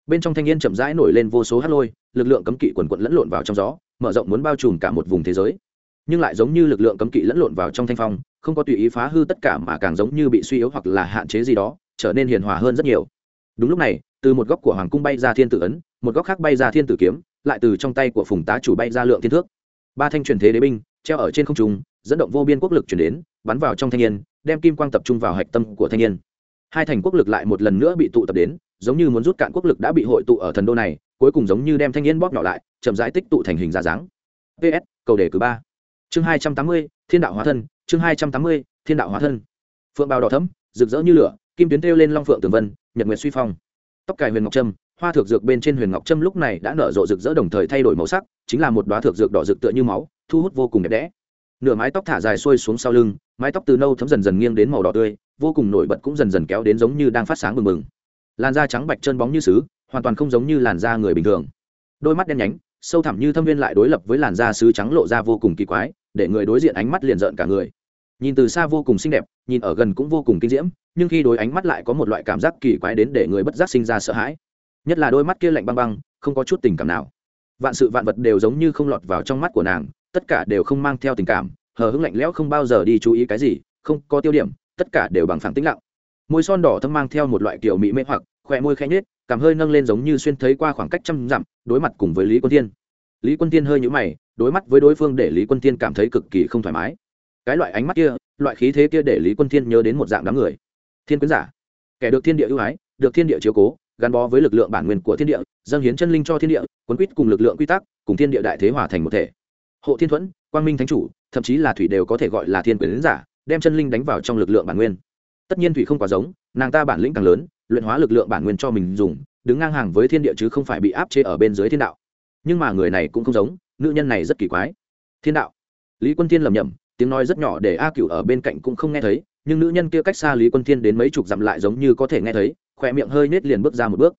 Bên trong thanh niên chậm rãi nổi lên vô số hát lôi, lực lượng cấm kỵ quần quận lẫn lộn vào trong gió, mở rộng muốn bao trùm cả một vùng thế giới. Nhưng lại giống như lực lượng cấm kỵ lẫn lộn vào trong thanh phong không có tùy ý phá hư tất cả mà càng giống như bị suy yếu hoặc là hạn chế gì đó, trở nên hiền hòa hơn rất nhiều. Đúng lúc này, từ một góc của hoàng cung bay ra thiên tử ấn, một góc khác bay ra thiên tử kiếm, lại từ trong tay của phùng tá chủ bay ra lượng thiên thước. Ba thanh truyền thế đế binh, treo ở trên không trung, dẫn động vô biên quốc lực chuyển đến, bắn vào trong thanh niên, đem kim quang tập trung vào hạch tâm của thanh niên. Hai thành quốc lực lại một lần nữa bị tụ tập đến, giống như muốn rút cạn quốc lực đã bị hội tụ ở thần đô này, cuối cùng giống như đem thanh niên bóp nhỏ lại, chậm rãi tích tụ thành hình ra dáng. Ps cầu đề cử ba. Chương hai trăm tám mươi, thiên đạo hóa thân chương hai trăm tám mươi, thiên đạo hóa thân. Phượng bào đỏ thấm rực rỡ như lửa, kim tuyến treo lên long phượng tường vân, nhật nguyệt suy phong. Tóc cài huyền ngọc trâm, hoa thược dược bên trên huyền ngọc trâm lúc này đã nở rộ rực rỡ đồng thời thay đổi màu sắc, chính là một đoá thược dược đỏ rực tựa như máu, thu hút vô cùng đẹp đẽ. Nửa mái tóc thả dài xuôi xuống sau lưng, mái tóc từ nâu thấm dần dần nghiêng đến màu đỏ tươi, vô cùng nổi bật cũng dần dần kéo đến giống như đang phát sáng bừng bừng. Làn da trắng bạch trơn bóng như sứ, hoàn toàn không giống như làn da người bình thường. Đôi mắt đen nhánh, sâu thẳm như thâm viên lại đối lập với làn da sứ trắng lộ ra vô cùng kỳ quái để người đối diện ánh mắt liền rợn cả người. Nhìn từ xa vô cùng xinh đẹp nhìn ở gần cũng vô cùng kinh diễm nhưng khi đối ánh mắt lại có một loại cảm giác kỳ quái đến để người bất giác sinh ra sợ hãi. Nhất là đôi mắt kia lạnh băng băng không có chút tình cảm nào. Vạn sự vạn vật đều giống như không lọt vào trong mắt của nàng tất cả đều không mang theo tình cảm hờ hững lạnh lẽo không bao giờ đi chú ý cái gì không có tiêu điểm tất cả đều bằng phẳng tĩnh lặng. Môi son đỏ thâm mang theo một loại kiểu mỹ mê hoặc khỏe môi khẽ nhếch cảm hơi nâng lên giống như xuyên thấy qua khoảng cách trăm dặm đối mặt cùng với lý quân Thiên, lý quân Thiên hơi nhũ mày đối mắt với đối phương để lý quân Thiên cảm thấy cực kỳ không thoải mái. Cái loại ánh mắt kia, loại khí thế kia để lý quân Thiên nhớ đến một dạng đám người. Thiên quyến giả. Kẻ được thiên địa ưu ái, được thiên địa chiếu cố, gắn bó với lực lượng bản nguyên của thiên địa, dâng hiến chân linh cho thiên địa, quấn quýt cùng lực lượng quy tắc, cùng thiên địa đại thế hòa thành một thể. Hộ thiên thuẫn, quang minh thánh chủ, thậm chí là thủy đều có thể gọi là thiên quyến giả, đem chân linh đánh vào trong lực lượng bản nguyên. Tất nhiên thủy không quá giống, nàng ta bản lĩnh càng lớn, luyện hóa lực lượng bản nguyên cho mình dùng, đứng ngang hàng với thiên địa chứ không phải bị áp chế ở bên dưới thiên đạo nhưng mà người này cũng không giống, nữ nhân này rất kỳ quái. Thiên đạo. Lý quân Thiên lầm nhầm tiếng nói rất nhỏ để a cựu ở bên cạnh cũng không nghe thấy, nhưng nữ nhân kia cách xa lý quân thiên đến mấy chục dặm lại giống như có thể nghe thấy khỏe miệng hơi nết liền bước ra một bước.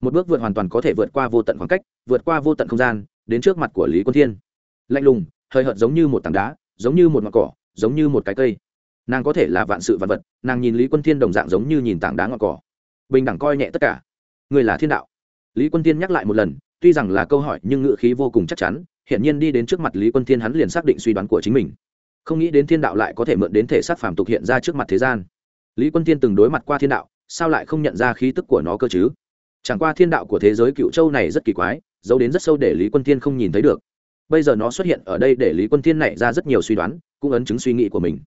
Một bước vượt hoàn toàn có thể vượt qua vô tận khoảng cách, vượt qua vô tận không gian, đến trước mặt của lý quân thiên. Lạnh lùng, hơi hợt giống như một tảng đá, giống như một ngọn cỏ, giống như một cái cây. Nàng có thể là vạn sự vạn vật, nàng nhìn lý quân thiên đồng dạng giống như nhìn tảng đá ngọn cỏ. Bình đẳng coi nhẹ tất cả. Người là thiên đạo. Lý quân thiên nhắc lại một lần tuy rằng là câu hỏi nhưng ngữ khí vô cùng chắc chắn hiện nhiên đi đến trước mặt lý quân thiên hắn liền xác định suy đoán của chính mình. Không nghĩ đến thiên đạo lại có thể mượn đến thể xác phàm tục hiện ra trước mặt thế gian. Lý quân thiên từng đối mặt qua thiên đạo, sao lại không nhận ra khí tức của nó cơ chứ? Chẳng qua thiên đạo của thế giới cựu châu này rất kỳ quái, giấu đến rất sâu để lý quân thiên không nhìn thấy được. Bây giờ nó xuất hiện ở đây để lý quân thiên nảy ra rất nhiều suy đoán, cũng ấn chứng suy nghĩ của mình.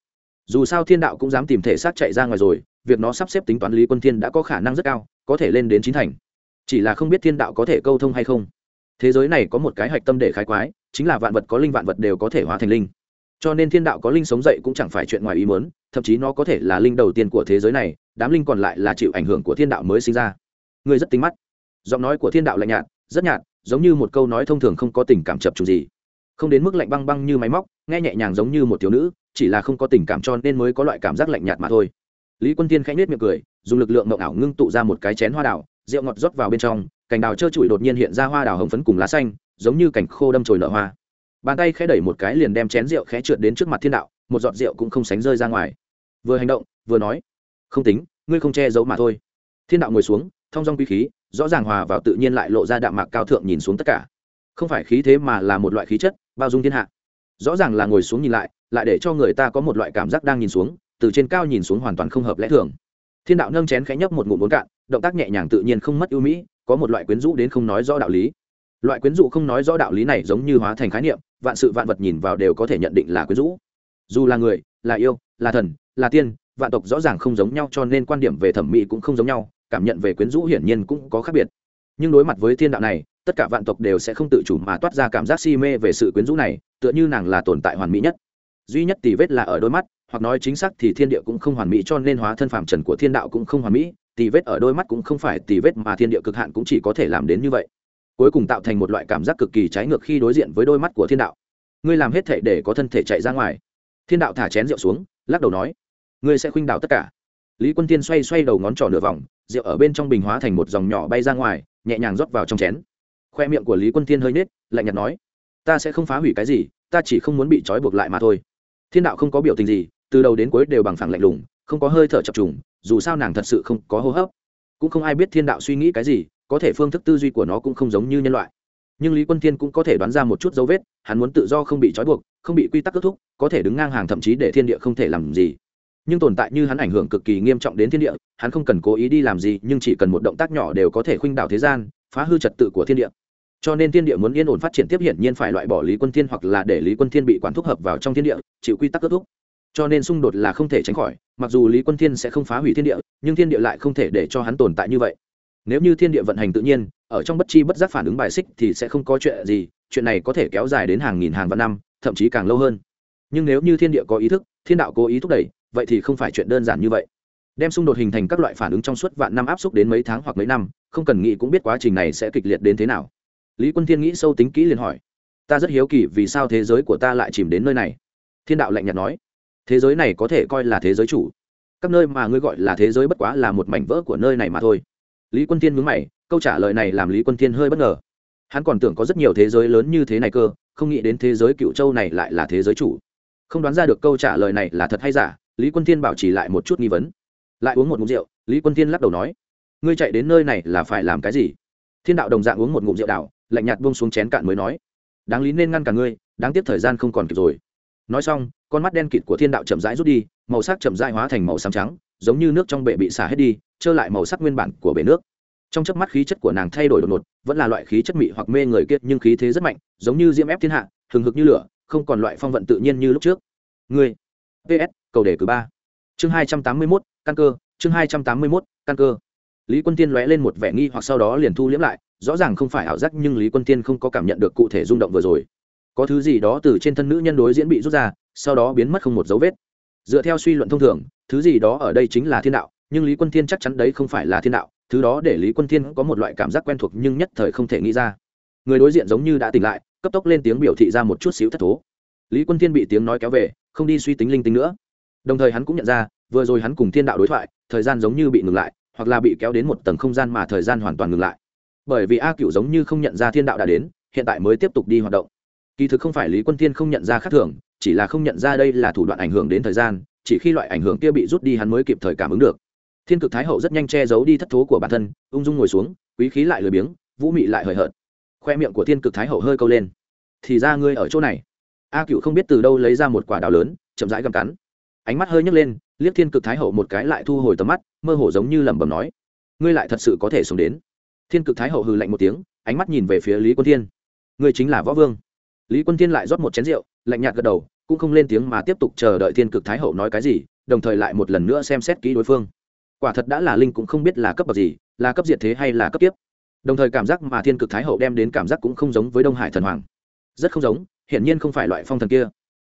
Dù sao thiên đạo cũng dám tìm thể xác chạy ra ngoài rồi, việc nó sắp xếp tính toán lý quân thiên đã có khả năng rất cao, có thể lên đến chín thành chỉ là không biết thiên đạo có thể câu thông hay không. Thế giới này có một cái hạch tâm để khái quái, chính là vạn vật có linh vạn vật đều có thể hóa thành linh. Cho nên thiên đạo có linh sống dậy cũng chẳng phải chuyện ngoài ý muốn, thậm chí nó có thể là linh đầu tiên của thế giới này, đám linh còn lại là chịu ảnh hưởng của thiên đạo mới sinh ra. Người rất tính mắt. Giọng nói của thiên đạo lạnh nhạt, rất nhạt, giống như một câu nói thông thường không có tình cảm chập trùng gì. Không đến mức lạnh băng băng như máy móc, nghe nhẹ nhàng giống như một thiếu nữ, chỉ là không có tình cảm cho nên mới có loại cảm giác lạnh nhạt mà thôi. Lý quân tiên khẽ nết miệng cười, dùng lực lượng mộng ảo ngưng tụ ra một cái chén hoa đào rượu ngọt rót vào bên trong, cành đào trơ trụi đột nhiên hiện ra hoa đào hồng phấn cùng lá xanh, giống như cảnh khô đâm trồi nở hoa. Bàn tay khẽ đẩy một cái liền đem chén rượu khẽ trượt đến trước mặt thiên đạo, một giọt rượu cũng không sánh rơi ra ngoài. Vừa hành động, vừa nói, không tính, ngươi không che giấu mà thôi. Thiên đạo ngồi xuống thong dong quý khí, rõ ràng hòa vào tự nhiên lại lộ ra đạm mạc cao thượng nhìn xuống tất cả. Không phải khí thế mà là một loại khí chất, bao dung thiên hạ. Rõ ràng là ngồi xuống nhìn lại lại để cho người ta có một loại cảm giác đang nhìn xuống, từ trên cao nhìn xuống hoàn toàn không hợp lẽ thường. Thiên đạo nâng chén khẽ nhấp một ngụm bốn cạn động tác nhẹ nhàng tự nhiên không mất ưu mỹ, có một loại quyến rũ đến không nói rõ đạo lý. Loại quyến rũ không nói rõ đạo lý này giống như hóa thành khái niệm, vạn sự vạn vật nhìn vào đều có thể nhận định là quyến rũ. Dù là người, là yêu, là thần, là tiên, vạn tộc rõ ràng không giống nhau cho nên quan điểm về thẩm mỹ cũng không giống nhau, cảm nhận về quyến rũ hiển nhiên cũng có khác biệt. Nhưng đối mặt với thiên đạo này, tất cả vạn tộc đều sẽ không tự chủ mà toát ra cảm giác si mê về sự quyến rũ này, tựa như nàng là tồn tại hoàn mỹ nhất. Duy nhất tì vết là ở đôi mắt, hoặc nói chính xác thì thiên địa cũng không hoàn mỹ cho nên hóa thân phàm trần của thiên đạo cũng không hoàn mỹ tì vết ở đôi mắt cũng không phải tì vết mà thiên địa cực hạn cũng chỉ có thể làm đến như vậy. Cuối cùng tạo thành một loại cảm giác cực kỳ trái ngược khi đối diện với đôi mắt của thiên đạo. Ngươi làm hết thể để có thân thể chạy ra ngoài. Thiên đạo thả chén rượu xuống, lắc đầu nói, ngươi sẽ khuynh đảo tất cả. Lý quân tiên xoay xoay đầu ngón trỏ nửa vòng, rượu ở bên trong bình hóa thành một dòng nhỏ bay ra ngoài, nhẹ nhàng rót vào trong chén. Khoe miệng của lý quân tiên hơi nết lạnh nhạt nói, ta sẽ không phá hủy cái gì, ta chỉ không muốn bị trói buộc lại mà thôi. Thiên đạo không có biểu tình gì, từ đầu đến cuối đều bằng phẳng lạnh lùng, không có hơi thở chập trùng dù sao nàng thật sự không có hô hấp. Cũng không ai biết thiên đạo suy nghĩ cái gì, có thể phương thức tư duy của nó cũng không giống như nhân loại. Nhưng lý quân thiên cũng có thể đoán ra một chút dấu vết, hắn muốn tự do không bị trói buộc, không bị quy tắc kết thúc, có thể đứng ngang hàng thậm chí để thiên địa không thể làm gì. Nhưng tồn tại như hắn ảnh hưởng cực kỳ nghiêm trọng đến thiên địa, hắn không cần cố ý đi làm gì, nhưng chỉ cần một động tác nhỏ đều có thể khuynh đảo thế gian, phá hư trật tự của thiên địa. Cho nên thiên địa muốn yên ổn phát triển tiếp hiển nhiên phải loại bỏ lý quân thiên hoặc là để lý quân thiên bị quản thúc hợp vào trong thiên địa, chịu quy tắc kết thúc cho nên xung đột là không thể tránh khỏi, mặc dù lý quân thiên sẽ không phá hủy thiên địa, nhưng thiên địa lại không thể để cho hắn tồn tại như vậy. Nếu như thiên địa vận hành tự nhiên, ở trong bất chi bất giác phản ứng bài xích thì sẽ không có chuyện gì, chuyện này có thể kéo dài đến hàng nghìn hàng vạn năm, thậm chí càng lâu hơn. Nhưng nếu như thiên địa có ý thức, thiên đạo cố ý thúc đẩy, vậy thì không phải chuyện đơn giản như vậy. Đem xung đột hình thành các loại phản ứng trong suốt vạn năm áp suất đến mấy tháng hoặc mấy năm, không cần nghĩ cũng biết quá trình này sẽ kịch liệt đến thế nào. Lý quân thiên nghĩ sâu tính kỹ liền hỏi, ta rất hiếu kỳ vì sao thế giới của ta lại chìm đến nơi này? Thiên đạo lạnh nhạt nói thế giới này có thể coi là thế giới chủ. Các nơi mà ngươi gọi là thế giới bất quá là một mảnh vỡ của nơi này mà thôi. Lý quân thiên mướn mày, câu trả lời này làm lý quân thiên hơi bất ngờ. Hắn còn tưởng có rất nhiều thế giới lớn như thế này cơ, không nghĩ đến thế giới cựu châu này lại là thế giới chủ. Không đoán ra được câu trả lời này là thật hay giả, lý quân thiên bảo trì lại một chút nghi vấn. Lại uống một ngụm rượu, lý quân thiên lắc đầu nói, ngươi chạy đến nơi này là phải làm cái gì? Thiên đạo đồng dạng uống một ngụm rượu đảo, lạnh nhạt buông xuống chén cạn mới nói, đáng lý nên ngăn cả ngươi, đáng tiếc thời gian không còn kịp rồi nói xong, con mắt đen kịt của thiên đạo chậm rãi rút đi, màu sắc chậm rãi hóa thành màu xám trắng, giống như nước trong bể bị xả hết đi, trơ lại màu sắc nguyên bản của bể nước. Trong chớp mắt khí chất của nàng thay đổi đột ngột, vẫn là loại khí chất mị hoặc mê người kiệt nhưng khí thế rất mạnh, giống như diễm ép thiên hạ, hừng hực như lửa, không còn loại phong vận tự nhiên như lúc trước. Người ps cầu đề cử ba. Chương hai trăm tám mươi mốt, căn cơ, chương hai trăm tám mươi mốt, căn cơ. Lý quân tiên lóe lên một vẻ nghi hoặc sau đó liền thu liễm lại, rõ ràng không phải ảo giác, nhưng lý quân tiên không có cảm nhận được cụ thể rung động vừa rồi có thứ gì đó từ trên thân nữ nhân đối diễn bị rút ra, sau đó biến mất không một dấu vết. Dựa theo suy luận thông thường, thứ gì đó ở đây chính là thiên đạo, nhưng lý quân thiên chắc chắn đấy không phải là thiên đạo, thứ đó để lý quân thiên có một loại cảm giác quen thuộc nhưng nhất thời không thể nghĩ ra. Người đối diện giống như đã tỉnh lại, cấp tốc lên tiếng biểu thị ra một chút xíu thất thố. Lý quân thiên bị tiếng nói kéo về, không đi suy tính linh tính nữa. Đồng thời hắn cũng nhận ra, vừa rồi hắn cùng thiên đạo đối thoại, thời gian giống như bị ngừng lại, hoặc là bị kéo đến một tầng không gian mà thời gian hoàn toàn ngừng lại. Bởi vì a cựu giống như không nhận ra thiên đạo đã đến, hiện tại mới tiếp tục đi hoạt động kỳ thực không phải lý quân thiên không nhận ra khác thường, chỉ là không nhận ra đây là thủ đoạn ảnh hưởng đến thời gian, chỉ khi loại ảnh hưởng kia bị rút đi hắn mới kịp thời cảm ứng được. Thiên cực thái hậu rất nhanh che giấu đi thất thố của bản thân, ung dung ngồi xuống, quý khí lại lười biếng, vũ mị lại hời hợt. Khoe miệng của thiên cực thái hậu hơi câu lên. Thì ra ngươi ở chỗ này. A cựu không biết từ đâu lấy ra một quả đào lớn, chậm rãi găm cắn. Ánh mắt hơi nhấc lên, liếc thiên cực thái hậu một cái lại thu hồi tầm mắt, mơ hồ giống như lẩm bẩm nói, ngươi lại thật sự có thể sống đến. Thiên cực thái hậu hừ lạnh một tiếng, ánh mắt nhìn về phía lý quân thiên. Ngươi chính là võ vương lý quân thiên lại rót một chén rượu, lạnh nhạt gật đầu, cũng không lên tiếng mà tiếp tục chờ đợi thiên cực thái hậu nói cái gì, đồng thời lại một lần nữa xem xét kỹ đối phương. Quả thật đã là linh cũng không biết là cấp bậc gì, là cấp diệt thế hay là cấp tiếp đồng thời cảm giác mà thiên cực thái hậu đem đến cảm giác cũng không giống với đông hải thần hoàng. Rất không giống, hiển nhiên không phải loại phong thần kia.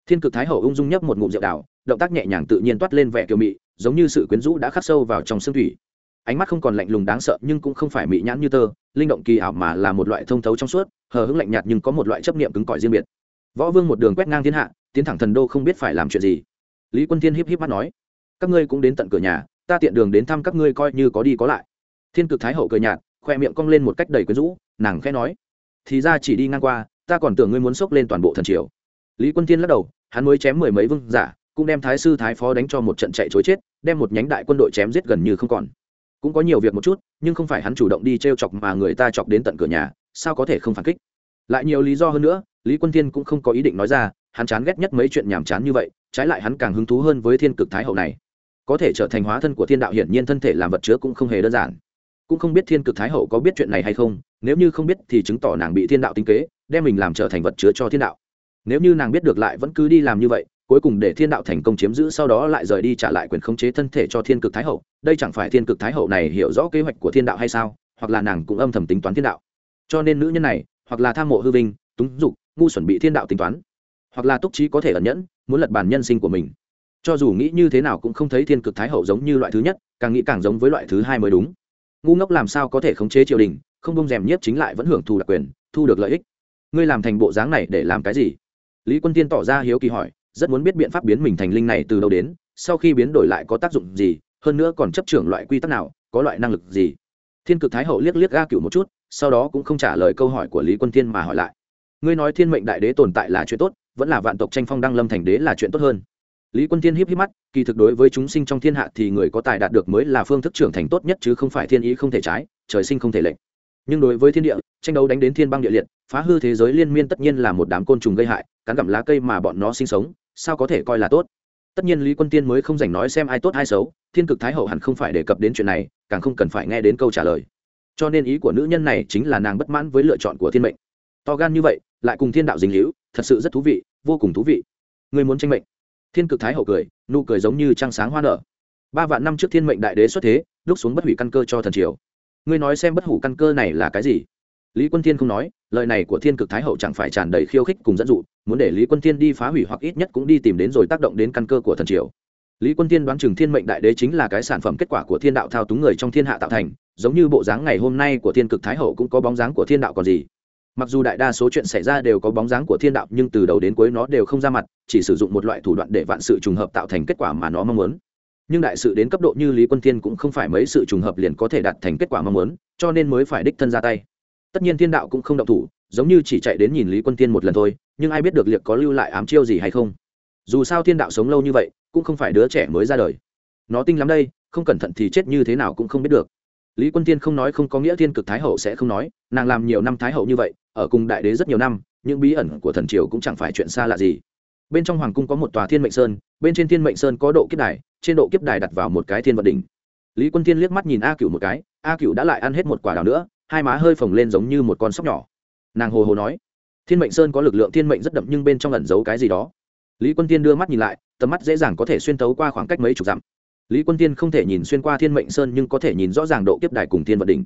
Thiên cực thái hậu ung dung nhấp một ngụm rượu đào, động tác nhẹ nhàng tự nhiên toát lên vẻ kiều mị, giống như sự quyến rũ đã khắc sâu vào trong xương thủy. Ánh mắt không còn lạnh lùng đáng sợ nhưng cũng không phải mị nhãn như tơ linh động kỳ ảo mà là một loại thông thấu trong suốt, hờ hững lạnh nhạt nhưng có một loại chấp niệm cứng cỏi riêng biệt. Võ vương một đường quét ngang thiên hạ, tiến thẳng thần đô không biết phải làm chuyện gì. Lý quân thiên híp híp mắt nói, các ngươi cũng đến tận cửa nhà, ta tiện đường đến thăm các ngươi coi như có đi có lại. Thiên cực thái hậu cười nhạt, khoe miệng cong lên một cách đầy quyến rũ, nàng khẽ nói, thì ra chỉ đi ngang qua, ta còn tưởng ngươi muốn xốc lên toàn bộ thần triều. Lý quân thiên lắc đầu, hắn mới chém mười mấy vương giả, cũng đem thái sư thái phó đánh cho một trận chạy chối chết, đem một nhánh đại quân đội chém giết gần như không còn cũng có nhiều việc một chút, nhưng không phải hắn chủ động đi t r e o chọc mà người ta chọc đến tận cửa nhà, sao có thể không phản kích? Lại nhiều lý do hơn nữa, lý quân thiên cũng không có ý định nói ra, hắn chán ghét nhất mấy chuyện nhàm chán như vậy, trái lại hắn càng hứng thú hơn với thiên cực thái hậu này. Có thể trở thành hóa thân của thiên đạo hiển nhiên thân thể làm vật chứa cũng không hề đơn giản. Cũng không biết thiên cực thái hậu có biết chuyện này hay không, nếu như không biết thì chứng tỏ nàng bị thiên đạo tính kế, đem mình làm trở thành vật chứa cho thiên đạo. Nếu như nàng biết được lại vẫn cứ đi làm như vậy cuối cùng để thiên đạo thành công chiếm giữ, sau đó lại rời đi trả lại quyền khống chế thân thể cho thiên cực thái hậu. Đây chẳng phải thiên cực thái hậu này hiểu rõ kế hoạch của thiên đạo hay sao? Hoặc là nàng cũng âm thầm tính toán thiên đạo. Cho nên nữ nhân này, hoặc là tham mộ hư vinh, túng dục, ngu xuẩn bị thiên đạo tính toán. Hoặc là túc trí có thể ẩn nhẫn, muốn lật bàn nhân sinh của mình. Cho dù nghĩ như thế nào cũng không thấy thiên cực thái hậu giống như loại thứ nhất, càng nghĩ càng giống với loại thứ hai mới đúng. Ngu ngốc làm sao có thể khống chế triều đình, không bông rèm nhiếp chính lại vẫn hưởng thụ đặc quyền, thu được lợi ích. Ngươi làm thành bộ dáng này để làm cái gì? Lý quân tiên tỏ ra hiếu kỳ hỏi rất muốn biết biện pháp biến mình thành linh này từ đâu đến, sau khi biến đổi lại có tác dụng gì, hơn nữa còn chấp trưởng loại quy tắc nào, có loại năng lực gì. Thiên cực thái hậu liếc liếc ga cựu một chút, sau đó cũng không trả lời câu hỏi của lý quân thiên mà hỏi lại. Ngươi nói thiên mệnh đại đế tồn tại là chuyện tốt, vẫn là vạn tộc tranh phong đăng lâm thành đế là chuyện tốt hơn. Lý quân thiên híp híp mắt, kỳ thực đối với chúng sinh trong thiên hạ thì người có tài đạt được mới là phương thức trưởng thành tốt nhất chứ không phải thiên ý không thể trái, trời sinh không thể lệnh nhưng đối với thiên địa, tranh đấu đánh đến thiên băng địa liệt, phá hư thế giới liên miên tất nhiên là một đám côn trùng gây hại, cắn gặm lá cây mà bọn nó sinh sống sao có thể coi là tốt? Tất nhiên lý quân tiên mới không dành nói xem ai tốt ai xấu, thiên cực thái hậu hẳn không phải đề cập đến chuyện này, càng không cần phải nghe đến câu trả lời. Cho nên ý của nữ nhân này chính là nàng bất mãn với lựa chọn của thiên mệnh. To gan như vậy, lại cùng thiên đạo dính hữu thật sự rất thú vị, vô cùng thú vị. Người muốn tranh mệnh. Thiên cực thái hậu cười, nụ cười giống như trăng sáng hoa nở. Ba vạn năm trước thiên mệnh đại đế xuất thế, đúc xuống bất hủy căn cơ cho thần triều. Ngươi nói xem bất hủ căn cơ này là cái gì? Lý quân thiên không nói lời này của thiên cực thái hậu chẳng phải tràn đầy khiêu khích cùng dẫn dụ, muốn để lý quân thiên đi phá hủy hoặc ít nhất cũng đi tìm đến rồi tác động đến căn cơ của thần triều. Lý quân thiên đoán chừng thiên mệnh đại đế chính là cái sản phẩm kết quả của thiên đạo thao túng người trong thiên hạ tạo thành, giống như bộ dáng ngày hôm nay của thiên cực thái hậu cũng có bóng dáng của thiên đạo còn gì. Mặc dù đại đa số chuyện xảy ra đều có bóng dáng của thiên đạo, nhưng từ đầu đến cuối nó đều không ra mặt, chỉ sử dụng một loại thủ đoạn để vạn sự trùng hợp tạo thành kết quả mà nó mong muốn. Nhưng đại sự đến cấp độ như lý quân thiên cũng không phải mấy sự trùng hợp liền có thể đạt thành kết quả mong muốn, cho nên mới phải đích thân ra tay tất nhiên thiên đạo cũng không động thủ, giống như chỉ chạy đến nhìn lý quân thiên một lần thôi, nhưng ai biết được liệt có lưu lại ám chiêu gì hay không. Dù sao thiên đạo sống lâu như vậy, cũng không phải đứa trẻ mới ra đời. Nó tinh lắm đây, không cẩn thận thì chết như thế nào cũng không biết được. Lý quân tiên không nói không có nghĩa thiên cực thái hậu sẽ không nói, nàng làm nhiều năm thái hậu như vậy, ở cùng đại đế rất nhiều năm, những bí ẩn của thần triều cũng chẳng phải chuyện xa lạ gì. Bên trong hoàng cung có một tòa thiên mệnh sơn, bên trên thiên mệnh sơn có độ kiếp đài, trên độ kiếp đài đặt vào một cái thiên vận đỉnh. Lý quân tiên liếc mắt nhìn a cựu một cái, a cựu đã lại ăn hết một quả đào nữa hai má hơi phồng lên giống như một con sóc nhỏ. Nàng hồ hồ nói, thiên mệnh sơn có lực lượng thiên mệnh rất đậm nhưng bên trong ẩn giấu cái gì đó. Lý quân tiên đưa mắt nhìn lại, tầm mắt dễ dàng có thể xuyên tấu qua khoảng cách mấy chục dặm. Lý quân tiên không thể nhìn xuyên qua thiên mệnh sơn nhưng có thể nhìn rõ ràng độ kiếp đài cùng thiên vật đỉnh.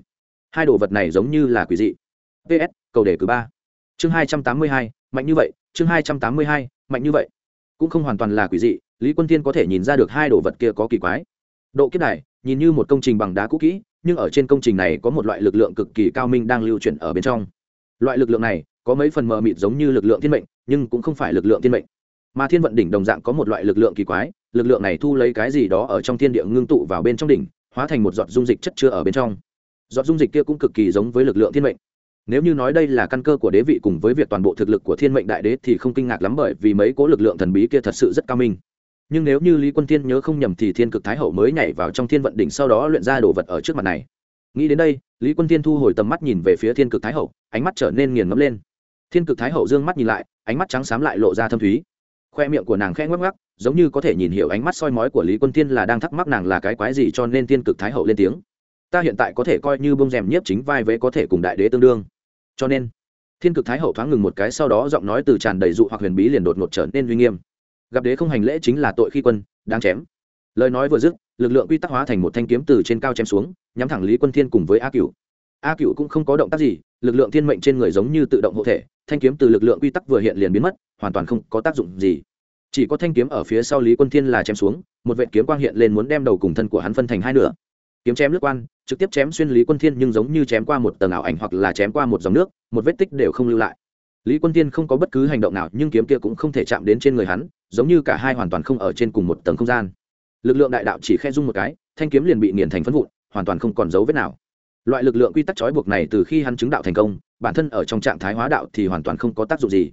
Hai đồ vật này giống như là quỷ dị. Ps cầu đề cử ba. Chương hai trăm tám mươi hai, mạnh như vậy. Chương hai trăm tám mươi hai, mạnh như vậy. Cũng không hoàn toàn là quỷ dị, lý quân tiên có thể nhìn ra được hai đồ vật kia có kỳ quái. Độ kiếp đài, nhìn như một công trình bằng đá cũ kỹ nhưng ở trên công trình này có một loại lực lượng cực kỳ cao minh đang lưu chuyển ở bên trong. Loại lực lượng này có mấy phần mờ mịt giống như lực lượng thiên mệnh, nhưng cũng không phải lực lượng thiên mệnh. Mà thiên vận đỉnh đồng dạng có một loại lực lượng kỳ quái, lực lượng này thu lấy cái gì đó ở trong thiên địa ngưng tụ vào bên trong đỉnh, hóa thành một giọt dung dịch chất chứa ở bên trong. Giọt dung dịch kia cũng cực kỳ giống với lực lượng thiên mệnh. Nếu như nói đây là căn cơ của đế vị cùng với việc toàn bộ thực lực của thiên mệnh đại đế thì không kinh ngạc lắm bởi vì mấy cố lực lượng thần bí kia thật sự rất cao minh nhưng nếu như lý quân thiên nhớ không nhầm thì thiên cực thái hậu mới nhảy vào trong thiên vận đỉnh sau đó luyện ra đồ vật ở trước mặt này. Nghĩ đến đây, lý quân thiên thu hồi tầm mắt nhìn về phía thiên cực thái hậu, ánh mắt trở nên nghiền ngẫm lên. Thiên cực thái hậu dương mắt nhìn lại, ánh mắt trắng xám lại lộ ra thâm thúy. Khoe miệng của nàng khẽ ngoắc ngoắc, giống như có thể nhìn hiểu ánh mắt soi mói của lý quân thiên là đang thắc mắc nàng là cái quái gì cho nên thiên cực thái hậu lên tiếng. Ta hiện tại có thể coi như bông rèm nhiếp chính vai vế có thể cùng đại đế tương đương. Cho nên, thiên cực thái hậu thoáng ngừng một cái sau đó giọng nói từ tràn đầy dụ hoặc huyền bí liền đột ngột trở nên uy nghiêm gặp đế không hành lễ chính là tội khi quân, đáng chém. Lời nói vừa dứt, lực lượng quy tắc hóa thành một thanh kiếm từ trên cao chém xuống, nhắm thẳng lý quân thiên cùng với a cựu a cựu cũng không có động tác gì, lực lượng thiên mệnh trên người giống như tự động hộ thể, thanh kiếm từ lực lượng quy tắc vừa hiện liền biến mất, hoàn toàn không có tác dụng gì. Chỉ có thanh kiếm ở phía sau lý quân thiên là chém xuống, một vệ kiếm quang hiện lên muốn đem đầu cùng thân của hắn phân thành hai nửa. Kiếm chém lướt quan trực tiếp chém xuyên lý quân thiên nhưng giống như chém qua một tầng ảo ảnh hoặc là chém qua một dòng nước, một vết tích đều không lưu lại lý quân thiên không có bất cứ hành động nào, nhưng kiếm kia cũng không thể chạm đến trên người hắn, giống như cả hai hoàn toàn không ở trên cùng một tầng không gian. Lực lượng đại đạo chỉ khe dung một cái, thanh kiếm liền bị nghiền thành phân vụn, hoàn toàn không còn dấu vết nào. Loại lực lượng quy tắc trói buộc này từ khi hắn chứng đạo thành công, bản thân ở trong trạng thái hóa đạo thì hoàn toàn không có tác dụng gì.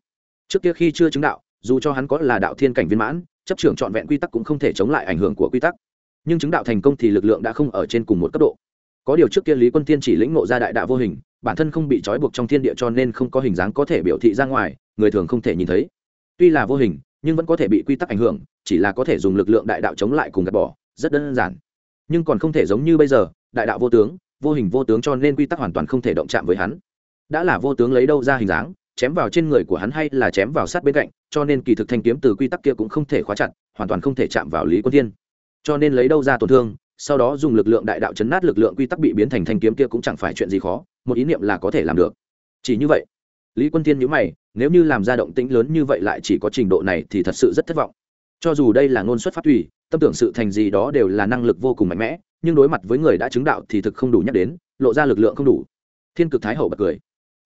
Trước kia khi chưa chứng đạo, dù cho hắn có là đạo thiên cảnh viên mãn, chấp trưởng trọn vẹn quy tắc cũng không thể chống lại ảnh hưởng của quy tắc. Nhưng chứng đạo thành công thì lực lượng đã không ở trên cùng một cấp độ có điều trước kia lý quân tiên chỉ lĩnh ngộ ra đại đạo vô hình, bản thân không bị trói buộc trong thiên địa cho nên không có hình dáng có thể biểu thị ra ngoài, người thường không thể nhìn thấy. Tuy là vô hình, nhưng vẫn có thể bị quy tắc ảnh hưởng, chỉ là có thể dùng lực lượng đại đạo chống lại cùng gạt bỏ, rất đơn giản. Nhưng còn không thể giống như bây giờ, đại đạo vô tướng, vô hình vô tướng cho nên quy tắc hoàn toàn không thể động chạm với hắn. Đã là vô tướng lấy đâu ra hình dáng, chém vào trên người của hắn hay là chém vào sát bên cạnh, cho nên kỳ thực thanh kiếm từ quy tắc kia cũng không thể khóa chặt, hoàn toàn không thể chạm vào lý quân thiên. Cho nên lấy đâu ra tổn thương sau đó dùng lực lượng đại đạo chấn nát lực lượng quy tắc bị biến thành thanh kiếm kia cũng chẳng phải chuyện gì khó một ý niệm là có thể làm được. Chỉ như vậy lý quân thiên nhữ mày nếu như làm ra động tĩnh lớn như vậy lại chỉ có trình độ này thì thật sự rất thất vọng. Cho dù đây là ngôn xuất phát thủy, tâm tưởng sự thành gì đó đều là năng lực vô cùng mạnh mẽ nhưng đối mặt với người đã chứng đạo thì thực không đủ nhắc đến lộ ra lực lượng không đủ. Thiên cực thái hậu bật cười.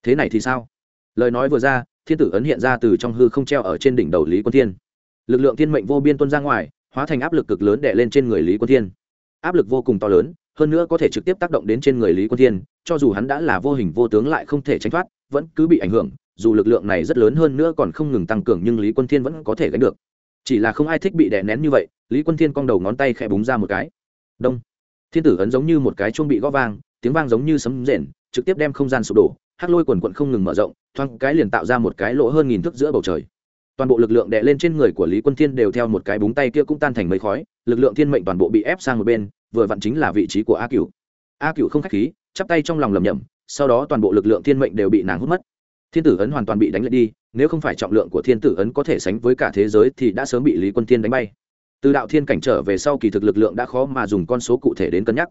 Thế này thì sao? Lời nói vừa ra thiên tử ấn hiện ra từ trong hư không treo ở trên đỉnh đầu lý quân thiên. Lực lượng thiên mệnh vô biên tuân ra ngoài hóa thành áp lực cực lớn đè lên trên người lý quân thiên áp lực vô cùng to lớn, hơn nữa có thể trực tiếp tác động đến trên người lý quân thiên, cho dù hắn đã là vô hình vô tướng lại không thể tránh thoát, vẫn cứ bị ảnh hưởng, dù lực lượng này rất lớn hơn nữa còn không ngừng tăng cường nhưng lý quân thiên vẫn có thể gánh được. Chỉ là không ai thích bị đè nén như vậy, lý quân thiên cong đầu ngón tay khẽ búng ra một cái. Đông. Thiên tử ấn giống như một cái chuông bị gõ vang, tiếng vang giống như sấm rền, trực tiếp đem không gian sụp đổ, hắc lôi quần quận không ngừng mở rộng, thoáng cái liền tạo ra một cái lỗ hơn nghìn thước giữa bầu trời toàn bộ lực lượng đè lên trên người của lý quân thiên đều theo một cái búng tay kia cũng tan thành mấy khói, lực lượng thiên mệnh toàn bộ bị ép sang một bên, vừa vặn chính là vị trí của a cửu. A cửu không khách khí, chắp tay trong lòng lầm nhầm sau đó toàn bộ lực lượng thiên mệnh đều bị nàng hút mất. Thiên tử ấn hoàn toàn bị đánh lệ đi, nếu không phải trọng lượng của thiên tử ấn có thể sánh với cả thế giới thì đã sớm bị lý quân thiên đánh bay. Từ đạo thiên cảnh trở về sau kỳ thực lực lượng đã khó mà dùng con số cụ thể đến cân nhắc.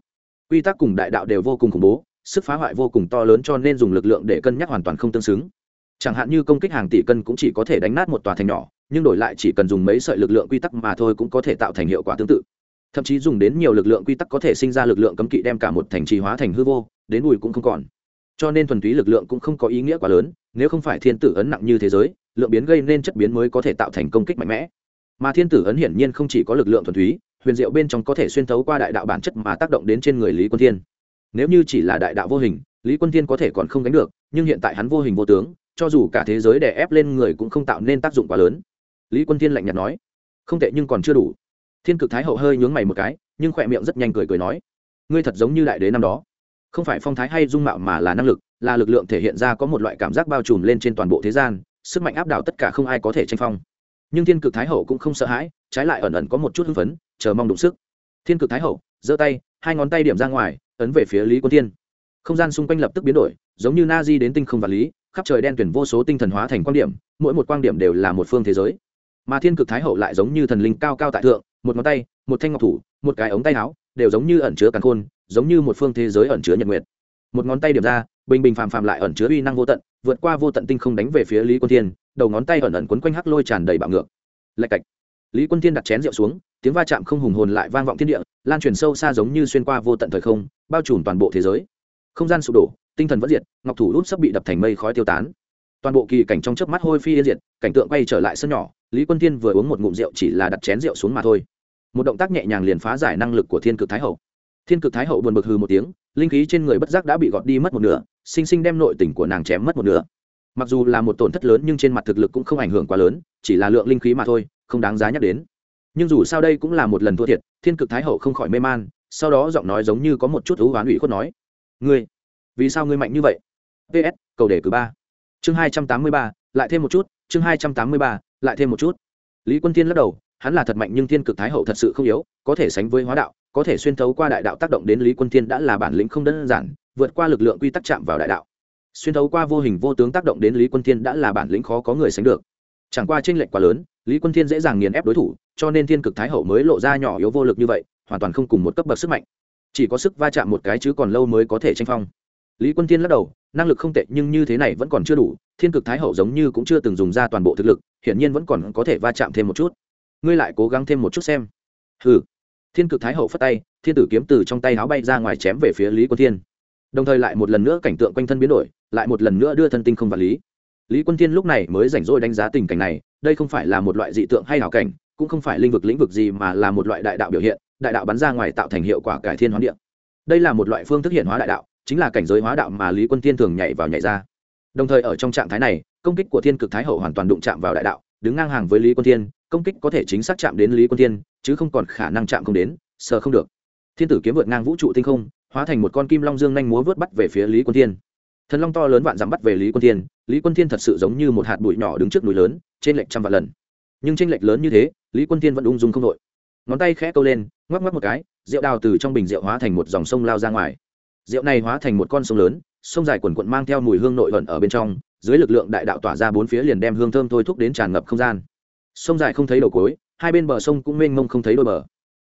Quy tắc cùng đại đạo đều vô cùng khủng bố, sức phá hoại vô cùng to lớn cho nên dùng lực lượng để cân nhắc hoàn toàn không tương xứng chẳng hạn như công kích hàng tỷ cân cũng chỉ có thể đánh nát một tòa thành nhỏ, nhưng đổi lại chỉ cần dùng mấy sợi lực lượng quy tắc mà thôi cũng có thể tạo thành hiệu quả tương tự. Thậm chí dùng đến nhiều lực lượng quy tắc có thể sinh ra lực lượng cấm kỵ đem cả một thành trì hóa thành hư vô, đến bùi cũng không còn. Cho nên thuần túy lực lượng cũng không có ý nghĩa quá lớn, nếu không phải thiên tử ấn nặng như thế giới, lượng biến gây nên chất biến mới có thể tạo thành công kích mạnh mẽ. Mà thiên tử ấn hiển nhiên không chỉ có lực lượng thuần túy, huyền diệu bên trong có thể xuyên thấu qua đại đạo bản chất mà tác động đến trên người lý quân thiên. Nếu như chỉ là đại đạo vô hình, lý quân thiên có thể còn không gánh được, nhưng hiện tại hắn vô hình vô tướng cho dù cả thế giới đè ép lên người cũng không tạo nên tác dụng quá lớn. Lý quân thiên lạnh nhạt nói, không tệ nhưng còn chưa đủ. Thiên cực thái hậu hơi nhướng mày một cái, nhưng khỏe miệng rất nhanh cười cười nói, ngươi thật giống như đại đế năm đó. Không phải phong thái hay dung mạo mà là năng lực, là lực lượng thể hiện ra có một loại cảm giác bao trùm lên trên toàn bộ thế gian, sức mạnh áp đảo tất cả không ai có thể tranh phong. Nhưng thiên cực thái hậu cũng không sợ hãi, trái lại ẩn ẩn có một chút hưng phấn, chờ mong đụng sức. Thiên cực thái hậu giơ tay, hai ngón tay điểm ra ngoài, ấn về phía lý quân thiên. Không gian xung quanh lập tức biến đổi, giống như na di đến tinh không vật lý khắp trời đen tuyển vô số tinh thần hóa thành quan điểm, mỗi một quan điểm đều là một phương thế giới. Mà thiên cực thái hậu lại giống như thần linh cao cao tại thượng, một ngón tay, một thanh ngọc thủ, một cái ống tay áo, đều giống như ẩn chứa càn khôn, giống như một phương thế giới ẩn chứa nhật nguyệt. Một ngón tay điểm ra, bình bình phàm phàm lại ẩn chứa uy năng vô tận, vượt qua vô tận tinh không đánh về phía lý quân thiên, đầu ngón tay ẩn ẩn quấn quanh hắc lôi tràn đầy bạo ngược. Lạch cạch. Lý quân thiên đặt chén rượu xuống, tiếng va chạm không hùng hồn lại vang vọng thiên địa, lan truyền sâu xa giống như xuyên qua vô tận thời không, bao trùm toàn bộ thế giới. Không gian sụp đổ tinh thần vẫn diệt, ngọc thủ út sắp bị đập thành mây khói tiêu tán. Toàn bộ kỳ cảnh trong chớp mắt hôi phi yên diệt, cảnh tượng quay trở lại sân nhỏ, lý quân thiên vừa uống một ngụm rượu chỉ là đặt chén rượu xuống mà thôi. Một động tác nhẹ nhàng liền phá giải năng lực của thiên cực thái hậu. Thiên cực thái hậu buồn bực hừ một tiếng, linh khí trên người bất giác đã bị gọt đi mất một nửa, sinh sinh đem nội tình của nàng chém mất một nửa. Mặc dù là một tổn thất lớn nhưng trên mặt thực lực cũng không ảnh hưởng quá lớn, chỉ là lượng linh khí mà thôi, không đáng giá nhắc đến. Nhưng dù sao đây cũng là một lần thua thiệt, thiên cực thái hậu không khỏi mê man, sau đó giọng nói giống như có một chút thú oán ủy khuất nói, ngươi vì sao ngươi mạnh như vậy? Ps cầu đề cử ba. Chương hai trăm tám mươi ba, lại thêm một chút, chương hai trăm tám mươi ba, lại thêm một chút. Lý quân thiên lắc đầu, hắn là thật mạnh nhưng thiên cực thái hậu thật sự không yếu, có thể sánh với hóa đạo, có thể xuyên thấu qua đại đạo tác động đến lý quân thiên đã là bản lĩnh không đơn giản, vượt qua lực lượng quy tắc chạm vào đại đạo. Xuyên thấu qua vô hình vô tướng tác động đến lý quân thiên đã là bản lĩnh khó có người sánh được. Chẳng qua tranh lệch quá lớn, lý quân thiên dễ dàng nghiền ép đối thủ, cho nên thiên cực thái hậu mới lộ ra nhỏ yếu vô lực như vậy, hoàn toàn không cùng một cấp bậc sức mạnh. Chỉ có sức va chạm một cái chứ còn lâu mới có thể tranh phong lý quân thiên lắc đầu, năng lực không tệ nhưng như thế này vẫn còn chưa đủ, thiên cực thái hậu giống như cũng chưa từng dùng ra toàn bộ thực lực, hiển nhiên vẫn còn có thể va chạm thêm một chút. Ngươi lại cố gắng thêm một chút xem. Ừ thiên cực thái hậu phất tay, thiên tử kiếm từ trong tay áo bay ra ngoài chém về phía lý quân thiên. Đồng thời lại một lần nữa cảnh tượng quanh thân biến đổi, lại một lần nữa đưa thân tinh không vật lý. Lý quân thiên lúc này mới rảnh rỗi đánh giá tình cảnh này, đây không phải là một loại dị tượng hay hảo cảnh, cũng không phải lĩnh vực lĩnh vực gì mà là một loại đại đạo biểu hiện, đại đạo bắn ra ngoài tạo thành hiệu quả cải thiên hóa địa. Đây là một loại phương thức hiện hóa đại đạo chính là cảnh giới hóa đạo mà lý quân thiên thường nhảy vào nhảy ra. Đồng thời ở trong trạng thái này, công kích của thiên cực thái hậu hoàn toàn đụng chạm vào đại đạo, đứng ngang hàng với lý quân thiên, công kích có thể chính xác chạm đến lý quân thiên, chứ không còn khả năng chạm không đến sờ không được. Thiên tử kiếm vượt ngang vũ trụ tinh không, hóa thành một con kim long dương nhanh múa vớt bắt về phía lý quân thiên. Thần long to lớn vạn dặm bắt về lý quân thiên, lý quân thiên thật sự giống như một hạt bụi nhỏ đứng trước núi lớn, trên lệch trăm vạn lần. Nhưng trên lệch lớn như thế, lý quân thiên vẫn ung dung không đội ngón tay khẽ câu lên, ngoắc ngoắc một cái, rượu đào từ trong bình rượu hóa thành một dòng sông lao ra ngoài rượu này hóa thành một con sông lớn, sông dài quần quận mang theo mùi hương nội ẩn ở bên trong, dưới lực lượng đại đạo tỏa ra bốn phía liền đem hương thơm thôi thúc đến tràn ngập không gian. Sông dài không thấy đầu cối hai bên bờ sông cũng mênh mông không thấy đôi bờ.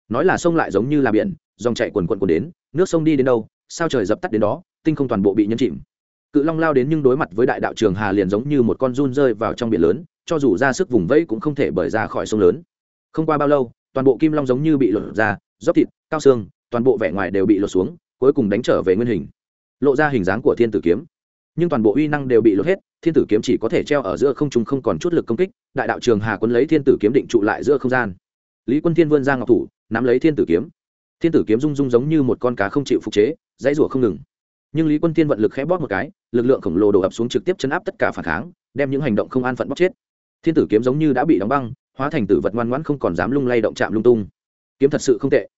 Nói là sông lại giống như là biển, dòng chạy quần quận quần đến, nước sông đi đến đâu, sao trời dập tắt đến đó, tinh không toàn bộ bị nhấn chìm. Cự long lao đến nhưng đối mặt với đại đạo trường hà liền giống như một con run rơi vào trong biển lớn, cho dù ra sức vùng vẫy cũng không thể bởi ra khỏi sông lớn. Không qua bao lâu, toàn bộ kim long giống như bị lột ra dốc thịt, cao xương, toàn bộ vẻ ngoài đều bị lột xuống cuối cùng đánh trở về nguyên hình. Lộ ra hình dáng của thiên tử kiếm. Nhưng toàn bộ uy năng đều bị lột hết, thiên tử kiếm chỉ có thể treo ở giữa không trung không còn chút lực công kích, đại đạo trường hà quân lấy thiên tử kiếm định trụ lại giữa không gian. Lý quân thiên vươn ra ngọc thủ, nắm lấy thiên tử kiếm. Thiên tử kiếm rung rung giống như một con cá không chịu phục chế, dãy rủa không ngừng. Nhưng lý quân thiên vận lực khẽ bóp một cái, lực lượng khổng lồ đổ ập xuống trực tiếp chấn áp tất cả phản kháng, đem những hành động không an phận bóp chết. Thiên tử kiếm giống như đã bị đóng băng, hóa thành tử vật ngoan ngoãn không còn dám lung lay động chạm lung tung. Kiếm thật sự không tệ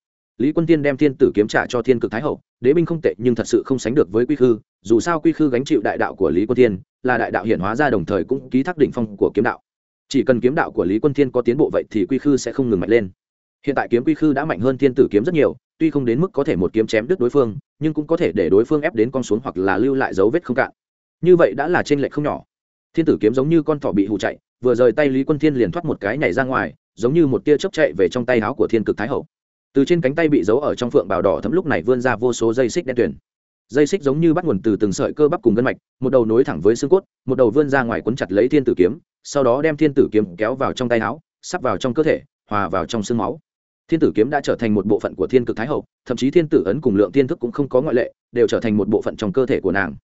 lý quân tiên đem thiên tử kiếm trả cho thiên cực thái hậu, đế binh không tệ nhưng thật sự không sánh được với quy khư, dù sao quy khư gánh chịu đại đạo của lý quân tiên là đại đạo hiển hóa ra đồng thời cũng ký thác đỉnh phong của kiếm đạo. Chỉ cần kiếm đạo của lý quân thiên có tiến bộ vậy thì quy khư sẽ không ngừng mạnh lên. Hiện tại kiếm quy khư đã mạnh hơn thiên tử kiếm rất nhiều, tuy không đến mức có thể một kiếm chém đứt đối phương, nhưng cũng có thể để đối phương ép đến con xuống hoặc là lưu lại dấu vết không cạn. Như vậy đã là trên lệch không nhỏ. Thiên tử kiếm giống như con thỏ bị hụ chạy, vừa rời tay lý quân thiên liền thoát một cái nhảy ra ngoài, giống như một tia chớp chạy về trong tay áo của thiên cực thái hậu từ trên cánh tay bị giấu ở trong phượng bảo đỏ thấm lúc này vươn ra vô số dây xích đen tuyển dây xích giống như bắt nguồn từ từng sợi cơ bắp cùng gân mạch, một đầu nối thẳng với xương cốt, một đầu vươn ra ngoài quấn chặt lấy thiên tử kiếm, sau đó đem thiên tử kiếm kéo vào trong tay áo, sắp vào trong cơ thể, hòa vào trong xương máu. Thiên tử kiếm đã trở thành một bộ phận của thiên cực thái hậu, thậm chí thiên tử ấn cùng lượng thiên thức cũng không có ngoại lệ, đều trở thành một bộ phận trong cơ thể của nàng.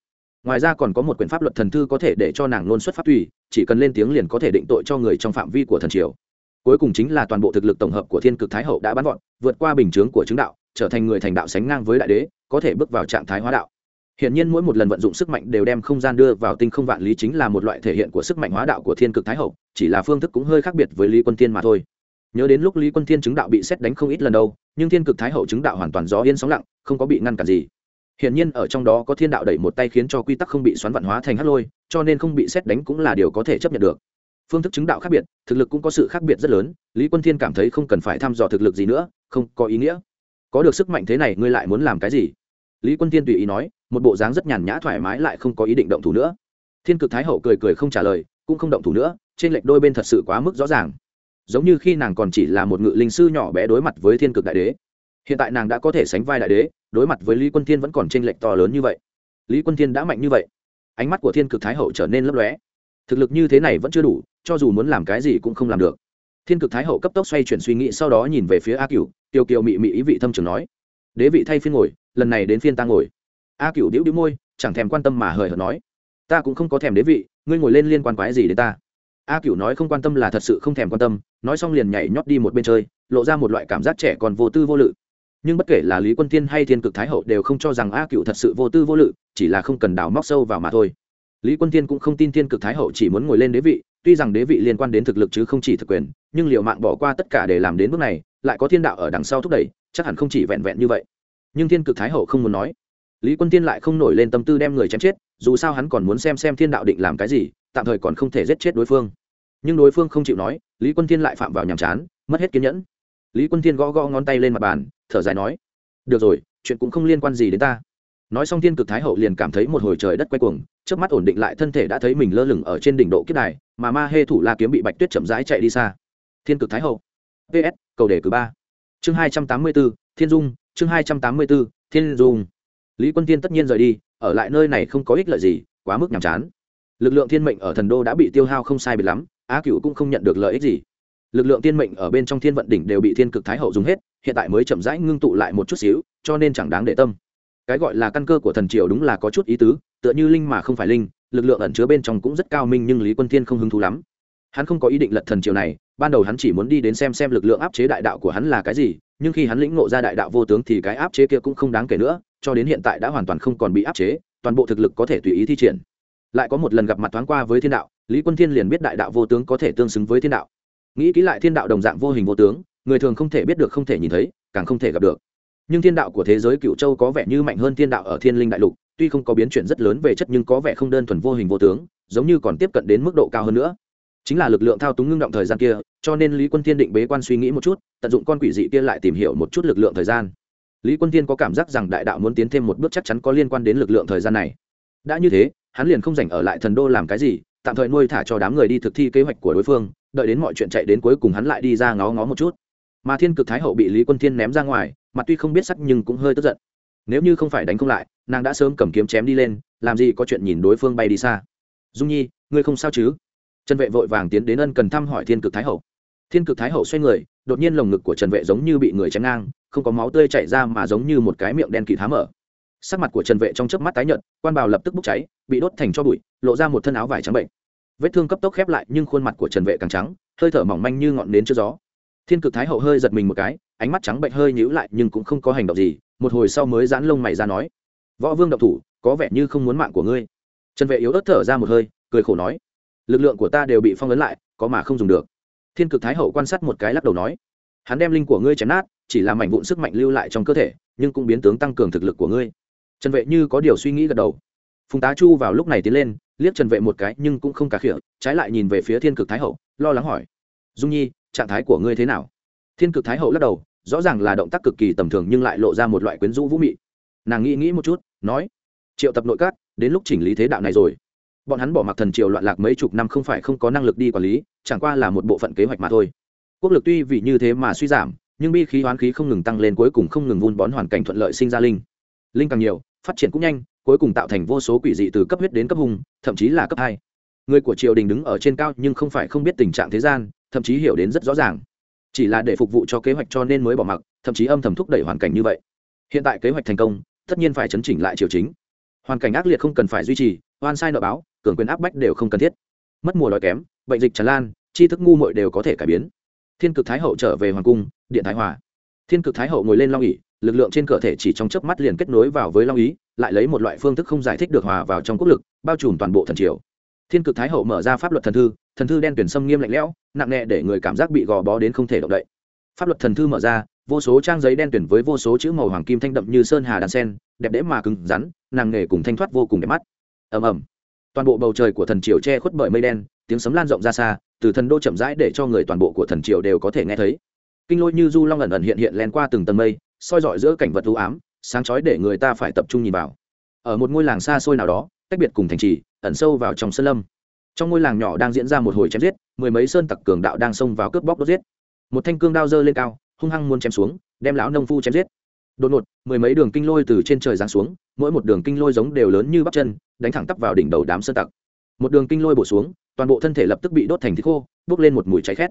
Ngoài ra còn có một quyển pháp luật thần thư có thể để cho nàng nôn xuất pháp tùy, chỉ cần lên tiếng liền có thể định tội cho người trong phạm vi của thần triều cuối cùng chính là toàn bộ thực lực tổng hợp của thiên cực thái hậu đã bắn vọt, vượt qua bình chướng của chứng đạo trở thành người thành đạo sánh ngang với đại đế có thể bước vào trạng thái hóa đạo Hiện nhiên mỗi một lần vận dụng sức mạnh đều đem không gian đưa vào tinh không vạn lý chính là một loại thể hiện của sức mạnh hóa đạo của Thiên Cực Thái Hậu, chỉ là phương thức cũng hơi khác biệt với Lý Quân Thiên mà thôi. Nhớ đến lúc Lý Quân Thiên chứng đạo bị xét đánh không ít lần đâu, nhưng Thiên Cực Thái Hậu chứng đạo hoàn toàn gió yên sóng lặng, không có bị ngăn cản gì. Hiện nhiên ở trong đó có thiên đạo đẩy một tay khiến cho quy tắc không bị xoắn vạn hóa thành hắc lôi, cho nên không bị xét đánh cũng là điều có thể chấp nhận được. Phương thức chứng đạo khác biệt, thực lực cũng có sự khác biệt rất lớn, Lý Quân Thiên cảm thấy không cần phải thăm dò thực lực gì nữa, không có ý nghĩa. Có được sức mạnh thế này ngươi lại muốn làm cái gì? Lý Quân Thiên tùy ý nói, một bộ dáng rất nhàn nhã thoải mái lại không có ý định động thủ nữa. Thiên Cực Thái Hậu cười cười không trả lời, cũng không động thủ nữa, trên lệch đôi bên thật sự quá mức rõ ràng. Giống như khi nàng còn chỉ là một ngự linh sư nhỏ bé đối mặt với Thiên Cực Đại Đế. Hiện tại nàng đã có thể sánh vai đại đế, đối mặt với lý quân thiên vẫn còn tranh lệch to lớn như vậy lý quân thiên đã mạnh như vậy ánh mắt của thiên cực thái hậu trở nên lấp lóe thực lực như thế này vẫn chưa đủ, cho dù muốn làm cái gì cũng không làm được. Thiên cực thái hậu cấp tốc xoay chuyển suy nghĩ sau đó nhìn về phía a cửu, tiêu kiều mị mị ý vị thâm trường nói, đế vị thay phiên ngồi, lần này đến phiên ta ngồi. A cửu đĩu đĩu môi, chẳng thèm quan tâm mà hời hợt nói, ta cũng không có thèm đế vị, ngươi ngồi lên liên quan quái gì đến ta? A cửu nói không quan tâm là thật sự không thèm quan tâm, nói xong liền nhảy nhót đi một bên chơi, lộ ra một loại cảm giác trẻ còn vô tư vô lự. Nhưng bất kể là lý quân tiên hay thiên cực thái hậu đều không cho rằng a cựu thật sự vô tư vô lự, chỉ là không cần đào móc sâu vào mà thôi lý quân tiên cũng không tin thiên cực thái hậu chỉ muốn ngồi lên đế vị, tuy rằng đế vị liên quan đến thực lực chứ không chỉ thực quyền, nhưng liệu mạng bỏ qua tất cả để làm đến bước này, lại có thiên đạo ở đằng sau thúc đẩy, chắc hẳn không chỉ vẹn vẹn như vậy. Nhưng thiên cực thái hậu không muốn nói. Lý quân tiên lại không nổi lên tâm tư đem người chém chết, dù sao hắn còn muốn xem xem thiên đạo định làm cái gì, tạm thời còn không thể giết chết đối phương. Nhưng đối phương không chịu nói, lý quân tiên lại phạm vào nhàm chán, mất hết kiên nhẫn. Lý quân tiên gõ gõ ngón tay lên mặt bàn, thở dài nói, được rồi, chuyện cũng không liên quan gì đến ta nói xong thiên cực thái hậu liền cảm thấy một hồi trời đất quay cuồng trước mắt ổn định lại thân thể đã thấy mình lơ lửng ở trên đỉnh độ kiếp đài, mà ma hê thủ la kiếm bị bạch tuyết chậm rãi chạy đi xa. Thiên cực thái hậu. Ps cầu đề cử ba. Chương hai trăm tám mươi b ố thiên dung, chương hai trăm tám mươi b ố thiên dung. Lý quân tiên tất nhiên rời đi, ở lại nơi này không có ích lợi gì, quá mức nhàm chán. Lực lượng thiên mệnh ở thần đô đã bị tiêu hao không sai biệt lắm, á cựu cũng không nhận được lợi ích gì. Lực lượng thiên mệnh ở bên trong thiên vận đỉnh đều bị thiên cực thái hậu dùng hết, hiện tại mới chậm rãi ngưng tụ lại một chút xíu, cho nên chẳng đáng để tâm cái gọi là căn cơ của thần triều đúng là có chút ý tứ, tựa như linh mà không phải linh, lực lượng ẩn chứa bên trong cũng rất cao minh nhưng lý quân thiên không hứng thú lắm. Hắn không có ý định lật thần triều này, ban đầu hắn chỉ muốn đi đến xem xem lực lượng áp chế đại đạo của hắn là cái gì, nhưng khi hắn lĩnh ngộ ra đại đạo vô tướng thì cái áp chế kia cũng không đáng kể nữa, cho đến hiện tại đã hoàn toàn không còn bị áp chế, toàn bộ thực lực có thể tùy ý thi triển. Lại có một lần gặp mặt thoáng qua với thiên đạo, lý quân thiên liền biết đại đạo vô tướng có thể tương xứng với thiên đạo. Nghĩ kỹ lại thiên đạo đồng dạng vô hình vô tướng, người thường không thể biết được, không thể nhìn thấy, càng không thể gặp được nhưng thiên đạo của thế giới cựu châu có vẻ như mạnh hơn thiên đạo ở thiên linh đại lục, tuy không có biến chuyển rất lớn về chất nhưng có vẻ không đơn thuần vô hình vô tướng, giống như còn tiếp cận đến mức độ cao hơn nữa. Chính là lực lượng thao túng ngưng động thời gian kia, cho nên lý quân thiên định bế quan suy nghĩ một chút, tận dụng con quỷ dị kia lại tìm hiểu một chút lực lượng thời gian. Lý quân thiên có cảm giác rằng đại đạo muốn tiến thêm một bước chắc chắn có liên quan đến lực lượng thời gian này. Đã như thế, hắn liền không dành ở lại thần đô làm cái gì, tạm thời nuôi thả cho đám người đi thực thi kế hoạch của đối phương, đợi đến mọi chuyện chạy đến cuối cùng hắn lại đi ra ngó ngó một chút. Mà thiên cực thái hậu bị lý quân thiên ném ra ngoài mặt tuy không biết sắc nhưng cũng hơi tức giận. Nếu như không phải đánh không lại, nàng đã sớm cầm kiếm chém đi lên, làm gì có chuyện nhìn đối phương bay đi xa. Dung nhi, ngươi không sao chứ? Trần vệ vội vàng tiến đến ân cần thăm hỏi thiên cực thái hậu. Thiên cực thái hậu xoay người, đột nhiên lồng ngực của trần vệ giống như bị người chém ngang, không có máu tươi chảy ra mà giống như một cái miệng đen kỳ thá mở. Sắc mặt của trần vệ trong chớp mắt tái nhợt, quan bào lập tức bốc cháy, bị đốt thành cho bụi, lộ ra một thân áo vải trắng bệnh. Vết thương cấp tốc khép lại nhưng khuôn mặt của trần vệ càng trắng, hơi thở mỏng manh như ngọn nến trước gió thiên cực thái hậu hơi giật mình một cái, ánh mắt trắng bệnh hơi nhíu lại nhưng cũng không có hành động gì, một hồi sau mới giãn lông mày ra nói. Võ vương độc thủ, có vẻ như không muốn mạng của ngươi. Trần vệ yếu ớt thở ra một hơi, cười khổ nói. Lực lượng của ta đều bị phong ấn lại, có mà không dùng được. Thiên cực thái hậu quan sát một cái lắc đầu nói. Hắn đem linh của ngươi chém nát, chỉ làm mảnh vụn sức mạnh lưu lại trong cơ thể, nhưng cũng biến tướng tăng cường thực lực của ngươi. Trần vệ như có điều suy nghĩ gật đầu. Phùng tá chu vào lúc này tiến lên, liếc trần vệ một cái nhưng cũng không cả khỉa, trái lại nhìn về phía thiên cực thái hậu, lo lắng hỏi. Dung nhi trạng thái của ngươi thế nào? Thiên cực thái hậu lắc đầu, rõ ràng là động tác cực kỳ tầm thường nhưng lại lộ ra một loại quyến rũ vũ mị. Nàng nghĩ nghĩ một chút, nói, triệu tập nội các, đến lúc chỉnh lý thế đạo này rồi. Bọn hắn bỏ mặc thần triều loạn lạc mấy chục năm không phải không có năng lực đi quản lý, chẳng qua là một bộ phận kế hoạch mà thôi. Quốc lực tuy vì như thế mà suy giảm, nhưng bi khí hoán khí không ngừng tăng lên cuối cùng không ngừng vun bón hoàn cảnh thuận lợi sinh ra linh. Linh càng nhiều, phát triển cũng nhanh, cuối cùng tạo thành vô số quỷ dị từ cấp huyết đến cấp hùng thậm chí là cấp hai. Người của triều đình đứng ở trên cao nhưng không phải không biết tình trạng thế gian thậm chí hiểu đến rất rõ ràng. Chỉ là để phục vụ cho kế hoạch cho nên mới bỏ mặc, thậm chí âm thầm thúc đẩy hoàn cảnh như vậy. Hiện tại kế hoạch thành công, tất nhiên phải chấn chỉnh lại triều chính. Hoàn cảnh ác liệt không cần phải duy trì, oan sai nợ báo, cường quyền áp bách đều không cần thiết. Mất mùa đói kém, bệnh dịch tràn lan, tri thức ngu muội đều có thể cải biến. Thiên cực thái hậu trở về hoàng cung, điện thái hòa. Thiên cực thái hậu ngồi lên long ỉ lực lượng trên cơ thể chỉ trong chớp mắt liền kết nối vào với long ý lại lấy một loại phương thức không giải thích được hòa vào trong quốc lực, bao trùm toàn bộ thần triều. Thiên cực thái hậu mở ra pháp luật thần thư thần thư đen tuyển xâm nghiêm lạnh lẽo, nặng nề để người cảm giác bị gò bó đến không thể động đậy. Pháp luật thần thư mở ra, vô số trang giấy đen tuyển với vô số chữ màu hoàng kim thanh đậm như sơn hà đàn sen, đẹp đẽ mà cứng rắn, nàng nghề cùng thanh thoát vô cùng đẹp mắt. Ầm ầm. Toàn bộ bầu trời của thần triều che khuất bởi mây đen, tiếng sấm lan rộng ra xa, từ thần đô chậm rãi để cho người toàn bộ của thần triều đều có thể nghe thấy. Kinh lôi như du long ẩn ẩn hiện hiện len qua từng tầng mây, soi dọi giữa cảnh vật u ám, sáng chói để người ta phải tập trung nhìn vào. Ở một ngôi làng xa xôi nào đó, cách biệt cùng thành trì, ẩn sâu vào trong sơn lâm trong ngôi làng nhỏ đang diễn ra một hồi chém giết, mười mấy sơn tặc cường đạo đang xông vào cướp bóc đốt giết. Một thanh cương đao dơ lên cao, hung hăng muốn chém xuống, đem lão nông phu chém giết. Đột ngột, mười mấy đường kinh lôi từ trên trời giáng xuống, mỗi một đường kinh lôi giống đều lớn như bắp chân, đánh thẳng tắp vào đỉnh đầu đám sơn tặc. Một đường kinh lôi bổ xuống, toàn bộ thân thể lập tức bị đốt thành thịt khô, bốc lên một mùi cháy khét.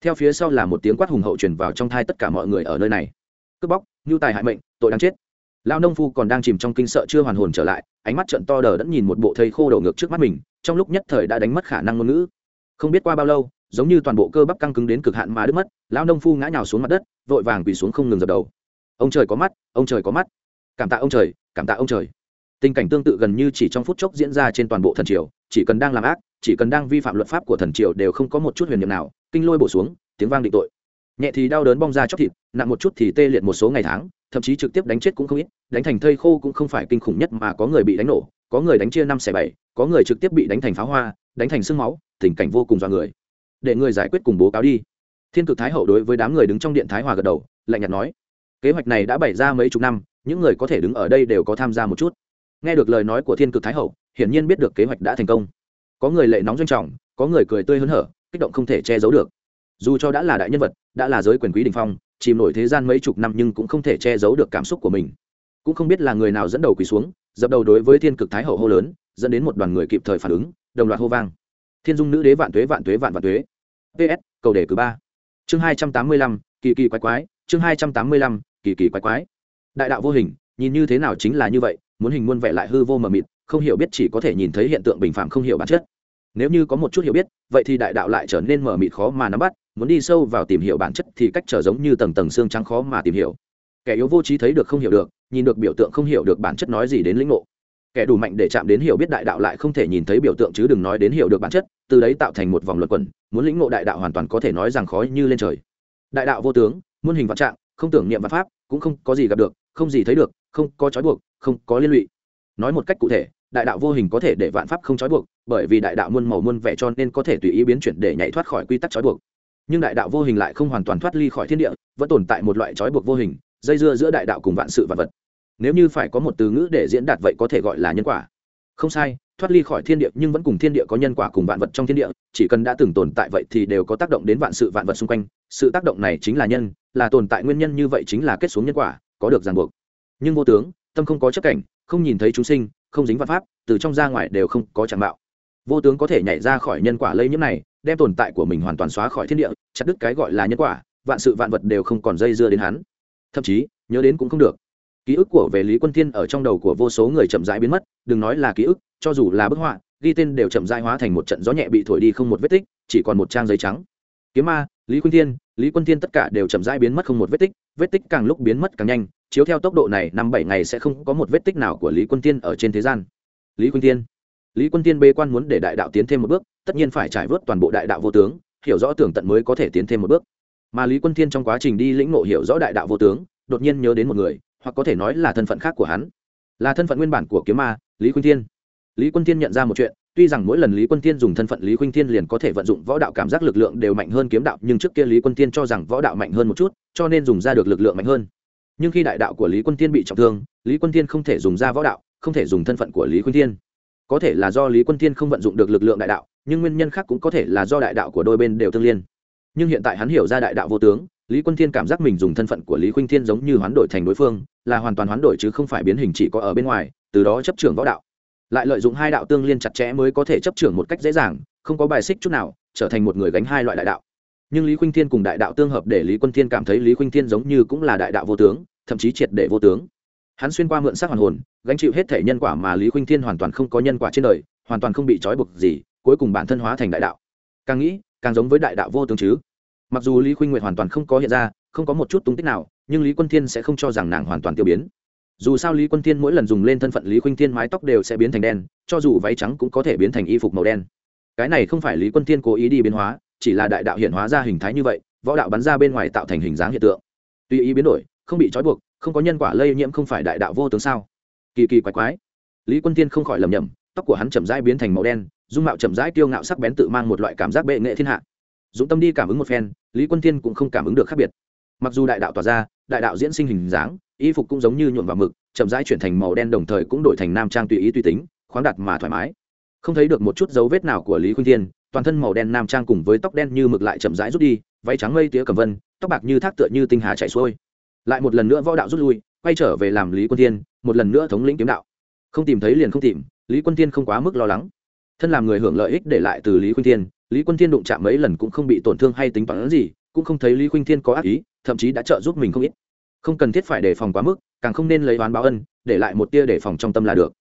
Theo phía sau là một tiếng quát hùng hậu truyền vào trong thai tất cả mọi người ở nơi này. Cướp bóc nhu tài hại mệnh, tội đáng chết lão nông phu còn đang chìm trong kinh sợ chưa hoàn hồn trở lại, ánh mắt trận to đờ đẫn nhìn một bộ thây khô đổ ngược trước mắt mình, trong lúc nhất thời đã đánh mất khả năng ngôn ngữ. Không biết qua bao lâu, giống như toàn bộ cơ bắp căng cứng đến cực hạn mà đứt mất, lão nông phu ngã nhào xuống mặt đất, vội vàng quỳ xuống không ngừng dập đầu. Ông trời có mắt, ông trời có mắt. Cảm tạ ông trời, cảm tạ ông trời. Tình cảnh tương tự gần như chỉ trong phút chốc diễn ra trên toàn bộ thần triều, chỉ cần đang làm ác, chỉ cần đang vi phạm luật pháp của thần triều đều không có một chút huyền nhiệm nào, kinh lôi bổ xuống, tiếng vang định tội nhẹ thì đau đớn bong ra chóc thịt, nặng một chút thì tê liệt một số ngày tháng, thậm chí trực tiếp đánh chết cũng không ít, đánh thành thây khô cũng không phải kinh khủng nhất mà có người bị đánh nổ, có người đánh chia năm xẻ bảy, có người trực tiếp bị đánh thành pháo hoa, đánh thành sương máu, tình cảnh vô cùng dọa người. Để người giải quyết cùng bố cáo đi. Thiên cực thái hậu đối với đám người đứng trong điện thái hòa gật đầu, lạnh nhạt nói, kế hoạch này đã bày ra mấy chục năm, những người có thể đứng ở đây đều có tham gia một chút. Nghe được lời nói của thiên cực thái hậu, hiển nhiên biết được kế hoạch đã thành công. Có người lệ nóng doanh trọng, có người cười tươi hớn hở, kích động không thể che giấu được dù cho đã là đại nhân vật, đã là giới quyền quý đình phong, chìm nổi thế gian mấy chục năm nhưng cũng không thể che giấu được cảm xúc của mình. Cũng không biết là người nào dẫn đầu quỳ xuống, dập đầu đối với thiên cực thái hậu hô lớn, dẫn đến một đoàn người kịp thời phản ứng, đồng loạt hô vang. Thiên dung nữ đế vạn tuế vạn tuế, vạn vạn tuế. Ps cầu đề cử ba. Chương hai trăm tám mươi lăm, kỳ kỳ quái quái, chương hai trăm tám mươi lăm, kỳ kỳ quái quái. Đại đạo vô hình, nhìn như thế nào chính là như vậy, muốn hình muôn vẻ lại hư vô mờ mịt, không hiểu biết chỉ có thể nhìn thấy hiện tượng bình phạm không hiểu bản chất. Nếu như có một chút hiểu biết, vậy thì đại đạo lại trở nên mờ mịt khó mà nắm bắt muốn đi sâu vào tìm hiểu bản chất thì cách trở giống như tầng tầng xương trắng khó mà tìm hiểu. Kẻ yếu vô trí thấy được không hiểu được, nhìn được biểu tượng không hiểu được bản chất nói gì đến lĩnh ngộ. Kẻ đủ mạnh để chạm đến hiểu biết đại đạo lại không thể nhìn thấy biểu tượng chứ đừng nói đến hiểu được bản chất, từ đấy tạo thành một vòng luật quẩn, muốn lĩnh ngộ đại đạo hoàn toàn có thể nói rằng khó như lên trời. Đại đạo vô tướng, muôn hình vạn trạng, không tưởng niệm vạn pháp, cũng không có gì gặp được, không gì thấy được, không có trói buộc, không có liên lụy. Nói một cách cụ thể, đại đạo vô hình có thể để vạn pháp không trói buộc, bởi vì đại đạo muôn màu muôn vẻ cho nên có thể tùy ý biến chuyển để nhảy thoát khỏi quy tắc trói buộc nhưng đại đạo vô hình lại không hoàn toàn thoát ly khỏi thiên địa, vẫn tồn tại một loại trói buộc vô hình, dây dưa giữa đại đạo cùng vạn sự vạn vật. Nếu như phải có một từ ngữ để diễn đạt vậy có thể gọi là nhân quả. Không sai, thoát ly khỏi thiên địa nhưng vẫn cùng thiên địa có nhân quả cùng vạn vật trong thiên địa, chỉ cần đã từng tồn tại vậy thì đều có tác động đến vạn sự vạn vật xung quanh. Sự tác động này chính là nhân, là tồn tại nguyên nhân như vậy chính là kết xuống nhân quả, có được ràng buộc. Nhưng vô tướng, tâm không có chấp cảnh, không nhìn thấy chúng sinh, không dính văn pháp, từ trong ra ngoài đều không có chẳng bạo vô tướng có thể nhảy ra khỏi nhân quả lây nhiễm này đem tồn tại của mình hoàn toàn xóa khỏi thiên địa, chặt đứt cái gọi là nhân quả, vạn sự vạn vật đều không còn dây dưa đến hắn. Thậm chí, nhớ đến cũng không được. Ký ức của về lý quân thiên ở trong đầu của vô số người chậm rãi biến mất, đừng nói là ký ức, cho dù là bức họa, ghi tên đều chậm rãi hóa thành một trận gió nhẹ bị thổi đi không một vết tích, chỉ còn một trang giấy trắng. Kiếm ma, lý quân thiên, lý quân thiên tất cả đều chậm rãi biến mất không một vết tích vết tích càng lúc biến mất càng nhanh, chiếu theo tốc độ này, năm bảy ngày sẽ không có một vết tích nào của lý quân thiên ở trên thế gian. Lý quân thiên lý quân thiên bê quan muốn để đại đạo tiến thêm một bước, tất nhiên phải trải vớt toàn bộ đại đạo vô tướng, hiểu rõ tường tận mới có thể tiến thêm một bước. Mà lý quân thiên trong quá trình đi lĩnh ngộ hiểu rõ đại đạo vô tướng, đột nhiên nhớ đến một người, hoặc có thể nói là thân phận khác của hắn. Là thân phận nguyên bản của kiếm ma, lý quân thiên. Lý quân thiên nhận ra một chuyện, tuy rằng mỗi lần lý quân thiên dùng thân phận lý quân thiên liền có thể vận dụng võ đạo cảm giác lực lượng đều mạnh hơn kiếm đạo, nhưng trước kia lý quân thiên cho rằng võ đạo mạnh hơn một chút, cho nên dùng ra được lực lượng mạnh hơn. Nhưng khi đại đạo của lý quân thiên bị trọng thương, lý quân thiên không thể dùng ra võ đạo, không thể dùng thân phận của lý quân thiên có thể là do lý quân thiên không vận dụng được lực lượng đại đạo, nhưng nguyên nhân khác cũng có thể là do đại đạo của đôi bên đều tương liên. Nhưng hiện tại hắn hiểu ra đại đạo vô tướng, lý quân thiên cảm giác mình dùng thân phận của lý khuynh thiên giống như hoán đổi thành đối phương, là hoàn toàn hoán đổi chứ không phải biến hình chỉ có ở bên ngoài, từ đó chấp trưởng võ đạo. Lại lợi dụng hai đạo tương liên chặt chẽ mới có thể chấp trưởng một cách dễ dàng, không có bài xích chút nào, trở thành một người gánh hai loại đại đạo. Nhưng lý khuynh thiên cùng đại đạo tương hợp để lý quân thiên cảm thấy lý khuynh thiên giống như cũng là đại đạo vô tướng, thậm chí triệt để vô tướng hắn xuyên qua mượn sắc hoàn hồn, gánh chịu hết thể nhân quả mà lý khuynh thiên hoàn toàn không có nhân quả trên đời, hoàn toàn không bị trói buộc gì, cuối cùng bản thân hóa thành đại đạo. Càng nghĩ, càng giống với đại đạo vô tướng chứ. Mặc dù lý khuynh nguyệt hoàn toàn không có hiện ra, không có một chút tung tích nào, nhưng lý quân thiên sẽ không cho rằng nàng hoàn toàn tiêu biến. Dù sao lý quân thiên mỗi lần dùng lên thân phận lý khuynh thiên mái tóc đều sẽ biến thành đen, cho dù váy trắng cũng có thể biến thành y phục màu đen. Cái này không phải lý quân thiên cố ý đi biến hóa, chỉ là đại đạo hiện hóa ra hình thái như vậy, võ đạo bắn ra bên ngoài tạo thành hình dáng hiện tượng. Tùy ý biến đổi, không bị trói buộc không có nhân quả lây nhiễm không phải đại đạo vô tướng sao? Kỳ kỳ quái quái. Lý quân thiên không khỏi lầm nhầm tóc của hắn chậm rãi biến thành màu đen, dung mạo chậm rãi tiêu ngạo sắc bén tự mang một loại cảm giác bệ nghệ thiên hạ. Dũng tâm đi cảm ứng một phen, lý quân thiên cũng không cảm ứng được khác biệt. Mặc dù đại đạo tỏa ra, đại đạo diễn sinh hình dáng, y phục cũng giống như nhuộm vào mực, chậm rãi chuyển thành màu đen đồng thời cũng đổi thành nam trang tùy ý tùy tính, khoáng đặt mà thoải mái. Không thấy được một chút dấu vết nào của lý khuynh thiên, toàn thân màu đen nam trang cùng với tóc đen như mực lại chậm rãi rút đi, váy trắng mây tía cầm vân, tóc bạc như thác tựa như tinh hà chảy xuôi lại một lần nữa võ đạo rút lui, quay trở về làm lý quân thiên, một lần nữa thống lĩnh kiếm đạo. Không tìm thấy liền không tìm, lý quân thiên không quá mức lo lắng. Thân làm người hưởng lợi ích để lại từ lý quân thiên, lý quân thiên đụng chạm mấy lần cũng không bị tổn thương hay tính phản gì, cũng không thấy lý quân thiên có ác ý, thậm chí đã trợ giúp mình không ít. Không cần thiết phải đề phòng quá mức, càng không nên lấy oán báo ân, để lại một tia đề phòng trong tâm là được.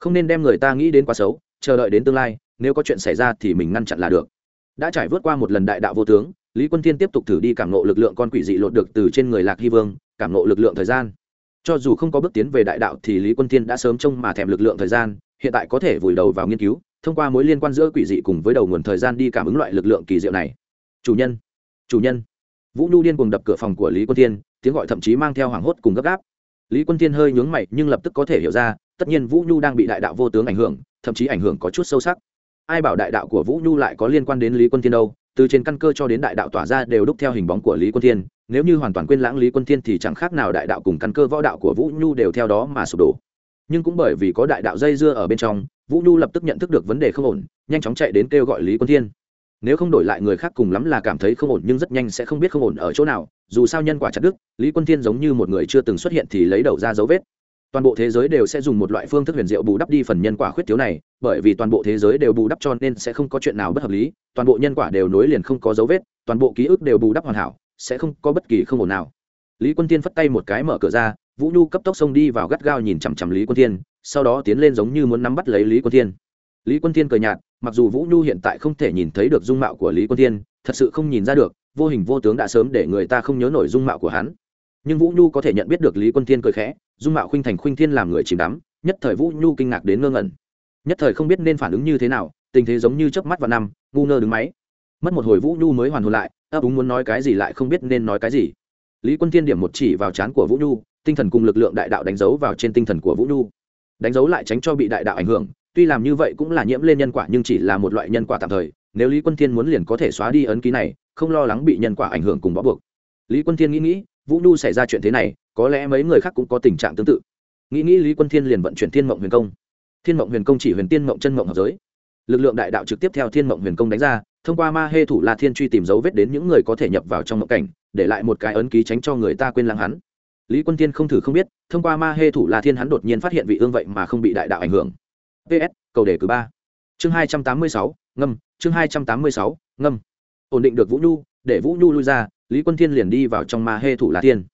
Không nên đem người ta nghĩ đến quá xấu, chờ đợi đến tương lai, nếu có chuyện xảy ra thì mình ngăn chặn là được. Đã trải vượt qua một lần đại đạo vô tướng, lý quân thiên tiếp tục thử đi cảm nộ lực lượng con quỷ dị lột được từ trên người lạc hy vương cảm nộ lực lượng thời gian. Cho dù không có bước tiến về đại đạo thì lý quân thiên đã sớm trông mà thèm lực lượng thời gian, hiện tại có thể vùi đầu vào nghiên cứu, thông qua mối liên quan giữa quỷ dị cùng với đầu nguồn thời gian đi cảm ứng loại lực lượng kỳ diệu này. Chủ nhân chủ nhân. Vũ nhu điên cùng đập cửa phòng của lý quân thiên, tiếng gọi thậm chí mang theo hoảng hốt cùng gấp gáp. Lý quân thiên hơi nhướng mày nhưng lập tức có thể hiểu ra, tất nhiên vũ nhu đang bị đại đạo vô tướng ảnh hưởng, thậm chí ảnh hưởng có chút sâu sắc. Ai bảo đại đạo của vũ nhu lại có liên quan đến lý quân thiên đâu, từ trên căn cơ cho đến đại đạo tỏa ra đều đúc theo hình bóng của lý quân thiên nếu như hoàn toàn quên lãng lý quân thiên thì chẳng khác nào đại đạo cùng căn cơ võ đạo của vũ nhu đều theo đó mà sụp đổ. Nhưng cũng bởi vì có đại đạo dây dưa ở bên trong, vũ nhu lập tức nhận thức được vấn đề không ổn, nhanh chóng chạy đến kêu gọi lý quân thiên. Nếu không đổi lại người khác cùng lắm là cảm thấy không ổn nhưng rất nhanh sẽ không biết không ổn ở chỗ nào, dù sao nhân quả chặt đức lý quân thiên giống như một người chưa từng xuất hiện thì lấy đầu ra dấu vết. Toàn bộ thế giới đều sẽ dùng một loại phương thức huyền diệu bù đắp đi phần nhân quả khuyết thiếu này, bởi vì toàn bộ thế giới đều bù đắp cho nên sẽ không có chuyện nào bất hợp lý, toàn bộ nhân quả đều nối liền không có dấu vết, toàn bộ ký ức đều bù đắp hoàn hảo sẽ không có bất kỳ không ổn nào. Lý quân tiên phất tay một cái mở cửa ra, vũ nhu cấp tốc xông đi vào gắt gao nhìn chằm chằm lý quân tiên sau đó tiến lên giống như muốn nắm bắt lấy lý quân tiên lý quân tiên cười nhạt, mặc dù vũ nhu hiện tại không thể nhìn thấy được dung mạo của lý quân tiên thật sự không nhìn ra được, vô hình vô tướng đã sớm để người ta không nhớ nổi dung mạo của hắn. Nhưng vũ nhu có thể nhận biết được lý quân tiên cười khẽ, dung mạo khuynh thành khuynh thiên làm người chìm đắm, nhất thời vũ nhu kinh ngạc đến ngơ ngẩn. Nhất thời không biết nên phản ứng như thế nào, tình thế giống như chớp mắt vào năm, ngu ngơ đứng máy mất một hồi vũ nhu mới hoàn hồn lại, ấp úng muốn nói cái gì lại không biết nên nói cái gì. Lý quân tiên điểm một chỉ vào trán của vũ nhu, tinh thần cùng lực lượng đại đạo đánh dấu vào trên tinh thần của vũ nhu. Đánh dấu lại tránh cho bị đại đạo ảnh hưởng, tuy làm như vậy cũng là nhiễm lên nhân quả nhưng chỉ là một loại nhân quả tạm thời, nếu lý quân thiên muốn liền có thể xóa đi ấn ký này, không lo lắng bị nhân quả ảnh hưởng cùng bó buộc. Lý quân thiên nghĩ nghĩ, vũ nhu xảy ra chuyện thế này, có lẽ mấy người khác cũng có tình trạng tương tự. Nghĩ nghĩ lý quân thiên liền vận chuyển thiên mộng huyền công. Thiên mộng huyền công chỉ huyền tiên mộng chân mộng hợp giới. Lực lượng đại đạo trực tiếp theo thiên mộng huyền công đánh ra thông qua ma hê thủ la thiên truy tìm dấu vết đến những người có thể nhập vào trong mộng cảnh, để lại một cái ấn ký tránh cho người ta quên lãng hắn. Lý quân tiên không thử không biết, thông qua ma hê thủ la thiên hắn đột nhiên phát hiện vị ương vậy mà không bị đại đạo ảnh hưởng. Ps cầu đề cử ba. Chương hai trăm tám mươi sáu, ngâm, chương hai trăm tám mươi sáu, ngâm. Ổn định được vũ nhu, để vũ nhu lui ra, lý quân thiên liền đi vào trong ma hê thủ la thiên.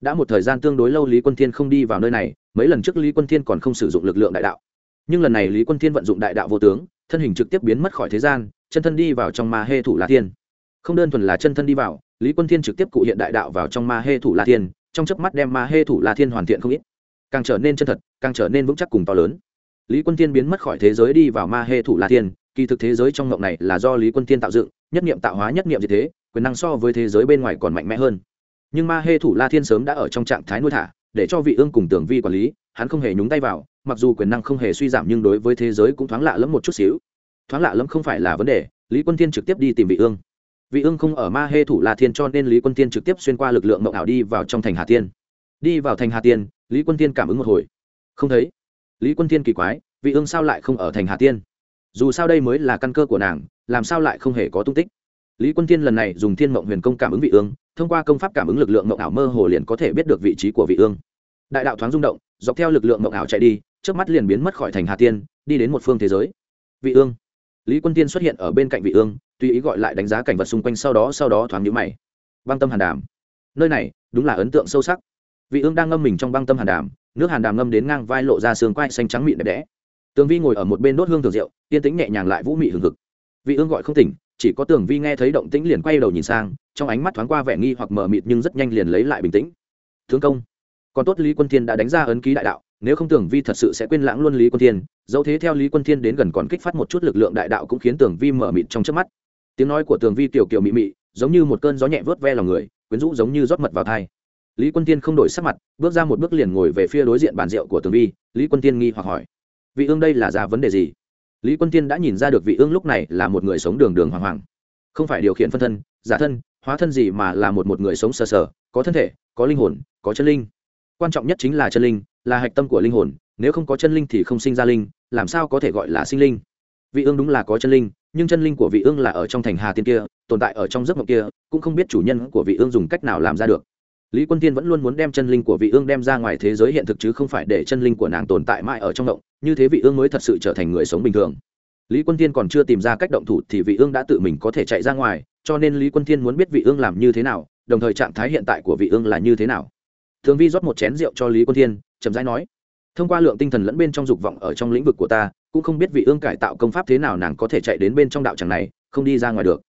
Đã một thời gian tương đối lâu lý quân thiên không đi vào nơi này, mấy lần trước lý quân thiên còn không sử dụng lực lượng đại đạo. Nhưng lần này lý quân thiên vận dụng đại đạo vô tướng thân hình trực tiếp biến mất khỏi thế gian, chân thân đi vào trong ma hê thủ la thiên. Không đơn thuần là chân thân đi vào, lý quân thiên trực tiếp cụ hiện đại đạo vào trong ma hê thủ la thiên, trong chớp mắt đem ma hê thủ la thiên hoàn thiện không ít. Càng trở nên chân thật, càng trở nên vững chắc cùng to lớn. Lý quân thiên biến mất khỏi thế giới đi vào ma hê thủ la thiên, kỳ thực thế giới trong ngộng này là do lý quân thiên tạo dựng, nhất nghiệm tạo hóa nhất nghiệm như thế, quyền năng so với thế giới bên ngoài còn mạnh mẽ hơn. Nhưng ma hê thủ la thiên sớm đã ở trong trạng thái nuôi thả, để cho vị ương cùng tưởng vi quản lý hắn không hề nhúng tay vào, mặc dù quyền năng không hề suy giảm nhưng đối với thế giới cũng thoáng lạ lẫm một chút xíu. Thoáng lạ lẫm không phải là vấn đề, lý quân thiên trực tiếp đi tìm vị ương. Vị ương không ở ma hê thủ la thiên cho nên lý quân tiên trực tiếp xuyên qua lực lượng mộng ảo đi vào trong thành hà tiên. Đi vào thành hà tiên, lý quân tiên cảm ứng một hồi. Không thấy. Lý quân tiên kỳ quái, vị ương sao lại không ở thành hà tiên? Dù sao đây mới là căn cơ của nàng, làm sao lại không hề có tung tích? Lý quân tiên lần này dùng thiên mộng huyền công cảm ứng vị ương, thông qua công pháp cảm ứng lực lượng mộng ảo mơ hồ liền có thể biết được vị trí của vị ương đại đạo thoáng rung động, dọc theo lực lượng mộng ảo chạy đi, trước mắt liền biến mất khỏi thành hà tiên, đi đến một phương thế giới. Vị ương. Lý quân tiên xuất hiện ở bên cạnh vị ương, tùy ý gọi lại đánh giá cảnh vật xung quanh sau đó sau đó thoáng nhũ mày. Băng tâm hàn đàm. Nơi này, đúng là ấn tượng sâu sắc. Vị ương đang ngâm mình trong băng tâm hàn đàm, nước hàn đàm ngâm đến ngang vai lộ ra xương quai xanh trắng mịn đẹp đẽ. Tường vi ngồi ở một bên đốt hương thường rượu tiên tĩnh nhẹ nhàng lại vũ mị hừng hực. Vị ương gọi không tỉnh, chỉ có tường vi nghe thấy động tĩnh liền quay đầu nhìn sang, trong ánh mắt thoáng qua vẻ nghi hoặc mờ mịt nhưng rất nhanh liền lấy lại bình tĩnh. Thương công còn tốt lý quân thiên đã đánh ra ấn ký đại đạo, nếu không tưởng vi thật sự sẽ quên lãng luôn lý quân thiên, dẫu thế theo lý quân thiên đến gần còn kích phát một chút lực lượng đại đạo cũng khiến tưởng vi mở mịt trong trước mắt. Tiếng nói của tường vi tiểu kiểu mị mị, giống như một cơn gió nhẹ vớt ve lòng người, quyến rũ giống như rót mật vào thai. Lý quân tiên không đổi sắc mặt, bước ra một bước liền ngồi về phía đối diện bàn rượu của tường vi, lý quân tiên nghi hoặc hỏi, vị ương đây là ra vấn đề gì? Lý quân tiên đã nhìn ra được vị ương lúc này là một người sống đường đường hoàng hoàng, không phải điều khiển phân thân, giả thân, hóa thân gì mà là một một người sống sờ sờ, có thân thể, có linh hồn, có chân linh quan trọng nhất chính là chân linh, là hạch tâm của linh hồn, nếu không có chân linh thì không sinh ra linh, làm sao có thể gọi là sinh linh? Vị ương đúng là có chân linh, nhưng chân linh của vị ương là ở trong thành hà tiên kia, tồn tại ở trong giấc mộng kia, cũng không biết chủ nhân của vị ương dùng cách nào làm ra được. Lý quân tiên vẫn luôn muốn đem chân linh của vị ương đem ra ngoài thế giới hiện thực chứ không phải để chân linh của nàng tồn tại mãi ở trong động như thế vị ương mới thật sự trở thành người sống bình thường. Lý quân tiên còn chưa tìm ra cách động thủ thì vị ương đã tự mình có thể chạy ra ngoài, cho nên lý quân tiên muốn biết vị ương làm như thế nào, đồng thời trạng thái hiện tại của vị ương là như thế nào thường vi rót một chén rượu cho lý quân Thiên, chậm rãi nói thông qua lượng tinh thần lẫn bên trong dục vọng ở trong lĩnh vực của ta cũng không biết vị ương cải tạo công pháp thế nào nàng có thể chạy đến bên trong đạo tràng này không đi ra ngoài được.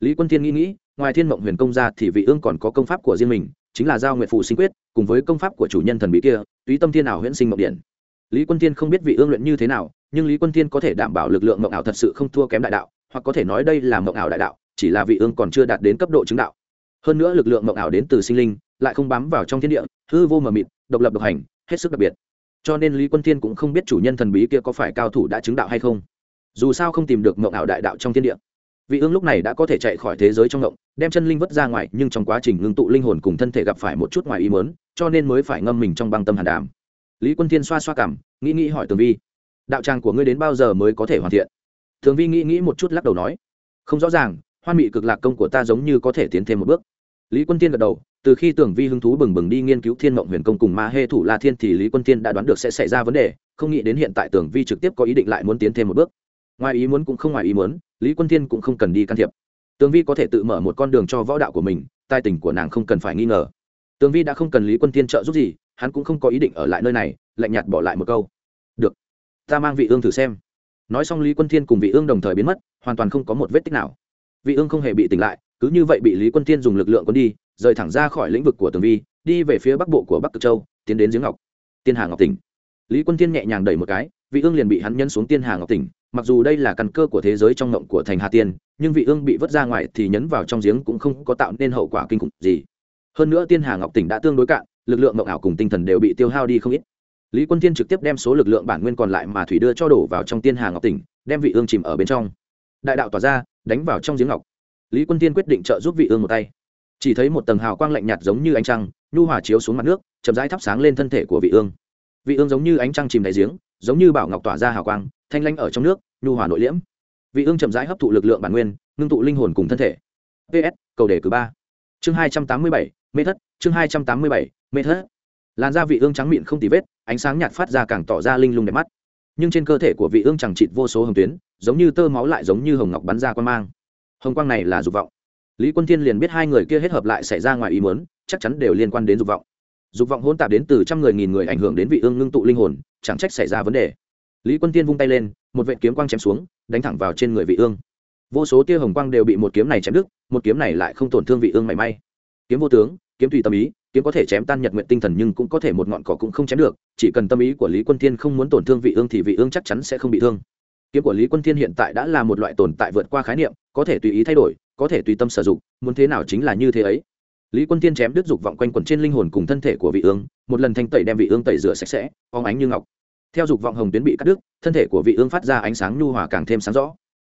Lý quân thiên nghĩ nghĩ ngoài thiên mộng huyền công ra thì vị ương còn có công pháp của riêng mình chính là giao nguyện phù sinh quyết cùng với công pháp của chủ nhân thần bí kia túy tâm thiên ảo huyễn sinh mộng điện. Lý quân Thiên không biết vị ương luyện như thế nào nhưng lý quân Thiên có thể đảm bảo lực lượng mộng ảo thật sự không thua kém đại đạo hoặc có thể nói đây là mộng ảo đại đạo chỉ là vị ương còn chưa đạt đến cấp độ chứng đạo. Hơn nữa lực lượng mộng ảo đến từ sinh linh lại không bám vào trong thiên địa, hư vô mờ mịt, độc lập độc hành, hết sức đặc biệt. Cho nên lý quân thiên cũng không biết chủ nhân thần bí kia có phải cao thủ đã chứng đạo hay không. Dù sao không tìm được mộng ảo đại đạo trong thiên địa. Vị ương lúc này đã có thể chạy khỏi thế giới trong ngộng đem chân linh vứt ra ngoài, nhưng trong quá trình ngưng tụ linh hồn cùng thân thể gặp phải một chút ngoài ý mớn cho nên mới phải ngâm mình trong băng tâm hàn đàm. Lý quân thiên xoa xoa cảm, nghĩ nghĩ hỏi tường vi, đạo tràng của ngươi đến bao giờ mới có thể hoàn thiện? Thường vi nghĩ nghĩ một chút lắc đầu nói, không rõ ràng, hoan mị cực lạc công của ta giống như có thể tiến thêm một bước. Lý quân tiên gật đầu từ khi tưởng vi hứng thú bừng bừng đi nghiên cứu thiên mộng huyền công cùng ma hê thủ la thiên thì lý quân tiên đã đoán được sẽ xảy ra vấn đề, không nghĩ đến hiện tại tưởng vi trực tiếp có ý định lại muốn tiến thêm một bước. Ngoài ý muốn cũng không ngoài ý muốn, lý quân tiên cũng không cần đi can thiệp. Tường vi có thể tự mở một con đường cho võ đạo của mình tài tình của nàng không cần phải nghi ngờ. Tường vi đã không cần lý quân tiên trợ giúp gì, hắn cũng không có ý định ở lại nơi này, lạnh nhạt bỏ lại một câu. Được, ta mang vị ương thử xem. Nói xong lý quân thiên cùng vị ương đồng thời biến mất, hoàn toàn không có một vết tích nào. Vị ương không hề bị tỉnh lại cứ như vậy bị lý quân thiên dùng lực lượng quân đi, rời thẳng ra khỏi lĩnh vực của tường vi, đi về phía bắc bộ của bắc cực châu, tiến đến giếng ngọc, tiên hà ngọc tỉnh. Lý quân thiên nhẹ nhàng đẩy một cái, vị ương liền bị hắn nhân xuống tiên hà ngọc tỉnh. Mặc dù đây là căn cơ của thế giới trong ngộng của thành hà tiên, nhưng vị ương bị vứt ra ngoài thì nhấn vào trong giếng cũng không có tạo nên hậu quả kinh khủng gì. Hơn nữa tiên hà ngọc tỉnh đã tương đối cạn, lực lượng ngộng ảo cùng tinh thần đều bị tiêu hao đi không ít. Lý quân tiên trực tiếp đem số lực lượng bản nguyên còn lại mà thủy đưa cho đổ vào trong tiên hà ngọc tỉnh, đem vị ương chìm ở bên trong. Đại đạo tỏa ra, đánh vào trong giếng ngọc lý quân tiên quyết định trợ giúp vị ương một tay. Chỉ thấy một tầng hào quang lạnh nhạt giống như ánh trăng, nhu hòa chiếu xuống mặt nước, chậm rãi thắp sáng lên thân thể của vị ương. Vị ương giống như ánh trăng chìm đáy giếng, giống như bảo ngọc tỏa ra hào quang, thanh lanh ở trong nước, nhu hòa nội liễm. Vị ương chậm rãi hấp thụ lực lượng bản nguyên, ngưng tụ linh hồn cùng thân thể. Ps cầu đề cử ba. Chương hai trăm tám mươi bảy, mê thất, chương hai trăm tám mươi bảy, mê thất. Làn da vị ương trắng mịn không tì vết, ánh sáng nhạt phát ra càng tỏ ra linh lung đẹp mắt. Nhưng trên cơ thể của vị ương chẳng chịt vô số hồng tuyến, giống như tơ máu lại giống như hồng ngọc bắn ra quan mang hồng quang này là dục vọng. Lý quân thiên liền biết hai người kia hết hợp lại xảy ra ngoài ý muốn, chắc chắn đều liên quan đến dục vọng. Dục vọng hỗn tạp đến từ trăm người nghìn người ảnh hưởng đến vị ương ngưng tụ linh hồn, chẳng trách xảy ra vấn đề. Lý quân tiên vung tay lên, một vệ kiếm quang chém xuống, đánh thẳng vào trên người vị ương. Vô số tia hồng quang đều bị một kiếm này chém đứt, một kiếm này lại không tổn thương vị ương mảy may. Kiếm vô tướng, kiếm tùy tâm ý, kiếm có thể chém tan nhật nguyện tinh thần nhưng cũng có thể một ngọn cỏ cũng không chém được, chỉ cần tâm ý của lý quân thiên không muốn tổn thương vị ương thì vị ương chắc chắn sẽ không bị thương. Kiếm của lý quân thiên hiện tại đã là một loại tồn tại vượt qua khái niệm có thể tùy ý thay đổi, có thể tùy tâm sử dụng, muốn thế nào chính là như thế ấy. Lý quân thiên chém đứt dục vọng quanh quẩn trên linh hồn cùng thân thể của vị ương, một lần thanh tẩy đem vị ương tẩy rửa sạch sẽ, phóng ánh như ngọc. Theo dục vọng hồng tuyến bị cắt đứt, thân thể của vị ương phát ra ánh sáng nhu hòa càng thêm sáng rõ.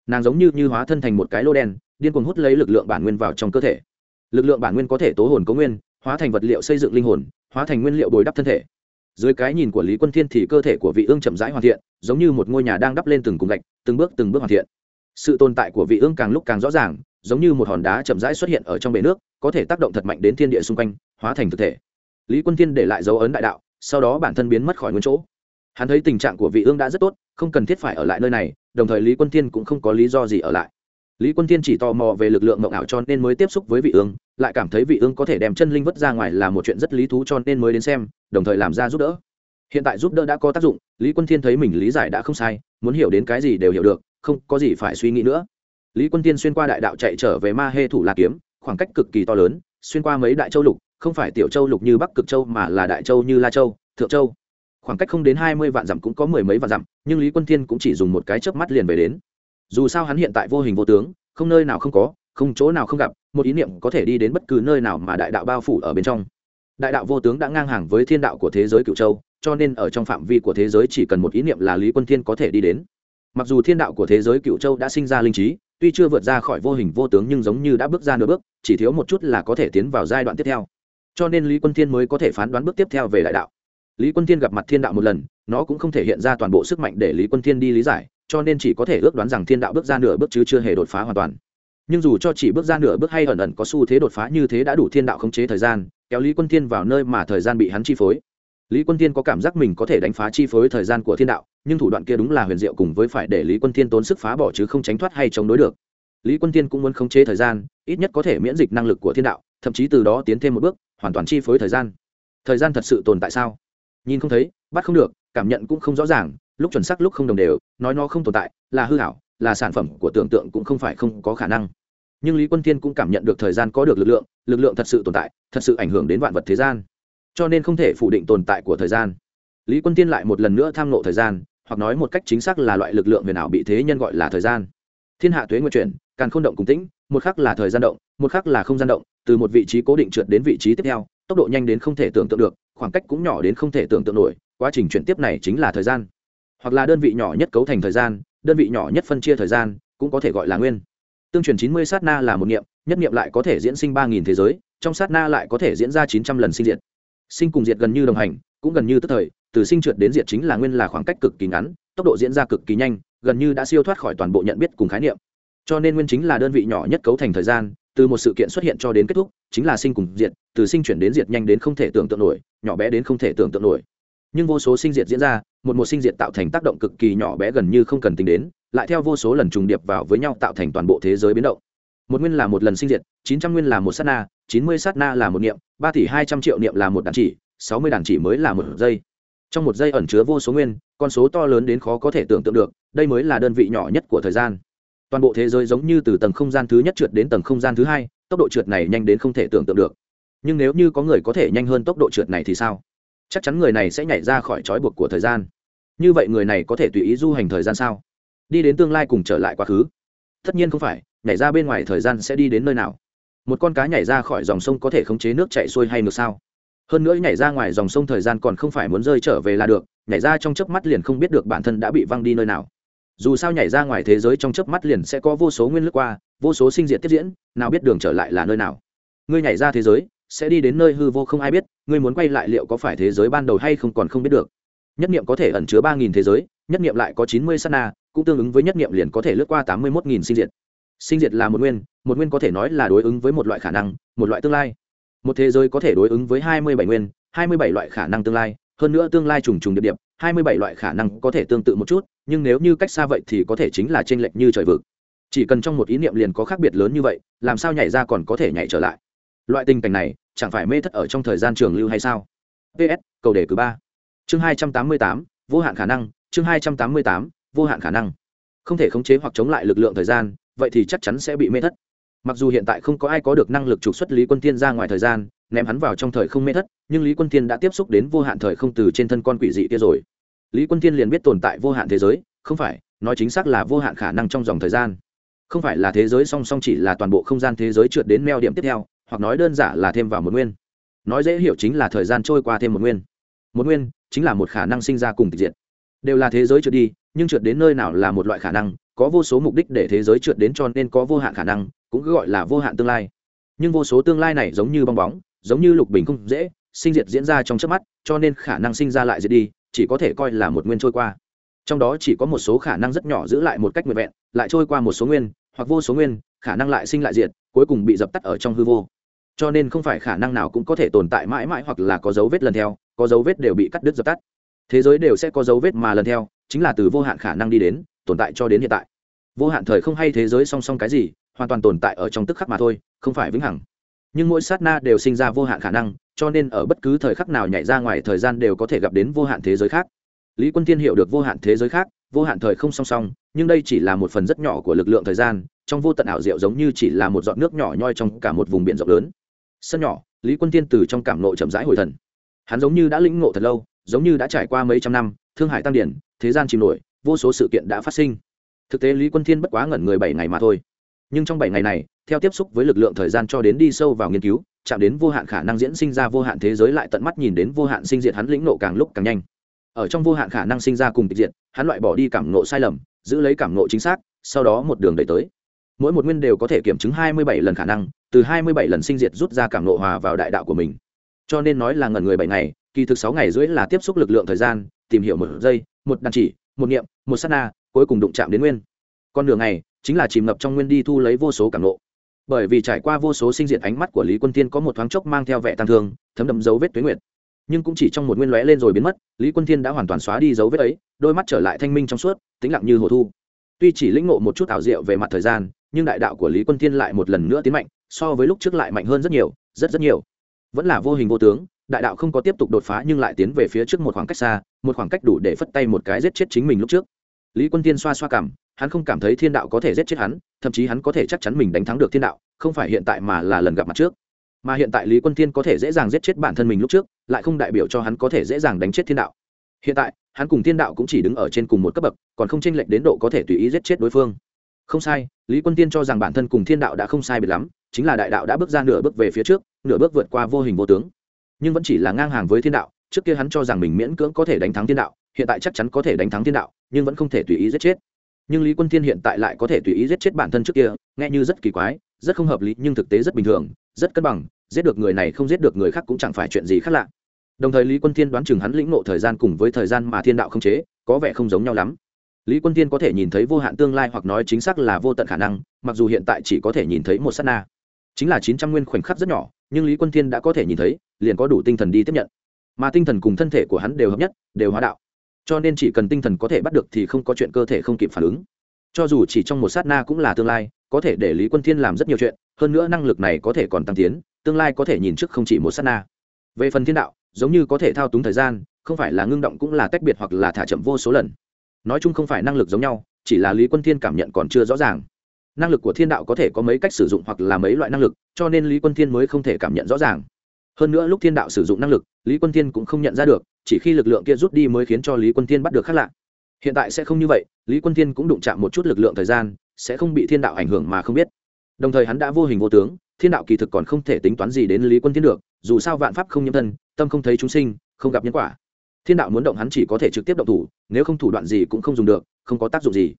Nàng giống như như hóa thân thành một cái lô đen, điên cuồng hút lấy lực lượng bản nguyên vào trong cơ thể. Lực lượng bản nguyên có thể tố hồn có nguyên, hóa thành vật liệu xây dựng linh hồn, hóa thành nguyên liệu bồi đắp thân thể. Dưới cái nhìn của lý quân thiên thì cơ thể của vị ương chậm rãi hoàn thiện, giống như một ngôi nhà đang đắp lên từng cùng gạch, từng bước từng bước hoàn thiện sự tồn tại của vị ương càng lúc càng rõ ràng, giống như một hòn đá chậm rãi xuất hiện ở trong bể nước, có thể tác động thật mạnh đến thiên địa xung quanh, hóa thành thực thể. Lý quân thiên để lại dấu ấn đại đạo, sau đó bản thân biến mất khỏi nguyên chỗ. Hắn thấy tình trạng của vị ương đã rất tốt, không cần thiết phải ở lại nơi này, đồng thời lý quân thiên cũng không có lý do gì ở lại. Lý quân thiên chỉ tò mò về lực lượng mộng ảo cho nên mới tiếp xúc với vị ương, lại cảm thấy vị ương có thể đem chân linh vứt ra ngoài là một chuyện rất lý thú cho nên mới đến xem, đồng thời làm ra giúp đỡ. Hiện tại giúp đỡ đã có tác dụng, lý quân thiên thấy mình lý giải đã không sai, muốn hiểu đến cái gì đều hiểu được không có gì phải suy nghĩ nữa. Lý quân thiên xuyên qua đại đạo chạy trở về ma hê thủ la kiếm, khoảng cách cực kỳ to lớn, xuyên qua mấy đại châu lục, không phải tiểu châu lục như bắc cực châu mà là đại châu như la châu, thượng châu. Khoảng cách không đến hai mươi vạn dặm cũng có mười mấy vạn dặm, nhưng lý quân thiên cũng chỉ dùng một cái chớp mắt liền về đến. Dù sao hắn hiện tại vô hình vô tướng, không nơi nào không có, không chỗ nào không gặp, một ý niệm có thể đi đến bất cứ nơi nào mà đại đạo bao phủ ở bên trong. Đại đạo vô tướng đã ngang hàng với thiên đạo của thế giới cựu châu, cho nên ở trong phạm vi của thế giới chỉ cần một ý niệm là lý quân thiên có thể đi đến mặc dù thiên đạo của thế giới cựu châu đã sinh ra linh trí, tuy chưa vượt ra khỏi vô hình vô tướng nhưng giống như đã bước ra nửa bước, chỉ thiếu một chút là có thể tiến vào giai đoạn tiếp theo. Cho nên lý quân thiên mới có thể phán đoán bước tiếp theo về đại đạo. Lý quân thiên gặp mặt thiên đạo một lần, nó cũng không thể hiện ra toàn bộ sức mạnh để lý quân thiên đi lý giải, cho nên chỉ có thể ước đoán rằng thiên đạo bước ra nửa bước chứ chưa hề đột phá hoàn toàn. Nhưng dù cho chỉ bước ra nửa bước hay ẩn ẩn có xu thế đột phá như thế đã đủ thiên đạo khống chế thời gian, kéo lý quân thiên vào nơi mà thời gian bị hắn chi phối lý quân thiên có cảm giác mình có thể đánh phá chi phối thời gian của thiên đạo, nhưng thủ đoạn kia đúng là huyền diệu cùng với phải để lý quân thiên tốn sức phá bỏ chứ không tránh thoát hay chống đối được. Lý quân thiên cũng muốn khống chế thời gian, ít nhất có thể miễn dịch năng lực của thiên đạo, thậm chí từ đó tiến thêm một bước, hoàn toàn chi phối thời gian. Thời gian thật sự tồn tại sao? Nhìn không thấy, bắt không được, cảm nhận cũng không rõ ràng, lúc chuẩn xác lúc không đồng đều, nói nó không tồn tại, là hư hảo là sản phẩm của tưởng tượng cũng không phải không có khả năng. Nhưng lý quân Thiên cũng cảm nhận được thời gian có được lực lượng lực lượng thật sự tồn tại, thật sự ảnh hưởng đến vạn vật thế gian cho nên không thể phủ định tồn tại của thời gian. Lý quân tiên lại một lần nữa tham nộ thời gian, hoặc nói một cách chính xác là loại lực lượng về nào bị thế nhân gọi là thời gian. Thiên hạ tuế nguyện chuyển càng không động cùng tĩnh, một khắc là thời gian động, một khắc là không gian động, từ một vị trí cố định trượt đến vị trí tiếp theo, tốc độ nhanh đến không thể tưởng tượng được, khoảng cách cũng nhỏ đến không thể tưởng tượng nổi, quá trình chuyển tiếp này chính là thời gian. Hoặc là đơn vị nhỏ nhất cấu thành thời gian, đơn vị nhỏ nhất phân chia thời gian, cũng có thể gọi là nguyên. Tương truyền chín mươi sát na là một niệm, nhất niệm lại có thể diễn sinh ba nghìn thế giới, trong sát na lại có thể diễn ra chín trăm lần sinh diệt sinh cùng diệt gần như đồng hành, cũng gần như tức thời, từ sinh trượt đến diệt chính là nguyên là khoảng cách cực kỳ ngắn, tốc độ diễn ra cực kỳ nhanh, gần như đã siêu thoát khỏi toàn bộ nhận biết cùng khái niệm. Cho nên nguyên chính là đơn vị nhỏ nhất cấu thành thời gian, từ một sự kiện xuất hiện cho đến kết thúc, chính là sinh cùng diệt, từ sinh chuyển đến diệt nhanh đến không thể tưởng tượng nổi, nhỏ bé đến không thể tưởng tượng nổi. Nhưng vô số sinh diệt diễn ra, một một sinh diệt tạo thành tác động cực kỳ nhỏ bé gần như không cần tính đến, lại theo vô số lần trùng điệp vào với nhau tạo thành toàn bộ thế giới biến động. Một nguyên là một lần sinh diệt, chín trăm nguyên là một sát na chín mươi sát na là một niệm, ba tỷ hai trăm triệu niệm là một đàn chỉ, sáu mươi đàn chỉ mới là một giây. Trong một giây ẩn chứa vô số nguyên, con số to lớn đến khó có thể tưởng tượng được, đây mới là đơn vị nhỏ nhất của thời gian. Toàn bộ thế giới giống như từ tầng không gian thứ nhất trượt đến tầng không gian thứ hai, tốc độ trượt này nhanh đến không thể tưởng tượng được. Nhưng nếu như có người có thể nhanh hơn tốc độ trượt này thì sao? Chắc chắn người này sẽ nhảy ra khỏi trói buộc của thời gian. Như vậy người này có thể tùy ý du hành thời gian sao? Đi đến tương lai cùng trở lại quá khứ. Tất nhiên không phải, nhảy ra bên ngoài thời gian sẽ đi đến nơi nào? Một con cá nhảy ra khỏi dòng sông có thể khống chế nước chạy xuôi hay ngược sao? Hơn nữa nhảy ra ngoài dòng sông thời gian còn không phải muốn rơi trở về là được, nhảy ra trong chớp mắt liền không biết được bản thân đã bị văng đi nơi nào. Dù sao nhảy ra ngoài thế giới trong chớp mắt liền sẽ có vô số nguyên lướt qua, vô số sinh diệt tiếp diễn, nào biết đường trở lại là nơi nào. Ngươi nhảy ra thế giới, sẽ đi đến nơi hư vô không ai biết, ngươi muốn quay lại liệu có phải thế giới ban đầu hay không còn không biết được. Nhất niệm có thể ẩn chứa ba nghìn thế giới, nhất niệm lại có chín mươi s na, cũng tương ứng với nhất niệm liền có thể lướt qua tám mươi một nghìn sinh diệt sinh diệt là một nguyên một nguyên có thể nói là đối ứng với một loại khả năng, một loại tương lai. Một thế giới có thể đối ứng với hai mươi bảy nguyên, hai mươi bảy loại khả năng tương lai, hơn nữa tương lai trùng trùng điệp điệp, hai mươi bảy loại khả năng có thể tương tự một chút, nhưng nếu như cách xa vậy thì có thể chính là t r ê n lệch như trời vực. Chỉ cần trong một ý niệm liền có khác biệt lớn như vậy, làm sao nhảy ra còn có thể nhảy trở lại? Loại tình cảnh này, chẳng phải mê thất ở trong thời gian trường lưu hay sao? Ps cầu đề cử ba. Chương hai trăm tám mươi tám, vô hạn khả năng, chương hai trăm tám mươi tám, vô hạn khả năng. Không thể khống chế hoặc chống lại lực lượng thời gian vậy thì chắc chắn sẽ bị mê thất. Mặc dù hiện tại không có ai có được năng lực trục xuất lý quân tiên ra ngoài thời gian, ném hắn vào trong thời không mê thất, nhưng lý quân tiên đã tiếp xúc đến vô hạn thời không từ trên thân con quỷ dị kia rồi. Lý quân tiên liền biết tồn tại vô hạn thế giới, không phải, nói chính xác là vô hạn khả năng trong dòng thời gian. Không phải là thế giới song song chỉ là toàn bộ không gian thế giới trượt đến meo điểm tiếp theo, hoặc nói đơn giản là thêm vào một nguyên. Nói dễ hiểu chính là thời gian trôi qua thêm một nguyên. Một nguyên chính là một khả năng sinh ra cùng tịch diện đều là thế giới trượt đi, nhưng trượt đến nơi nào là một loại khả năng, có vô số mục đích để thế giới trượt đến cho nên có vô hạn khả năng, cũng cứ gọi là vô hạn tương lai. Nhưng vô số tương lai này giống như bong bóng, giống như lục bình không dễ, sinh diệt diễn ra trong chớp mắt, cho nên khả năng sinh ra lại diệt đi, chỉ có thể coi là một nguyên trôi qua. Trong đó chỉ có một số khả năng rất nhỏ giữ lại một cách nguyện vẹn, lại trôi qua một số nguyên, hoặc vô số nguyên, khả năng lại sinh lại diệt, cuối cùng bị dập tắt ở trong hư vô. Cho nên không phải khả năng nào cũng có thể tồn tại mãi mãi hoặc là có dấu vết lần theo, có dấu vết đều bị cắt đứt dập tắt thế giới đều sẽ có dấu vết mà lần theo, chính là từ vô hạn khả năng đi đến, tồn tại cho đến hiện tại. Vô hạn thời không hay thế giới song song cái gì, hoàn toàn tồn tại ở trong tức khắc mà thôi, không phải vĩnh hằng. Nhưng mỗi sát na đều sinh ra vô hạn khả năng, cho nên ở bất cứ thời khắc nào nhảy ra ngoài thời gian đều có thể gặp đến vô hạn thế giới khác. Lý quân tiên hiểu được vô hạn thế giới khác, vô hạn thời không song song, nhưng đây chỉ là một phần rất nhỏ của lực lượng thời gian, trong vô tận ảo diệu giống như chỉ là một giọt nước nhỏ nhoi trong cả một vùng biển rộng lớn. Sân nhỏ, lý quân tiên từ trong cảm nộ chậm rãi hồi thần. Hắn giống như đã lĩnh ngộ thật lâu giống như đã trải qua mấy trăm năm, thương hải tăng điển thế gian chìm nổi, vô số sự kiện đã phát sinh. Thực tế lý quân thiên bất quá ngẩn người bảy ngày mà thôi. Nhưng trong bảy ngày này, theo tiếp xúc với lực lượng thời gian cho đến đi sâu vào nghiên cứu, chạm đến vô hạn khả năng diễn sinh ra vô hạn thế giới lại tận mắt nhìn đến vô hạn sinh diệt hắn lĩnh nộ càng lúc càng nhanh. Ở trong vô hạn khả năng sinh ra cùng tịch diệt, hắn loại bỏ đi cảm nộ sai lầm, giữ lấy cảm nộ chính xác, sau đó một đường đẩy tới. Mỗi một nguyên đều có thể kiểm chứng hai mươi bảy lần khả năng, từ hai mươi bảy lần sinh diệt rút ra cảm nộ hòa vào đại đạo của mình. Cho nên nói là ngẩn người bảy ngày kỳ thực sáu ngày rưỡi là tiếp xúc lực lượng thời gian, tìm hiểu một giây, một đàn chỉ, một niệm, một sát na, cuối cùng đụng chạm đến nguyên. Con đường này chính là chìm ngập trong nguyên đi thu lấy vô số cảm lộ. bởi vì trải qua vô số sinh diệt ánh mắt của lý quân tiên có một thoáng chốc mang theo vẻ tăng thương, thấm đậm dấu vết tuế nguyệt. Nhưng cũng chỉ trong một nguyên lóe lên rồi biến mất, lý quân tiên đã hoàn toàn xóa đi dấu vết ấy, đôi mắt trở lại thanh minh trong suốt, tĩnh lặng như hồ thu. Tuy chỉ lĩnh ngộ một chút ảo diệu về mặt thời gian, nhưng đại đạo của lý quân tiên lại một lần nữa tiến mạnh, so với lúc trước lại mạnh hơn rất nhiều, rất rất nhiều. Vẫn là vô hình vô tướng đại đạo không có tiếp tục đột phá nhưng lại tiến về phía trước một khoảng cách xa, một khoảng cách đủ để phất tay một cái giết chết chính mình lúc trước. Lý quân tiên xoa xoa cảm, hắn không cảm thấy thiên đạo có thể giết chết hắn, thậm chí hắn có thể chắc chắn mình đánh thắng được thiên đạo, không phải hiện tại mà là lần gặp mặt trước. Mà hiện tại lý quân thiên có thể dễ dàng giết chết bản thân mình lúc trước, lại không đại biểu cho hắn có thể dễ dàng đánh chết thiên đạo. Hiện tại, hắn cùng thiên đạo cũng chỉ đứng ở trên cùng một cấp bậc, còn không tranh lệch đến độ có thể tùy ý giết chết đối phương. Không sai, lý quân tiên cho rằng bản thân cùng thiên đạo đã không sai biệt lắm, chính là đại đạo đã bước ra nửa bước về phía trước, nửa bước vượt qua vô hình vô tướng nhưng vẫn chỉ là ngang hàng với thiên đạo, trước kia hắn cho rằng mình miễn cưỡng có thể đánh thắng thiên đạo, hiện tại chắc chắn có thể đánh thắng thiên đạo, nhưng vẫn không thể tùy ý giết chết. Nhưng lý quân thiên hiện tại lại có thể tùy ý giết chết bản thân trước kia, nghe như rất kỳ quái, rất không hợp lý nhưng thực tế rất bình thường, rất cân bằng, giết được người này không giết được người khác cũng chẳng phải chuyện gì khác lạ. Đồng thời lý quân thiên đoán chừng hắn lĩnh ngộ thời gian cùng với thời gian mà thiên đạo không chế, có vẻ không giống nhau lắm. Lý quân thiên có thể nhìn thấy vô hạn tương lai hoặc nói chính xác là vô tận khả năng, mặc dù hiện tại chỉ có thể nhìn thấy một s á t na. Chính là chín trăm nguyên khoảnh khắc rất nhỏ nhưng lý quân thiên đã có thể nhìn thấy, liền có đủ tinh thần đi tiếp nhận. Mà tinh thần cùng thân thể của hắn đều hợp nhất, đều hóa đạo. Cho nên chỉ cần tinh thần có thể bắt được thì không có chuyện cơ thể không kịp phản ứng. Cho dù chỉ trong một sát na cũng là tương lai, có thể để lý quân thiên làm rất nhiều chuyện, hơn nữa năng lực này có thể còn tăng tiến, tương lai có thể nhìn trước không chỉ một sát na. Về phần thiên đạo, giống như có thể thao túng thời gian, không phải là ngưng động cũng là tách biệt hoặc là thả chậm vô số lần. Nói chung không phải năng lực giống nhau, chỉ là lý quân thiên cảm nhận còn chưa rõ ràng năng lực của thiên đạo có thể có mấy cách sử dụng hoặc là mấy loại năng lực, cho nên lý quân thiên mới không thể cảm nhận rõ ràng. Hơn nữa lúc thiên đạo sử dụng năng lực, lý quân thiên cũng không nhận ra được, chỉ khi lực lượng kia rút đi mới khiến cho lý quân thiên bắt được khác lạ. Hiện tại sẽ không như vậy, lý quân thiên cũng đụng chạm một chút lực lượng thời gian, sẽ không bị thiên đạo ảnh hưởng mà không biết. Đồng thời hắn đã vô hình vô tướng, thiên đạo kỳ thực còn không thể tính toán gì đến lý quân thiên được, dù sao vạn pháp không nhiễm thân, tâm không thấy chúng sinh, không gặp nhân quả. Thiên đạo muốn động hắn chỉ có thể trực tiếp động thủ, nếu không thủ đoạn gì cũng không dùng được, không có tác dụng gì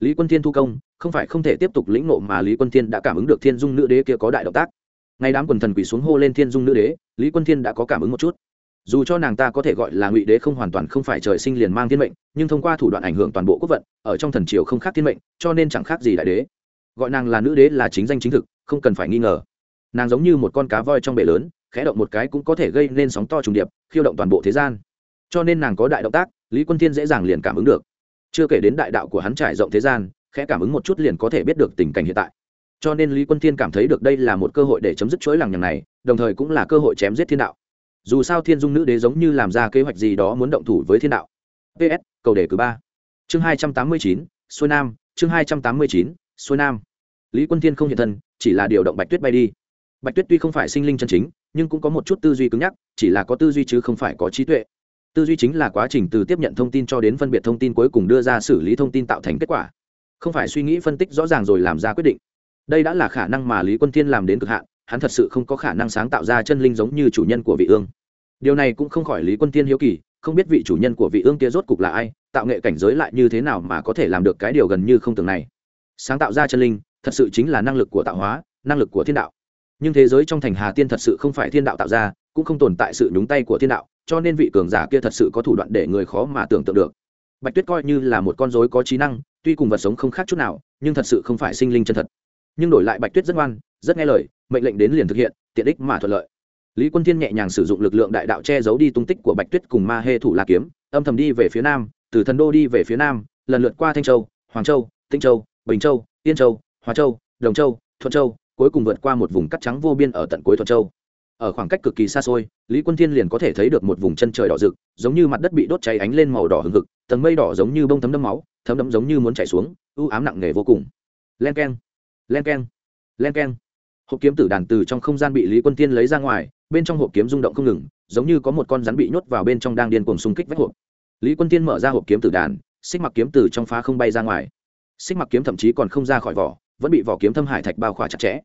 lý quân thiên thu công, không phải không thể tiếp tục lĩnh ngộ mà lý quân thiên đã cảm ứng được thiên dung nữ đế kia có đại động tác. Ngay đám quần thần quỷ xuống hô lên thiên dung nữ đế, lý quân thiên đã có cảm ứng một chút. Dù cho nàng ta có thể gọi là ngụy đế không hoàn toàn không phải trời sinh liền mang thiên mệnh, nhưng thông qua thủ đoạn ảnh hưởng toàn bộ quốc vận, ở trong thần triều không khác thiên mệnh, cho nên chẳng khác gì đại đế. Gọi nàng là nữ đế là chính danh chính thực, không cần phải nghi ngờ. Nàng giống như một con cá voi trong bể lớn, khẽ động một cái cũng có thể gây nên sóng to trùng điệp, khiêu động toàn bộ thế gian. Cho nên nàng có đại động tác, lý quân thiên dễ dàng liền cảm ứng được chưa kể đến đại đạo của hắn trải rộng thế gian, khẽ cảm ứng một chút liền có thể biết được tình cảnh hiện tại. Cho nên lý quân thiên cảm thấy được đây là một cơ hội để chấm dứt chuỗi lằng nhằng này, đồng thời cũng là cơ hội chém giết thiên đạo. Dù sao thiên dung nữ đế giống như làm ra kế hoạch gì đó muốn động thủ với thiên đạo. Ps cầu đề cử ba. Chương hai trăm tám mươi chín, xuôi nam, chương hai trăm tám mươi chín, xuôi nam. Lý quân thiên không hiện thân, chỉ là điều động bạch tuyết bay đi. Bạch tuyết tuy không phải sinh linh chân chính, nhưng cũng có một chút tư duy cứng nhắc, chỉ là có tư duy chứ không phải có trí tuệ tư duy chính là quá trình từ tiếp nhận thông tin cho đến phân biệt thông tin cuối cùng đưa ra xử lý thông tin tạo thành kết quả. Không phải suy nghĩ phân tích rõ ràng rồi làm ra quyết định. Đây đã là khả năng mà lý quân thiên làm đến cực hạn, hắn thật sự không có khả năng sáng tạo ra chân linh giống như chủ nhân của vị ương. Điều này cũng không khỏi lý quân thiên hiếu kỳ, không biết vị chủ nhân của vị ương kia rốt cục là ai, tạo nghệ cảnh giới lại như thế nào mà có thể làm được cái điều gần như không tưởng này. Sáng tạo ra chân linh, thật sự chính là năng lực của tạo hóa, năng lực của thiên đạo. Nhưng thế giới trong thành hà tiên thật sự không phải thiên đạo tạo ra, cũng không tồn tại sự nhúng tay của thiên đạo cho nên vị cường giả kia thật sự có thủ đoạn để người khó mà tưởng tượng được. Bạch tuyết coi như là một con dối có trí năng, tuy cùng vật sống không khác chút nào, nhưng thật sự không phải sinh linh chân thật. Nhưng đổi lại bạch tuyết rất ngoan, rất nghe lời, mệnh lệnh đến liền thực hiện, tiện ích mà thuận lợi. Lý quân thiên nhẹ nhàng sử dụng lực lượng đại đạo che giấu đi tung tích của bạch tuyết cùng ma hê thủ la kiếm, âm thầm đi về phía nam, từ thần đô đi về phía nam, lần lượt qua thanh châu, hoàng châu, tĩnh châu, bình châu, yên châu, hòa châu, đồng châu, thuận châu, cuối cùng vượt qua một vùng cắt trắng vô biên ở tận cuối thuận châu ở khoảng cách cực kỳ xa xôi, lý quân thiên liền có thể thấy được một vùng chân trời đỏ rực, giống như mặt đất bị đốt cháy ánh lên màu đỏ hừng hực, tầng mây đỏ giống như bông thấm đẫm máu, thấm đẫm giống như muốn chảy xuống, u ám nặng nề vô cùng. Len keng len keng len keng. Hộp kiếm tử đàn từ trong không gian bị lý quân thiên lấy ra ngoài, bên trong hộp kiếm rung động không ngừng, giống như có một con rắn bị nhốt vào bên trong đang điên cuồng xung kích vách hộp. Lý quân thiên mở ra hộp kiếm tử đàn, xích mặc kiếm từ trong phá không bay ra ngoài. Xích mặc kiếm thậm chí còn không ra khỏi vỏ, vẫn bị vỏ kiếm thâm hải thạch bao khỏa chặt chẽ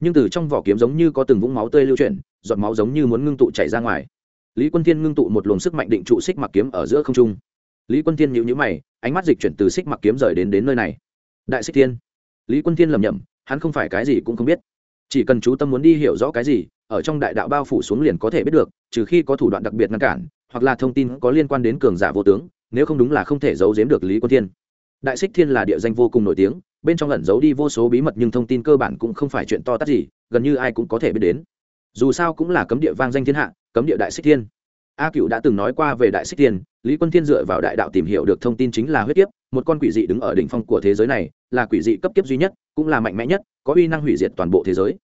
nhưng từ trong vỏ kiếm giống như có từng vũng máu tươi lưu chuyển, giọt máu giống như muốn ngưng tụ chảy ra ngoài. Lý quân thiên ngưng tụ một luồng sức mạnh định trụ xích mặc kiếm ở giữa không trung. Lý quân thiên nhịu nhữ mày, ánh mắt dịch chuyển từ xích mặc kiếm rời đến đến nơi này. Đại xích thiên. Lý quân thiên lầm nhầm hắn không phải cái gì cũng không biết. Chỉ cần chú tâm muốn đi hiểu rõ cái gì, ở trong đại đạo bao phủ xuống liền có thể biết được, trừ khi có thủ đoạn đặc biệt ngăn cản, hoặc là thông tin có liên quan đến cường giả vô tướng, nếu không đúng là không thể giấu giếm được lý quân thiên. Đại xích thiên là địa danh vô cùng nổi tiếng bên trong ẩn giấu đi vô số bí mật nhưng thông tin cơ bản cũng không phải chuyện to tát gì, gần như ai cũng có thể biết đến. Dù sao cũng là cấm địa vang danh thiên hạ, cấm địa đại xích thiên. A cựu đã từng nói qua về đại xích thiên, lý quân thiên dựa vào đại đạo tìm hiểu được thông tin chính là huyết kiếp, một con quỷ dị đứng ở đỉnh phong của thế giới này, là quỷ dị cấp kiếp duy nhất, cũng là mạnh mẽ nhất, có uy năng hủy diệt toàn bộ thế giới.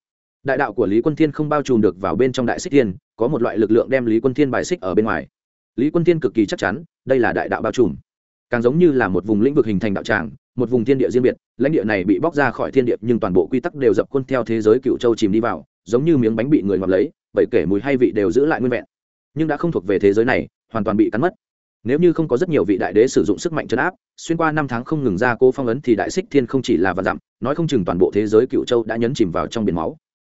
Đại đạo của lý quân thiên không bao trùm được vào bên trong đại xích thiên, có một loại lực lượng đem lý quân thiên bài xích ở bên ngoài. Lý quân thiên cực kỳ chắc chắn, đây là đại đạo bao trùm. Càng giống như là một vùng lĩnh vực hình thành đạo tràng một vùng thiên địa riêng biệt, lãnh địa này bị bóc ra khỏi thiên địa, nhưng toàn bộ quy tắc đều dập khuôn theo thế giới cựu châu chìm đi vào, giống như miếng bánh bị người ngọt lấy bởi kể mùi hay vị đều giữ lại nguyên vẹn. Nhưng đã không thuộc về thế giới này, hoàn toàn bị cắn mất. Nếu như không có rất nhiều vị đại đế sử dụng sức mạnh chấn áp, xuyên qua năm tháng không ngừng ra cố phong ấn thì đại xích thiên không chỉ là vạn dặm, nói không chừng toàn bộ thế giới cựu châu đã nhấn chìm vào trong biển máu.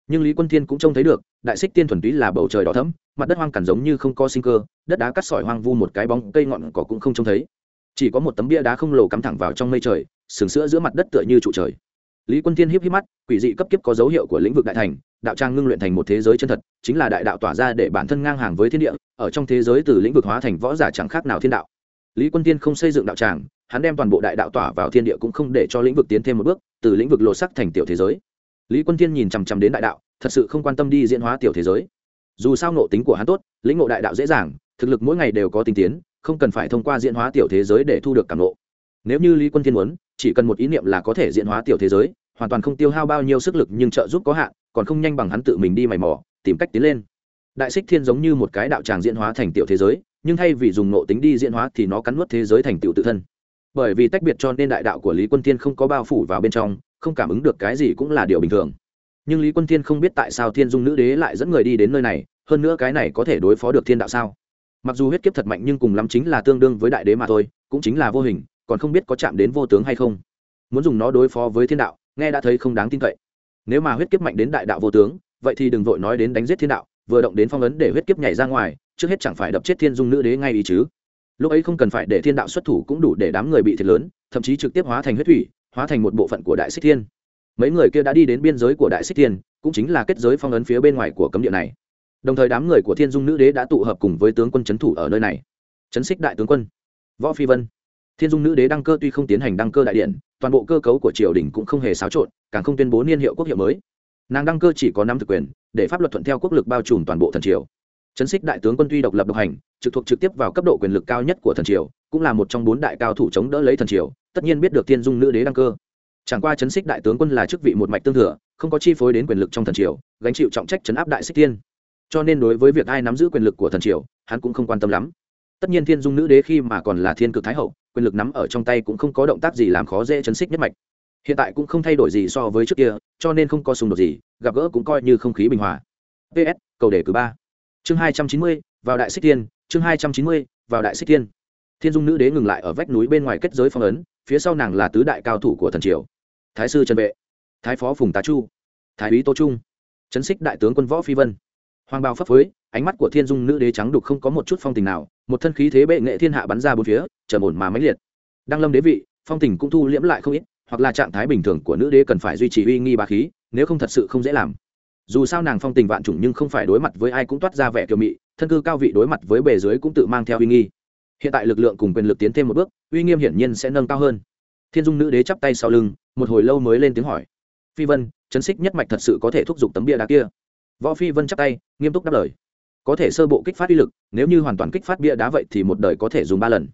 Nhưng lý quân thiên cũng trông thấy được, đại xích tiên thuần túy là bầu trời đỏ thấm mặt đất hoang cằn giống như không có sinh cơ, đất đá cắt sỏi hoang vu một cái bóng, cây ngọn cỏ cũng không trông thấy chỉ có một tấm bia đá không lồ cắm thẳng vào trong mây trời, sừng sữa giữa mặt đất tựa như trụ trời. Lý quân thiên híp híp mắt, quỷ dị cấp kiếp có dấu hiệu của lĩnh vực đại thành, đạo trang ngưng luyện thành một thế giới chân thật, chính là đại đạo tỏa ra để bản thân ngang hàng với thiên địa, ở trong thế giới từ lĩnh vực hóa thành võ giả chẳng khác nào thiên đạo. Lý quân tiên không xây dựng đạo tràng, hắn đem toàn bộ đại đạo tỏa vào thiên địa cũng không để cho lĩnh vực tiến thêm một bước, từ lĩnh vực lộ sắc thành tiểu thế giới. Lý quân tiên nhìn chằm chằm đến đại đạo, thật sự không quan tâm đi diễn hóa tiểu thế giới. Dù sao nộ tính của hắn tốt, lĩnh ngộ đại đạo dễ dàng, thực lực mỗi ngày đều có tinh tiến không cần phải thông qua diễn hóa tiểu thế giới để thu được cảm lộ nếu như lý quân thiên muốn, chỉ cần một ý niệm là có thể diễn hóa tiểu thế giới, hoàn toàn không tiêu hao bao nhiêu sức lực nhưng trợ giúp có hạn, còn không nhanh bằng hắn tự mình đi mày mò, tìm cách tiến lên. Đại xích thiên giống như một cái đạo tràng diễn hóa thành tiểu thế giới, nhưng thay vì dùng nộ tính đi diễn hóa thì nó cắn nuốt thế giới thành tiểu tự thân. Bởi vì tách biệt cho nên đại đạo của lý quân thiên không có bao phủ vào bên trong, không cảm ứng được cái gì cũng là điều bình thường. Nhưng lý quân thiên không biết tại sao thiên dung nữ đế lại dẫn người đi đến nơi này, hơn nữa cái này có thể đối phó được thiên đạo sao? Mặc dù huyết kiếp thật mạnh nhưng cùng lắm chính là tương đương với đại đế mà thôi, cũng chính là vô hình, còn không biết có chạm đến vô tướng hay không. Muốn dùng nó đối phó với thiên đạo, nghe đã thấy không đáng tin cậy. Nếu mà huyết kiếp mạnh đến đại đạo vô tướng, vậy thì đừng vội nói đến đánh giết thiên đạo, vừa động đến phong ấn để huyết kiếp nhảy ra ngoài, trước hết chẳng phải đập chết thiên dung nữ đế ngay ý chứ. Lúc ấy không cần phải để thiên đạo xuất thủ cũng đủ để đám người bị thiệt lớn, thậm chí trực tiếp hóa thành huyết thủy, hóa thành một bộ phận của đại xích thiên. Mấy người kia đã đi đến biên giới của đại xích thiên, cũng chính là kết giới phong ấn phía bên ngoài của cấm địa này đồng thời đám người của thiên dung nữ đế đã tụ hợp cùng với tướng quân c thủ ở nơi này. Chấn xích đại tướng quân, võ phi vân. Thiên dung nữ đế đăng cơ tuy không tiến hành đăng cơ đại điện, toàn bộ cơ cấu của triều đình cũng không hề xáo trộn, càng không tuyên bố niên hiệu quốc hiệu mới. Nàng đăng cơ chỉ có năm thực quyền, để pháp luật thuận theo quốc lực bao trùm toàn bộ thần triều. Chấn xích đại tướng quân tuy độc lập độc hành, trực thuộc trực tiếp vào cấp độ quyền lực cao nhất của thần triều, cũng là một trong bốn đại cao thủ chống đỡ lấy thần triều, tất nhiên biết được thiên dung nữ đế đăng cơ. Chẳng qua chấn xích đại tướng quân là chức vị một mạch tương thừa, không có chi phối đến quyền lực trong thần triều, gánh chịu trọng trách chấn áp đại xích tiên cho nên đối với việc ai nắm giữ quyền lực của thần triều, hắn cũng không quan tâm lắm. Tất nhiên thiên dung nữ đế khi mà còn là thiên cực thái hậu, quyền lực nắm ở trong tay cũng không có động tác gì làm khó dễ chấn xích nhất mạch. Hiện tại cũng không thay đổi gì so với trước kia, cho nên không có xung đột gì, gặp gỡ cũng coi như không khí bình hòa. Ps cầu đề cử ba. Chương hai trăm chín mươi, vào đại xích thiên, chương hai trăm chín mươi, vào đại xích thiên. Thiên dung nữ đế ngừng lại ở vách núi bên ngoài kết giới phong ấn, phía sau nàng là tứ đại cao thủ của thần triều. Thái sư trần vệ, thái phó phùng tá chu, thái úy tô trung, chấn xích đại tướng quân võ phi vân hoàng bào phấp phới, ánh mắt của thiên dung nữ đế trắng đục không có một chút phong tình nào, một thân khí thế bệ nghệ thiên hạ bắn ra bốn phía, trầm ổn mà mãnh liệt. Đăng lâm đế vị, phong tình cũng thu liễm lại không ít, hoặc là trạng thái bình thường của nữ đế cần phải duy trì uy nghi bá khí, nếu không thật sự không dễ làm. Dù sao nàng phong tình vạn chủng nhưng không phải đối mặt với ai cũng toát ra vẻ kiều mị, thân cư cao vị đối mặt với bề dưới cũng tự mang theo uy nghi. Hiện tại lực lượng cùng quyền lực tiến thêm một bước, uy nghiêm hiển nhiên sẽ nâng cao hơn. Thiên dung nữ đế chắp tay sau lưng, một hồi lâu mới lên tiếng hỏi. Phi vân, chấn xích nhất mạch thật sự có thể thúc giục tấm bia đá kia? Võ phi vân chắp tay, nghiêm túc đáp lời. Có thể sơ bộ kích phát uy lực, nếu như hoàn toàn kích phát bia đá vậy thì một đời có thể dùng ba lần.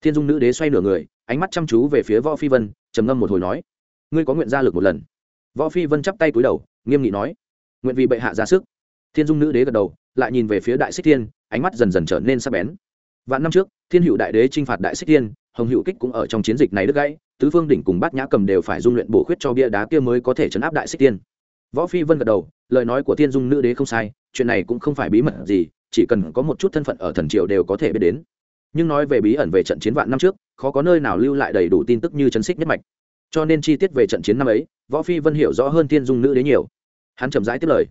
Thiên dung nữ đế xoay nửa người, ánh mắt chăm chú về phía võ phi vân, trầm ngâm một hồi nói, ngươi có nguyện ra lực một lần? Võ phi vân chắp tay cúi đầu, nghiêm nghị nói, nguyện vì bệ hạ ra sức. Thiên dung nữ đế gật đầu, lại nhìn về phía đại xích thiên, ánh mắt dần dần trở nên sắc bén. Vạn năm trước, thiên hữu đại đế t r i n h phạt đại xích thiên, hồng hữu kích cũng ở trong chiến dịch này đứt gãy, tứ phương đỉnh cùng bát nhã cầm đều phải dung luyện bổ khuyết cho bia đá kia mới có thể chấn áp đại xích thiên võ phi vân gật đầu, lời nói của thiên dung nữ đế không sai, chuyện này cũng không phải bí mật gì, chỉ cần có một chút thân phận ở thần triều đều có thể biết đến. Nhưng nói về bí ẩn về trận chiến vạn năm trước, khó có nơi nào lưu lại đầy đủ tin tức như chấn xích nhất mạch. Cho nên chi tiết về trận chiến năm ấy, võ phi vân hiểu rõ hơn thiên dung nữ đế nhiều. Hắn chậm rãi tiếp lời.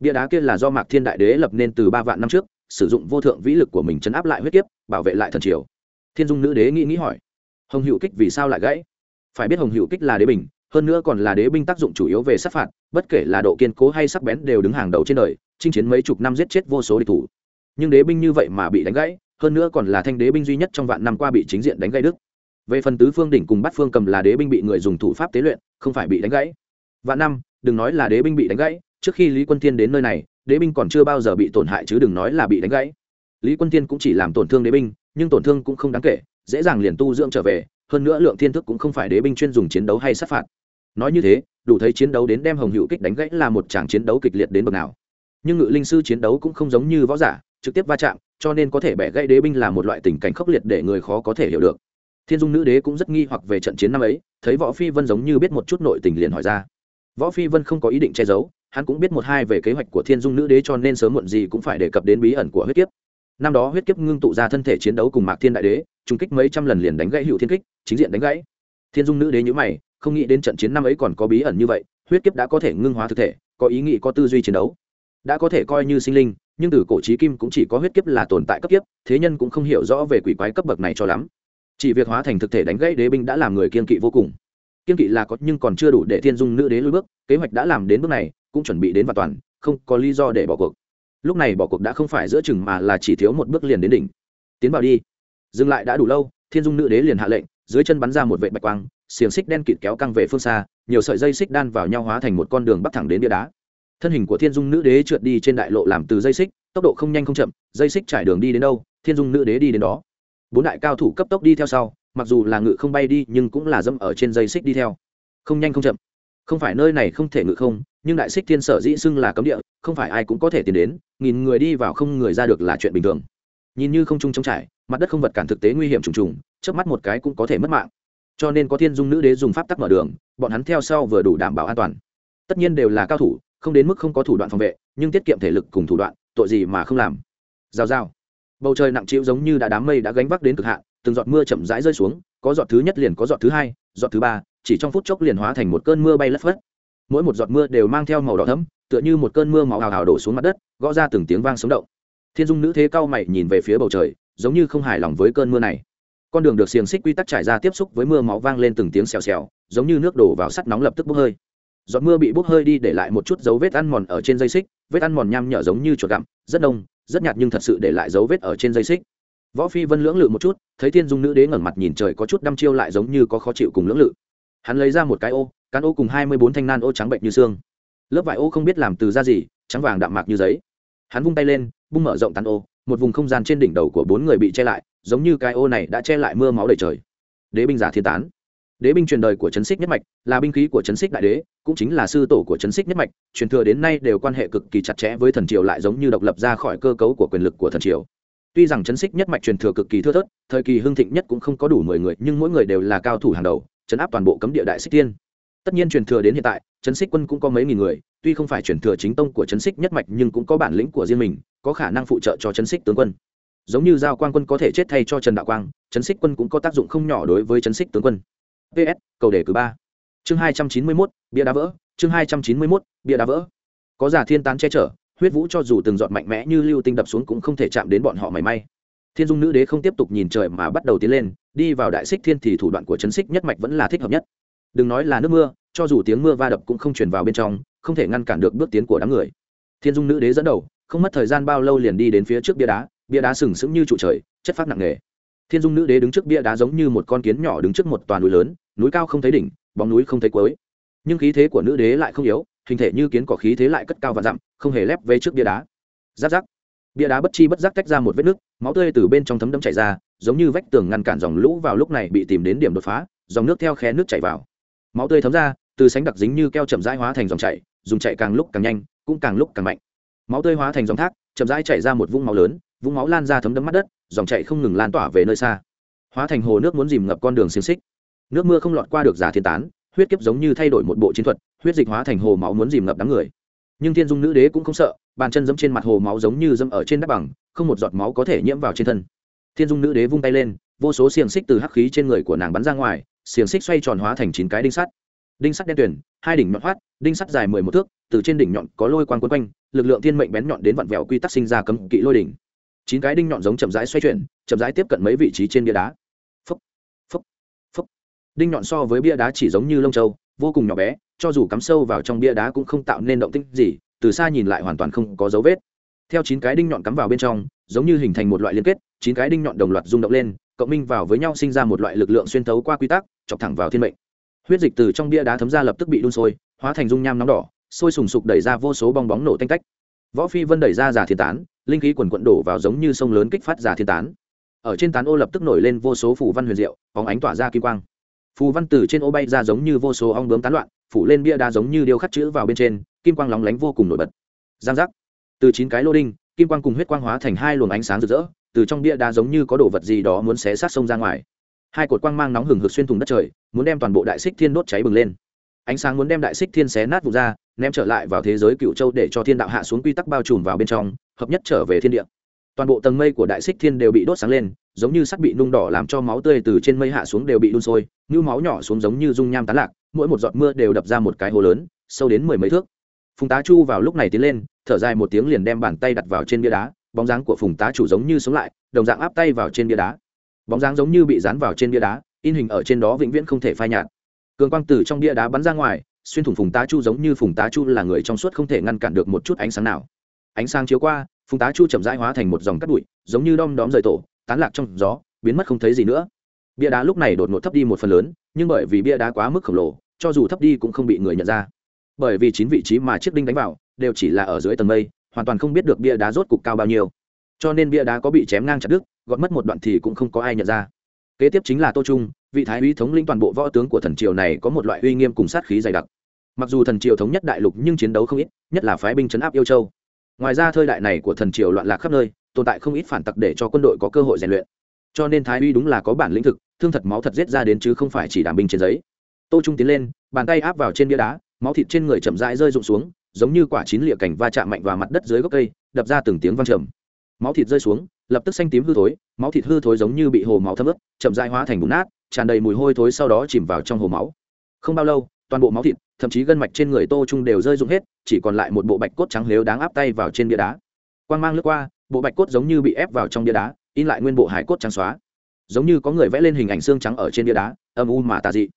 Bia đá kia là do mạc thiên đại đế lập nên từ ba vạn năm trước, sử dụng vô thượng vĩ lực của mình chấn áp lại huyết kiếp, bảo vệ lại thần triều. Thiên dung nữ đế nghĩ nghĩ hỏi, hồng hữu kích vì sao lại gãy? Phải biết hồng hữu kích là đế bình hơn nữa còn là đế binh tác dụng chủ yếu về sát phạt, bất kể là độ kiên cố hay sắc bén đều đứng hàng đầu trên đời, chinh chiến mấy chục năm giết chết vô số địch thủ. Nhưng đế binh như vậy mà bị đánh gãy, hơn nữa còn là thanh đế binh duy nhất trong vạn năm qua bị chính diện đánh gãy đức. Về phần tứ phương đỉnh cùng bắt phương cầm là đế binh bị người dùng thủ pháp tế luyện, không phải bị đánh gãy. Vạn năm, đừng nói là đế binh bị đánh gãy, trước khi lý quân thiên đến nơi này, đế binh còn chưa bao giờ bị tổn hại chứ đừng nói là bị đánh gãy. Lý quân thiên cũng chỉ làm tổn thương đế binh, nhưng tổn thương cũng không đáng kể, dễ dàng liền tu dưỡng trở về, hơn nữa lượng thiên thức cũng không phải đế binh chuyên dùng chiến đấu hay sát phạt nói như thế, đủ thấy chiến đấu đến đem hồng hữu kích đánh gãy là một tràng chiến đấu kịch liệt đến bậc nào. Nhưng ngự linh sư chiến đấu cũng không giống như võ giả, trực tiếp va chạm, cho nên có thể bẻ gãy đế binh là một loại tình cảnh khốc liệt để người khó có thể hiểu được. Thiên dung nữ đế cũng rất nghi hoặc về trận chiến năm ấy, thấy võ phi vân giống như biết một chút nội tình liền hỏi ra. Võ phi vân không có ý định che giấu, hắn cũng biết một hai về kế hoạch của thiên dung nữ đế cho nên sớm muộn gì cũng phải đề cập đến bí ẩn của huyết kiếp. Năm đó huyết kiếp ngưng tụ ra thân thể chiến đấu cùng mạc thiên đại đế trung kích mấy trăm lần liền đánh gãy hữu thiên kích, chính diện đánh gãy. Thiên dung nữ đế nhữ mày không nghĩ đến trận chiến năm ấy còn có bí ẩn như vậy, huyết kiếp đã có thể ngưng hóa thực thể, có ý nghĩ, có tư duy chiến đấu. Đã có thể coi như sinh linh, nhưng từ cổ trí kim cũng chỉ có huyết kiếp là tồn tại cấp kiếp, thế nhân cũng không hiểu rõ về quỷ quái cấp bậc này cho lắm. Chỉ việc hóa thành thực thể đánh gãy đế binh đã làm người kiên kỵ vô cùng. Kiên kỵ là có, nhưng còn chưa đủ để thiên dung nữ đế lui bước, kế hoạch đã làm đến bước này, cũng chuẩn bị đến và toàn, không có lý do để bỏ cuộc. Lúc này bỏ cuộc đã không phải giữa chừng mà là chỉ thiếu một bước liền đến đỉnh. Tiến vào đi. Dừng lại đã đủ lâu, thiên dung nữ đế liền hạ lệnh, dưới chân bắn ra một vệ bạch quang xiềng xích đen kịt kéo căng về phương xa, nhiều sợi dây xích đan vào nhau hóa thành một con đường bắc thẳng đến bia đá. Thân hình của thiên dung nữ đế trượt đi trên đại lộ làm từ dây xích, tốc độ không nhanh không chậm, dây xích trải đường đi đến đâu, thiên dung nữ đế đi đến đó. Bốn đại cao thủ cấp tốc đi theo sau, mặc dù là ngự không bay đi, nhưng cũng là dâm ở trên dây xích đi theo. Không nhanh không chậm. Không phải nơi này không thể ngự không, nhưng đại xích thiên sở dĩ xưng là cấm địa, không phải ai cũng có thể tiến đến, nghìn người đi vào không người ra được là chuyện bình thường. Nhìn như không chung trống trải, mặt đất không vật cản thực tế nguy hiểm trùng trùng trước mắt một cái cũng có thể mất mạng cho nên có thiên dung nữ đế dùng pháp tắc mở đường, bọn hắn theo sau vừa đủ đảm bảo an toàn. Tất nhiên đều là cao thủ, không đến mức không có thủ đoạn phòng vệ, nhưng tiết kiệm thể lực cùng thủ đoạn, tội gì mà không làm. Giao giao bầu trời nặng trĩu giống như đã đám mây đã gánh vác đến cực hạn, từng giọt mưa chậm rãi rơi xuống, có giọt thứ nhất liền có giọt thứ hai, giọt thứ ba, chỉ trong phút chốc liền hóa thành một cơn mưa bay lất phất. Mỗi một giọt mưa đều mang theo màu đỏ thấm tựa như một cơn mưa màu hào hào đổ xuống mặt đất, gõ ra từng tiếng vang sống động. Thiên dung nữ thế cao mày nhìn về phía bầu trời, giống như không hài lòng với cơn mưa này con đường được xiềng xích quy tắc trải ra tiếp xúc với mưa máu vang lên từng tiếng xèo xèo, giống như nước đổ vào sắt nóng lập tức bốc hơi. Giọt mưa bị bốc hơi đi để lại một chút dấu vết ăn mòn ở trên dây xích, vết ăn mòn nham nhở giống như chuột gặm, rất đông, rất nhạt nhưng thật sự để lại dấu vết ở trên dây xích. Võ phi vân lưỡng lự một chút, thấy thiên dung nữ đế ngẩng mặt nhìn trời có chút đăm chiêu lại giống như có khó chịu cùng lưỡng lự. Hắn lấy ra một cái ô, cán ô cùng hai mươi bốn thanh nan ô trắng bệnh như xương. Lớp vải ô không biết làm từ da gì, trắng vàng đạm mạc như giấy. Hắn vung tay lên, bung mở rộng tán ô, một vùng không gian trên đỉnh đầu của bốn người bị che lại giống như cái ô này đã che lại mưa máu đầy trời. Đế binh giả thiên tán. Đế binh truyền đời của trấn xích nhất mạch, là binh khí của trấn xích đại đế, cũng chính là sư tổ của trấn xích nhất mạch, truyền thừa đến nay đều quan hệ cực kỳ chặt chẽ với thần triều lại giống như độc lập ra khỏi cơ cấu của quyền lực của thần triều. Tuy rằng trấn xích nhất mạch truyền thừa cực kỳ thưa thớt, thời kỳ hưng thịnh nhất cũng không có đủ mười người, nhưng mỗi người đều là cao thủ hàng đầu, chấn áp toàn bộ cấm địa đại xích tiên. Tất nhiên truyền thừa đến hiện tại trấn xích quân cũng có mấy nghìn người, tuy không phải truyền thừa chính tông của trấn xích nhất mạch nhưng cũng có bản lĩnh của riêng mình, có khả năng phụ trợ cho trấn xích tướng quân giống như giao quang quân có thể chết thay cho trần đạo quang, trấn xích quân cũng có tác dụng không nhỏ đối với trấn xích tướng quân. Ps cầu đề cử ba. Chương hai trăm chín mươi mốt, bia đá vỡ. Chương hai trăm chín mươi mốt, bia đá vỡ. Có giả thiên tán che chở, huyết vũ cho dù từng giọt mạnh mẽ như lưu tinh đập xuống cũng không thể chạm đến bọn họ mảy may. Thiên dung nữ đế không tiếp tục nhìn trời mà bắt đầu tiến lên, đi vào đại xích thiên thì thủ đoạn của chấn xích nhất mạch vẫn là thích hợp nhất. Đừng nói là nước mưa, cho dù tiếng mưa va đập cũng không truyền vào bên trong, không thể ngăn cản được bước tiến của đám người. Thiên dung nữ đế dẫn đầu, không mất thời gian bao lâu liền đi đến phía trước bia đá bia đá sừng sững như trụ trời, chất phát nặng nề. Thiên dung nữ đế đứng trước bia đá giống như một con kiến nhỏ đứng trước một toàn núi lớn, núi cao không thấy đỉnh, bóng núi không thấy cuối. Nhưng khí thế của nữ đế lại không yếu, hình thể như kiến cỏ khí thế lại cất cao và dặm, không hề lép về trước bia đá. Giáp giáp. Bia đá bất chi bất giác tách ra một vết nước máu tươi từ bên trong thấm đẫm chảy ra, giống như vách tường ngăn cản dòng lũ vào lúc này bị tìm đến điểm đột phá, dòng nước theo khe nước chảy vào. Máu tươi thấm ra, từ sánh đặc dính như keo chậm rãi hóa thành dòng chảy, dùng chạy càng lúc càng nhanh, cũng càng lúc càng mạnh. Máu tươi hóa thành dòng thác chậm rãi chảy ra một vũng máu lớn, vũng máu lan ra thấm đẫm mắt đất, dòng chảy không ngừng lan tỏa về nơi xa. Hóa thành hồ nước muốn dìm ngập con đường xiềng xích. Nước mưa không lọt qua được giả thiên tán, huyết kiếp giống như thay đổi một bộ chiến thuật, huyết dịch hóa thành hồ máu muốn dìm ngập đám người. Nhưng thiên dung nữ đế cũng không sợ, bàn chân dẫm trên mặt hồ máu giống như dẫm ở trên đất bằng, không một giọt máu có thể nhiễm vào trên thân. Thiên dung nữ đế vung tay lên, vô số xiềng xích từ hắc khí trên người của nàng bắn ra ngoài, xiềng xích xoay tròn hóa thành chín cái đinh sắt đinh sắt đen tuyển hai đỉnh nhọn hoắt, đinh sắt dài mười một thước, từ trên đỉnh nhọn có lôi quang quấn quanh, lực lượng thiên mệnh bén nhọn đến vặn vẹo quy tắc sinh ra cấm kỵ lôi đỉnh. Chín cái đinh nhọn giống chậm rãi xoay chuyển, chậm rãi tiếp cận mấy vị trí trên bia đá. Phấp phấp phấp đinh nhọn so với bia đá chỉ giống như lông châu vô cùng nhỏ bé, cho dù cắm sâu vào trong bia đá cũng không tạo nên động tĩnh gì, từ xa nhìn lại hoàn toàn không có dấu vết. Theo chín cái đinh nhọn cắm vào bên trong, giống như hình thành một loại liên kết, chín cái đinh nhọn đồng loạt rung động lên, cộng minh vào với nhau sinh ra một loại lực lượng xuyên thấu qua quy tắc, chọc thẳng vào thiên mệnh huyết dịch từ trong bia đá thấm ra lập tức bị đun sôi, hóa thành dung nham nóng đỏ, sôi sùng sục đẩy ra vô số bong bóng nổ tanh tách. Võ phi vân đẩy ra giả thiên tán, linh khí quần quận đổ vào giống như sông lớn kích phát giả thiên tán. Ở trên tán ô lập tức nổi lên vô số phủ văn huyền diệu, bóng ánh tỏa ra kim quang. Phù văn từ trên ô bay ra giống như vô số ong bướm tán loạn, phủ lên bia đá giống như điêu khắc chữ vào bên trên, kim quang lóng lánh vô cùng nổi bật. Giang giác. Từ chín cái lô đinh, kim quang cùng huyết quang hóa thành hai luồng ánh sáng rực rỡ, từ trong bia đá giống như có đồ vật gì đó muốn xé sát sông ra ngoài hai cột quang mang nóng hừng hực xuyên thủng đất trời, muốn đem toàn bộ đại xích thiên đốt cháy bừng lên. Ánh sáng muốn đem đại xích thiên xé nát vụt ra, ném trở lại vào thế giới cựu châu để cho thiên đạo hạ xuống quy tắc bao trùm vào bên trong, hợp nhất trở về thiên địa. Toàn bộ tầng mây của đại xích thiên đều bị đốt sáng lên, giống như sắc bị nung đỏ làm cho máu tươi từ trên mây hạ xuống đều bị đun sôi, như máu nhỏ xuống giống như dung nham tán lạc, mỗi một giọt mưa đều đập ra một cái hồ lớn, sâu đến mười mấy thước. Phùng tá chu vào lúc này tiến lên, thở dài một tiếng liền đem bàn tay đặt vào trên bia đá, bóng dáng của phùng tá chủ giống như sống lại, đồng dạng áp tay vào trên bia đá bóng dáng giống như bị dán vào trên bia đá, in hình ở trên đó vĩnh viễn không thể phai nhạt. Cường quang từ trong bia đá bắn ra ngoài, xuyên thủng phùng tá chu giống như phùng tá chu là người trong suốt không thể ngăn cản được một chút ánh sáng nào. Ánh sáng chiếu qua, phùng tá chu chậm rãi hóa thành một dòng cắt bụi, giống như đom đóm rời tổ, tán lạc trong gió, biến mất không thấy gì nữa. Bia đá lúc này đột ngột thấp đi một phần lớn, nhưng bởi vì bia đá quá mức khổng lồ, cho dù thấp đi cũng không bị người nhận ra. Bởi vì chín vị trí mà chiếc đinh đánh vào, đều chỉ là ở dưới tầng mây, hoàn toàn không biết được bia đá rốt cục cao bao nhiêu cho nên bia đá có bị chém ngang chặt đứt, gọt mất một đoạn thì cũng không có ai nhận ra. Kế tiếp chính là tô trung, vị thái úy thống lĩnh toàn bộ võ tướng của thần triều này có một loại uy nghiêm cùng sát khí dày đặc. Mặc dù thần triều thống nhất đại lục nhưng chiến đấu không ít, nhất là phái binh chấn áp yêu châu. Ngoài ra thời đại này của thần triều loạn lạc khắp nơi, tồn tại không ít phản tặc để cho quân đội có cơ hội rèn luyện. Cho nên thái uy đúng là có bản lĩnh thực, thương thật máu thật giết ra đến chứ không phải chỉ đảm binh trên giấy. Tô trung tiến lên, bàn tay áp vào trên bia đá, máu thịt trên người chậm rãi rơi rụng xuống, giống như quả chín lịa cảnh va chạm mạnh vào mặt đất dưới gốc cây, đập ra từng tiếng vang trầm máu thịt rơi xuống, lập tức xanh tím hư thối, máu thịt hư thối giống như bị hồ máu thấm ướt, chậm rãi hóa thành bùn nát, tràn đầy mùi hôi thối sau đó chìm vào trong hồ máu. Không bao lâu, toàn bộ máu thịt, thậm chí gân mạch trên người tô trung đều rơi rụng hết, chỉ còn lại một bộ bạch cốt trắng lếu đáng áp tay vào trên bia đá. Quang mang lướt qua, bộ bạch cốt giống như bị ép vào trong bia đá, in lại nguyên bộ hải cốt trắng xóa. Giống như có người vẽ lên hình ảnh xương trắng ở trên bia đá, âm u mà tà dị.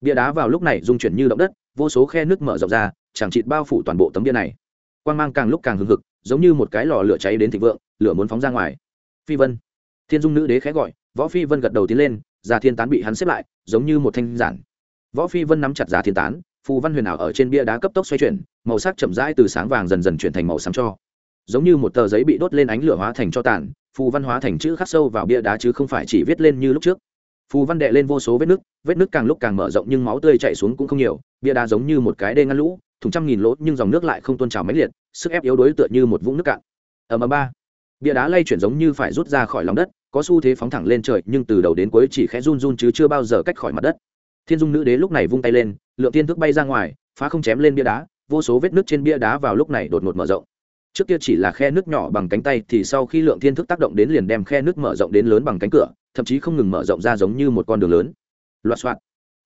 Bia đá vào lúc này dung chuyển như động đất, vô số khe nước mở rộng ra, chẳng chịt bao phủ toàn bộ tấm bia này. Quang mang càng lúc càng hừng hực, giống như một cái lò lửa cháy đến thịnh vượng lửa muốn phóng ra ngoài. Phi vân. Thiên dung nữ đế khẽ gọi, võ phi vân gật đầu tiến lên già thiên tán bị hắn xếp lại, giống như một thanh giản. Võ phi vân nắm chặt già thiên tán, phù văn huyền ảo ở trên bia đá cấp tốc xoay chuyển, màu sắc chậm rãi từ sáng vàng dần dần chuyển thành màu xám cho. Giống như một tờ giấy bị đốt lên ánh lửa hóa thành cho tàn, phù văn hóa thành chữ khắc sâu vào bia đá chứ không phải chỉ viết lên như lúc trước. Phù văn đệ lên vô số vết nứt vết nứt càng lúc càng mở rộng nhưng máu tươi chảy xuống cũng không nhiều, bia đá giống như một cái đê ngăn lũ, thùng trăm nghìn lỗ nhưng dòng nước lại không tôn trào máy liệt, sức ép yếu đối tựa như một vũng nước cạn. Ở mà ba bia đá lay chuyển giống như phải rút ra khỏi lòng đất, có xu thế phóng thẳng lên trời, nhưng từ đầu đến cuối chỉ khẽ run run chứ chưa bao giờ cách khỏi mặt đất. Thiên dung nữ đế lúc này vung tay lên, lượng tiên thức bay ra ngoài, phá không chém lên bia đá, vô số vết nước trên bia đá vào lúc này đột ngột mở rộng. Trước kia chỉ là khe nước nhỏ bằng cánh tay, thì sau khi lượng thiên thức tác động đến liền đem khe nước mở rộng đến lớn bằng cánh cửa, thậm chí không ngừng mở rộng ra giống như một con đường lớn. Loạt soạn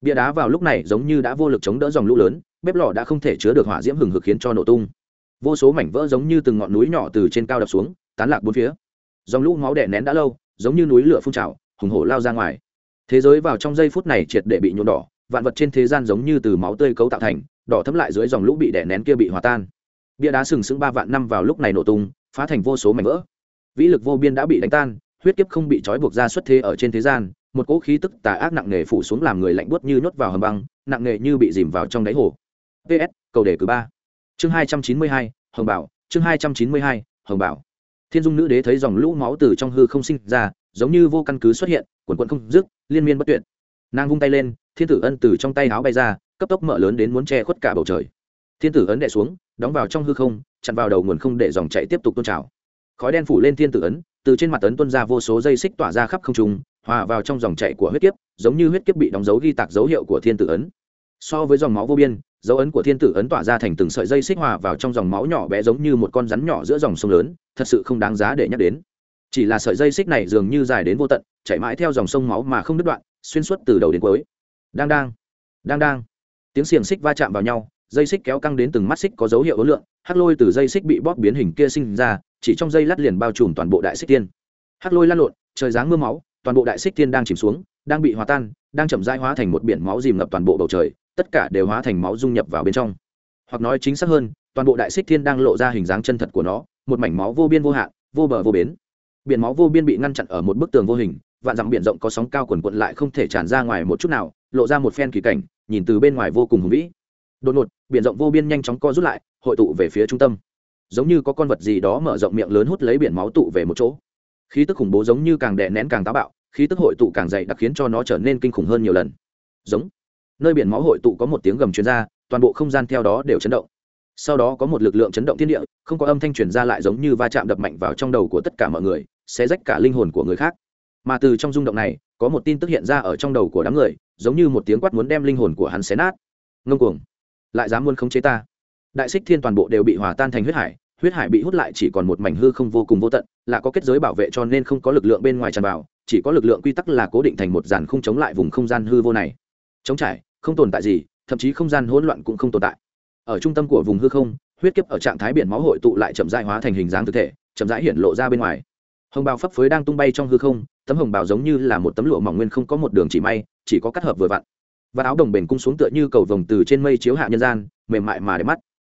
bia đá vào lúc này giống như đã vô lực chống đỡ dòng lũ lớn, bếp lò đã không thể chứa được hỏa diễm hừng hực khiến cho nổ tung. Vô số mảnh vỡ giống như từng ngọn núi nhỏ từ trên cao đập xuống tán lạc bốn phía. Dòng lũ máu đẻ nén đã lâu, giống như núi lửa phun trào, hùng hổ lao ra ngoài. Thế giới vào trong giây phút này triệt để bị nhuộm đỏ, vạn vật trên thế gian giống như từ máu tươi cấu tạo thành, đỏ thấm lại dưới dòng lũ bị đẻ nén kia bị hòa tan. Bia đá sừng sững ba vạn năm vào lúc này nổ tung, phá thành vô số mảnh vỡ. Vĩ lực vô biên đã bị đánh tan, huyết kiếp không bị trói buộc ra xuất thế ở trên thế gian, một cỗ khí tức tà ác nặng nề phủ xuống làm người lạnh buốt như nhốt vào hầm băng, nặng nề như bị dìm vào trong đáy hồ. Ps cầu đề cử ba. Chương hai trăm chín mươi hai, hồng bảo, chương hai trăm chín mươi hai, hồng bảo thiên dung nữ đế thấy dòng lũ máu từ trong hư không sinh ra, giống như vô căn cứ xuất hiện, quần quận không dứt, liên miên bất tuyệt. Nàng vung tay lên, thiên tử ân từ trong tay áo bay ra, cấp tốc mở lớn đến muốn che khuất cả bầu trời. Thiên tử ấn đè xuống, đóng vào trong hư không, chặn vào đầu nguồn không để dòng chạy tiếp tục tôn trào. Khói đen phủ lên thiên tử ấn từ trên mặt ấn tuân ra vô số dây xích tỏa ra khắp không trung, hòa vào trong dòng chạy của huyết kiếp, giống như huyết kiếp bị đóng dấu ghi tạc dấu hiệu của thiên tử ấn so với dòng máu vô biên dấu ấn của thiên tử ấn tỏa ra thành từng sợi dây xích hòa vào trong dòng máu nhỏ bé giống như một con rắn nhỏ giữa dòng sông lớn, thật sự không đáng giá để nhắc đến. Chỉ là sợi dây xích này dường như dài đến vô tận chạy mãi theo dòng sông máu mà không đứt đoạn, xuyên suốt từ đầu đến cuối. Đang đang đang đang. Tiếng xiềng xích va chạm vào nhau, dây xích kéo căng đến từng mắt xích có dấu hiệu ấn lượng, hắc lôi từ dây xích bị bóp biến hình kia sinh ra, chỉ trong dây lát liền bao trùm toàn bộ đại xích tiên. Hắc lôi lăn lộn, trời giáng mưa máu, toàn bộ đại xích tiên đang chìm xuống, đang bị hòa tan, đang chậm rãi hóa thành một biển máu dìm ngập toàn bộ bầu trời tất cả đều hóa thành máu dung nhập vào bên trong. Hoặc nói chính xác hơn, toàn bộ đại xích thiên đang lộ ra hình dáng chân thật của nó, một mảnh máu vô biên vô hạn, vô bờ vô bến. Biển máu vô biên bị ngăn chặn ở một bức tường vô hình, vạn dặm biển rộng có sóng cao quần quận lại không thể tràn ra ngoài một chút nào, lộ ra một phen kỳ cảnh, nhìn từ bên ngoài vô cùng hùng vĩ. Đột ngột, biển rộng vô biên nhanh chóng co rút lại, hội tụ về phía trung tâm. Giống như có con vật gì đó mở rộng miệng lớn hút lấy biển máu tụ về một chỗ. Khí tức khủng bố giống như càng đè nén càng táo bạo, khí tức hội tụ càng dày đặc khiến cho nó trở nên kinh khủng hơn nhiều lần. Giống nơi biển máu hội tụ có một tiếng gầm chuyên r a toàn bộ không gian theo đó đều chấn động. Sau đó có một lực lượng chấn động thiên địa, không có âm thanh truyền ra lại giống như va chạm đập mạnh vào trong đầu của tất cả mọi người sẽ rách cả linh hồn của người khác. Mà từ trong rung động này, có một tin tức hiện ra ở trong đầu của đám người, giống như một tiếng quát muốn đem linh hồn của hắn xé nát. Ngông cuồng. Lại dám muốn khống chế ta. Đại xích thiên toàn bộ đều bị hòa tan thành huyết hải huyết hải bị hút lại chỉ còn một mảnh hư không vô cùng vô tận, là có kết giới bảo vệ cho nên không có lực lượng bên ngoài tràn vào, chỉ có lực lượng quy tắc là cố định thành một dàn không chống lại vùng không gian hư vô này. Chống trải không tồn tại gì, thậm chí không gian hỗn loạn cũng không tồn tại. Ở trung tâm của vùng hư không, huyết kiếp ở trạng thái biển máu hội tụ lại chậm rãi hóa thành hình dáng thực thể, chậm rãi hiện lộ ra bên ngoài. Hồng bào phấp phới đang tung bay trong hư không, tấm hồng bào giống như là một tấm lụa mỏng nguyên không có một đường chỉ may, chỉ có cắt hợp vừa vặn. Và áo đồng bền cung xuống tựa như cầu vồng từ trên mây chiếu hạ nhân gian, mềm mại mà đẹp mắt.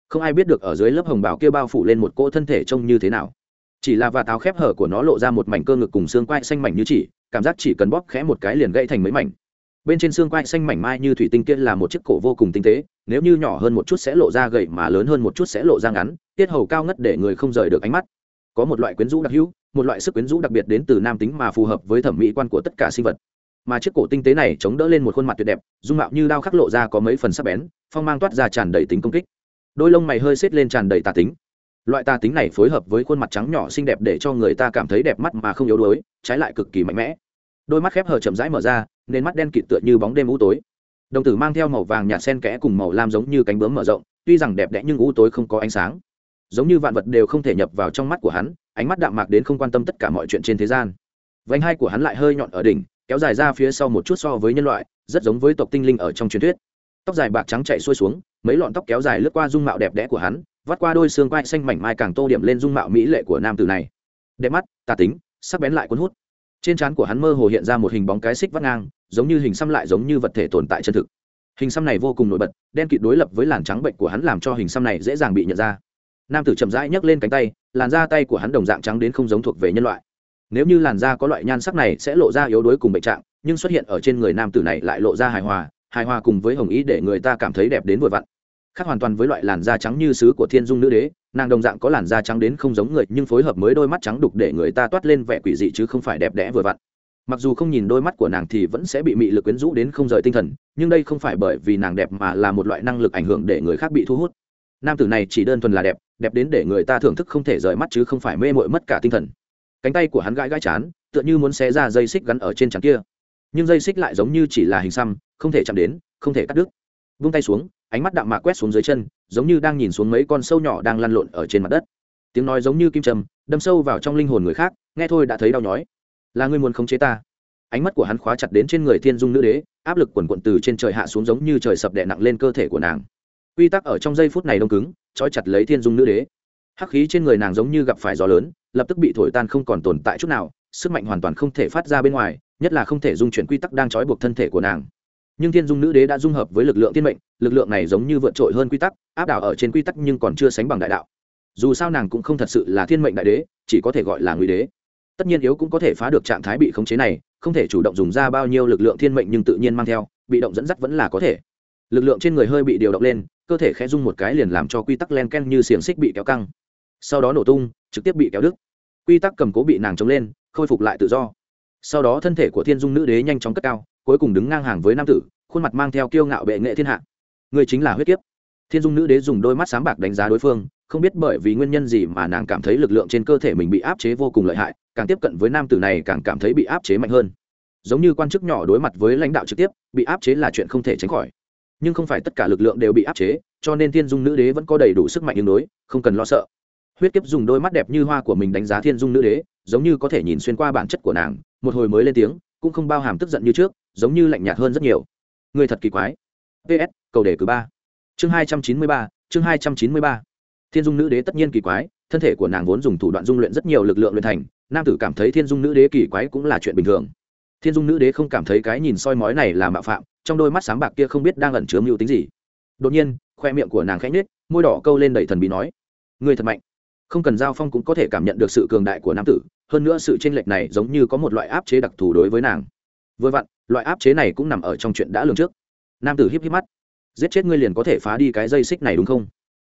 Không ai biết được ở dưới lớp hồng bào kia bao phủ lên một cỗ thân thể trông như thế nào. Chỉ là và táo khép hở của nó lộ ra một mảnh cơ ngực cùng xương quai xanh mảnh như chỉ, cảm giác chỉ cần bóp khẽ một cái liền gãy thành mấy mảnh bên trên xương quai xanh mảnh mai như thủy tinh kia là một chiếc cổ vô cùng tinh tế, nếu như nhỏ hơn một chút sẽ lộ ra gậy mà lớn hơn một chút sẽ lộ ra ngắn, tiết hầu cao ngất để người không rời được ánh mắt. Có một loại quyến rũ đặc hữu, một loại sức quyến rũ đặc biệt đến từ nam tính mà phù hợp với thẩm mỹ quan của tất cả sinh vật. Mà chiếc cổ tinh tế này chống đỡ lên một khuôn mặt tuyệt đẹp, dung mạo như đao khắc lộ ra có mấy phần sắc bén, phong mang toát ra tràn đầy tính công kích. Đôi lông mày hơi xếp lên tràn đầy tà tính. Loại tà tính này phối hợp với khuôn mặt trắng nhỏ xinh đẹp để cho người ta cảm thấy đẹp mắt mà không yếu đuối, trái lại cực kỳ mạnh mẽ. Đôi mắt khép hờ chậm rãi mở ra nên mắt đen kịt tựa như bóng đêm u tối. Đồng tử mang theo màu vàng nhạt sen kẽ cùng màu lam giống như cánh bướm mở rộng, tuy rằng đẹp đẽ nhưng u tối không có ánh sáng. Giống như vạn vật đều không thể nhập vào trong mắt của hắn, ánh mắt đạm mạc đến không quan tâm tất cả mọi chuyện trên thế gian. Vánh hai của hắn lại hơi nhọn ở đỉnh, kéo dài ra phía sau một chút so với nhân loại, rất giống với tộc tinh linh ở trong truyền thuyết. Tóc dài bạc trắng chạy xuôi xuống, mấy lọn tóc kéo dài lướt qua dung mạo đẹp đẽ của hắn, vắt qua đôi xương quai xanh mảnh mai càng tô điểm lên dung mạo mỹ lệ của nam tử này. Đẹp mắt, tà tính, sắc bén lại cuốn hút trên trán của hắn mơ hồ hiện ra một hình bóng cái xích vắt ngang, giống như hình xăm lại giống như vật thể tồn tại chân thực. Hình xăm này vô cùng nổi bật, đen kịt đối lập với làn trắng bệnh của hắn làm cho hình xăm này dễ dàng bị nhận ra. Nam tử chậm rãi nhấc lên cánh tay, làn da tay của hắn đồng dạng trắng đến không giống thuộc về nhân loại. Nếu như làn da có loại nhan sắc này sẽ lộ ra yếu đuối cùng bệnh trạng, nhưng xuất hiện ở trên người nam tử này lại lộ ra hài hòa hài hòa cùng với hồng ý để người ta cảm thấy đẹp đến vội vặn. Khác hoàn toàn với loại làn da trắng như sứ của thiên dung nữ đế nàng đồng dạng có làn da trắng đến không giống người, nhưng phối hợp mới đôi mắt trắng đục để người ta toát lên vẻ quỷ dị chứ không phải đẹp đẽ vừa vặn. Mặc dù không nhìn đôi mắt của nàng thì vẫn sẽ bị mị lực quyến rũ đến không rời tinh thần, nhưng đây không phải bởi vì nàng đẹp mà là một loại năng lực ảnh hưởng để người khác bị thu hút. Nam tử này chỉ đơn thuần là đẹp đẹp đến để người ta thưởng thức không thể rời mắt chứ không phải mê mội mất cả tinh thần. Cánh tay của hắn gãi gãi chán, tựa như muốn xé ra dây xích gắn ở trên trắng kia. Nhưng dây xích lại giống như chỉ là hình xăm, không thể chạm đến, không thể cắt đứt. Vung tay xuống, ánh mắt đạm mạc quét xuống dưới chân giống như đang nhìn xuống mấy con sâu nhỏ đang lăn lộn ở trên mặt đất. Tiếng nói giống như kim trầm đâm sâu vào trong linh hồn người khác, nghe thôi đã thấy đau nhói. Là ngươi muốn khống chế ta? Ánh mắt của hắn khóa chặt đến trên người thiên dung nữ đế, áp lực quần quận từ trên trời hạ xuống giống như trời sập đè nặng lên cơ thể của nàng. Quy tắc ở trong giây phút này đông cứng, trói chặt lấy thiên dung nữ đế. Hắc khí trên người nàng giống như gặp phải gió lớn, lập tức bị thổi tan không còn tồn tại chút nào, sức mạnh hoàn toàn không thể phát ra bên ngoài, nhất là không thể dung chuyển quy tắc đang trói buộc thân thể của nàng nhưng thiên dung nữ đế đã dung hợp với lực lượng thiên mệnh, lực lượng này giống như vượt trội hơn quy tắc, áp đảo ở trên quy tắc nhưng còn chưa sánh bằng đại đạo. Dù sao nàng cũng không thật sự là thiên mệnh đại đế, chỉ có thể gọi là nguy đế. Tất nhiên yếu cũng có thể phá được trạng thái bị khống chế này, không thể chủ động dùng ra bao nhiêu lực lượng thiên mệnh nhưng tự nhiên mang theo, bị động dẫn dắt vẫn là có thể. Lực lượng trên người hơi bị điều động lên, cơ thể khẽ rung một cái liền làm cho quy tắc len ken như xiềng xích bị kéo căng. Sau đó nổ tung, trực tiếp bị kéo đứt. Quy tắc cầm cố bị nàng chống lên, khôi phục lại tự do. Sau đó thân thể của thiên dung nữ đế nhanh chóng cất cao cuối cùng đứng ngang hàng với nam tử, khuôn mặt mang theo kiêu ngạo bệ nghệ thiên hạ. Người chính là huyết kiếp. Thiên dung nữ đế dùng đôi mắt sáng bạc đánh giá đối phương, không biết bởi vì nguyên nhân gì mà nàng cảm thấy lực lượng trên cơ thể mình bị áp chế vô cùng lợi hại, càng tiếp cận với nam tử này càng cảm thấy bị áp chế mạnh hơn. Giống như quan chức nhỏ đối mặt với lãnh đạo trực tiếp, bị áp chế là chuyện không thể tránh khỏi. Nhưng không phải tất cả lực lượng đều bị áp chế, cho nên thiên dung nữ đế vẫn có đầy đủ sức mạnh ứng đối, không cần lo sợ. Huyết kiếp dùng đôi mắt đẹp như hoa của mình đánh giá thiên dung nữ đế, giống như có thể nhìn xuyên qua bản chất của nàng, một hồi mới lên tiếng, cũng không bao hàm tức giận như trước giống như lạnh nhạt hơn rất nhiều. Người thật kỳ quái. Ps cầu đề cử ba. Chương hai trăm chín mươi ba, chương hai trăm chín mươi ba. Thiên dung nữ đế tất nhiên kỳ quái, thân thể của nàng vốn dùng thủ đoạn dung luyện rất nhiều lực lượng luyện thành, nam tử cảm thấy thiên dung nữ đế kỳ quái cũng là chuyện bình thường. Thiên dung nữ đế không cảm thấy cái nhìn soi mói này là mạo phạm, trong đôi mắt sáng bạc kia không biết đang ẩn chứa mưu tính gì. Đột nhiên, khoe miệng của nàng khẽ nhếch, môi đỏ câu lên đầy thần bí nói người thật mạnh. Không cần giao phong cũng có thể cảm nhận được sự cường đại của nam tử, hơn nữa sự chênh lệch này giống như có một loại áp chế đặc thù đối với nàng vừa vặn, loại áp chế này cũng nằm ở trong chuyện đã lường trước. Nam tử híp híp mắt. Giết chết ngươi liền có thể phá đi cái dây xích này đúng không?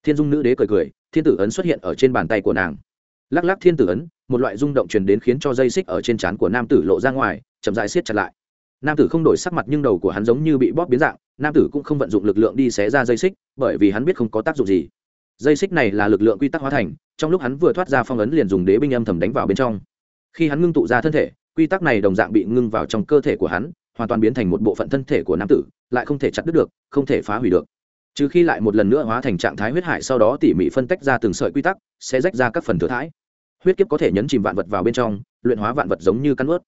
Thiên dung nữ đế cười cười, thiên tử ấn xuất hiện ở trên bàn tay của nàng. Lắc lắc thiên tử ấn, một loại rung động truyền đến khiến cho dây xích ở trên trán của nam tử lộ ra ngoài, chậm dại siết chặt lại. Nam tử không đổi sắc mặt nhưng đầu của hắn giống như bị bóp biến dạng, nam tử cũng không vận dụng lực lượng đi xé ra dây xích, bởi vì hắn biết không có tác dụng gì. Dây xích này là lực lượng quy tắc hóa thành, trong lúc hắn vừa thoát ra phong ấn liền dùng đế binh âm thầm đánh vào bên trong. Khi hắn ngưng tụ ra thân thể quy tắc này đồng dạng bị ngưng vào trong cơ thể của hắn, hoàn toàn biến thành một bộ phận thân thể của nam tử, lại không thể chặt đứt được, không thể phá hủy được. Trừ khi lại một lần nữa hóa thành trạng thái huyết hải sau đó tỉ mỉ phân tách ra từng sợi quy tắc, sẽ rách ra các phần thừa thãi huyết kiếp có thể nhấn chìm vạn vật vào bên trong, luyện hóa vạn vật giống như căn ướt.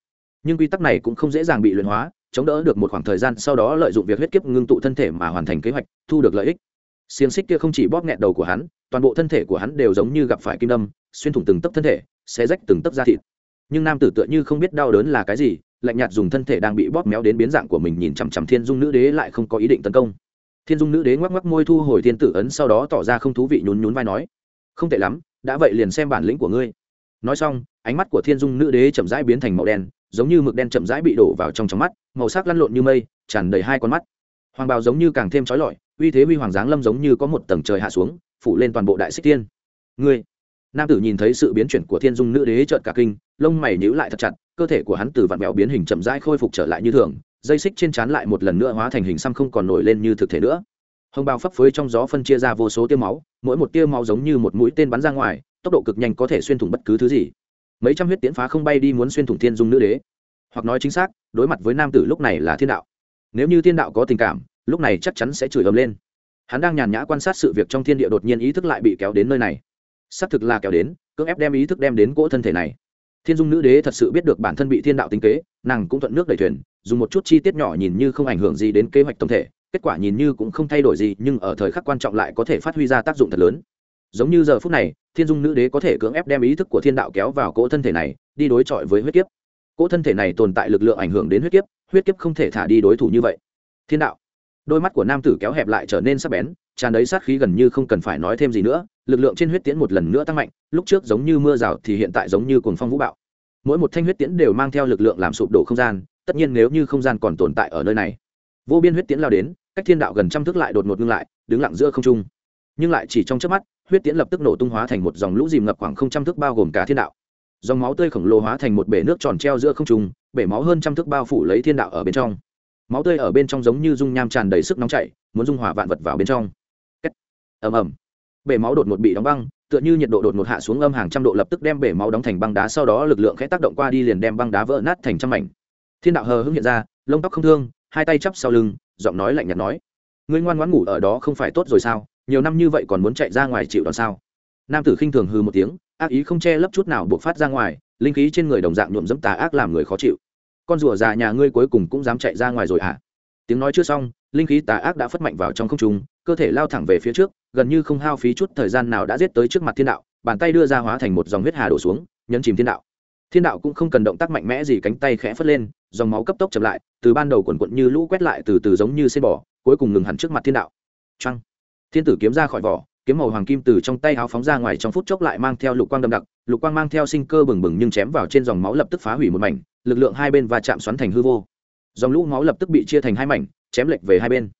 Nhưng quy tắc này cũng không dễ dàng bị luyện hóa, chống đỡ được một khoảng thời gian sau đó lợi dụng việc huyết kiếp ngưng tụ thân thể mà hoàn thành kế hoạch, thu được lợi ích. Xiềng xích kia không chỉ bóp nghẹt đầu của hắn, toàn bộ thân thể của hắn đều giống như gặp phải kim đâm, xuyên thủng từng tấc thân thể, sẽ rách từng tấc da thịt nhưng nam tử tựa như không biết đau đớn là cái gì, lạnh nhạt dùng thân thể đang bị bóp méo đến biến dạng của mình nhìn chằm chằm thiên dung nữ đế lại không có ý định tấn công. Thiên dung nữ đế ngoắc ngoắc môi thu hồi thiên tử ấn sau đó tỏ ra không thú vị nhún nhún vai nói, không tệ lắm, đã vậy liền xem bản lĩnh của ngươi. Nói xong, ánh mắt của thiên dung nữ đế chậm rãi biến thành màu đen, giống như mực đen chậm rãi bị đổ vào trong trong mắt, màu sắc lăn lộn như mây, tràn đầy hai con mắt. Hoàng bào giống như càng thêm trói lọi, uy thế huy hoàng giáng lâm giống như có một tầng trời hạ xuống, phủ lên toàn bộ đại xích tiên ngươi nam tử nhìn thấy sự biến chuyển của thiên dung nữ đế trợn cả kinh, lông mày nhíu lại thật chặt, cơ thể của hắn từ vặn vẹo biến hình chậm rãi khôi phục trở lại như thường, dây xích trên trán lại một lần nữa hóa thành hình xăm không còn nổi lên như thực thể nữa. Hồng bao phấp phới trong gió phân chia ra vô số tia máu, mỗi một tia máu giống như một mũi tên bắn ra ngoài, tốc độ cực nhanh có thể xuyên thủng bất cứ thứ gì. Mấy trăm huyết tiễn phá không bay đi muốn xuyên thủng thiên dung nữ đế. Hoặc nói chính xác, đối mặt với nam tử lúc này là thiên đạo. Nếu như thiên đạo có tình cảm, lúc này chắc chắn sẽ chửi ấm lên. Hắn đang nhàn nhã quan sát sự việc trong thiên địa đột nhiên ý thức lại bị kéo đến nơi này xác thực là kéo đến, cưỡng ép đem ý thức đem đến cỗ thân thể này. Thiên dung nữ đế thật sự biết được bản thân bị thiên đạo tính kế, nàng cũng thuận nước đẩy thuyền, dùng một chút chi tiết nhỏ nhìn như không ảnh hưởng gì đến kế hoạch tổng thể, kết quả nhìn như cũng không thay đổi gì, nhưng ở thời khắc quan trọng lại có thể phát huy ra tác dụng thật lớn. Giống như giờ phút này, thiên dung nữ đế có thể cưỡng ép đem ý thức của thiên đạo kéo vào cỗ thân thể này, đi đối chọi với huyết kiếp. Cỗ thân thể này tồn tại lực lượng ảnh hưởng đến huyết kiếp huyết kiếp không thể thả đi đối thủ như vậy. Thiên đạo đôi mắt của nam tử kéo hẹp lại trở nên sắc bén, tràn đầy sát khí gần như không cần phải nói thêm gì nữa, lực lượng trên huyết tiễn một lần nữa tăng mạnh, lúc trước giống như mưa rào thì hiện tại giống như cồn phong vũ bạo mỗi một thanh huyết tiễn đều mang theo lực lượng làm sụp đổ không gian, tất nhiên nếu như không gian còn tồn tại ở nơi này. Vô biên huyết tiễn lao đến, cách thiên đạo gần trăm thước lại đột ngột ngưng lại, đứng lặng giữa không trung. Nhưng lại chỉ trong chớp mắt, huyết tiễn lập tức nổ tung hóa thành một dòng lũ dìm ngập khoảng không trăm thước bao gồm cả thiên đạo. Dòng máu tươi khổng lồ hóa thành một bể nước tròn treo giữa không trung, bể máu hơn trăm thước bao phủ lấy thiên đạo ở bên trong máu tươi ở bên trong giống như dung nham tràn đầy sức nóng chảy, muốn dung hỏa vạn vật vào bên trong. Ầm ầm. Bể máu đột ngột bị đóng băng, tựa như nhiệt độ đột ngột hạ xuống âm hàng trăm độ lập tức đem bể máu đóng thành băng đá, sau đó lực lượng khẽ tác động qua đi liền đem băng đá vỡ nát thành trăm mảnh. Thiên đạo hờ hững hiện ra, lông tóc không thương, hai tay chắp sau lưng, giọng nói lạnh nhạt nói. Ngươi ngoan ngoãn ngủ ở đó không phải tốt rồi sao? Nhiều năm như vậy còn muốn chạy ra ngoài chịu đòn sao? Nam tử khinh thường hư một tiếng, ác ý không che lấp chút nào buộc phát ra ngoài, linh khí trên người đồng dạng nhuộm dẫm tà ác làm người khó chịu con rùa già nhà ngươi cuối cùng cũng dám chạy ra ngoài rồi hả? À? tiếng nói chưa xong, linh khí tà ác đã phất mạnh vào trong không trung, cơ thể lao thẳng về phía trước, gần như không hao phí chút thời gian nào đã giết tới trước mặt thiên đạo, bàn tay đưa ra hóa thành một dòng huyết hà đổ xuống, nhấn chìm thiên đạo. Thiên đạo cũng không cần động tác mạnh mẽ gì, cánh tay khẽ phất lên, dòng máu cấp tốc chậm lại, từ ban đầu quần quận như lũ quét lại từ từ giống như xên bò, cuối cùng ngừng hẳn trước mặt thiên đạo. Trăng thiên tử kiếm ra khỏi vỏ kiếm màu hoàng kim từ trong tay áo phóng ra ngoài trong phút chốc lại mang theo lục quang đậm đặc, lục quang mang theo sinh cơ bừng bừng nhưng chém vào trên dòng máu lập tức phá hủy một mảnh, lực lượng hai bên va chạm xoắn thành hư vô. Dòng lũ máu lập tức bị chia thành hai mảnh, chém lệch về hai bên.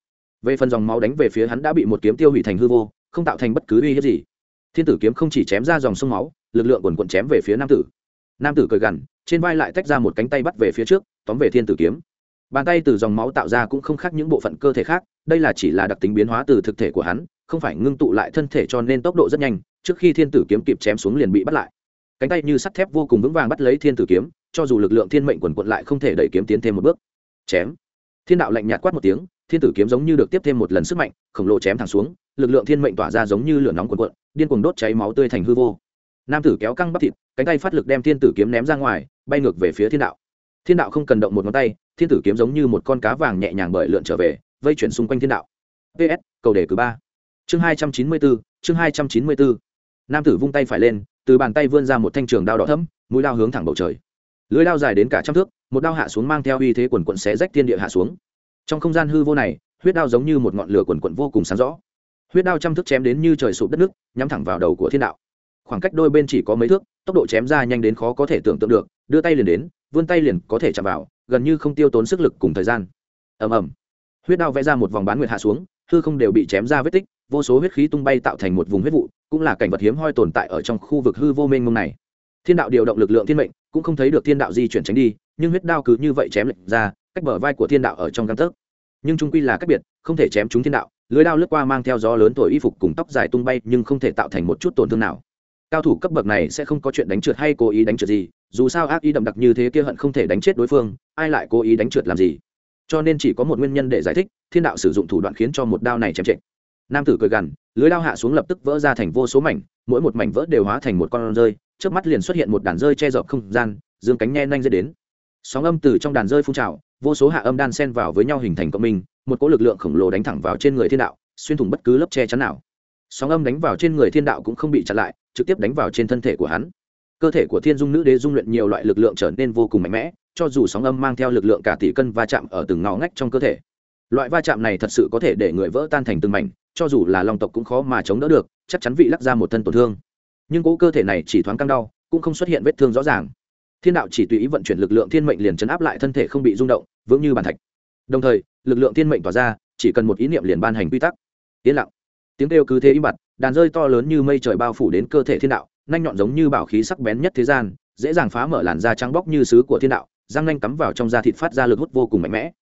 Về phần dòng máu đánh về phía hắn đã bị một kiếm tiêu hủy thành hư vô, không tạo thành bất cứ uy hiếp gì. Thiên tử kiếm không chỉ chém ra dòng sông máu, lực lượng quần quận chém về phía nam tử. Nam tử cười gằn, trên vai lại tách ra một cánh tay bắt về phía trước, tóm về thiên tử kiếm. Bàn tay từ dòng máu tạo ra cũng không khác những bộ phận cơ thể khác, đây là chỉ là đặc tính biến hóa từ thực thể của hắn không phải ngưng tụ lại thân thể cho nên tốc độ rất nhanh, trước khi thiên tử kiếm kịp chém xuống liền bị bắt lại. Cánh tay như sắt thép vô cùng vững vàng bắt lấy thiên tử kiếm, cho dù lực lượng thiên mệnh quần quận lại không thể đẩy kiếm tiến thêm một bước. Chém. Thiên đạo lạnh nhạt quát một tiếng, thiên tử kiếm giống như được tiếp thêm một lần sức mạnh, khổng lồ chém thẳng xuống, lực lượng thiên mệnh tỏa ra giống như lửa nóng quần quận điên cuồng đốt cháy máu tươi thành hư vô. Nam tử kéo căng bắp thịt, cánh tay phát lực đem thiên tử kiếm ném ra ngoài, bay ngược về phía thiên đạo. Thiên đạo không cần động một ngón tay, thiên tử kiếm giống như một con cá vàng nhẹ nhàng bởi lượn trở về, vây chuyển xung quanh thiên đạo. Ps cầu đề cử ba chương hai trăm chín mươi bốn chương hai trăm chín mươi bốn nam tử vung tay phải lên, từ bàn tay vươn ra một thanh trường đao đỏ thấm mũi đao hướng thẳng bầu trời. Lưới đao dài đến cả trăm thước, một đao hạ xuống mang theo uy thế quần quận xé rách thiên địa hạ xuống. Trong không gian hư vô này, huyết đao giống như một ngọn lửa quần quận vô cùng sáng rõ. Huyết đao trăm thước chém đến như trời sụp đất nước, nhắm thẳng vào đầu của thiên đạo. Khoảng cách đôi bên chỉ có mấy thước, tốc độ chém ra nhanh đến khó có thể tưởng tượng được, đưa tay liền đến, vươn tay liền có thể chạm vào, gần như không tiêu tốn sức lực cùng thời gian. Ầm ầm. Huyết đao vẽ ra một vòng bán nguyệt hạ xuống, hư không đều bị chém ra vết tích vô số huyết khí tung bay tạo thành một vùng huyết vụ, cũng là cảnh vật hiếm hoi tồn tại ở trong khu vực hư vô mênh mông này. Thiên đạo điều động lực lượng thiên mệnh, cũng không thấy được thiên đạo di chuyển tránh đi, nhưng huyết đao cứ như vậy chém lệch ra, cách bờ vai của thiên đạo ở trong găng tấc. Nhưng trung quy là cách biệt, không thể chém trúng thiên đạo, lưới đao lướt qua mang theo gió lớn thổi y phục cùng tóc dài tung bay, nhưng không thể tạo thành một chút tổn thương nào. Cao thủ cấp bậc này sẽ không có chuyện đánh trượt hay cố ý đánh trượt gì, dù sao ác ý đậm đặc như thế kia hận không thể đánh chết đối phương, ai lại cố ý đánh trượt làm gì? Cho nên chỉ có một nguyên nhân để giải thích, thiên đạo sử dụng thủ đoạn khiến cho một đao này chém trệ nam tử cười gằn, lưới lao hạ xuống lập tức vỡ ra thành vô số mảnh, mỗi một mảnh vỡ đều hóa thành một con rơi trước mắt liền xuất hiện một đàn rơi che dọc không gian, dương cánh nhe nhanh dễ đến. Sóng âm từ trong đàn rơi phun trào, vô số hạ âm đan xen vào với nhau hình thành cộng minh, một cỗ lực lượng khổng lồ đánh thẳng vào trên người thiên đạo, xuyên thủng bất cứ lớp che chắn nào. Sóng âm đánh vào trên người thiên đạo cũng không bị chặn lại, trực tiếp đánh vào trên thân thể của hắn. Cơ thể của thiên dung nữ đế dung luyện nhiều loại lực lượng trở nên vô cùng mạnh mẽ, cho dù sóng âm mang theo lực lượng cả tỷ cân va chạm ở từng ngõ ngách trong cơ thể. Loại va chạm này thật sự có thể để người vỡ tan thành từng mảnh cho dù là long tộc cũng khó mà chống đỡ được, chắc chắn vị lắc ra một thân tổn thương. Nhưng cỗ cơ thể này chỉ thoáng căng đau, cũng không xuất hiện vết thương rõ ràng. Thiên đạo chỉ tùy ý vận chuyển lực lượng thiên mệnh liền chấn áp lại thân thể không bị rung động, vững như bàn thạch. Đồng thời, lực lượng thiên mệnh tỏa ra, chỉ cần một ý niệm liền ban hành quy tắc. Yên lặng. Tiếng kêu cứ thế im bặt, đàn rơi to lớn như mây trời bao phủ đến cơ thể thiên đạo, nhanh nhọn giống như bảo khí sắc bén nhất thế gian, dễ dàng phá mở làn da trắng bóc như sứ của thiên đạo, răng nanh cắm vào trong da thịt phát ra lực hút vô cùng mạnh mẽ.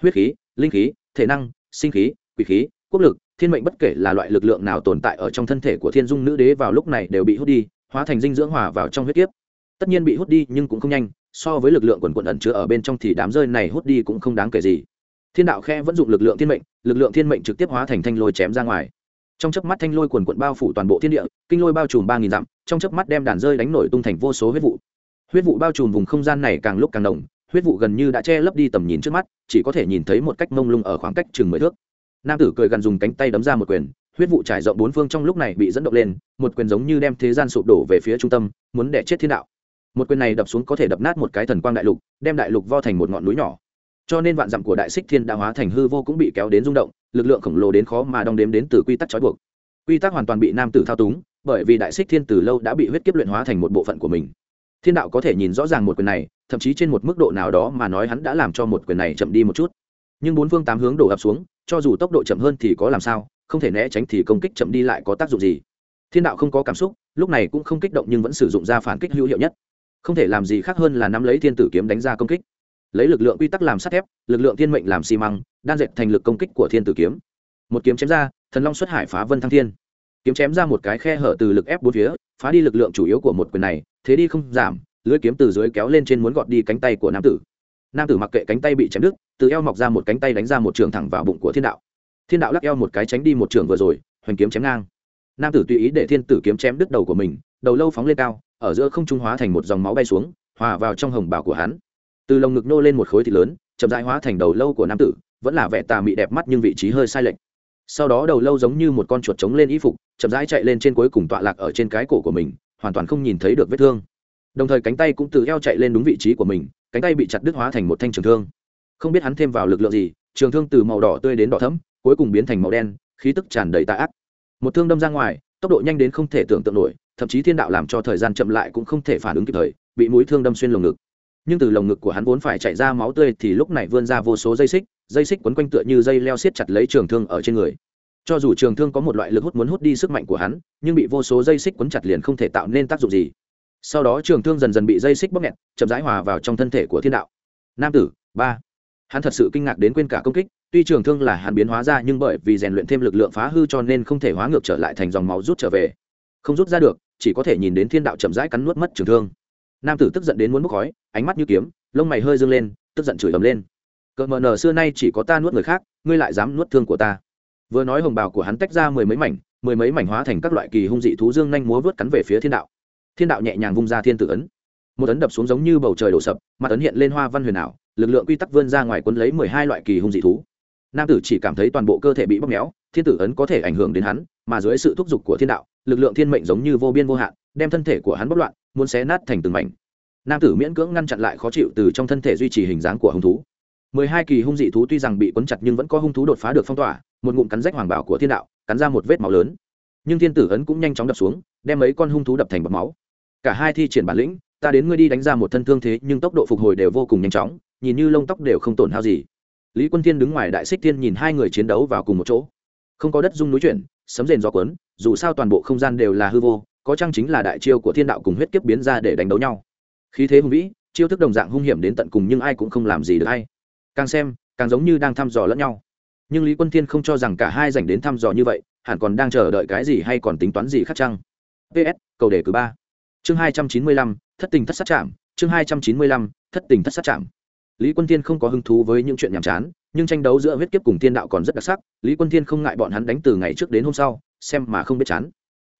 Huyết khí, linh khí, thể năng, sinh khí, quỷ khí, quốc lực thiên mệnh bất kể là loại lực lượng nào tồn tại ở trong thân thể của thiên dung nữ đế vào lúc này đều bị hút đi, hóa thành dinh dưỡng hòa vào trong huyết kiếp. Tất nhiên bị hút đi nhưng cũng không nhanh, so với lực lượng quần quần ẩn chứa ở bên trong thì đám rơi này hút đi cũng không đáng kể gì. Thiên đạo khe vẫn dụng lực lượng thiên mệnh, lực lượng thiên mệnh trực tiếp hóa thành thanh lôi chém ra ngoài. Trong chớp mắt thanh lôi quần quận bao phủ toàn bộ thiên địa, kinh lôi bao trùm ba nghìn dặm, trong chớp mắt đem đàn rơi đánh nổi tung thành vô số huyết vụ. Huyết vụ bao trùm vùng không gian này càng lúc càng đồng huyết vụ gần như đã che lấp đi tầm nhìn trước mắt, chỉ có thể nhìn thấy một cách mông lung ở khoảng cách chừng mười thước nam tử cười gần dùng cánh tay đấm ra một quyền, huyết vụ trải rộng bốn phương trong lúc này bị dẫn động lên, một quyền giống như đem thế gian sụp đổ về phía trung tâm, muốn đẻ chết thiên đạo. Một quyền này đập xuống có thể đập nát một cái thần quang đại lục, đem đại lục vo thành một ngọn núi nhỏ. Cho nên vạn dặm của đại xích thiên đã hóa thành hư vô cũng bị kéo đến rung động, lực lượng khổng lồ đến khó mà đong đếm đến từ quy tắc trói buộc. Quy tắc hoàn toàn bị nam tử thao túng, bởi vì đại xích thiên từ lâu đã bị huyết kiếp luyện hóa thành một bộ phận của mình. Thiên đạo có thể nhìn rõ ràng một quyền này, thậm chí trên một mức độ nào đó mà nói hắn đã làm cho một quyền này chậm đi một chút. Nhưng bốn phương tám hướng đổ ập xuống cho dù tốc độ chậm hơn thì có làm sao, không thể né tránh thì công kích chậm đi lại có tác dụng gì. Thiên đạo không có cảm xúc, lúc này cũng không kích động nhưng vẫn sử dụng ra phản kích hữu hiệu nhất. Không thể làm gì khác hơn là nắm lấy thiên tử kiếm đánh ra công kích. Lấy lực lượng quy tắc làm sắt thép, lực lượng thiên mệnh làm xi măng, đan dệt thành lực công kích của thiên tử kiếm. Một kiếm chém ra, thần long xuất hải phá vân thăng thiên. Kiếm chém ra một cái khe hở từ lực ép bốn phía, phá đi lực lượng chủ yếu của một quyền này, thế đi không giảm lưới kiếm từ dưới kéo lên trên muốn gọt đi cánh tay của nam tử nam tử mặc kệ cánh tay bị chém đứt, từ eo mọc ra một cánh tay đánh ra một trường thẳng vào bụng của thiên đạo. Thiên đạo lắc eo một cái tránh đi một trường vừa rồi, hoành kiếm chém ngang. Nam tử tùy ý để thiên tử kiếm chém đứt đầu của mình, đầu lâu phóng lên cao, ở giữa không trung hóa thành một dòng máu bay xuống, hòa vào trong hồng bào của hắn. Từ lồng ngực nô lên một khối thịt lớn, chậm rãi hóa thành đầu lâu của nam tử, vẫn là vẻ tà mị đẹp mắt nhưng vị trí hơi sai lệch. Sau đó đầu lâu giống như một con chuột trống lên y phục, chậm rãi chạy lên trên cuối cùng tọa lạc ở trên cái cổ của mình, hoàn toàn không nhìn thấy được vết thương. Đồng thời cánh tay cũng từ eo chạy lên đúng vị trí của mình cánh tay bị chặt đứt hóa thành một thanh trường thương. Không biết hắn thêm vào lực lượng gì, trường thương từ màu đỏ tươi đến đỏ thấm cuối cùng biến thành màu đen, khí tức tràn đầy tà ác. Một thương đâm ra ngoài, tốc độ nhanh đến không thể tưởng tượng nổi, thậm chí thiên đạo làm cho thời gian chậm lại cũng không thể phản ứng kịp thời, bị mũi thương đâm xuyên lồng ngực. Nhưng từ lồng ngực của hắn vốn phải chạy ra máu tươi thì lúc này vươn ra vô số dây xích dây xích quấn quanh tựa như dây leo xiết chặt lấy trường thương ở trên người. Cho dù trường thương có một loại lực hút muốn hút đi sức mạnh của hắn, nhưng bị vô số dây xích quấn chặt liền không thể tạo nên tác dụng gì sau đó trường thương dần dần bị dây xích bóp nghẹt, chậm rãi hòa vào trong thân thể của thiên đạo. Nam tử, ba. Hắn thật sự kinh ngạc đến quên cả công kích, tuy trường thương là hắn biến hóa ra nhưng bởi vì rèn luyện thêm lực lượng phá hư cho nên không thể hóa ngược trở lại thành dòng máu rút trở về. Không rút ra được, chỉ có thể nhìn đến thiên đạo chậm rãi cắn nuốt mất trường thương. Nam tử tức giận đến muốn bốc khói, ánh mắt như kiếm, lông mày hơi dâng lên, tức giận chửi ầm lên. Cỡ mờ nở xưa nay chỉ có ta nuốt người khác, ngươi lại dám nuốt thương của ta. Vừa nói hồng bào của hắn tách ra mười mấy mảnh, mười mấy mảnh hóa thành các loại kỳ hung dị thú dương nhanh múa vớt cắn về phía thiên đạo thiên đạo nhẹ nhàng vung ra thiên tử ấn. Một ấn đập xuống giống như bầu trời đổ sập, mặt ấn hiện lên hoa văn huyền ảo, lực lượng quy tắc vươn ra ngoài quân lấy mười hai loại kỳ hung dị thú. Nam tử chỉ cảm thấy toàn bộ cơ thể bị bóp méo, thiên tử ấn có thể ảnh hưởng đến hắn, mà dưới sự thúc giục của thiên đạo, lực lượng thiên mệnh giống như vô biên vô hạn, đem thân thể của hắn bóc loạn, muốn xé nát thành từng mảnh. Nam tử miễn cưỡng ngăn chặn lại khó chịu từ trong thân thể duy trì hình dáng của hung thú. Mười hai kỳ hung dị thú tuy rằng bị quấn chặt nhưng vẫn có hung thú đột phá được phong tỏa, một ngụm cắn rách hoàng bảo của thiên đạo, cắn ra một vết máu lớn. Nhưng thiên tử ấn cũng nhanh chóng đập xuống, đem mấy con hung thú đập thành bọt máu cả hai thi triển bản lĩnh ta đến ngươi đi đánh ra một thân thương thế nhưng tốc độ phục hồi đều vô cùng nhanh chóng nhìn như lông tóc đều không tổn hao gì. Lý quân thiên đứng ngoài đại xích thiên nhìn hai người chiến đấu vào cùng một chỗ. Không có đất dung núi chuyển sấm rền gió quấn, dù sao toàn bộ không gian đều là hư vô có chăng chính là đại chiêu của thiên đạo cùng huyết kiếp biến ra để đánh đấu nhau. Khí thế hùng vĩ chiêu thức đồng dạng hung hiểm đến tận cùng nhưng ai cũng không làm gì được hay. Càng xem càng giống như đang thăm dò lẫn nhau. Nhưng lý quân thiên không cho rằng cả hai dành đến thăm dò như vậy hẳn còn đang chờ đợi cái gì hay còn tính toán gì khác chăng? Ps cầu đề cử ba chương hai trăm chín mươi lăm, thất tình thất sát chạm. Chương hai trăm chín mươi lăm, thất tình thất sát chạm. Lý quân thiên không có hứng thú với những chuyện nhàm chán, nhưng tranh đấu giữa huyết kiếp cùng tiên đạo còn rất đặc sắc. Lý quân thiên không ngại bọn hắn đánh từ ngày trước đến hôm sau, xem mà không biết chán.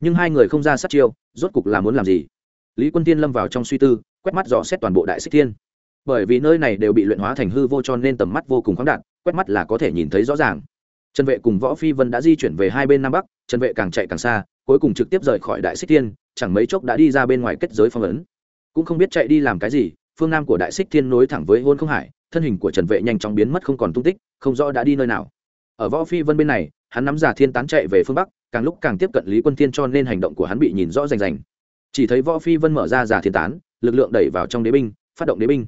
Nhưng hai người không ra sát chiêu, rốt cục là muốn làm gì? Lý quân thiên lâm vào trong suy tư, quét mắt dò xét toàn bộ đại xích thiên. Bởi vì nơi này đều bị luyện hóa thành hư vô cho nên tầm mắt vô cùng khoáng đạt, quét mắt là có thể nhìn thấy rõ ràng. Trần vệ cùng võ phi vân đã di chuyển về hai bên nam bắc, trần vệ càng chạy càng xa cuối cùng trực tiếp rời khỏi đại xích thiên, chẳng mấy chốc đã đi ra bên ngoài kết giới phong ấn. Cũng không biết chạy đi làm cái gì, phương nam của đại xích thiên nối thẳng với hôn không hải, thân hình của trần vệ nhanh chóng biến mất không còn tung tích, không rõ đã đi nơi nào. Ở võ phi vân bên này, hắn nắm giả thiên tán chạy về phương bắc, càng lúc càng tiếp cận lý quân thiên cho nên hành động của hắn bị nhìn rõ rành rành. Chỉ thấy võ phi vân mở ra giả thiên tán, lực lượng đẩy vào trong đế binh, phát động đế binh.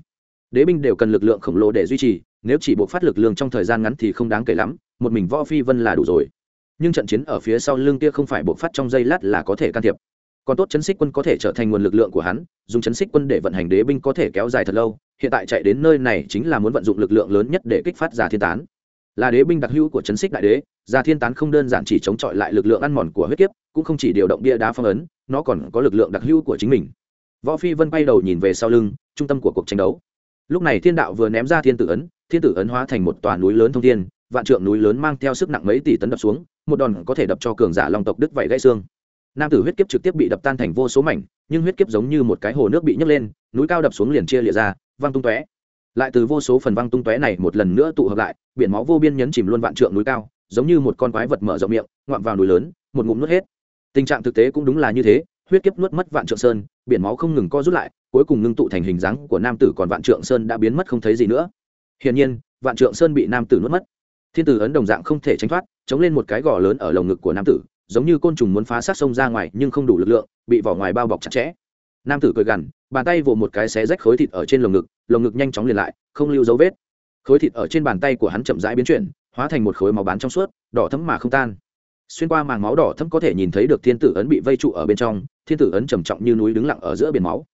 Đế binh đều cần lực lượng khổng lồ để duy trì, nếu chỉ buộc phát lực lượng trong thời gian ngắn thì không đáng kể lắm, một mình võ phi vân là đủ rồi nhưng trận chiến ở phía sau lưng kia không phải bộ phát trong giây lát là có thể can thiệp. Còn tốt chấn xích quân có thể trở thành nguồn lực lượng của hắn, dùng chấn xích quân để vận hành đế binh có thể kéo dài thật lâu, hiện tại chạy đến nơi này chính là muốn vận dụng lực lượng lớn nhất để kích phát giả thiên tán. Là đế binh đặc hữu của chấn xích đại đế, giả thiên tán không đơn giản chỉ chống chọi lại lực lượng ăn mòn của huyết kiếp, cũng không chỉ điều động bia đá phong ấn, nó còn có lực lượng đặc hữu của chính mình. Võ phi vân bay đầu nhìn về sau lưng, trung tâm của cuộc tranh đấu. Lúc này thiên đạo vừa ném ra thiên tử ấn, thiên tử ấn hóa thành một tòa núi lớn thông thiên, vạn trượng núi lớn mang theo sức nặng mấy tỷ tấn đập xuống một đòn có thể đập cho cường giả long tộc đứt vảy gãy xương. Nam tử huyết kiếp trực tiếp bị đập tan thành vô số mảnh, nhưng huyết kiếp giống như một cái hồ nước bị nhấc lên, núi cao đập xuống liền chia lịa ra, văng tung tóe. Lại từ vô số phần văng tung tóe này một lần nữa tụ hợp lại, biển máu vô biên nhấn chìm luôn vạn trượng núi cao, giống như một con quái vật mở rộng miệng, ngoạm vào núi lớn, một ngụm nuốt hết. Tình trạng thực tế cũng đúng là như thế, huyết kiếp nuốt mất vạn trượng sơn, biển máu không ngừng co rút lại, cuối cùng ngưng tụ thành hình dáng của nam tử còn vạn trượng sơn đã biến mất không thấy gì nữa. Hiển nhiên, vạn trượng sơn bị nam tử nuốt mất thiên tử ấn đồng dạng không thể tránh thoát, chống lên một cái gò lớn ở lồng ngực của nam tử, giống như côn trùng muốn phá sát sông ra ngoài, nhưng không đủ lực lượng, bị vỏ ngoài bao bọc chặt chẽ. Nam tử cười gằn, bàn tay vỗ một cái xé rách khối thịt ở trên lồng ngực lồng ngực nhanh chóng liền lại, không lưu dấu vết. Khối thịt ở trên bàn tay của hắn chậm rãi biến chuyển, hóa thành một khối máu bán trong suốt, đỏ thấm mà không tan. Xuyên qua màng máu đỏ thấm có thể nhìn thấy được thiên tử ấn bị vây trụ ở bên trong, thiên tử ấn trầm trọng như núi đứng lặng ở giữa biển máu.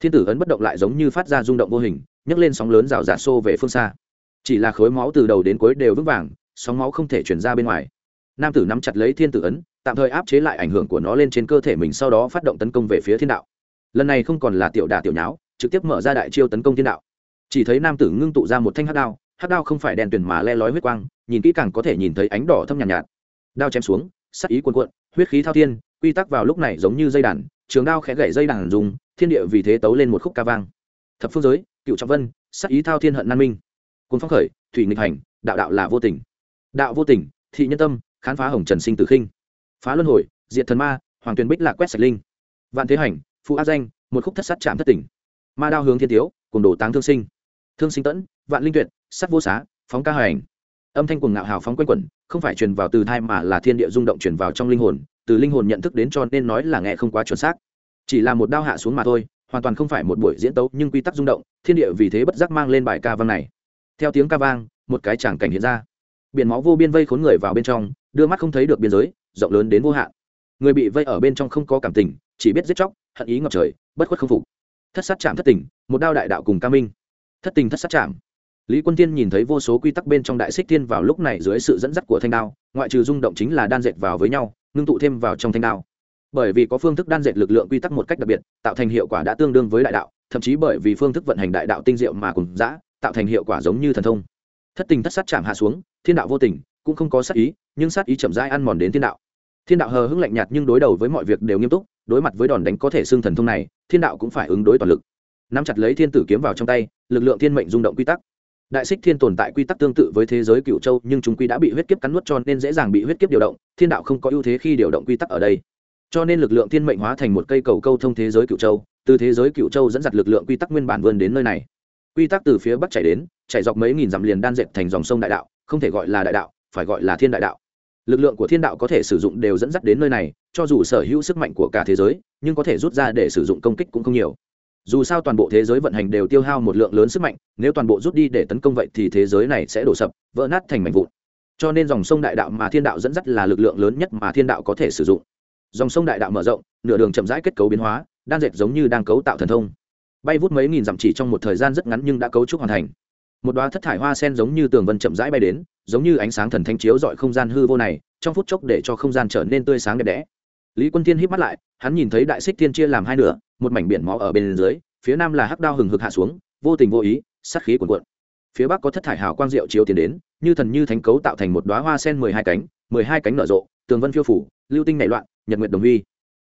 Thiên tử ấn bất động lại giống như phát ra rung động vô hình, nhấc lên sóng lớn rào rạt xô về phương xa chỉ là khối máu từ đầu đến cuối đều vững vàng sóng máu không thể chuyển ra bên ngoài. Nam tử nắm chặt lấy thiên tử ấn tạm thời áp chế lại ảnh hưởng của nó lên trên cơ thể mình sau đó phát động tấn công về phía thiên đạo. Lần này không còn là tiểu đà tiểu nháo trực tiếp mở ra đại chiêu tấn công thiên đạo. Chỉ thấy nam tử ngưng tụ ra một thanh hát đao hát đao không phải đèn tuyển mà le lói huyết quang nhìn kỹ càng có thể nhìn thấy ánh đỏ thâm nhàn nhạt, nhạt. Đao chém xuống sắc ý cuồn cuộn huyết khí thao thiên quy tắc vào lúc này giống như dây đàn trường đao khẽ gậy dây đàn dùng thiên địa vì thế tấu lên một khúc ca vang. Thập phương giới cựu trọng vân sắc ý thao thiên hận nan minh cùng phong khởi, thủy nghịch hành, đạo đạo là vô tình. Đạo vô tình, thị nhân tâm, khán phá hồng trần sinh tử khinh. Phá luân hồi, diệt thần ma, hoàng tuyền bích lạc quét sạch linh. Vạn thế hành phụ áp danh, một khúc thất sát chạm thất tỉnh. Ma đao hướng thiên tiếu cùng đồ táng thương sinh. Thương sinh tẫn, vạn linh tuyệt, sắt vô xá, phóng ca hành âm thanh cuồng ngạo hào phóng quanh quẩn, không phải truyền vào từ thai mà là thiên địa rung động truyền vào trong linh hồn, từ linh hồn nhận thức đến cho nên nói là nghe không quá chuẩn xác. Chỉ là một đao hạ xuống mà thôi, hoàn toàn không phải một buổi diễn tấu, nhưng quy tắc rung động, thiên địa vì thế bất giác mang lên bài ca văn này theo tiếng ca vang, một cái tràng cảnh hiện ra. Biển máu vô biên vây khốn người vào bên trong, đưa mắt không thấy được biên giới, rộng lớn đến vô hạn. Người bị vây ở bên trong không có cảm tình, chỉ biết giết chóc, hận ý ngập trời, bất khuất không phục. Thất sát chạm thất tình, một đao đại đạo cùng ca minh. Thất tình thất sát chạm lý quân tiên nhìn thấy vô số quy tắc bên trong đại xích tiên vào lúc này dưới sự dẫn dắt của thanh đao, ngoại trừ rung động chính là đan dệt vào với nhau, ngưng tụ thêm vào trong thanh đao. Bởi vì có phương thức đan dệt lực lượng quy tắc một cách đặc biệt, tạo thành hiệu quả đã tương đương với đại đạo, thậm chí bởi vì phương thức vận hành đại đạo tinh diệu mà cùng giã tạo thành hiệu quả giống như thần thông. Thất tình thất sát chạm hạ xuống, thiên đạo vô tình, cũng không có sát ý, nhưng sát ý chậm rãi ăn mòn đến thiên đạo. Thiên đạo hờ hững lạnh nhạt nhưng đối đầu với mọi việc đều nghiêm túc, đối mặt với đòn đánh có thể xưng thần thông này, thiên đạo cũng phải ứng đối toàn lực. Nắm chặt lấy thiên tử kiếm vào trong tay, lực lượng thiên mệnh rung động quy tắc. Đại xích thiên tồn tại quy tắc tương tự với thế giới cựu châu, nhưng chúng quy đã bị huyết kiếp cắn nuốt cho nên dễ dàng bị huyết kiếp điều động, thiên đạo không có ưu thế khi điều động quy tắc ở đây. Cho nên lực lượng thiên mệnh hóa thành một cây cầu câu thông thế giới cựu châu, từ thế giới cựu châu dẫn dắt lực lượng quy tắc nguyên bản vươn đến nơi này quy tắc từ phía bắc chảy đến, chảy dọc mấy nghìn dặm liền đan dệt thành dòng sông đại đạo, không thể gọi là đại đạo, phải gọi là thiên đại đạo. Lực lượng của thiên đạo có thể sử dụng đều dẫn dắt đến nơi này, cho dù sở hữu sức mạnh của cả thế giới, nhưng có thể rút ra để sử dụng công kích cũng không nhiều. Dù sao toàn bộ thế giới vận hành đều tiêu hao một lượng lớn sức mạnh, nếu toàn bộ rút đi để tấn công vậy thì thế giới này sẽ đổ sập, vỡ nát thành mảnh vụn. Cho nên dòng sông đại đạo mà thiên đạo dẫn dắt là lực lượng lớn nhất mà thiên đạo có thể sử dụng. Dòng sông đại đạo mở rộng, nửa đường chậm rãi kết cấu biến hóa, đan dệt giống như đang cấu tạo thần thông bay vút mấy nghìn dặm chỉ trong một thời gian rất ngắn nhưng đã cấu trúc hoàn thành. Một đoá thất thải hoa sen giống như tường vân chậm rãi bay đến, giống như ánh sáng thần thanh chiếu dọi không gian hư vô này, trong phút chốc để cho không gian trở nên tươi sáng đẹp đẽ. Lý quân thiên hít mắt lại, hắn nhìn thấy đại xích thiên chia làm hai nửa, một mảnh biển máu ở bên dưới, phía nam là hắc đao hừng hực hạ xuống, vô tình vô ý, sát khí cuồn cuộn. Phía bắc có thất thải hào quang diệu chiếu tiến đến, như thần như thánh cấu tạo thành một đoá hoa sen mười hai cánh, mười hai cánh nở rộ, tường vân phiêu phủ, lưu tinh nảy loạn, nhật nguyệt đồng huy.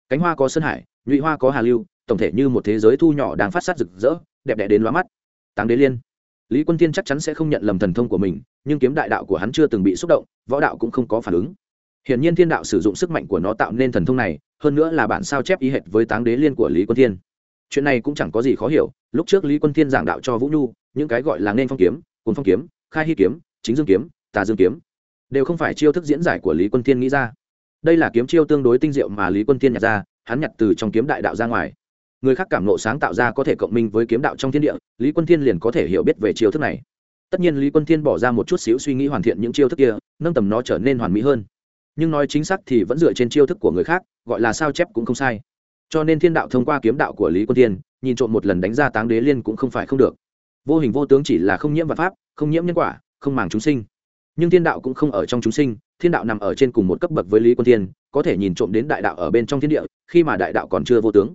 Cánh hoa có sơn hải, nhụy hoa có hà lưu tổng thể như một thế giới thu nhỏ đang phát sát rực rỡ, đẹp đẽ đến lóa mắt. Táng đế liên. Lý quân tiên chắc chắn sẽ không nhận lầm thần thông của mình, nhưng kiếm đại đạo của hắn chưa từng bị xúc động, võ đạo cũng không có phản ứng. Hiển nhiên thiên đạo sử dụng sức mạnh của nó tạo nên thần thông này, hơn nữa là bản sao chép ý hệt với táng đế liên của lý quân thiên. Chuyện này cũng chẳng có gì khó hiểu, lúc trước lý quân thiên giảng đạo cho vũ nhu, những cái gọi là nên phong kiếm cùng phong kiếm, khai hy kiếm, chính dương kiếm, tà dương kiếm, đều không phải chiêu thức diễn giải của lý quân thiên nghĩ ra. Đây là kiếm chiêu tương đối tinh diệu mà lý quân thiên nhặt ra, hắn nhặt từ trong kiếm đại đạo ra ngoài người khác cảm nộ sáng tạo ra có thể cộng minh với kiếm đạo trong thiên địa, lý quân thiên liền có thể hiểu biết về chiêu thức này. Tất nhiên lý quân thiên bỏ ra một chút xíu suy nghĩ hoàn thiện những chiêu thức kia, nâng tầm nó trở nên hoàn mỹ hơn. Nhưng nói chính xác thì vẫn dựa trên chiêu thức của người khác, gọi là sao chép cũng không sai. Cho nên thiên đạo thông qua kiếm đạo của lý quân thiên, nhìn trộm một lần đánh ra táng đế liên cũng không phải không được. Vô hình vô tướng chỉ là không nhiễm vật pháp, không nhiễm nhân quả, không màng chúng sinh. Nhưng thiên đạo cũng không ở trong chúng sinh, thiên đạo nằm ở trên cùng một cấp bậc với lý quân thiên, có thể nhìn trộm đến đại đạo ở bên trong thiên địa, khi mà đại đạo còn chưa vô tướng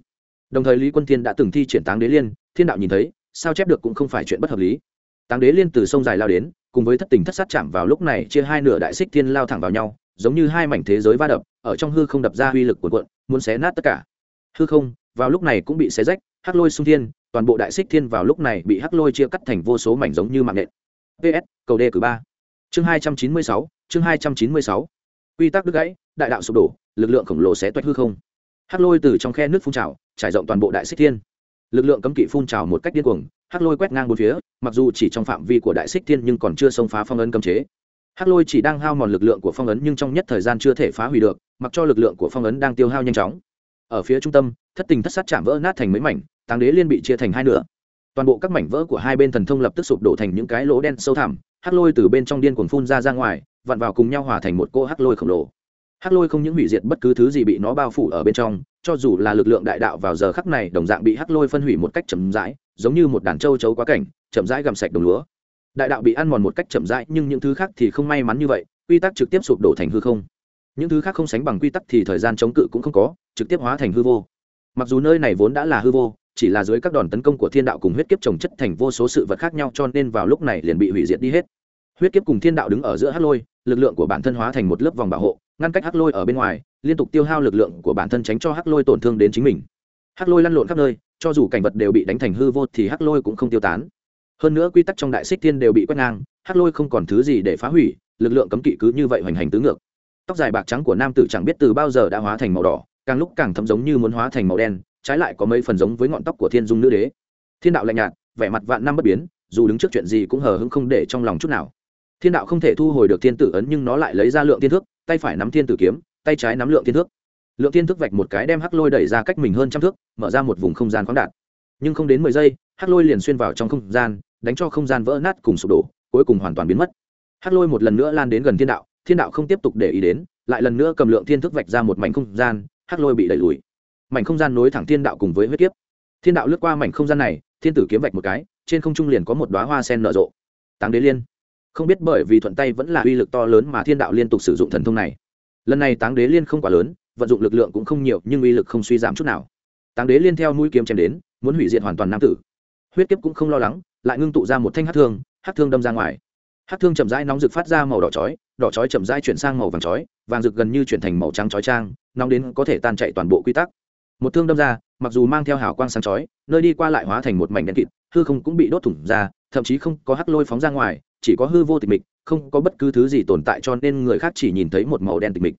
đồng thời lý quân thiên đã từng thi triển táng đế liên, thiên đạo nhìn thấy, sao chép được cũng không phải chuyện bất hợp lý. Táng đế liên từ sông dài lao đến, cùng với thất tình thất sát chạm vào lúc này chia hai nửa đại xích thiên lao thẳng vào nhau, giống như hai mảnh thế giới va đập, ở trong hư không đập ra uy lực của cuộn, muốn xé nát tất cả. Hư không, vào lúc này cũng bị xé rách, hắc lôi xung thiên, toàn bộ đại xích thiên vào lúc này bị hắc lôi chia cắt thành vô số mảnh giống như mạng nện. Ps cầu đề cử ba. Chương hai trăm chín mươi sáu, chương hai trăm chín mươi sáu. Quy tắc đứt gãy, đại đạo sụp đổ, lực lượng khổng lồ xé toét hư không. Hắc lôi từ trong khe nước phun trào trải rộng toàn bộ đại xích thiên. Lực lượng cấm kỵ phun trào một cách điên cuồng, hắc lôi quét ngang bốn phía, mặc dù chỉ trong phạm vi của đại xích thiên nhưng còn chưa xông phá phong ấn cấm chế. Hắc lôi chỉ đang hao mòn lực lượng của phong ấn nhưng trong nhất thời gian chưa thể phá hủy được, mặc cho lực lượng của phong ấn đang tiêu hao nhanh chóng. Ở phía trung tâm, thất tình thất sát chạm vỡ nát thành mấy mảnh tàng đế liên bị chia thành hai nửa. Toàn bộ các mảnh vỡ của hai bên thần thông lập tức sụp đổ thành những cái lỗ đen sâu thẳm, hắc lôi từ bên trong điên cuồng phun ra ra ngoài, vặn vào cùng nhau hòa thành một cô hắc lôi khổng lồ. Hắc lôi không những hủy diệt bất cứ thứ gì bị nó bao phủ ở bên trong cho dù là lực lượng đại đạo vào giờ khắc này đồng dạng bị hắc lôi phân hủy một cách chậm rãi, giống như một đàn trâu chấu quá cảnh, chậm rãi gầm sạch đồng lúa. Đại đạo bị ăn mòn một cách chậm rãi, nhưng những thứ khác thì không may mắn như vậy, quy tắc trực tiếp sụp đổ thành hư không. Những thứ khác không sánh bằng quy tắc thì thời gian chống cự cũng không có, trực tiếp hóa thành hư vô. Mặc dù nơi này vốn đã là hư vô, chỉ là dưới các đòn tấn công của thiên đạo cùng huyết kiếp trồng chất thành vô số sự vật khác nhau cho nên vào lúc này liền bị hủy diệt đi hết. Huyết kiếp cùng thiên đạo đứng ở giữa hắc lôi, lực lượng của bản thân hóa thành một lớp vòng bảo hộ ngăn cách hắc lôi ở bên ngoài, liên tục tiêu hao lực lượng của bản thân tránh cho hắc lôi tổn thương đến chính mình. Hắc lôi lăn lộn khắp nơi, cho dù cảnh vật đều bị đánh thành hư vô thì hắc lôi cũng không tiêu tán. Hơn nữa quy tắc trong đại xích thiên đều bị quét ngang, hắc lôi không còn thứ gì để phá hủy, lực lượng cấm kỵ cứ như vậy hoành hành tứ ngược. Tóc dài bạc trắng của nam tử chẳng biết từ bao giờ đã hóa thành màu đỏ, càng lúc càng thấm giống như muốn hóa thành màu đen, trái lại có mấy phần giống với ngọn tóc của thiên dung nữ đế. Thiên đạo lạnh nhạt, vẻ mặt vạn năm bất biến, dù đứng trước chuyện gì cũng hờ hững không để trong lòng chút nào. Thiên đạo không thể thu hồi được thiên tử ấn nhưng nó lại lấy ra lượng thiên thước tay phải nắm thiên tử kiếm, tay trái nắm lượng thiên thước. Lượng thiên thước vạch một cái đem hắc lôi đẩy ra cách mình hơn trăm thước, mở ra một vùng không gian khoáng đạt. Nhưng không đến mười giây, hắc lôi liền xuyên vào trong không gian, đánh cho không gian vỡ nát cùng sụp đổ, cuối cùng hoàn toàn biến mất. Hắc lôi một lần nữa lan đến gần thiên đạo thiên đạo không tiếp tục để ý đến, lại lần nữa cầm lượng thiên thức vạch ra một mảnh không gian, hắc lôi bị đẩy lùi. Mảnh không gian nối thẳng thiên đạo cùng với huyết kiếp. Thiên đạo lướt qua mảnh không gian này, thiên tử kiếm vạch một cái, trên không trung liền có một đoá hoa sen nở rộ. Táng đế liên không biết bởi vì thuận tay vẫn là uy lực to lớn mà thiên đạo liên tục sử dụng thần thông này. Lần này táng đế liên không quá lớn, vận dụng lực lượng cũng không nhiều, nhưng uy lực không suy giảm chút nào. Táng đế liên theo mũi kiếm chém đến, muốn hủy diệt hoàn toàn nam tử. Huyết kiếp cũng không lo lắng, lại ngưng tụ ra một thanh hát thương hát thương đâm ra ngoài. Hát thương chậm rãi nóng rực phát ra màu đỏ chói đỏ chói chậm rãi chuyển sang màu vàng chói, vàng rực gần như chuyển thành màu trắng chói trang, nóng đến có thể tan chạy toàn bộ quy tắc. Một thương đâm ra, mặc dù mang theo hào quang sáng chói, nơi đi qua lại hóa thành một mảnh đen kịt, hư không cũng bị đốt thủng ra, thậm chí không có hắc lôi phóng ra ngoài chỉ có hư vô tịch mịch, không có bất cứ thứ gì tồn tại cho nên người khác chỉ nhìn thấy một màu đen tịch mịch.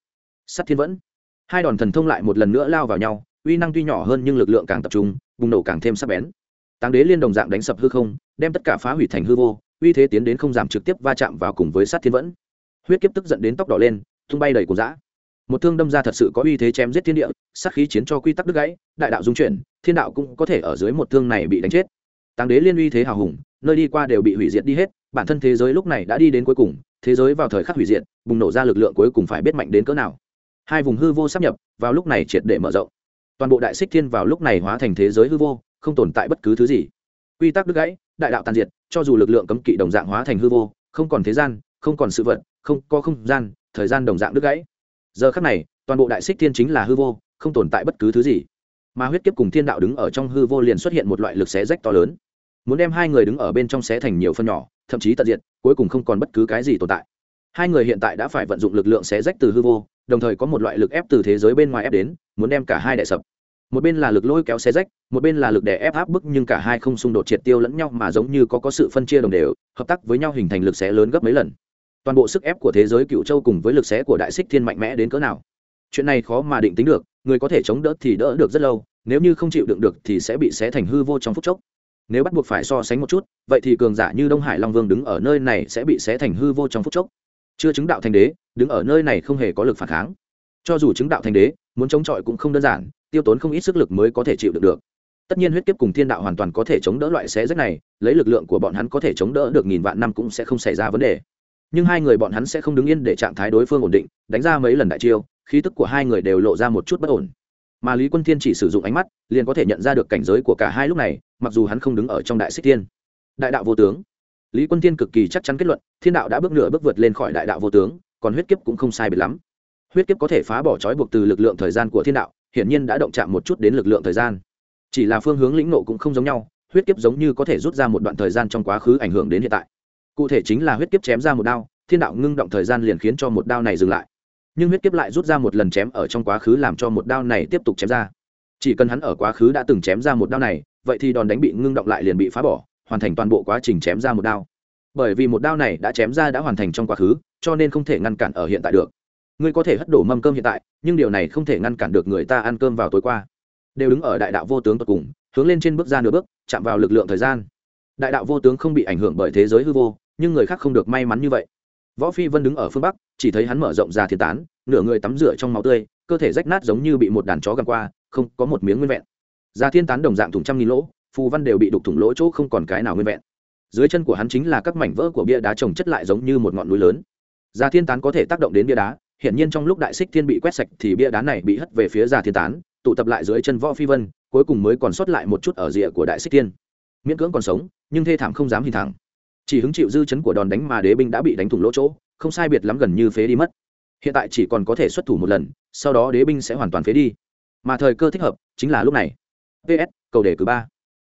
Sắt thiên vẫn. Hai đòn thần thông lại một lần nữa lao vào nhau, uy năng tuy nhỏ hơn nhưng lực lượng càng tập trung, bùng nổ càng thêm sắc bén. Táng đế liên đồng dạng đánh sập hư không, đem tất cả phá hủy thành hư vô, uy thế tiến đến không giảm trực tiếp va chạm vào cùng với sát thiên vẫn. Huyết kiếp tức giận đến tóc đỏ lên, tung bay đầy cùng dã. Một thương đâm ra thật sự có uy thế chém giết thiên địa, sát khí chiến cho quy tắc đứt gãy, đại đạo dung chuyển, thiên đạo cũng có thể ở dưới một thương này bị đánh chết. Táng đế liên uy thế hào hùng, nơi đi qua đều bị hủy diệt đi hết bản thân thế giới lúc này đã đi đến cuối cùng, thế giới vào thời khắc hủy diệt, bùng nổ ra lực lượng cuối cùng phải biết mạnh đến cỡ nào. Hai vùng hư vô sắp nhập, vào lúc này triệt để mở rộng. Toàn bộ đại xích thiên vào lúc này hóa thành thế giới hư vô, không tồn tại bất cứ thứ gì. Quy tắc đứt gãy, đại đạo tàn diệt, cho dù lực lượng cấm kỵ đồng dạng hóa thành hư vô, không còn thế gian, không còn sự vật, không có không gian, thời gian đồng dạng đứt gãy. Giờ khắc này, toàn bộ đại xích thiên chính là hư vô, không tồn tại bất cứ thứ gì. Mà huyết kiếp cùng thiên đạo đứng ở trong hư vô liền xuất hiện một loại lực xé rách to lớn muốn đem hai người đứng ở bên trong xé thành nhiều phân nhỏ, thậm chí tận diệt, cuối cùng không còn bất cứ cái gì tồn tại. Hai người hiện tại đã phải vận dụng lực lượng xé rách từ hư vô, đồng thời có một loại lực ép từ thế giới bên ngoài ép đến, muốn đem cả hai đẻ sập. Một bên là lực lôi kéo xé rách, một bên là lực đè ép áp bức nhưng cả hai không xung đột triệt tiêu lẫn nhau mà giống như có có sự phân chia đồng đều, hợp tác với nhau hình thành lực xé lớn gấp mấy lần. Toàn bộ sức ép của thế giới cựu châu cùng với lực xé của đại xích thiên mạnh mẽ đến cỡ nào? Chuyện này khó mà định tính được, người có thể chống đỡ thì đỡ được rất lâu, nếu như không chịu đựng được thì sẽ bị xé thành hư vô trong phút chốc nếu bắt buộc phải so sánh một chút, vậy thì cường giả như đông hải long vương đứng ở nơi này sẽ bị xé thành hư vô trong phút chốc. Chưa chứng đạo thành đế, đứng ở nơi này không hề có lực phản kháng. Cho dù chứng đạo thành đế, muốn chống chọi cũng không đơn giản, tiêu tốn không ít sức lực mới có thể chịu được được. Tất nhiên huyết kiếp cùng thiên đạo hoàn toàn có thể chống đỡ loại xé rách này, lấy lực lượng của bọn hắn có thể chống đỡ được nghìn vạn năm cũng sẽ không xảy ra vấn đề. Nhưng hai người bọn hắn sẽ không đứng yên để trạng thái đối phương ổn định, đánh ra mấy lần đại chiêu, khí tức của hai người đều lộ ra một chút bất ổn mà lý quân thiên chỉ sử dụng ánh mắt, liền có thể nhận ra được cảnh giới của cả hai lúc này, mặc dù hắn không đứng ở trong đại xích thiên. Đại đạo vô tướng. Lý quân thiên cực kỳ chắc chắn kết luận, thiên đạo đã bước nửa bước vượt lên khỏi đại đạo vô tướng, còn huyết kiếp cũng không sai biệt lắm. Huyết kiếp có thể phá bỏ trói buộc từ lực lượng thời gian của thiên đạo, hiển nhiên đã động chạm một chút đến lực lượng thời gian. Chỉ là phương hướng lĩnh nộ cũng không giống nhau, huyết kiếp giống như có thể rút ra một đoạn thời gian trong quá khứ ảnh hưởng đến hiện tại. Cụ thể chính là huyết kiếp chém ra một đao, thiên đạo ngưng động thời gian liền khiến cho một đao này dừng lại nhưng huyết kiếp lại rút ra một lần chém ở trong quá khứ làm cho một đao này tiếp tục chém ra. Chỉ cần hắn ở quá khứ đã từng chém ra một đao này, vậy thì đòn đánh bị ngưng động lại liền bị phá bỏ, hoàn thành toàn bộ quá trình chém ra một đao. Bởi vì một đao này đã chém ra đã hoàn thành trong quá khứ, cho nên không thể ngăn cản ở hiện tại được. Ngươi có thể hất đổ mâm cơm hiện tại, nhưng điều này không thể ngăn cản được người ta ăn cơm vào tối qua. Đều đứng ở đại đạo vô tướng tột cùng, hướng lên trên bước ra nửa bước, chạm vào lực lượng thời gian. Đại đạo vô tướng không bị ảnh hưởng bởi thế giới hư vô, nhưng người khác không được may mắn như vậy võ phi vân đứng ở phương bắc, chỉ thấy hắn mở rộng ra thiên tán, nửa người tắm rửa trong máu tươi, cơ thể rách nát giống như bị một đàn chó găm qua, không có một miếng nguyên vẹn. Ra thiên tán đồng dạng thủng trăm nghìn lỗ, phù văn đều bị đục thủng lỗ chỗ không còn cái nào nguyên vẹn. Dưới chân của hắn chính là các mảnh vỡ của bia đá trồng chất lại giống như một ngọn núi lớn. Ra thiên tán có thể tác động đến bia đá, hiển nhiên trong lúc đại xích thiên bị quét sạch thì bia đá này bị hất về phía ra thiên tán, tụ tập lại dưới chân võ phi vân, cuối cùng mới còn sót lại một chút ở rìa của đại xích thiên. Miễn cưỡng còn sống, nhưng thê thảm không dám hình thẳng chỉ hứng chịu dư chấn của đòn đánh mà đế binh đã bị đánh thủng lỗ chỗ, không sai biệt lắm gần như phế đi mất. Hiện tại chỉ còn có thể xuất thủ một lần, sau đó đế binh sẽ hoàn toàn phế đi. Mà thời cơ thích hợp chính là lúc này. Ps cầu đề cử ba.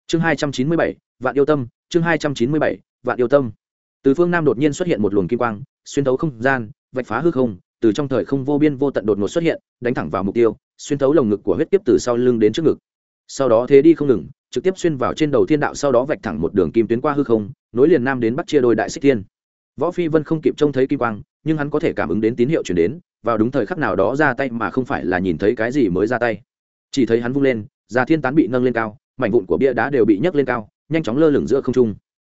Chương hai trăm chín mươi bảy, vạn yêu tâm, chương hai trăm chín mươi bảy, vạn yêu tâm. Từ phương nam đột nhiên xuất hiện một luồng kim quang, xuyên thấu không gian, vạch phá hư không, từ trong thời không vô biên vô tận đột ngột xuất hiện, đánh thẳng vào mục tiêu, xuyên thấu lồng ngực của huyết tiếp từ sau lưng đến trước ngực. Sau đó thế đi không ngừng trực tiếp xuyên vào trên đầu thiên đạo sau đó vạch thẳng một đường kim tuyến qua hư không, nối liền nam đến bắt chia đôi đại xích thiên. Võ phi vân không kịp trông thấy kim quang, nhưng hắn có thể cảm ứng đến tín hiệu chuyển đến, vào đúng thời khắc nào đó ra tay mà không phải là nhìn thấy cái gì mới ra tay. Chỉ thấy hắn vung lên già thiên tán bị nâng lên cao, mảnh vụn của bia đá đều bị nhấc lên cao, nhanh chóng lơ lửng giữa không trung.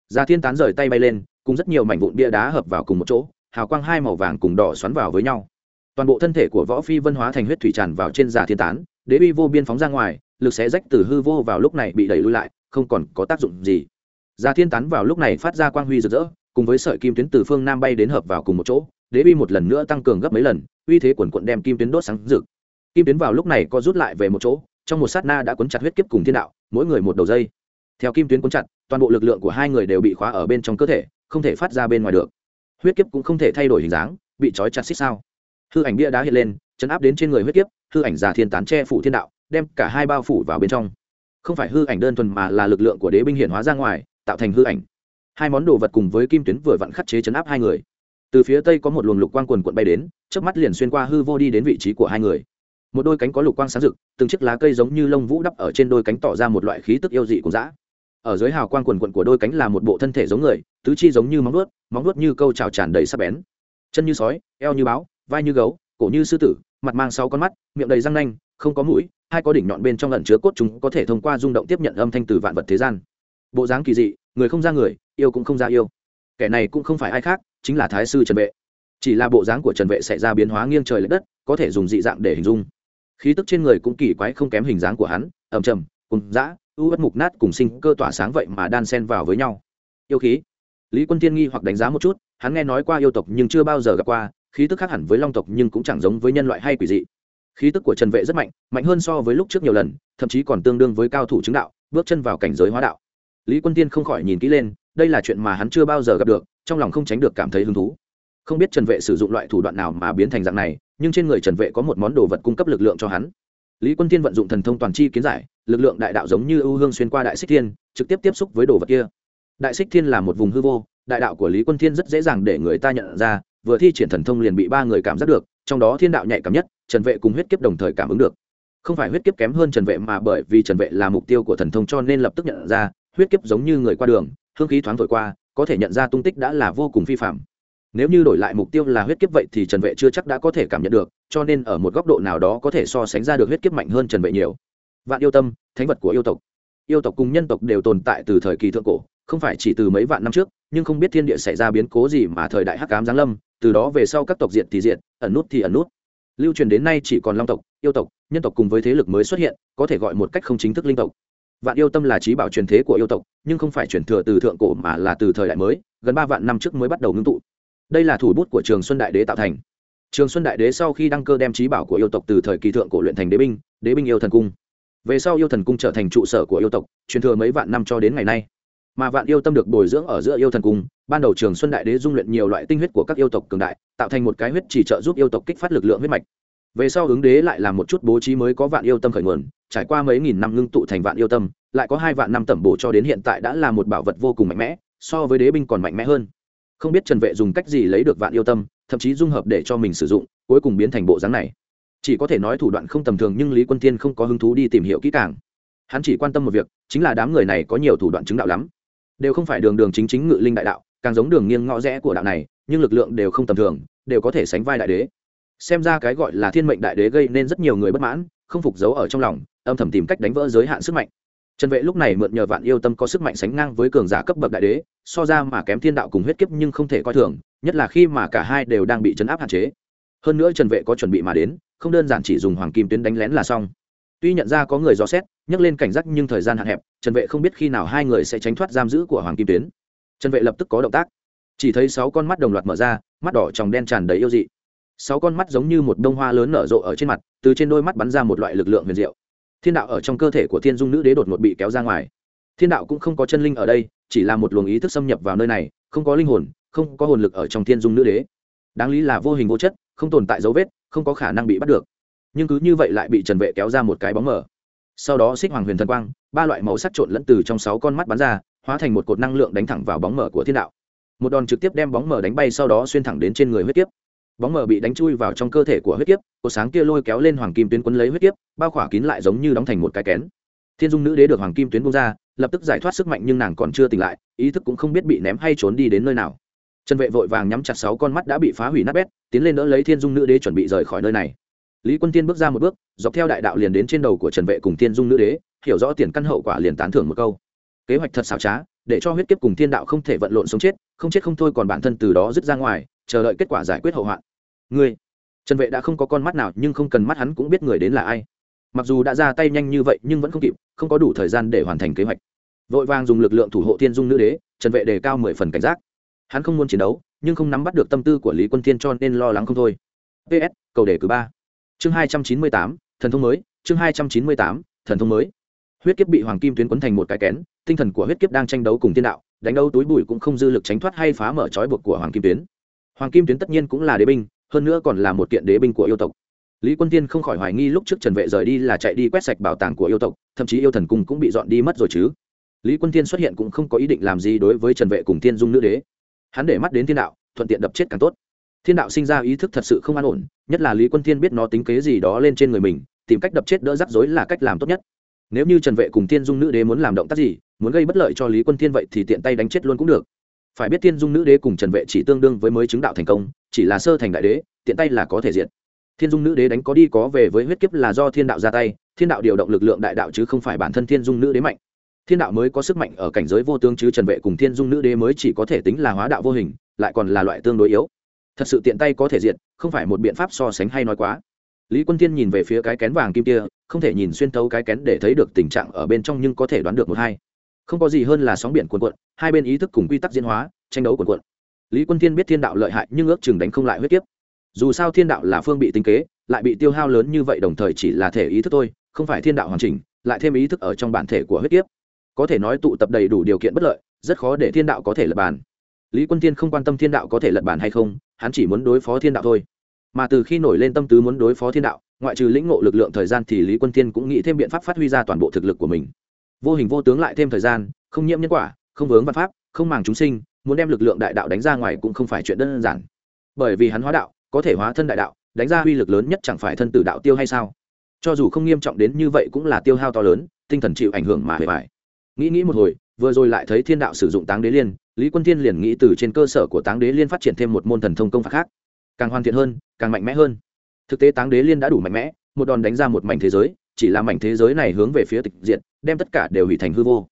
Già thiên tán rời tay bay lên, cùng rất nhiều mảnh vụn bia đá hợp vào cùng một chỗ, hào quang hai màu vàng cùng đỏ xoắn vào với nhau. Toàn bộ thân thể của võ phi vân hóa thành huyết thủy tràn vào trên già thiên tán, đế uy vô biên phóng ra ngoài lực xé rách từ hư vô vào lúc này bị đẩy lui lại, không còn có tác dụng gì. Già thiên tán vào lúc này phát ra quang huy rực rỡ, cùng với sợi kim tuyến từ phương nam bay đến hợp vào cùng một chỗ, đế uy một lần nữa tăng cường gấp mấy lần, uy thế quần quần đem kim tuyến đốt sáng rực. Kim tuyến vào lúc này có rút lại về một chỗ, trong một sát na đã cuốn chặt huyết kiếp cùng thiên đạo, mỗi người một đầu dây. Theo kim tuyến cuốn chặt, toàn bộ lực lượng của hai người đều bị khóa ở bên trong cơ thể, không thể phát ra bên ngoài được. Huyết kiếp cũng không thể thay đổi hình dáng, bị trói chặt xích sao. Hư ảnh bia đá hiện lên, chấn áp đến trên người huyết kiếp, hư ảnh già thiên tán che phủ thiên đạo đem cả hai bao phủ vào bên trong. Không phải hư ảnh đơn thuần mà là lực lượng của đế binh hiện hóa ra ngoài, tạo thành hư ảnh. Hai món đồ vật cùng với kim tuyến vừa vặn khắc chế chấn áp hai người. Từ phía tây có một luồng lục quang quần quận bay đến trước mắt liền xuyên qua hư vô đi đến vị trí của hai người. Một đôi cánh có lục quang sáng rực, từng chiếc lá cây giống như lông vũ đắp ở trên đôi cánh tỏ ra một loại khí tức yêu dị cùng dã. Ở dưới hào quang quần quận của đôi cánh là một bộ thân thể giống người, tứ chi giống như móng nuốt móng nuốt như câu trào tràn đầy sắc bén. Chân như sói, eo như báo, vai như gấu, cổ như sư tử, mặt mang sáu con mắt, miệng đầy răng nanh, không có mũi hai có đỉnh nhọn bên trong lẩn chứa cốt chúng có thể thông qua rung động tiếp nhận âm thanh từ vạn vật thế gian. Bộ dáng kỳ dị, người không ra người, yêu cũng không ra yêu. Kẻ này cũng không phải ai khác, chính là thái sư trần vệ. Chỉ là bộ dáng của trần vệ xảy ra biến hóa nghiêng trời l ệ đất, có thể dùng dị dạng để hình dung. Khí tức trên người cũng kỳ quái không kém hình dáng của hắn, ẩm trầm cùng dã, u bất mục nát cùng sinh cơ tỏa sáng vậy mà đan sen vào với nhau. Yêu khí. Lý quân tiên nghi hoặc đánh giá một chút, hắn nghe nói qua yêu tộc nhưng chưa bao giờ gặp qua, khí tức khác hẳn với long tộc nhưng cũng chẳng giống với nhân loại hay quỷ dị khí tức của trần vệ rất mạnh mạnh hơn so với lúc trước nhiều lần, thậm chí còn tương đương với cao thủ chứng đạo, bước chân vào cảnh giới hóa đạo. Lý quân tiên không khỏi nhìn kỹ lên, đây là chuyện mà hắn chưa bao giờ gặp được, trong lòng không tránh được cảm thấy hứng thú. Không biết trần vệ sử dụng loại thủ đoạn nào mà biến thành dạng này, nhưng trên người trần vệ có một món đồ vật cung cấp lực lượng cho hắn. Lý quân thiên vận dụng thần thông toàn chi kiến giải, lực lượng đại đạo giống như ưu hương xuyên qua đại xích thiên, trực tiếp tiếp xúc với đồ vật kia. Đại xích thiên là một vùng hư vô, đại đạo của lý quân thiên rất dễ dàng để người ta nhận ra, vừa thi triển thần thông liền bị ba người cảm giác được, trong đó thiên đạo nhạy cảm nhất trần vệ cùng huyết kiếp đồng thời cảm ứng được. Không phải huyết kiếp kém hơn trần vệ mà bởi vì trần vệ là mục tiêu của thần thông cho nên lập tức nhận ra, huyết kiếp giống như người qua đường, hương khí thoáng thổi qua, có thể nhận ra tung tích đã là vô cùng phi phạm. Nếu như đổi lại mục tiêu là huyết kiếp vậy thì trần vệ chưa chắc đã có thể cảm nhận được, cho nên ở một góc độ nào đó có thể so sánh ra được huyết kiếp mạnh hơn trần vệ nhiều. Vạn yêu tâm, thánh vật của yêu tộc. Yêu tộc cùng nhân tộc đều tồn tại từ thời kỳ thượng cổ, không phải chỉ từ mấy vạn năm trước, nhưng không biết thiên địa xảy ra biến cố gì mà thời đại hắc cám giáng lâm, từ đó về sau các tộc diện thì diện ẩn nút thì ẩn nút lưu truyền đến nay chỉ còn long tộc, yêu tộc, nhân tộc cùng với thế lực mới xuất hiện, có thể gọi một cách không chính thức linh tộc. Vạn yêu tâm là trí bảo truyền thế của yêu tộc, nhưng không phải truyền thừa từ thượng cổ mà là từ thời đại mới, gần ba vạn năm trước mới bắt đầu ngưng tụ. Đây là thủ bút của trường xuân đại đế tạo thành. Trường xuân đại đế sau khi đăng cơ đem trí bảo của yêu tộc từ thời kỳ thượng cổ luyện thành đế binh đế binh yêu thần cung. Về sau yêu thần cung trở thành trụ sở của yêu tộc, truyền thừa mấy vạn năm cho đến ngày nay. Mà vạn yêu tâm được bồi dưỡng ở giữa yêu thần cung ban đầu trường xuân đại đế dung luyện nhiều loại tinh huyết của các yêu tộc cường đại, tạo thành một cái huyết chỉ trợ giúp yêu tộc kích phát lực lượng huyết mạch. Về sau ứng đế lại làm một chút bố trí mới có vạn yêu tâm khởi nguồn, trải qua mấy nghìn năm ngưng tụ thành vạn yêu tâm, lại có hai vạn năm tẩm bổ cho đến hiện tại đã là một bảo vật vô cùng mạnh mẽ, so với đế binh còn mạnh mẽ hơn. Không biết trần vệ dùng cách gì lấy được vạn yêu tâm, thậm chí dung hợp để cho mình sử dụng, cuối cùng biến thành bộ dáng này. Chỉ có thể nói thủ đoạn không tầm thường nhưng lý quân Thiên không có hứng thú đi tìm hiểu kỹ càng. Hắn chỉ quan tâm một việc, chính là đám người này có nhiều thủ đoạn chứng đạo lắm. Đều không phải đường đường chính chính ngự linh đại đạo càng giống đường nghiêng ngõ rẽ của đạo này, nhưng lực lượng đều không tầm thường, đều có thể sánh vai đại đế. Xem ra cái gọi là thiên mệnh đại đế gây nên rất nhiều người bất mãn, không phục giấu ở trong lòng, âm thầm tìm cách đánh vỡ giới hạn sức mạnh. Trần vệ lúc này mượn nhờ vạn yêu tâm có sức mạnh sánh ngang với cường giả cấp bậc đại đế, so ra mà kém thiên đạo cùng huyết kiếp nhưng không thể coi thường, nhất là khi mà cả hai đều đang bị chấn áp hạn chế. Hơn nữa trần vệ có chuẩn bị mà đến, không đơn giản chỉ dùng hoàng kim tuyến đánh lén là xong. Tuy nhận ra có người dò xét nhắc lên cảnh giác nhưng thời gian hạn hẹp, trần vệ không biết khi nào hai người sẽ tránh thoát giam giữ của hoàng kim tuyến trần vệ lập tức có động tác. Chỉ thấy sáu con mắt đồng loạt mở ra, mắt đỏ tròng đen tràn đầy yêu dị. Sáu con mắt giống như một bông hoa lớn nở rộ ở trên mặt, từ trên đôi mắt bắn ra một loại lực lượng huyền diệu. Thiên đạo ở trong cơ thể của thiên dung nữ đế đột ngột bị kéo ra ngoài. Thiên đạo cũng không có chân linh ở đây, chỉ là một luồng ý thức xâm nhập vào nơi này, không có linh hồn, không có hồn lực ở trong thiên dung nữ đế. Đáng lý là vô hình vô chất, không tồn tại dấu vết, không có khả năng bị bắt được. Nhưng cứ như vậy lại bị trần vệ kéo ra một cái bóng mở. sau đó xích hoàng huyền thần quang ba loại màu sắc trộn lẫn từ trong sáu con mắt bắn ra, hóa thành một cột năng lượng đánh thẳng vào bóng mở của thiên đạo. Một đòn trực tiếp đem bóng mở đánh bay sau đó xuyên thẳng đến trên người huyết kiếp. Bóng mở bị đánh chui vào trong cơ thể của huyết kiếp, cột sáng kia lôi kéo lên hoàng kim tuyến quấn lấy huyết kiếp, bao khỏa kín lại giống như đóng thành một cái kén. Thiên dung nữ đế được hoàng kim tuyến bung ra, lập tức giải thoát sức mạnh nhưng nàng còn chưa tỉnh lại, ý thức cũng không biết bị ném hay trốn đi đến nơi nào. Trần vệ vội vàng nhắm chặt sáu con mắt đã bị phá hủy nát bét, tiến lên đỡ lấy thiên dung nữ đế chuẩn bị rời khỏi nơi này. Lý quân tiên bước ra một bước, dọc theo đại đạo liền đến trên đầu của trần vệ cùng thiên dung nữ đế hiểu rõ tiền căn hậu quả liền tán thưởng một câu. Kế hoạch thật xảo trá, để cho huyết kiếp cùng thiên đạo không thể vận lộn sống chết, không chết không thôi còn bản thân từ đó dứt ra ngoài, chờ đợi kết quả giải quyết hậu hoạn. Ngươi, trần vệ đã không có con mắt nào nhưng không cần mắt hắn cũng biết người đến là ai. Mặc dù đã ra tay nhanh như vậy nhưng vẫn không kịp, không có đủ thời gian để hoàn thành kế hoạch. Vội vàng dùng lực lượng thủ hộ thiên dung nữ đế, trần vệ đề cao mười phần cảnh giác. Hắn không muốn chiến đấu, nhưng không nắm bắt được tâm tư của lý quân thiên cho nên lo lắng không thôi. Ps cầu đề cử ba. Chương hai trăm chín mươi tám, thần thông mới, chương hai trăm chín mươi tám, thần thông mới huyết kiếp bị hoàng kim tuyến quấn thành một cái kén, tinh thần của huyết kiếp đang tranh đấu cùng thiên đạo, đánh đấu túi bụi cũng không dư lực tránh thoát hay phá mở trói buộc của hoàng kim tuyến. Hoàng kim tuyến tất nhiên cũng là đế binh, hơn nữa còn là một kiện đế binh của yêu tộc. Lý quân tiên không khỏi hoài nghi lúc trước trần vệ rời đi là chạy đi quét sạch bảo tàng của yêu tộc, thậm chí yêu thần cung cũng bị dọn đi mất rồi chứ. Lý quân tiên xuất hiện cũng không có ý định làm gì đối với trần vệ cùng tiên dung nữ đế. Hắn để mắt đến thiên đạo, thuận tiện đập chết càng tốt. Thiên đạo sinh ra ý thức thật sự không an ổn, nhất là lý quân thiên biết nó tính kế gì đó lên trên người mình, tìm cách đập chết đỡ rắc rối là cách làm tốt nhất nếu như trần vệ cùng thiên dung nữ đế muốn làm động tác gì, muốn gây bất lợi cho lý quân thiên vậy thì tiện tay đánh chết luôn cũng được. Phải biết thiên dung nữ đế cùng trần vệ chỉ tương đương với mới chứng đạo thành công, chỉ là sơ thành đại đế, tiện tay là có thể diện thiên dung nữ đế đánh có đi có về với huyết kiếp là do thiên đạo ra tay, thiên đạo điều động lực lượng đại đạo chứ không phải bản thân thiên dung nữ đế mạnh. Thiên đạo mới có sức mạnh ở cảnh giới vô tướng chứ trần vệ cùng thiên dung nữ đế mới chỉ có thể tính là hóa đạo vô hình, lại còn là loại tương đối yếu. Thật sự tiện tay có thể diệt, không phải một biện pháp so sánh hay nói quá lý quân thiên nhìn về phía cái kén vàng kim kia, không thể nhìn xuyên thấu cái kén để thấy được tình trạng ở bên trong nhưng có thể đoán được một hai. Không có gì hơn là sóng biển cuồn cuộn, hai bên ý thức cùng quy tắc diễn hóa, tranh đấu cuồn cuộn. Lý quân thiên biết thiên đạo lợi hại nhưng ước chừng đánh không lại huyết kiếp. Dù sao thiên đạo là phương bị tính kế, lại bị tiêu hao lớn như vậy đồng thời chỉ là thể ý thức thôi, không phải thiên đạo hoàn chỉnh, lại thêm ý thức ở trong bản thể của huyết kiếp. Có thể nói tụ tập đầy đủ điều kiện bất lợi, rất khó để thiên đạo có thể lập bàn. Lý quân thiên không quan tâm thiên đạo có thể lật bàn hay không, hắn chỉ muốn đối phó thiên đạo thôi mà từ khi nổi lên tâm tứ muốn đối phó thiên đạo, ngoại trừ lĩnh ngộ lực lượng thời gian thì lý quân tiên cũng nghĩ thêm biện pháp phát huy ra toàn bộ thực lực của mình. Vô hình vô tướng lại thêm thời gian, không nhiễm nhân quả, không vướng văn pháp, không màng chúng sinh, muốn đem lực lượng đại đạo đánh ra ngoài cũng không phải chuyện đơn giản. Bởi vì hắn hóa đạo, có thể hóa thân đại đạo, đánh ra uy lực lớn nhất chẳng phải thân tử đạo tiêu hay sao? Cho dù không nghiêm trọng đến như vậy cũng là tiêu hao to lớn, tinh thần chịu ảnh hưởng mà hề phải nghĩ nghĩ một hồi, vừa rồi lại thấy thiên đạo sử dụng táng đế liên, lý quân thiên liền nghĩ từ trên cơ sở của táng đế liên phát triển thêm một môn thần thông công pháp khác càng hoàn thiện hơn, càng mạnh mẽ hơn. Thực tế táng đế liên đã đủ mạnh mẽ, một đòn đánh ra một mảnh thế giới, chỉ là mảnh thế giới này hướng về phía tịch diện đem tất cả đều hủy thành hư vô.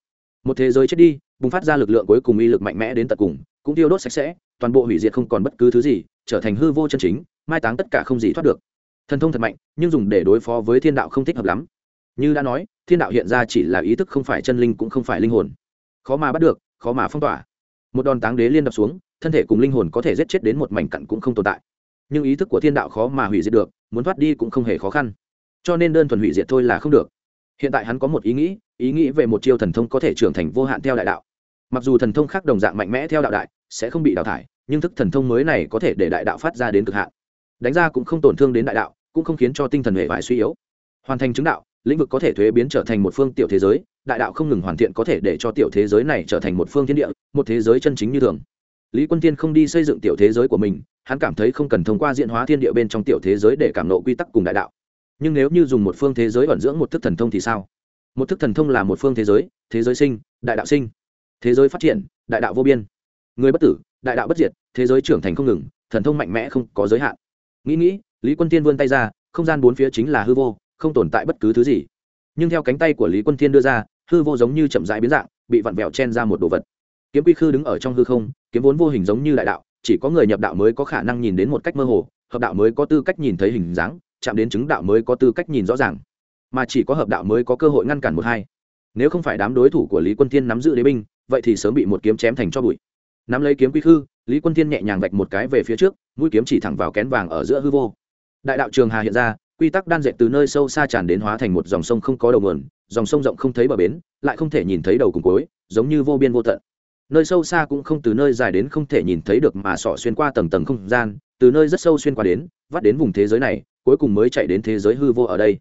Một thế giới chết đi, bùng phát ra lực lượng cuối cùng uy lực mạnh mẽ đến tận cùng, cũng tiêu đốt sạch sẽ, toàn bộ hủy diệt không còn bất cứ thứ gì, trở thành hư vô chân chính, mai táng tất cả không gì thoát được. Thần thông thật mạnh, nhưng dùng để đối phó với thiên đạo không thích hợp lắm. Như đã nói, thiên đạo hiện ra chỉ là ý thức không phải chân linh cũng không phải linh hồn. Khó mà bắt được, khó mà phong tỏa. Một đòn táng đế liên đập xuống, thân thể cùng linh hồn có thể giết chết đến một mảnh cặn cũng không tồn tại nhưng ý thức của thiên đạo khó mà hủy diệt được, muốn thoát đi cũng không hề khó khăn. Cho nên đơn thuần hủy diệt thôi là không được. Hiện tại hắn có một ý nghĩ ý nghĩ về một chiêu thần thông có thể trưởng thành vô hạn theo đại đạo. Mặc dù thần thông khác đồng dạng mạnh mẽ theo đạo đại, sẽ không bị đào thải, nhưng thức thần thông mới này có thể để đại đạo phát ra đến cực hạn. Đánh ra cũng không tổn thương đến đại đạo, cũng không khiến cho tinh thần hệ vải suy yếu. Hoàn thành chứng đạo, lĩnh vực có thể thuế biến trở thành một phương tiểu thế giới, đại đạo không ngừng hoàn thiện có thể để cho tiểu thế giới này trở thành một phương thiên địa, một thế giới chân chính như thường. Lý quân tiên không đi xây dựng tiểu thế giới của mình hắn cảm thấy không cần thông qua diện hóa thiên địa bên trong tiểu thế giới để cảm nộ quy tắc cùng đại đạo. Nhưng nếu như dùng một phương thế giới ẩn dưỡng một thức thần thông thì sao? Một thức thần thông là một phương thế giới thế giới sinh, đại đạo sinh. Thế giới phát triển, đại đạo vô biên. Người bất tử, đại đạo bất diệt, thế giới trưởng thành không ngừng, thần thông mạnh mẽ không có giới hạn. Nghĩ nghĩ, lý quân tiên vươn tay ra, không gian bốn phía chính là hư vô, không tồn tại bất cứ thứ gì. Nhưng theo cánh tay của lý quân thiên đưa ra, hư vô giống như chậm rãi biến dạng, bị vặn vẹo chen ra một đồ vật. Kiếm quy khư đứng ở trong hư không, kiếm vốn vô hình giống như đại đạo chỉ có người nhập đạo mới có khả năng nhìn đến một cách mơ hồ, hợp đạo mới có tư cách nhìn thấy hình dáng, chạm đến chứng đạo mới có tư cách nhìn rõ ràng. Mà chỉ có hợp đạo mới có cơ hội ngăn cản một hai. Nếu không phải đám đối thủ của lý quân Thiên nắm giữ đế binh, vậy thì sớm bị một kiếm chém thành cho bụi. Nắm lấy kiếm quy khư, lý quân Thiên nhẹ nhàng vạch một cái về phía trước, mũi kiếm chỉ thẳng vào kén vàng ở giữa hư vô. Đại đạo trường hà hiện ra, quy tắc đan dệt từ nơi sâu xa tràn đến hóa thành một dòng sông không có đầu nguồn, dòng sông rộng không thấy bờ bến, lại không thể nhìn thấy đầu cùng cuối, giống như vô biên vô tận nơi sâu xa cũng không từ nơi dài đến không thể nhìn thấy được mà sỏ xuyên qua tầng tầng không gian, từ nơi rất sâu xuyên qua đến, vắt đến vùng thế giới này, cuối cùng mới chạy đến thế giới hư vô ở đây.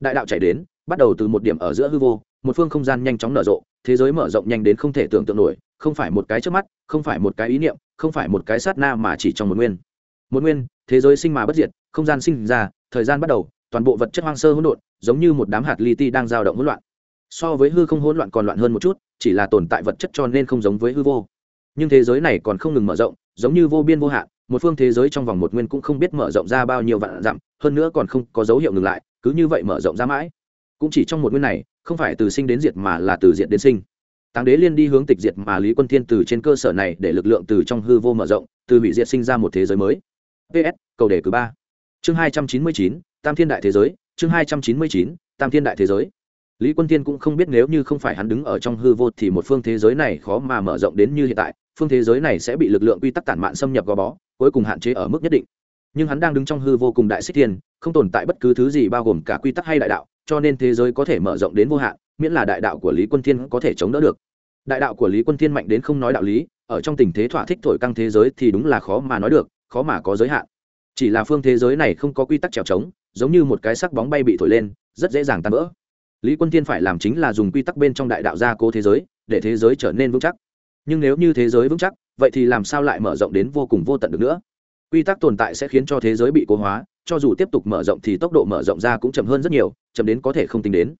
Đại đạo chạy đến, bắt đầu từ một điểm ở giữa hư vô, một phương không gian nhanh chóng nở rộ, thế giới mở rộng nhanh đến không thể tưởng tượng nổi, không phải một cái trước mắt, không phải một cái ý niệm, không phải một cái sát na mà chỉ trong một nguyên. Một nguyên, thế giới sinh mà bất diệt, không gian sinh ra, thời gian bắt đầu, toàn bộ vật chất hoang sơ hỗn độn, giống như một đám hạt li ti đang dao động hỗn loạn so với hư không hỗn loạn còn loạn hơn một chút, chỉ là tồn tại vật chất cho nên không giống với hư vô. Nhưng thế giới này còn không ngừng mở rộng, giống như vô biên vô hạn, một phương thế giới trong vòng một nguyên cũng không biết mở rộng ra bao nhiêu vạn dặm, hơn nữa còn không có dấu hiệu ngừng lại, cứ như vậy mở rộng ra mãi. Cũng chỉ trong một nguyên này, không phải từ sinh đến diệt mà là từ diệt đến sinh. Táng đế liên đi hướng tịch diệt mà lý quân thiên từ trên cơ sở này để lực lượng từ trong hư vô mở rộng, từ hủy diệt sinh ra một thế giới mới. Ps cầu đề cử ba. Chương hai trăm chín mươi chín, tam thiên đại thế giới, chương hai trăm chín mươi chín, tam thiên đại thế giới lý quân thiên cũng không biết nếu như không phải hắn đứng ở trong hư vô thì một phương thế giới này khó mà mở rộng đến như hiện tại, phương thế giới này sẽ bị lực lượng quy tắc tản mạn xâm nhập gò bó, cuối cùng hạn chế ở mức nhất định. Nhưng hắn đang đứng trong hư vô cùng đại xích thiên, không tồn tại bất cứ thứ gì bao gồm cả quy tắc hay đại đạo, cho nên thế giới có thể mở rộng đến vô hạn, miễn là đại đạo của lý quân thiên có thể chống đỡ được. Đại đạo của lý quân thiên mạnh đến không nói đạo lý, ở trong tình thế thỏa thích thổi căng thế giới thì đúng là khó mà nói được, khó mà có giới hạn. Chỉ là phương thế giới này không có quy tắc trèo trống, giống như một cái sắc bóng bay bị thổi lên, rất dễ dàng tan vỡ lý quân tiên phải làm chính là dùng quy tắc bên trong đại đạo gia cố thế giới, để thế giới trở nên vững chắc. Nhưng nếu như thế giới vững chắc, vậy thì làm sao lại mở rộng đến vô cùng vô tận được nữa? Quy tắc tồn tại sẽ khiến cho thế giới bị cố hóa, cho dù tiếp tục mở rộng thì tốc độ mở rộng ra cũng chậm hơn rất nhiều, chậm đến có thể không tính đến.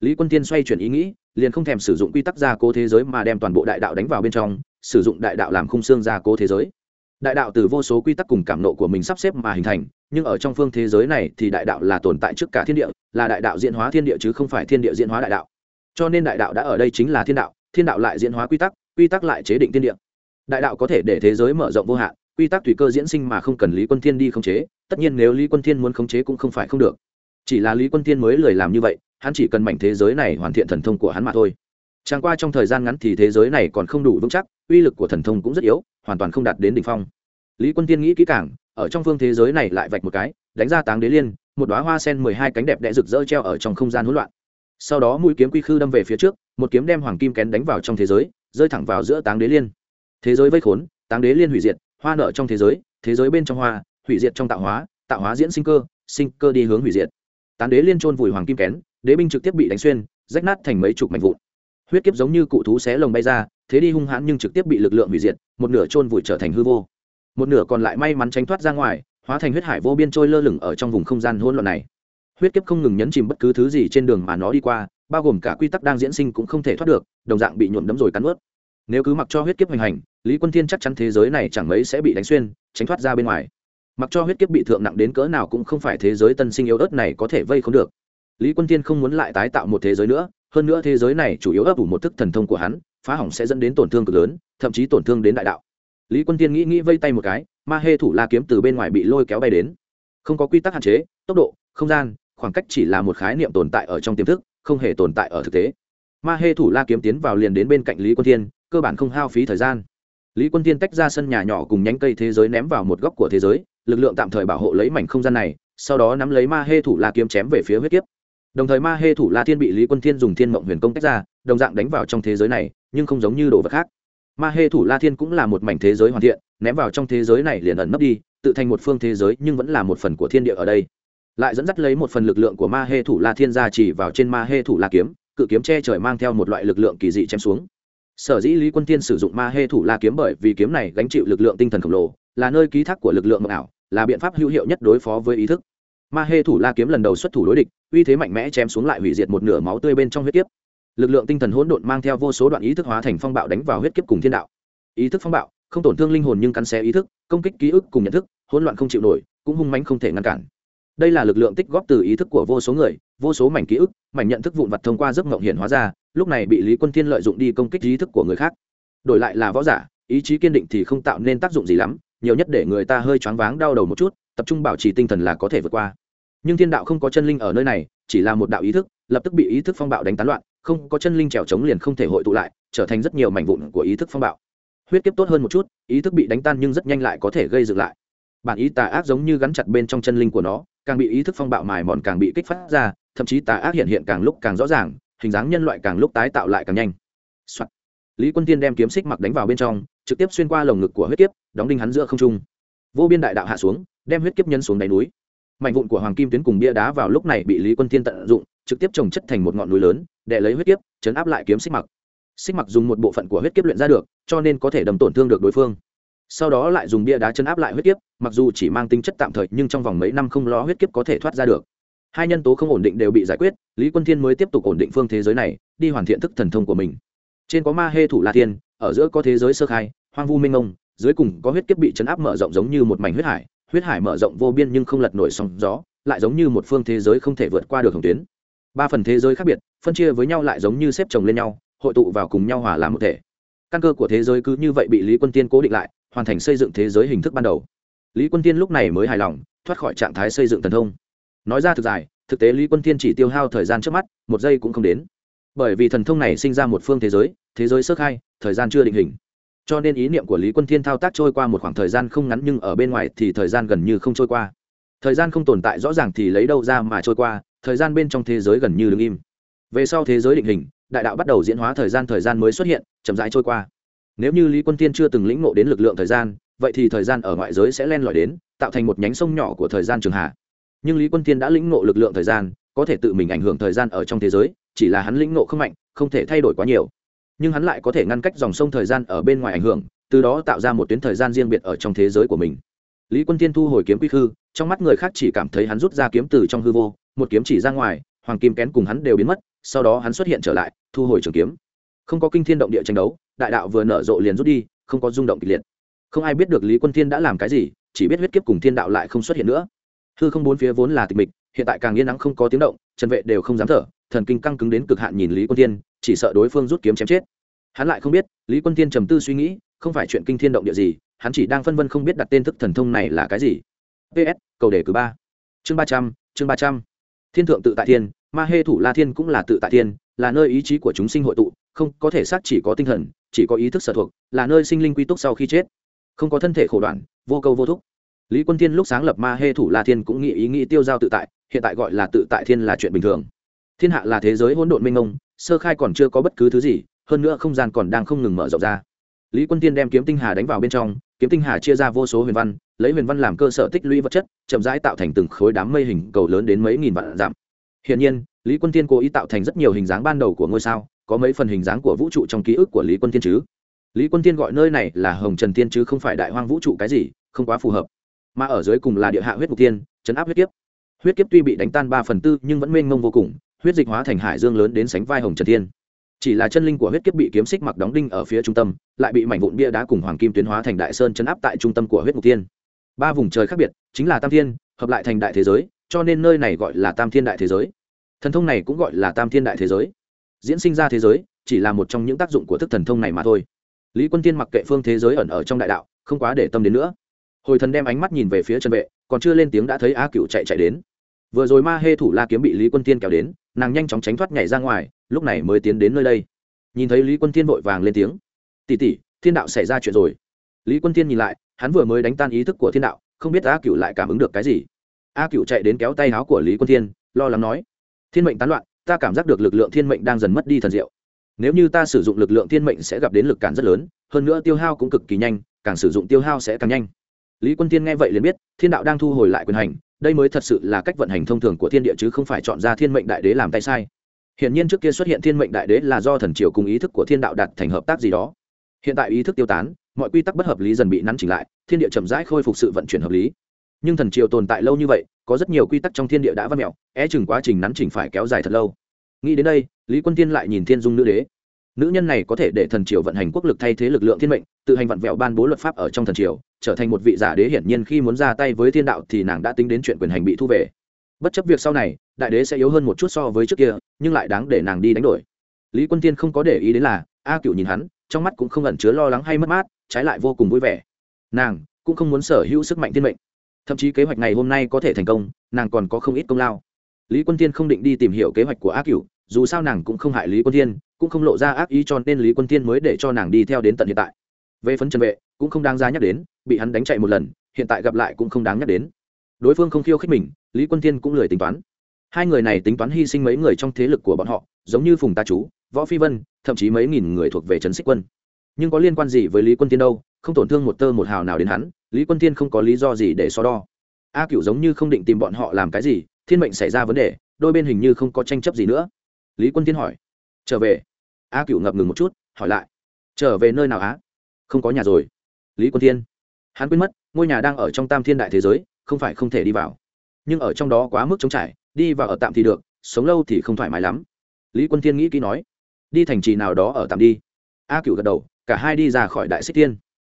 Lý quân tiên xoay chuyển ý nghĩ, liền không thèm sử dụng quy tắc gia cố thế giới mà đem toàn bộ đại đạo đánh vào bên trong, sử dụng đại đạo làm khung xương gia cố thế giới đại đạo từ vô số quy tắc cùng cảm nộ của mình sắp xếp mà hình thành, nhưng ở trong phương thế giới này thì đại đạo là tồn tại trước cả thiên địa, là đại đạo diễn hóa thiên địa chứ không phải thiên địa diễn hóa đại đạo. Cho nên đại đạo đã ở đây chính là thiên đạo thiên đạo lại diễn hóa quy tắc quy tắc lại chế định thiên địa. Đại đạo có thể để thế giới mở rộng vô hạn, quy tắc tùy cơ diễn sinh mà không cần lý quân thiên đi khống chế, tất nhiên nếu lý quân thiên muốn khống chế cũng không phải không được. Chỉ là lý quân thiên mới lười làm như vậy, hắn chỉ cần mảnh thế giới này hoàn thiện thần thông của hắn mà thôi chẳng qua trong thời gian ngắn thì thế giới này còn không đủ vững chắc, uy lực của thần thông cũng rất yếu, hoàn toàn không đạt đến đỉnh phong. Lý quân tiên nghĩ kỹ càng, ở trong phương thế giới này lại vạch một cái, đánh ra táng đế liên, một đoá hoa sen mười hai cánh đẹp đẽ rực rỡ treo ở trong không gian hỗn loạn. Sau đó mũi kiếm quy khư đâm về phía trước, một kiếm đem hoàng kim kén đánh vào trong thế giới, rơi thẳng vào giữa táng đế liên. Thế giới vây khốn, táng đế liên hủy diệt, hoa nợ trong thế giới thế giới bên trong hoa, hủy diệt trong tạo hóa tạo hóa diễn sinh cơ sinh cơ đi hướng hủy diệt. Tán đế liên trôn vùi hoàng kim kén, đế binh trực tiếp bị đánh xuyên, rách nát thành mấy chục mảnh vụn huyết kiếp giống như cụ thú xé lồng bay ra, thế đi hung hãn nhưng trực tiếp bị lực lượng hủy diệt, một nửa trôn vùi trở thành hư vô. Một nửa còn lại may mắn tránh thoát ra ngoài, hóa thành huyết hải vô biên trôi lơ lửng ở trong vùng không gian hỗn loạn này. Huyết kiếp không ngừng nhấn chìm bất cứ thứ gì trên đường mà nó đi qua, bao gồm cả quy tắc đang diễn sinh cũng không thể thoát được, đồng dạng bị nhuộm đấm rồi cắn ướt nếu cứ mặc cho huyết kiếp hành hành, lý quân thiên chắc chắn thế giới này chẳng mấy sẽ bị đánh xuyên, tránh thoát ra bên ngoài. Mặc cho huyết kiếp bị thượng nặng đến cỡ nào cũng không phải thế giới tân sinh yếu ớt này có thể vây không được lý quân thiên không muốn lại tái tạo một thế giới nữa, hơn nữa thế giới này chủ yếu ấp ủ một thức thần thông của hắn, phá hỏng sẽ dẫn đến tổn thương cực lớn, thậm chí tổn thương đến đại đạo. Lý quân tiên nghĩ nghĩ vây tay một cái, ma hê thủ la kiếm từ bên ngoài bị lôi kéo bay đến. Không có quy tắc hạn chế, tốc độ, không gian, khoảng cách chỉ là một khái niệm tồn tại ở trong tiềm thức, không hề tồn tại ở thực tế. Ma hê thủ la kiếm tiến vào liền đến bên cạnh lý quân thiên, cơ bản không hao phí thời gian. Lý quân thiên tách ra sân nhà nhỏ cùng nhánh cây thế giới ném vào một góc của thế giới, lực lượng tạm thời bảo hộ lấy mảnh không gian này, sau đó nắm lấy ma hê thủ la kiếm chém về phía huyết kiếp đồng thời ma hê thủ la thiên bị lý quân thiên dùng thiên mộng huyền công tách ra, đồng dạng đánh vào trong thế giới này, nhưng không giống như đồ vật khác. Ma hê thủ la thiên cũng là một mảnh thế giới hoàn thiện, ném vào trong thế giới này liền ẩn nấp đi, tự thành một phương thế giới nhưng vẫn là một phần của thiên địa ở đây. Lại dẫn dắt lấy một phần lực lượng của ma hê thủ la thiên ra chỉ vào trên ma hê thủ la kiếm, cự kiếm che trời mang theo một loại lực lượng kỳ dị chém xuống. Sở dĩ lý quân tiên sử dụng ma hê thủ la kiếm bởi vì kiếm này gánh chịu lực lượng tinh thần khổng lồ, là nơi ký thác của lực lượng ảo, là biện pháp hữu hiệu nhất đối phó với ý thức ma hê thủ la kiếm lần đầu xuất thủ đối địch, uy thế mạnh mẽ chém xuống lại hủy diệt một nửa máu tươi bên trong huyết kiếp. Lực lượng tinh thần hỗn độn mang theo vô số đoạn ý thức hóa thành phong bạo đánh vào huyết kiếp cùng thiên đạo. Ý thức phong bạo, không tổn thương linh hồn nhưng cắn xé ý thức, công kích ký ức cùng nhận thức, hỗn loạn không chịu nổi, cũng hung mãnh không thể ngăn cản. Đây là lực lượng tích góp từ ý thức của vô số người, vô số mảnh ký ức, mảnh nhận thức vụn vặt thông qua giấc mộng hiện hóa ra, lúc này bị lý quân thiên lợi dụng đi công kích ý thức của người khác. Đổi lại là võ giả, ý chí kiên định thì không tạo nên tác dụng gì lắm, nhiều nhất để người ta hơi choáng váng đau đầu một chút, tập trung bảo trì tinh thần là có thể vượt qua nhưng thiên đạo không có chân linh ở nơi này, chỉ là một đạo ý thức, lập tức bị ý thức phong bạo đánh tán loạn, không có chân linh trèo trống liền không thể hội tụ lại, trở thành rất nhiều mảnh vụn của ý thức phong bạo. Huyết kiếp tốt hơn một chút, ý thức bị đánh tan nhưng rất nhanh lại có thể gây dựng lại. Bản ý tà ác giống như gắn chặt bên trong chân linh của nó, càng bị ý thức phong bạo mài mòn càng bị kích phát ra, thậm chí tà ác hiện hiện càng lúc càng rõ ràng, hình dáng nhân loại càng lúc tái tạo lại càng nhanh、Soạn. lý quân tiên đem kiếm xích mặc đánh vào bên trong, trực tiếp xuyên qua lồng ngực của huyết kiếp, đóng đinh hắn giữa không trung. Vô biên đại đạo hạ xuống, đem huyết kiếp nhân xuống đáy núi mạnh vụn của hoàng kim tuyến cùng bia đá vào lúc này bị lý quân thiên tận dụng, trực tiếp trồng chất thành một ngọn núi lớn, để lấy huyết kiếp, chấn áp lại kiếm xích mặc. Xích mặc dùng một bộ phận của huyết kiếp luyện ra được, cho nên có thể đầm tổn thương được đối phương. Sau đó lại dùng bia đá chấn áp lại huyết kiếp, mặc dù chỉ mang tính chất tạm thời, nhưng trong vòng mấy năm không lo huyết kiếp có thể thoát ra được. Hai nhân tố không ổn định đều bị giải quyết, lý quân thiên mới tiếp tục ổn định phương thế giới này, đi hoàn thiện thức thần thông của mình. Trên có ma hê thủ la thiên ở giữa có thế giới sơ khai, hoang vu minh ông dưới cùng có huyết kiếp bị chấn áp mở rộng giống như một mảnh huyết hải huyết hải mở rộng vô biên nhưng không lật nổi sóng gió, lại giống như một phương thế giới không thể vượt qua được hồng tuyến. Ba phần thế giới khác biệt, phân chia với nhau lại giống như xếp chồng lên nhau, hội tụ vào cùng nhau hòa làm một thể. Căn cơ của thế giới cứ như vậy bị lý quân tiên cố định lại, hoàn thành xây dựng thế giới hình thức ban đầu. Lý quân tiên lúc này mới hài lòng, thoát khỏi trạng thái xây dựng thần thông. Nói ra thực dài, thực tế lý quân tiên chỉ tiêu hao thời gian trước mắt, một giây cũng không đến. Bởi vì thần thông này sinh ra một phương thế giới thế giới sơ khai, thời gian chưa định hình cho nên ý niệm của lý quân thiên thao tác trôi qua một khoảng thời gian không ngắn nhưng ở bên ngoài thì thời gian gần như không trôi qua. Thời gian không tồn tại rõ ràng thì lấy đâu ra mà trôi qua, thời gian bên trong thế giới gần như đứng im. Về sau thế giới định hình, đại đạo bắt đầu diễn hóa thời gian thời gian mới xuất hiện, chậm rãi trôi qua. Nếu như lý quân tiên chưa từng lĩnh ngộ đến lực lượng thời gian, vậy thì thời gian ở ngoại giới sẽ len lỏi đến, tạo thành một nhánh sông nhỏ của thời gian trường hạ. Nhưng lý quân tiên đã lĩnh ngộ lực lượng thời gian, có thể tự mình ảnh hưởng thời gian ở trong thế giới, chỉ là hắn lĩnh ngộ không mạnh, không thể thay đổi quá nhiều nhưng hắn lại có thể ngăn cách dòng sông thời gian ở bên ngoài ảnh hưởng, từ đó tạo ra một tuyến thời gian riêng biệt ở trong thế giới của mình. Lý quân tiên thu hồi kiếm quy khư, trong mắt người khác chỉ cảm thấy hắn rút ra kiếm từ trong hư vô, một kiếm chỉ ra ngoài, hoàng kim kén cùng hắn đều biến mất, sau đó hắn xuất hiện trở lại, thu hồi trường kiếm. Không có kinh thiên động địa tranh đấu, đại đạo vừa nở rộ liền rút đi, không có rung động kịch liệt. Không ai biết được lý quân thiên đã làm cái gì, chỉ biết huyết kiếp cùng thiên đạo lại không xuất hiện nữa hư không bốn phía vốn là tịch mịch, hiện tại càng yên nắng không có tiếng động, trần vệ đều không dám thở, thần kinh căng cứng đến cực hạn nhìn lý quân thiên, chỉ sợ đối phương rút kiếm chém chết. Hắn lại không biết, lý quân thiên trầm tư suy nghĩ, không phải chuyện kinh thiên động địa gì, hắn chỉ đang phân vân không biết đặt tên thức thần thông này là cái gì. Ps cầu đề cử ba. Chương ba trăm, chương ba trăm. Thiên thượng tự tại thiên, ma hê thủ la thiên cũng là tự tại thiên, là nơi ý chí của chúng sinh hội tụ, không có thể xác chỉ có tinh thần, chỉ có ý thức sở thuộc, là nơi sinh linh quy túc sau khi chết. Không có thân thể khổ đoạn, vô câu vô thúc lý quân thiên lúc sáng lập ma hê thủ la thiên cũng nghĩ ý nghĩ tiêu giao tự tại, hiện tại gọi là tự tại thiên là chuyện bình thường. Thiên hạ là thế giới hỗn độn minh ông sơ khai còn chưa có bất cứ thứ gì, hơn nữa không gian còn đang không ngừng mở rộng ra. Lý quân tiên đem kiếm tinh hà đánh vào bên trong, kiếm tinh hà chia ra vô số huyền văn, lấy huyền văn làm cơ sở tích lũy vật chất, chậm rãi tạo thành từng khối đám mây hình cầu lớn đến mấy nghìn vạn dặm. Hiện nhiên, lý quân tiên cố ý tạo thành rất nhiều hình dáng ban đầu của ngôi sao, có mấy phần hình dáng của vũ trụ trong ký ức của lý quân tiên chứ. Lý quân tiên gọi nơi này là hồng trần tiên chứ không phải đại hoang vũ trụ cái gì, không quá phù hợp mà ở dưới cùng là địa hạ huyết mục tiên chấn áp huyết kiếp. Huyết kiếp tuy bị đánh tan ba phần tư nhưng vẫn mênh mông vô cùng, huyết dịch hóa thành hải dương lớn đến sánh vai hồng trần tiên chỉ là chân linh của huyết kiếp bị kiếm xích mặc đóng đinh ở phía trung tâm, lại bị mảnh vụn bia đá cùng hoàng kim tuyến hóa thành đại sơn chấn áp tại trung tâm của huyết mục tiên ba vùng trời khác biệt, chính là tam thiên, hợp lại thành đại thế giới, cho nên nơi này gọi là tam thiên đại thế giới. Thần thông này cũng gọi là tam thiên đại thế giới. Diễn sinh ra thế giới, chỉ là một trong những tác dụng của thức thần thông này mà thôi. Lý quân tiên mặc kệ phương thế giới ẩn ở trong đại đạo, không quá để tâm đến nữa hồi thần đem ánh mắt nhìn về phía trần vệ, còn chưa lên tiếng đã thấy a cựu chạy chạy đến. Vừa rồi ma hê thủ la kiếm bị lý quân tiên kéo đến, nàng nhanh chóng tránh thoát nhảy ra ngoài, lúc này mới tiến đến nơi đây. Nhìn thấy lý quân tiên vội vàng lên tiếng. Tỉ tỉ thiên đạo xảy ra chuyện rồi. Lý quân tiên nhìn lại, hắn vừa mới đánh tan ý thức của thiên đạo, không biết a cựu lại cảm ứng được cái gì. A cựu chạy đến kéo tay áo của lý quân tiên lo lắng nói, thiên mệnh tán loạn, ta cảm giác được lực lượng thiên mệnh đang dần mất đi thần diệu. Nếu như ta sử dụng lực lượng thiên mệnh sẽ gặp đến lực cản rất lớn, hơn nữa tiêu hao cũng cực kỳ nhanh, càng sử dụng tiêu hao sẽ càng nhanh lý quân tiên nghe vậy liền biết thiên đạo đang thu hồi lại quyền hành đây mới thật sự là cách vận hành thông thường của thiên địa chứ không phải chọn ra thiên mệnh đại đế làm tay sai Hiện nhiên trước kia xuất hiện thiên mệnh đại đế là do thần triều cùng ý thức của thiên đạo đạt thành hợp tác gì đó. Hiện tại ý thức tiêu tán, mọi quy tắc bất hợp lý dần bị nắn chỉnh lại, thiên địa chậm rãi khôi phục sự vận chuyển hợp lý. Nhưng thần triều tồn tại lâu như vậy, có rất nhiều quy tắc trong thiên địa đã văn mẹo é chừng quá trình nắn chỉnh phải kéo dài thật lâu. Nghĩ đến đây, Lý Quân Tiên lại nhìn Thiên Dung nữ đế. Nữ nhân này có thể để thần triều vận hành quốc lực thay thế lực lượng thiên mệnh, tự hành vặn vẹo ban bố luật pháp ở trong thần triều, trở thành một vị giả đế hiển nhiên khi muốn ra tay với thiên đạo thì nàng đã tính đến chuyện quyền hành bị thu về. Bất chấp việc sau này, đại đế sẽ yếu hơn một chút so với trước kia, nhưng lại đáng để nàng đi đánh đổi. Lý quân tiên không có để ý đến là, a cựu nhìn hắn, trong mắt cũng không ẩn chứa lo lắng hay mất mát, trái lại vô cùng vui vẻ. Nàng cũng không muốn sở hữu sức mạnh thiên mệnh. Thậm chí kế hoạch ngày hôm nay có thể thành công, nàng còn có không ít công lao. Lý quân tiên không định đi tìm hiểu kế hoạch của a cựu dù sao nàng cũng không hại lý quân tiên cũng không lộ ra ác ý cho nên lý quân tiên mới để cho nàng đi theo đến tận hiện tại về phấn trần vệ, cũng không đáng giá nhắc đến, bị hắn đánh chạy một lần, hiện tại gặp lại cũng không đáng nhắc đến. Đối phương không khiêu khích mình, lý quân tiên cũng lười tính toán. Hai người này tính toán hy sinh mấy người trong thế lực của bọn họ, giống như phùng ta chú, võ phi vân, thậm chí mấy nghìn người thuộc về trấn xích quân. Nhưng có liên quan gì với lý quân tiên đâu, không tổn thương một tơ một hào nào đến hắn, lý quân tiên không có lý do gì để so đo. A cựu giống như không định tìm bọn họ làm cái gì, thiên mệnh xảy ra vấn đề, đôi bên hình như không có tranh chấp gì nữa. Lý quân tiên hỏi. Trở về? A cựu ngập ngừng một chút, hỏi lại. Trở về nơi nào á? Không có nhà rồi. Lý quân Thiên, hắn quên mất ngôi nhà đang ở trong tam thiên đại thế giới không phải không thể đi vào. Nhưng ở trong đó quá mức trống trải đi vào ở tạm thì được sống lâu thì không thoải mái lắm. Lý quân thiên nghĩ kỹ nói đi thành trì nào đó ở tạm đi. A cựu gật đầu cả hai đi ra khỏi đại xích thiên.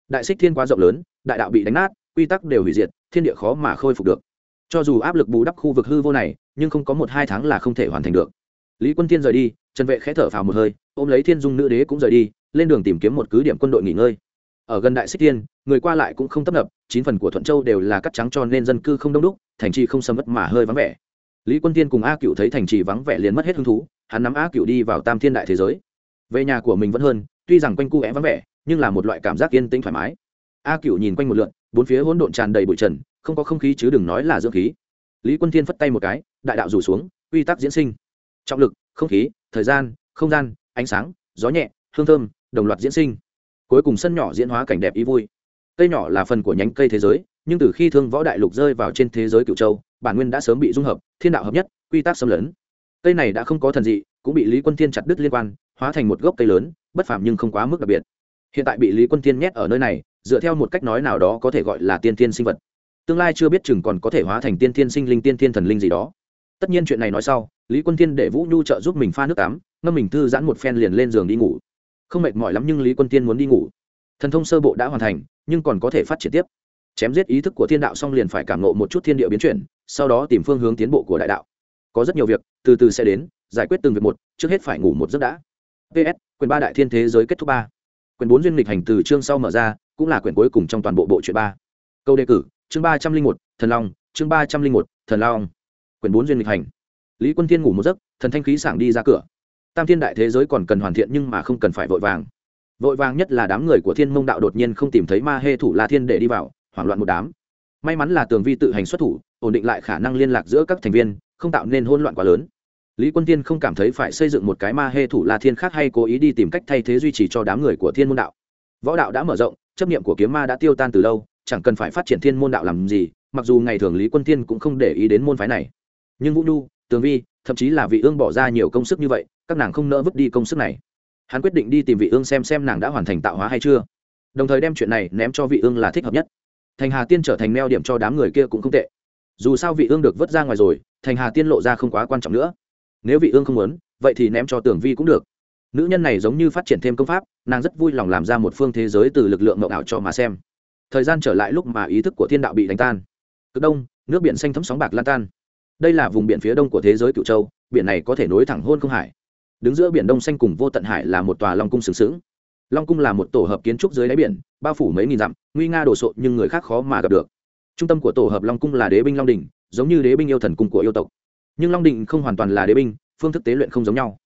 Đại xích thiên quá rộng lớn đại đạo bị đánh nát quy tắc đều hủy diệt thiên địa khó mà khôi phục được. Cho dù áp lực bù đắp khu vực hư vô này nhưng không có một hai tháng là không thể hoàn thành được. Lý quân thiên rời đi trần vệ khẽ thở phào một hơi ôm lấy thiên dung nữ đế cũng rời đi lên đường tìm kiếm một cứ điểm quân đội nghỉ ngơi. Ở gần đại xích thiên người qua lại cũng không tấp nập, chín phần của thuận châu đều là cắt trắng cho nên dân cư không đông đúc, thành trì không sầm mất mà hơi vắng vẻ. Lý quân tiên cùng a cựu thấy thành trì vắng vẻ liền mất hết hứng thú, hắn nắm a cựu đi vào tam thiên đại thế giới. Về nhà của mình vẫn hơn, tuy rằng quanh cu é vắng vẻ, nhưng là một loại cảm giác yên tĩnh thoải mái. A cựu nhìn quanh một lượn, bốn phía hỗn độn tràn đầy bụi trần, không có không khí chứ đừng nói là dưỡng khí. Lý quân tiên phất tay một cái, đại đạo rủ xuống, quy tắc diễn sinh. Trọng lực, không khí, thời gian, không gian, ánh sáng, gió nhẹ, hương thơm đồng loạt diễn sinh. Cuối cùng sân nhỏ diễn hóa cảnh đẹp ý vui. Cây nhỏ là phần của nhánh cây thế giới, nhưng từ khi thương võ đại lục rơi vào trên thế giới cựu châu, bản nguyên đã sớm bị dung hợp, thiên đạo hợp nhất, quy tắc xâm lấn. Cây này đã không có thần dị, cũng bị lý quân thiên chặt đứt liên quan, hóa thành một gốc cây lớn, bất phàm nhưng không quá mức đặc biệt. Hiện tại bị lý quân thiên nhét ở nơi này, dựa theo một cách nói nào đó có thể gọi là tiên tiên sinh vật. Tương lai chưa biết chừng còn có thể hóa thành tiên tiên sinh linh, tiên tiên thần linh gì đó. Tất nhiên chuyện này nói sau, lý quân thiên để vũ nhu trợ giúp mình pha nước tắm, ngâm mình thư giãn một phen liền lên giường đi ngủ không mệt mỏi lắm nhưng lý quân tiên muốn đi ngủ. Thần thông sơ bộ đã hoàn thành, nhưng còn có thể phát triển tiếp. Chém giết ý thức của thiên đạo xong liền phải cảm nộ một chút thiên địa biến chuyển, sau đó tìm phương hướng tiến bộ của đại đạo. Có rất nhiều việc, từ từ sẽ đến, giải quyết từng việc một, trước hết phải ngủ một giấc đã. Ps quyền ba đại thiên thế giới kết thúc ba. Quyền bốn duyên lịch hành từ chương sau mở ra, cũng là quyển cuối cùng trong toàn bộ bộ truyện ba. Câu đề cử, chương ba trăm linh một, thần long, chương ba trăm linh một, thần long. Quyển bốn duyên lịch hành. Lý quân thiên ngủ một giấc, thần thanh khí sảng đi ra cửa tam thiên đại thế giới còn cần hoàn thiện nhưng mà không cần phải vội vàng. Vội vàng nhất là đám người của thiên mông đạo đột nhiên không tìm thấy ma hê thủ la thiên để đi vào, hoảng loạn một đám. May mắn là tường vi tự hành xuất thủ, ổn định lại khả năng liên lạc giữa các thành viên, không tạo nên hỗn loạn quá lớn. Lý quân tiên không cảm thấy phải xây dựng một cái ma hê thủ la thiên khác hay cố ý đi tìm cách thay thế duy trì cho đám người của thiên môn đạo. Võ đạo đã mở rộng, chấp niệm của kiếm ma đã tiêu tan từ lâu, chẳng cần phải phát triển thiên môn đạo làm gì, mặc dù ngày thường lý quân tiên cũng không để ý đến môn phái này. Nhưng vũ nhu, tường vi, thậm chí là vị ương bỏ ra nhiều công sức như vậy các nàng không nỡ vứt đi công sức này. Hắn quyết định đi tìm vị ương xem xem nàng đã hoàn thành tạo hóa hay chưa. Đồng thời đem chuyện này ném cho vị ương là thích hợp nhất. Thành hà tiên trở thành neo điểm cho đám người kia cũng không tệ. Dù sao vị ương được vứt ra ngoài rồi, thành hà tiên lộ ra không quá quan trọng nữa. Nếu vị ương không muốn, vậy thì ném cho Tưởng vi cũng được. Nữ nhân này giống như phát triển thêm công pháp, nàng rất vui lòng làm ra một phương thế giới từ lực lượng mậu ảo cho mà xem. Thời gian trở lại lúc mà ý thức của thiên đạo bị đánh tan. Cực đông, nước biển xanh thấm sóng bạc lan tan. Đây là vùng biển phía đông của thế giới cựu châu, biển này có thể nối thẳng hôn không hải đứng giữa biển đông xanh cùng vô tận hải là một tòa long cung sừng sững. Long cung là một tổ hợp kiến trúc dưới đáy biển, bao phủ mấy nghìn dặm, nguy nga đồ sộ nhưng người khác khó mà gặp được. Trung tâm của tổ hợp long cung là đế binh long đình giống như đế binh yêu thần cung của yêu tộc. Nhưng long đình không hoàn toàn là đế binh, phương thức tế luyện không giống nhau.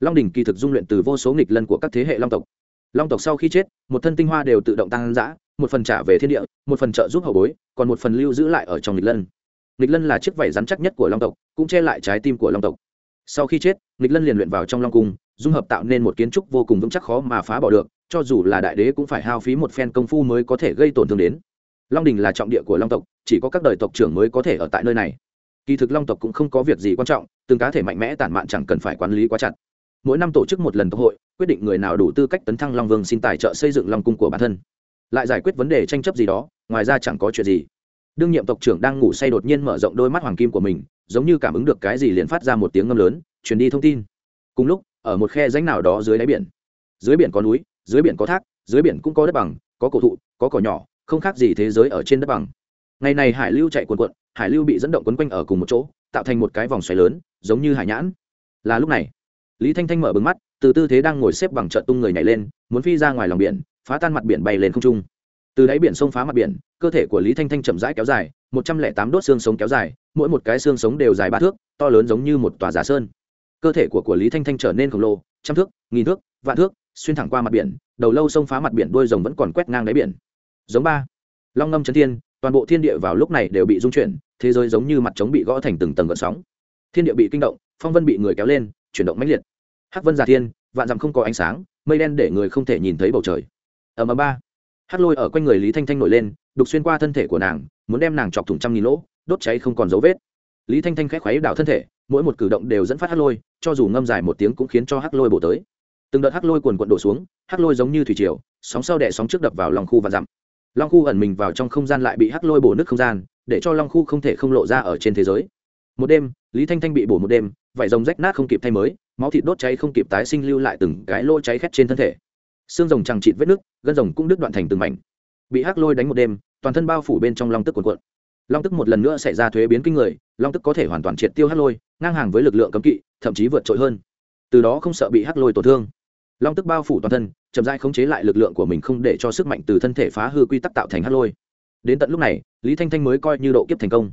Long đình kỳ thực dung luyện từ vô số nghịch lân của các thế hệ long tộc. Long tộc sau khi chết, một thân tinh hoa đều tự động tăng giã một phần trả về thiên địa, một phần trợ giúp hậu bối, còn một phần lưu giữ lại ở trong nghịch lân. Nghịch lân là chiếc vảy rắn chắc nhất của long tộc, cũng che lại trái tim của long tộc sau khi chết, nghịch lân liền luyện vào trong long cung, dung hợp tạo nên một kiến trúc vô cùng vững chắc khó mà phá bỏ được, cho dù là đại đế cũng phải hao phí một phen công phu mới có thể gây tổn thương đến. Long đình là trọng địa của long tộc, chỉ có các đời tộc trưởng mới có thể ở tại nơi này. Kỳ thực long tộc cũng không có việc gì quan trọng, từng cá thể mạnh mẽ tản mạn chẳng cần phải quản lý quá chặt. Mỗi năm tổ chức một lần tộc hội, quyết định người nào đủ tư cách tấn thăng long vương xin tài trợ xây dựng long cung của bản thân. Lại giải quyết vấn đề tranh chấp gì đó, ngoài ra chẳng có chuyện gì đương nhiệm tộc trưởng đang ngủ say đột nhiên mở rộng đôi mắt hoàng kim của mình, giống như cảm ứng được cái gì liền phát ra một tiếng ngâm lớn, truyền đi thông tin. Cùng lúc, ở một khe rãnh nào đó dưới đáy biển. Dưới biển có núi, dưới biển có thác, dưới biển cũng có đất bằng, có cổ thụ, có cỏ nhỏ, không khác gì thế giới ở trên đất bằng. Ngày này hải lưu chạy cuồn cuộn, hải lưu bị dẫn động quấn quanh ở cùng một chỗ, tạo thành một cái vòng xoáy lớn, giống như hải nhãn. Là lúc này, lý thanh thanh mở bừng mắt, từ tư thế đang ngồi xếp bằng trợ tung người nhảy lên, muốn phi ra ngoài lòng biển, phá tan mặt biển bay lên không trung từ đáy biển sông phá mặt biển, cơ thể của lý thanh thanh chậm rãi kéo dài, một trăm lẻ tám đốt xương sống kéo dài, mỗi một cái xương sống đều dài ba thước, to lớn giống như một tòa giả sơn. Cơ thể của của lý thanh thanh trở nên khổng lồ, trăm thước, nghìn thước, vạn thước, xuyên thẳng qua mặt biển, đầu lâu sông phá mặt biển đôi rồng vẫn còn quét ngang đáy biển. Giống ba. Long ngâm chấn thiên, toàn bộ thiên địa vào lúc này đều bị rung chuyển, thế giới giống như mặt trống bị gõ thành từng tầng gợn sóng. Thiên địa bị kinh động, phong vân bị người kéo lên, chuyển động mãnh liệt. Hắc vân giả thiên, vạn dặm không có ánh sáng, mây đen để người không thể nhìn thấy bầu trời. Ở mà ba hắc lôi ở quanh người lý thanh thanh nổi lên, đục xuyên qua thân thể của nàng, muốn đem nàng chọc thủng trăm nghìn lỗ, đốt cháy không còn dấu vết. Lý thanh thanh khẽ khoáy đảo thân thể, mỗi một cử động đều dẫn phát hắc lôi, cho dù ngâm dài một tiếng cũng khiến cho hắc lôi bổ tới. Từng đợt hắc lôi quần cuộn đổ xuống hắc lôi giống như thủy triều, sóng sau đẻ sóng trước đập vào lòng khu và dặm. Long khu ẩn mình vào trong không gian lại bị hắc lôi bổ nước không gian, để cho long khu không thể không lộ ra ở trên thế giới. Một đêm, lý thanh thanh bị bổ một đêm, vải rồng rách nát không kịp thay mới, máu thịt đốt cháy không kịp tái sinh lưu lại từng cái lỗ cháy khét trên thân thể xương rồng chẳng chịt vết nước, gân rồng cũng đứt đoạn thành từng mảnh. Bị hắc lôi đánh một đêm, toàn thân bao phủ bên trong long tức cuộn cuộn. Long tức một lần nữa xảy ra thuế biến kinh người, long tức có thể hoàn toàn triệt tiêu hắc lôi, ngang hàng với lực lượng cấm kỵ, thậm chí vượt trội hơn. Từ đó không sợ bị hắc lôi tổn thương. Long tức bao phủ toàn thân, chậm rãi khống chế lại lực lượng của mình không để cho sức mạnh từ thân thể phá hư quy tắc tạo thành hắc lôi. Đến tận lúc này, lý thanh thanh mới coi như độ kiếp thành công.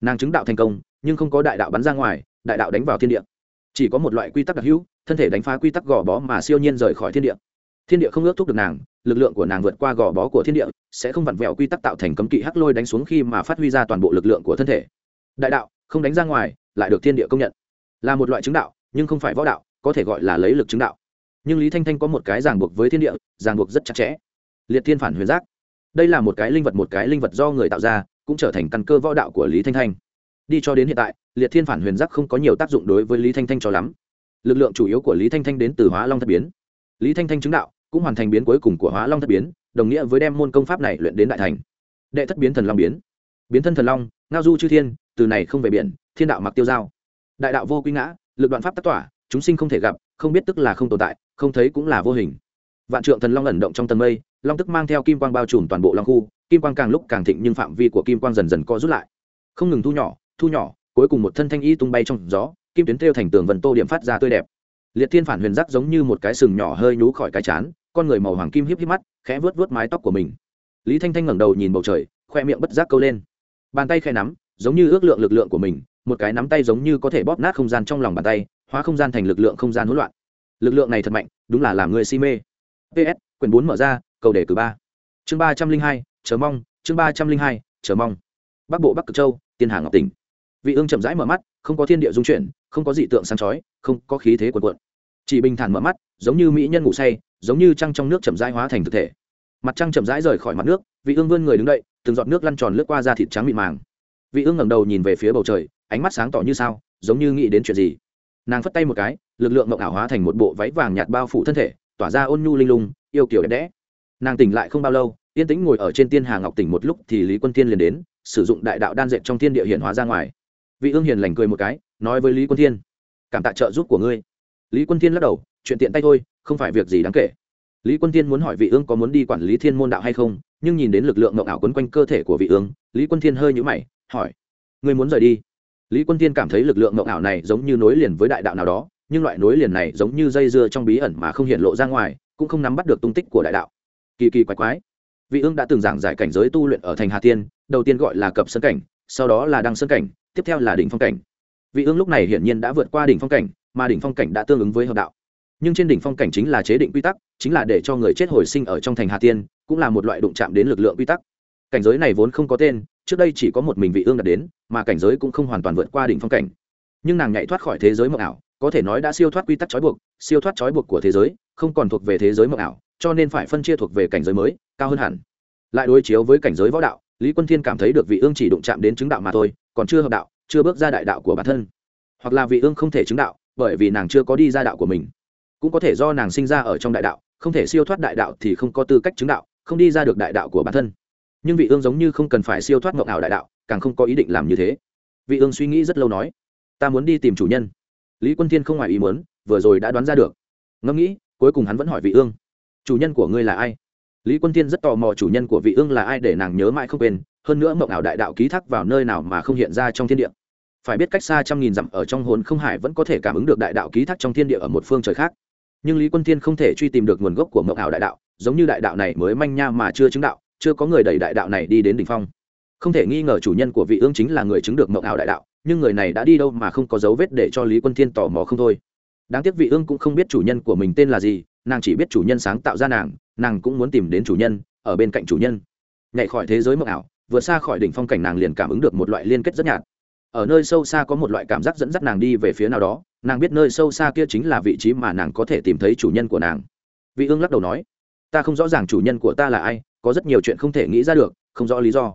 Nàng chứng đạo thành công, nhưng không có đại đạo bắn ra ngoài, đại đạo đánh vào thiên địa. Chỉ có một loại quy tắc đặc hữu, thân thể đánh phá quy tắc gò bó mà siêu nhiên rời khỏi thiên địa thiên địa không ước thúc được nàng, lực lượng của nàng vượt qua gò bó của thiên địa, sẽ không vặn vẹo quy tắc tạo thành cấm kỵ hắc lôi đánh xuống khi mà phát huy ra toàn bộ lực lượng của thân thể. Đại đạo, không đánh ra ngoài, lại được thiên địa công nhận. Là một loại chứng đạo, nhưng không phải võ đạo, có thể gọi là lấy lực chứng đạo. Nhưng lý thanh thanh có một cái ràng buộc với thiên địa, ràng buộc rất chặt chẽ. Liệt thiên phản huyền giác. Đây là một cái linh vật, một cái linh vật do người tạo ra, cũng trở thành căn cơ võ đạo của lý thanh thanh. Đi cho đến hiện tại, liệt thiên phản huyền giác không có nhiều tác dụng đối với lý thanh thanh cho lắm. Lực lượng chủ yếu của lý thanh thanh đến từ hóa long thất biến. Lý thanh thanh chứng đạo cũng hoàn thành biến cuối cùng của hóa long thất biến, đồng nghĩa với đem môn công pháp này luyện đến đại thành. Đệ thất biến thần long biến. Biến thân thần long, ngao du chư thiên, từ này không về biển, thiên đạo mặc tiêu giao. Đại đạo vô quy ngã, lực đoạn pháp tác tỏa, chúng sinh không thể gặp, không biết tức là không tồn tại, không thấy cũng là vô hình. Vạn trượng thần long ẩn động trong tầng mây, long tức mang theo kim quang bao trùm toàn bộ long khu, kim quang càng lúc càng thịnh nhưng phạm vi của kim quang dần dần co rút lại. Không ngừng thu nhỏ thu nhỏ, cuối cùng một thân thanh y tung bay trong gió, kim tuyến theo thành tường vần tô điểm phát ra tươi đẹp liệt thiên phản huyền giác giống như một cái sừng nhỏ hơi nhú khỏi cái chán, con người màu hoàng kim híp híp mắt, khẽ vớt vớt mái tóc của mình. Lý thanh thanh ngẩng đầu nhìn bầu trời, khoe miệng bất giác câu lên. Bàn tay khẽ nắm, giống như ước lượng lực lượng của mình, một cái nắm tay giống như có thể bóp nát không gian trong lòng bàn tay, hóa không gian thành lực lượng không gian hỗn loạn. Lực lượng này thật mạnh, đúng là làm người si mê. Ps quyển bốn mở ra cầu đề cử ba. Chương ba trăm linh hai, chờ mong, chương ba trăm linh hai, chờ mong. Bắc bộ, bắc cực châu, tiên hà ngọc tỉnh. Vị ương chậm rãi mở mắt, không có thiên địa dung chuyển, không có dị tượng sáng chói, không có khí thế cuồn cuộn chỉ bình thản mở mắt, giống như mỹ nhân ngủ say, giống như trăng trong nước chậm rãi hóa thành thực thể. Mặt trăng chậm rãi rời khỏi mặt nước, vị ương vươn người đứng đậy từng giọt nước lăn tròn lướt qua da thịt trắng mịn màng. Vị ương ngẩng đầu nhìn về phía bầu trời, ánh mắt sáng tỏ như sao, giống như nghĩ đến chuyện gì. Nàng phất tay một cái, lực lượng mộng ảo hóa thành một bộ váy vàng nhạt bao phủ thân thể, tỏa ra ôn nhu linh lung, yêu kiểu đẹp đẽ. Nàng tỉnh lại không bao lâu, yên tĩnh ngồi ở trên tiên hà ngọc tỉnh một lúc thì lý quân thiên liền đến, sử dụng đại đạo đan dệt trong thiên địa hiện hóa ra ngoài. Vị ương hiền lành cười một cái, nói với lý quân thiên, cảm tạ trợ giúp của ngươi lý quân thiên lắc đầu, chuyện tiện tay thôi, không phải việc gì đáng kể. Lý quân thiên muốn hỏi vị ương có muốn đi quản lý thiên môn đạo hay không, nhưng nhìn đến lực lượng mộng ảo quấn quanh cơ thể của vị ương, lý quân thiên hơi nhũ mày, hỏi người muốn rời đi? Lý quân thiên cảm thấy lực lượng mộng ảo này giống như nối liền với đại đạo nào đó, nhưng loại nối liền này giống như dây dưa trong bí ẩn mà không hiện lộ ra ngoài, cũng không nắm bắt được tung tích của đại đạo. Kỳ kỳ quái quái. Vị ương đã từng giảng giải cảnh giới tu luyện ở thành hà tiên, đầu tiên gọi là cập sơn cảnh, sau đó là đăng sơn cảnh, tiếp theo là đỉnh phong cảnh. Vị ương lúc này hiển nhiên đã vượt qua đỉnh phong cảnh mà đỉnh phong cảnh đã tương ứng với hợp đạo. Nhưng trên đỉnh phong cảnh chính là chế định quy tắc, chính là để cho người chết hồi sinh ở trong thành hà tiên, cũng là một loại đụng chạm đến lực lượng quy tắc. Cảnh giới này vốn không có tên, trước đây chỉ có một mình vị ương đạt đến, mà cảnh giới cũng không hoàn toàn vượt qua đỉnh phong cảnh. Nhưng nàng nhảy thoát khỏi thế giới mộng ảo, có thể nói đã siêu thoát quy tắc trói buộc, siêu thoát trói buộc của thế giới, không còn thuộc về thế giới mộng ảo, cho nên phải phân chia thuộc về cảnh giới mới, cao hơn hẳn. Lại đối chiếu với cảnh giới võ đạo, lý quân thiên cảm thấy được vị ương chỉ đụng chạm đến chứng đạo mà thôi, còn chưa hợp đạo, chưa bước ra đại đạo của bản thân. Hoặc là vị ương không thể chứng đạo bởi vì nàng chưa có đi ra đạo của mình. Cũng có thể do nàng sinh ra ở trong đại đạo, không thể siêu thoát đại đạo thì không có tư cách chứng đạo, không đi ra được đại đạo của bản thân. Nhưng vị ương giống như không cần phải siêu thoát mộng ảo đại đạo, càng không có ý định làm như thế. Vị ương suy nghĩ rất lâu nói, ta muốn đi tìm chủ nhân. Lý quân thiên không ngoài ý muốn, vừa rồi đã đoán ra được. Ngẫm nghĩ, cuối cùng hắn vẫn hỏi vị ương, chủ nhân của ngươi là ai? Lý quân thiên rất tò mò chủ nhân của vị ương là ai để nàng nhớ mãi không quên, hơn nữa mộng ảo đại đạo ký thác vào nơi nào mà không hiện ra trong thiên địa phải biết cách xa trăm nghìn dặm ở trong hồn không hải vẫn có thể cảm ứng được đại đạo ký thác trong thiên địa ở một phương trời khác. Nhưng lý quân thiên không thể truy tìm được nguồn gốc của mộng ảo đại đạo, giống như đại đạo này mới manh nha mà chưa chứng đạo, chưa có người đẩy đại đạo này đi đến đỉnh phong. Không thể nghi ngờ chủ nhân của vị ương chính là người chứng được mộng ảo đại đạo, nhưng người này đã đi đâu mà không có dấu vết để cho lý quân thiên tò mò không thôi. Đáng tiếc vị ương cũng không biết chủ nhân của mình tên là gì, nàng chỉ biết chủ nhân sáng tạo ra nàng nàng cũng muốn tìm đến chủ nhân, ở bên cạnh chủ nhân. Nhảy khỏi thế giới mộng ảo, vượt xa khỏi đỉnh phong cảnh nàng liền cảm ứng được một loại liên kết rất nhạt ở nơi sâu xa có một loại cảm giác dẫn dắt nàng đi về phía nào đó, nàng biết nơi sâu xa kia chính là vị trí mà nàng có thể tìm thấy chủ nhân của nàng. Vị ương lắc đầu nói, ta không rõ ràng chủ nhân của ta là ai, có rất nhiều chuyện không thể nghĩ ra được, không rõ lý do.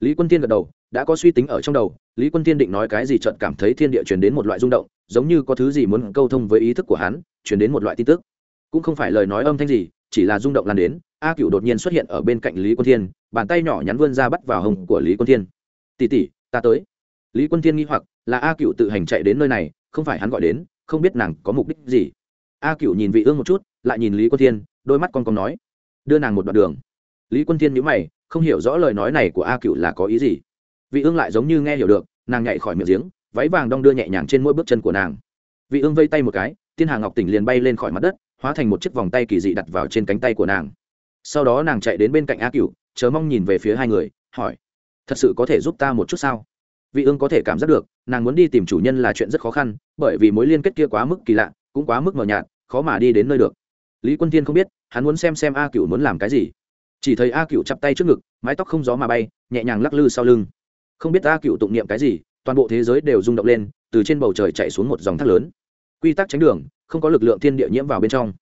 Lý quân tiên gật đầu, đã có suy tính ở trong đầu, lý quân tiên định nói cái gì chợt cảm thấy thiên địa truyền đến một loại rung động, giống như có thứ gì muốn câu thông với ý thức của hắn, truyền đến một loại tin tức. Cũng không phải lời nói âm thanh gì, chỉ là rung động lan đến, a cựu đột nhiên xuất hiện ở bên cạnh lý quân thiên, bàn tay nhỏ nhắn vươn ra bắt vào hồng của lý quân thiên. Tỉ tỉ ta tới lý quân thiên nghi hoặc, là a cựu tự hành chạy đến nơi này, không phải hắn gọi đến, không biết nàng có mục đích gì. A cựu nhìn vị ương một chút, lại nhìn lý quân thiên, đôi mắt con con nói, đưa nàng một đoạn đường. Lý quân thiên nhíu mày, không hiểu rõ lời nói này của a cựu là có ý gì. Vị ương lại giống như nghe hiểu được, nàng nhảy khỏi miệng giếng, váy vàng đong đưa nhẹ nhàng trên mỗi bước chân của nàng. Vị ương vây tay một cái thiên hà ngọc tỉnh liền bay lên khỏi mặt đất, hóa thành một chiếc vòng tay kỳ dị đặt vào trên cánh tay của nàng. Sau đó nàng chạy đến bên cạnh a cựu chớ mong nhìn về phía hai người, hỏi, thật sự có thể giúp ta một chút sao? Vị ương có thể cảm giác được, nàng muốn đi tìm chủ nhân là chuyện rất khó khăn, bởi vì mối liên kết kia quá mức kỳ lạ, cũng quá mức mờ nhạt, khó mà đi đến nơi được. Lý quân thiên không biết, hắn muốn xem xem a cựu muốn làm cái gì. Chỉ thấy a cựu chắp tay trước ngực, mái tóc không gió mà bay, nhẹ nhàng lắc lư sau lưng. Không biết a cựu tụng niệm cái gì, toàn bộ thế giới đều rung động lên, từ trên bầu trời chạy xuống một dòng thác lớn. Quy tắc tránh đường, không có lực lượng thiên địa nhiễm vào bên trong.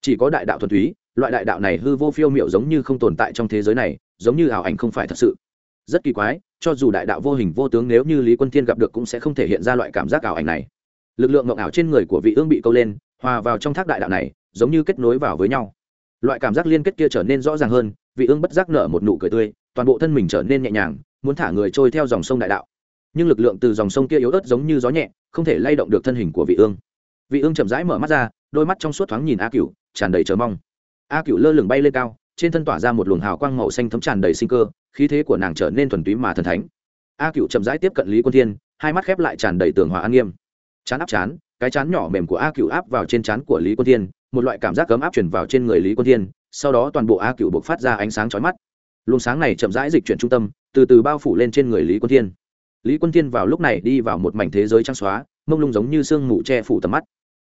Chỉ có đại đạo thuần túy, loại đại đạo này hư vô phiêu miệu giống như không tồn tại trong thế giới này, giống như ảo ảnh không phải thật sự. Rất kỳ quái cho dù đại đạo vô hình vô tướng nếu như lý quân thiên gặp được cũng sẽ không thể hiện ra loại cảm giác ảo ảnh này. Lực lượng ngộng ảo trên người của vị ương bị câu lên, hòa vào trong thác đại đạo này, giống như kết nối vào với nhau. Loại cảm giác liên kết kia trở nên rõ ràng hơn, vị ương bất giác nở một nụ cười tươi, toàn bộ thân mình trở nên nhẹ nhàng, muốn thả người trôi theo dòng sông đại đạo. Nhưng lực lượng từ dòng sông kia yếu ớt giống như gió nhẹ, không thể lay động được thân hình của vị ương. Vị ương chậm rãi mở mắt ra, đôi mắt trong suốt thoáng nhìn a cửu, tràn đầy chờ mong. A cửu lơ lửng bay lên cao, trên thân tỏa ra một luồng hào quang màu xanh thấm tràn đầy sinh cơ khí thế của nàng trở nên thuần túy mà thần thánh. A cửu chậm rãi tiếp cận lý quân thiên, hai mắt khép lại tràn đầy tường hòa an nghiêm. Chán áp chán, cái chán nhỏ mềm của a cửu áp vào trên chán của lý quân thiên, một loại cảm giác cấm áp truyền vào trên người lý quân thiên, sau đó toàn bộ a cửu buộc phát ra ánh sáng chói mắt. Luồng sáng này chậm rãi dịch chuyển trung tâm, từ từ bao phủ lên trên người lý quân thiên. Lý quân thiên vào lúc này đi vào một mảnh thế giới trắng xóa, mông lung giống như sương mù che phủ tầm mắt.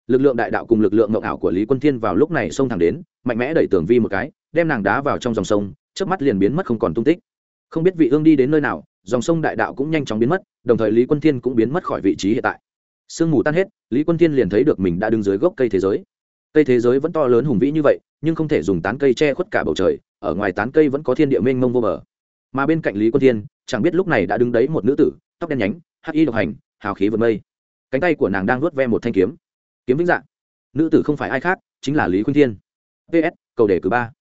Lực lượng đại đạo cùng lực lượng mộng ảo của lý quân thiên vào lúc này xông thẳng đến, mạnh mẽ đẩy tường vi một cái, đem nàng đá vào trong dòng sông trước mắt liền biến mất không còn tung tích không biết vị ương đi đến nơi nào, dòng sông đại đạo cũng nhanh chóng biến mất, đồng thời lý quân thiên cũng biến mất khỏi vị trí hiện tại. Sương mù tan hết, lý quân thiên liền thấy được mình đã đứng dưới gốc cây thế giới. Cây thế giới vẫn to lớn hùng vĩ như vậy, nhưng không thể dùng tán cây che khuất cả bầu trời, ở ngoài tán cây vẫn có thiên địa mênh mông vô bờ. Mà bên cạnh lý quân thiên, chẳng biết lúc này đã đứng đấy một nữ tử, tóc đen nhánh, hắc y độc hành, hào khí vượt mây. Cánh tay của nàng đang vuốt ve một thanh kiếm. Kiếm vĩnh dạng. Nữ tử không phải ai khác, chính là lý Quân thiên. Ps cầu đề cử ba.